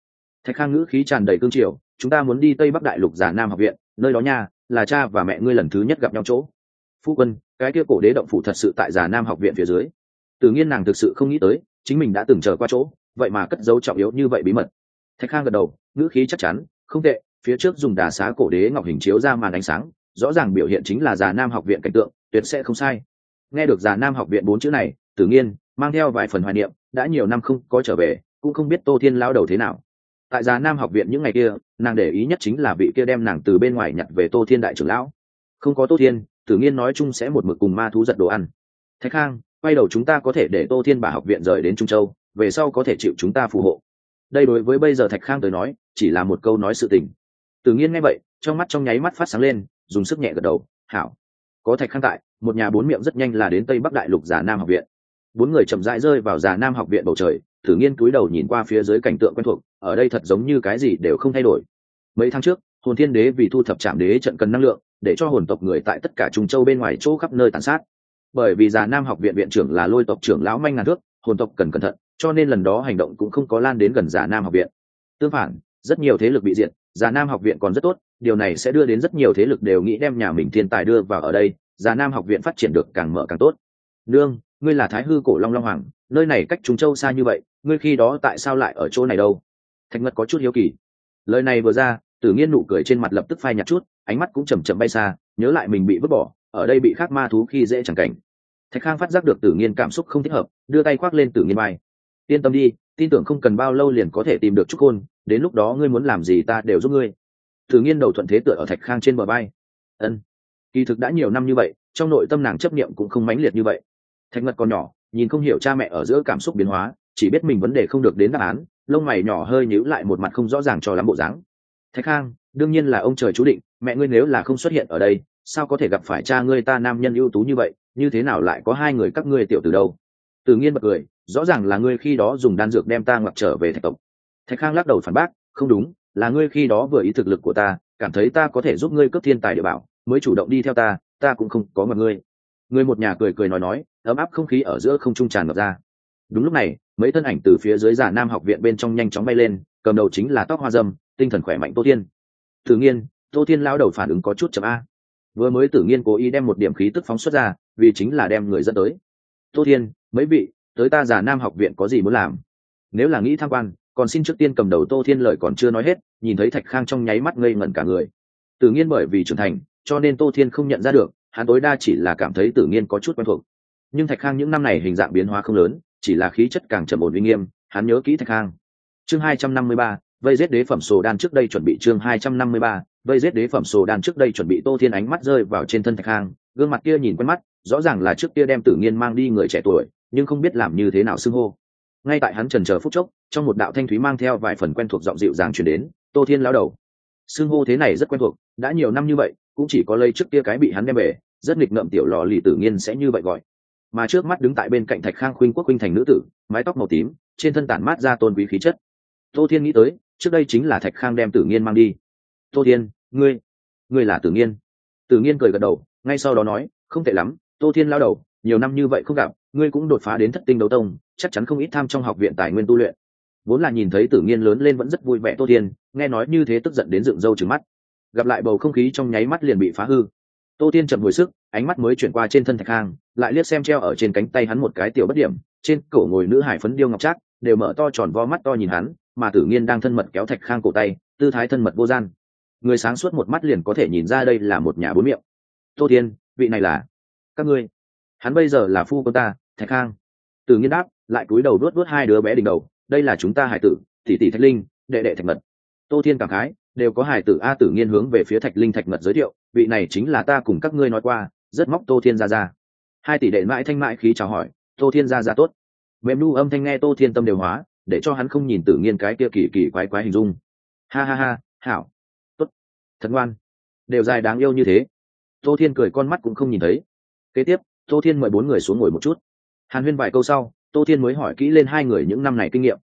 Thạch khang ngữ khí tràn đầy cương triều, chúng ta muốn đi tây bắc đại lục giả nam học viện, nơi đó nha, là cha và mẹ ngươi lần thứ nhất gặp nhau chỗ. Phu quân, cái kia cổ đế động phủ thật sự tại giả nam học viện phía dưới. Tự nhiên nàng thực sự không nghĩ tới, chính mình đã từng chờ qua chỗ, vậy mà cất dấu trọng yếu như vậy bí mật. Thạch khang gật đầu, ngữ khí chắc chắn, không tệ, phía trước dùng đà xá cổ đế ngọc hình chiếu ra màn ánh sáng, rõ ràng biểu hiện chính là già nam học viện cảnh tượng, tuyệt sẽ không sai. Nghe được già nam học viện bốn chữ này tự nhiên mang theo vài phần hoài niệm, đã nhiều năm không có trở về cũng không biết tô thiên lao đầu thế nào. Tại già nam học viện những ngày kia, nàng để ý nhất chính là vị kia đem nàng từ bên ngoài nhặt về tô thiên đại trưởng lão. Không có tô thiên, tử nghiên nói chung sẽ một mực cùng ma thú giật đồ ăn. Thạch khang, quay đầu chúng ta có thể để tô thiên bà học viện rời đến trung châu, về sau có thể chịu chúng ta phù hộ. Đây đối với bây giờ thạch khang tới nói, chỉ là một câu nói sự tình. Tử nhiên nghe vậy, trong mắt trong nháy mắt phát sáng lên, dùng sức nhẹ gật đầu, hảo. Có thạch khang tại, một nhà bốn miệng rất nhanh là đến tây bắc đại lục già nam học viện. Bốn người chậm rãi rơi vào già nam học viện bầu trời thử nghiên cúi đầu nhìn qua phía dưới cảnh tượng quen thuộc, ở đây thật giống như cái gì đều không thay đổi. Mấy tháng trước, hồn thiên đế vì thu thập trạm đế trận cần năng lượng, để cho hồn tộc người tại tất cả trung châu bên ngoài chỗ khắp nơi tàn sát. Bởi vì già nam học viện viện trưởng là lôi tộc trưởng lão manh ngàn thước, hồn tộc cần cẩn thận, cho nên lần đó hành động cũng không có lan đến gần già nam học viện. Tương phản, rất nhiều thế lực bị diệt, già nam học viện còn rất tốt, điều này sẽ đưa đến rất nhiều thế lực đều nghĩ đem nhà mình thiên tài đưa vào ở đây, già nam học viện phát triển được càng mở càng tốt. Nương ngươi là thái hư cổ long long hoàng, nơi này cách trung châu xa như vậy, ngươi khi đó tại sao lại ở chỗ này đâu? Thạch ngất có chút hiếu kỳ. Lời này vừa ra, tử nghiên nụ cười trên mặt lập tức phai nhạt chút, ánh mắt cũng chầm chậm bay xa, nhớ lại mình bị vứt bỏ, ở đây bị khác ma thú khi dễ chẳng cảnh. Thạch khang phát giác được tử nghiên cảm xúc không thích hợp, đưa tay khoác lên tử nghiên bay yên tâm đi, tin tưởng không cần bao lâu liền có thể tìm được trúc khôn đến lúc đó ngươi muốn làm gì ta đều giúp ngươi. Tử nghiên đầu thuận thế tựa ở thạch khang trên bờ bay ân. Kỳ thực đã nhiều năm như vậy, trong nội tâm nàng chấp niệm cũng không mãnh liệt như vậy thạch ngật còn nhỏ, nhìn không hiểu cha mẹ ở giữa cảm xúc biến hóa, chỉ biết mình vấn đề không được đến đáp án, lông mày nhỏ hơi nhíu lại một mặt không rõ ràng cho lắm bộ dáng. Thạch khang, đương nhiên là ông trời chú định, mẹ ngươi nếu là không xuất hiện ở đây, sao có thể gặp phải cha ngươi ta nam nhân ưu tú như vậy, như thế nào lại có hai người các ngươi tiểu từ đâu? Tự nhiên bật cười, rõ ràng là ngươi khi đó dùng đan dược đem ta ngoặc trở về thạch tộc. Thạch khang lắc đầu phản bác, không đúng, là ngươi khi đó vừa ý thực lực của ta, cảm thấy ta có thể giúp ngươi cướp thiên tài địa bảo, mới chủ động đi theo ta ta cũng không có ngờ ngươi người một nhà cười cười nói nói, ấm áp không khí ở giữa không trung tràn ngập ra. Đúng lúc này, mấy thân ảnh từ phía dưới giả nam học viện bên trong nhanh chóng bay lên, cầm đầu chính là tóc hoa dâm, tinh thần khỏe mạnh tô thiên. Tự nhiên, tô thiên lao đầu phản ứng có chút chậm a. Vừa mới tự nhiên cố ý đem một điểm khí tức phóng xuất ra, vì chính là đem người dẫn tới. Tô thiên, mấy vị, tới ta giả nam học viện có gì muốn làm? Nếu là nghĩ tham quan, còn xin trước tiên cầm đầu tô thiên lời còn chưa nói hết, nhìn thấy thạch khang trong nháy mắt ngây ngẩn cả người. Tự nhiên bởi vì trưởng thành, cho nên tô thiên không nhận ra được hắn tối đa chỉ là cảm thấy tự nhiên có chút quen thuộc. Nhưng thạch khang những năm này hình dạng biến hóa không lớn, chỉ là khí chất càng trầm ổn uy nghiêm, hắn nhớ kỹ thạch khang. Chương hai trăm năm mươi ba, vây giết đế phẩm sồ đan trước đây chuẩn bị chương hai trăm năm mươi ba, vây giết đế phẩm sồ đan trước đây chuẩn bị tô thiên ánh mắt rơi vào trên thân thạch khang, gương mặt kia nhìn quen mắt, rõ ràng là trước kia đem tử nghiên mang đi người trẻ tuổi, nhưng không biết làm như thế nào xưng hô. Ngay tại hắn trần chờ phút chốc, trong một đạo thanh thúy mang theo vài phần quen thuộc giọng dịu dàng chuyển đến, tô thiên lao đầu. Xưng hô thế này rất quen thuộc, đã nhiều năm như vậy cũng chỉ có lây trước kia cái bị hắn đem về rất nghịch ngợm tiểu lò lì tử nghiên sẽ như vậy gọi. Mà trước mắt đứng tại bên cạnh thạch khang khuynh quốc khuynh thành nữ tử, mái tóc màu tím, trên thân tản mát ra tôn quý khí chất. Tô thiên nghĩ tới, trước đây chính là thạch khang đem tử nghiên mang đi. Tô thiên, ngươi ngươi là tử nghiên. Tử nghiên cười gật đầu, ngay sau đó nói, không tệ lắm, tô thiên lao đầu, nhiều năm như vậy không gặp, ngươi cũng đột phá đến thất tinh đấu tông, chắc chắn không ít tham trong học viện tài nguyên tu luyện. Vốn là nhìn thấy tử nghiên lớn lên vẫn rất vui vẻ tô thiên, nghe nói như thế tức giận đến dựng râu trừng mắt gặp lại bầu không khí trong nháy mắt liền bị phá hư. Tô tiên chậm hồi sức, ánh mắt mới chuyển qua trên thân thạch khang lại liếc xem treo ở trên cánh tay hắn một cái tiểu bất điểm, trên cổ ngồi nữ hải phấn điêu ngọc trác, đều mở to tròn vo mắt to nhìn hắn, mà tử nghiên đang thân mật kéo thạch khang cổ tay, tư thái thân mật vô gian. Người sáng suốt một mắt liền có thể nhìn ra đây là một nhà bốn miệng. Tô tiên, vị này là các ngươi? Hắn bây giờ là phu quân ta, thạch khang tử nghiên đáp, lại cúi đầu đuốt đuốt hai đứa bé đỉnh đầu, đây là chúng ta hải tử, tỷ tỷ thạch linh, đệ đệ thạch mật. Tô thiên cảm khái đều có hải tử a tử nghiên hướng về phía thạch linh thạch mật giới thiệu, vị này chính là ta cùng các ngươi nói qua, rất móc tô thiên gia ra hai tỷ đệ mãi thanh mãi khí chào hỏi, tô thiên gia ra tốt. Mềm nu âm thanh nghe tô thiên tâm đều hóa, để cho hắn không nhìn tử nghiên cái kia kỳ kỳ quái quái hình dung. Ha ha ha, hảo. Tốt. Thật ngoan. Đều dài đáng yêu như thế. Tô thiên cười con mắt cũng không nhìn thấy. Kế tiếp, tô thiên mời bốn người xuống ngồi một chút. Hàn huyên vài câu sau, tô thiên mới hỏi kỹ lên hai người những năm này kinh nghiệm.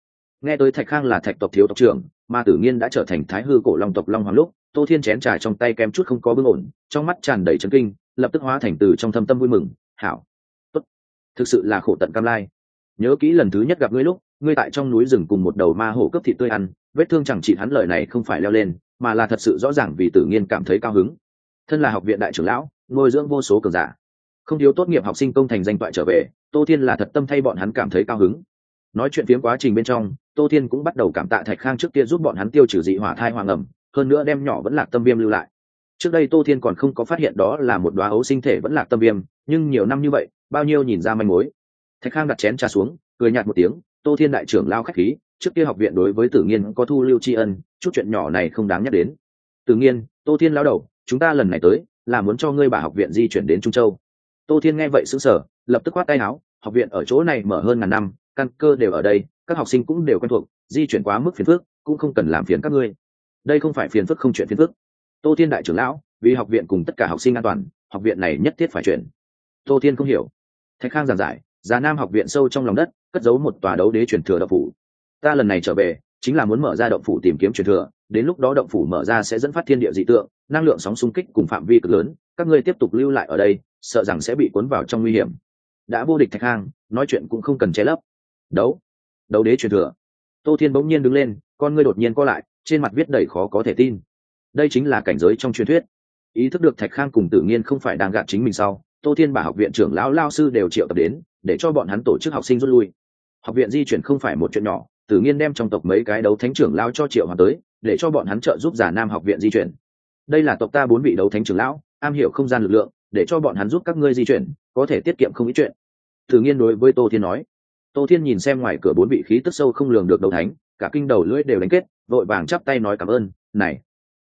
Nghe tới thạch khang là thạch tộc thiếu tộc trưởng mà tử nghiên đã trở thành thái hư cổ long tộc long hoàng lúc, tô thiên chén trà trong tay kem chút không có bưng ổn, trong mắt tràn đầy trấn kinh, lập tức hóa thành từ trong thâm tâm vui mừng, hảo, tốt. Thực sự là khổ tận cam lai. Nhớ kỹ lần thứ nhất gặp ngươi lúc, ngươi tại trong núi rừng cùng một đầu ma hổ cấp thịt tươi ăn, vết thương chẳng chỉ hắn lời này không phải leo lên, mà là thật sự rõ ràng vì tử nghiên cảm thấy cao hứng. Thân là học viện đại trưởng lão, nuôi dưỡng vô số cường giả. Không thiếu tốt nghiệp học sinh công thành danh toại trở về, tô thiên là thật tâm thay bọn hắn cảm thấy cao hứng. Nói chuyện phiếm quá trình bên trong tô thiên cũng bắt đầu cảm tạ thạch khang trước kia giúp bọn hắn tiêu trừ dị hỏa thai hoàng ẩm hơn nữa đem nhỏ vẫn lạc tâm viêm lưu lại. Trước đây tô thiên còn không có phát hiện đó là một đoá ấu sinh thể vẫn lạc tâm viêm nhưng nhiều năm như vậy bao nhiêu nhìn ra manh mối. Thạch khang đặt chén trà xuống cười nhạt một tiếng tô thiên đại trưởng lao k h á c h khí trước kia học viện đối với tử nghiên có thu lưu tri ân chút chuyện nhỏ này không đáng nhắc đến. Tử Nhiên, tô thiên lao đầu chúng ta lần này tới là muốn cho ngươi bà học viện di chuyển đến trung châu. Tô thiên nghe vậy xứng sở lập tức quát tay áo học viện ở chỗ này mở hơn ngàn năm căn cơ đều ở đây các học sinh cũng đều quen thuộc, di chuyển quá mức phiền phức, cũng không cần làm phiền các ngươi. Đây không phải phiền phức không chuyện phiền phức. Tô thiên đại trưởng lão, vì học viện cùng tất cả học sinh an toàn, học viện này nhất thiết phải chuyển. Tô thiên không hiểu. Thạch khang giảng giải, già nam học viện sâu trong lòng đất, cất giấu một tòa đấu đế truyền thừa động phủ. Ta lần này trở về, chính là muốn mở ra động phủ tìm kiếm truyền thừa, đến lúc đó động phủ mở ra sẽ dẫn phát thiên địa dị tượng, năng lượng sóng xung kích cùng phạm vi cực lớn, các ngươi tiếp tục lưu lại ở đây, sợ rằng sẽ bị cuốn vào trong nguy hiểm. Đã vô địch thạch khang, nói chuyện cũng không cần che lấp. Đấu đấu đế truyền thừa. Tô thiên bỗng nhiên đứng lên, con ngươi đột nhiên co lại, trên mặt viết đầy khó có thể tin. Đây chính là cảnh giới trong truyền thuyết. Ý thức được thạch khang cùng tự nhiên không phải đang gạt chính mình sau, tô thiên bà học viện trưởng lão lao sư đều triệu tập đến, để cho bọn hắn tổ chức học sinh rút lui. Học viện di chuyển không phải một chuyện nhỏ tự nhiên đem trong tộc mấy cái đấu thánh trưởng lao cho triệu hoàng tới, để cho bọn hắn trợ giúp giả nam học viện di chuyển. Đây là tộc ta bốn vị đấu thánh trưởng lão, am hiểu không gian lực lượng, để cho bọn hắn giúp các ngươi di chuyển, có thể tiết kiệm không ít chuyện. Tự nhiên đối với tô thiên nói tô thiên nhìn xem ngoài cửa bốn vị khí tức sâu không lường được đấu thánh, cả kinh đầu lưỡi đều đánh kết, vội vàng chắp tay nói cảm ơn, này,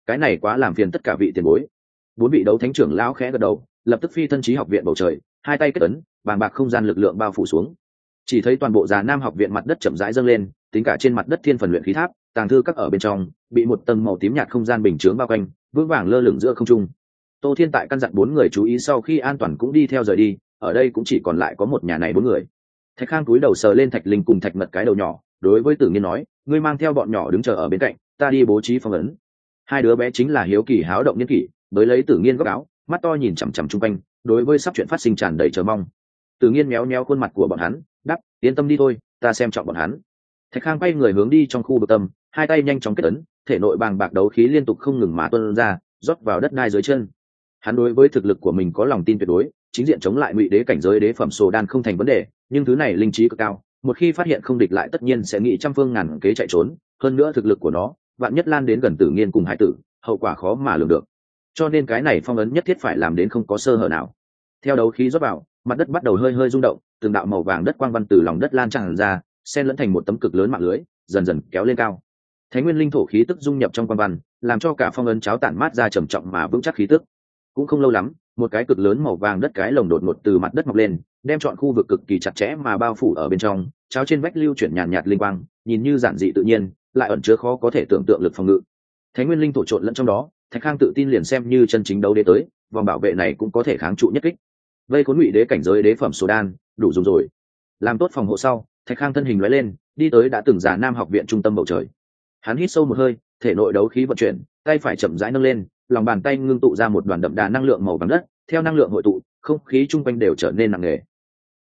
cái này quá làm phiền tất cả vị tiền bối. Bốn vị đấu thánh trưởng lão khẽ gật đầu, lập tức phi thân trí học viện bầu trời, hai tay kết ấn, bàng bạc không gian lực lượng bao phủ xuống. Chỉ thấy toàn bộ già nam học viện mặt đất chậm rãi dâng lên, tính cả trên mặt đất thiên phần luyện khí tháp, tàng thư các ở bên trong, bị một tầng màu tím nhạt không gian bình chướng bao quanh, vững vàng lơ lửng giữa không trung. Tô thiên tại căn dặn bốn người chú ý sau khi an toàn cũng đi theo rời đi, ở đây cũng chỉ còn lại có một nhà này bốn người thạch khang cúi đầu sờ lên thạch linh cùng thạch mật cái đầu nhỏ, đối với tử nghiên nói, ngươi mang theo bọn nhỏ đứng chờ ở bên cạnh, ta đi bố trí phong ấn. Hai đứa bé chính là hiếu kỳ háo động nhân kỷ với lấy tử nghiên góc áo, mắt to nhìn chằm chằm chung quanh, đối với sắp chuyện phát sinh tràn đầy chờ mong. Tử nghiên méo méo khuôn mặt của bọn hắn, đắp, yên tâm đi thôi, ta xem trọng bọn hắn. Thạch khang bay người hướng đi trong khu vực tâm, hai tay nhanh chóng kết ấn, thể nội bàng bạc đấu khí liên tục không ngừng mà tuân ra, rót vào đất đai dưới chân. Hắn đối với thực lực của mình có lòng tin tuyệt đối chính diện chống lại ngụy đế cảnh giới đế phẩm sổ đan không thành vấn đề, nhưng thứ này linh trí cực cao, một khi phát hiện không địch lại tất nhiên sẽ nghĩ trăm phương ngàn kế chạy trốn, hơn nữa thực lực của nó, vạn nhất lan đến gần tử nghiên cùng hải tử, hậu quả khó mà lường được. Cho nên cái này phong ấn nhất thiết phải làm đến không có sơ hở nào. Theo đấu khí rót vào, mặt đất bắt đầu hơi hơi rung động, từng đạo màu vàng đất quang văn từ lòng đất lan tràn ra, xen lẫn thành một tấm cực lớn mạng lưới, dần dần kéo lên cao. Thánh nguyên linh thổ khí tức dung nhập trong quang văn, làm cho cả phong ấn cháo tản mát ra trầm trọng mà vững chắc khí tức. Cũng không lâu lắm một cái cực lớn màu vàng đất cái lồng đột ngột từ mặt đất mọc lên đem chọn khu vực cực kỳ chặt chẽ mà bao phủ ở bên trong cháo trên vách lưu chuyển nhàn nhạt, linh quang nhìn như giản dị tự nhiên lại ẩn chứa khó có thể tưởng tượng lực phòng ngự. Thánh nguyên linh thổ trộn lẫn trong đó thạch khang tự tin liền xem như chân chính đấu đế tới vòng bảo vệ này cũng có thể kháng trụ nhất kích. Vây khốn ngụy đế cảnh giới đế phẩm số đan đủ dùng rồi. Làm tốt phòng hộ sau thạch khang thân hình lóe lên đi tới đã từng giả nam học viện trung tâm bầu trời. Hắn hít sâu một hơi thể nội đấu khí vận chuyển tay phải chậm rãi nâng lên lòng bàn tay ngưng tụ ra một đoàn đậm đà năng lượng màu vàng đất, theo năng lượng hội tụ, không khí chung quanh đều trở nên nặng nề.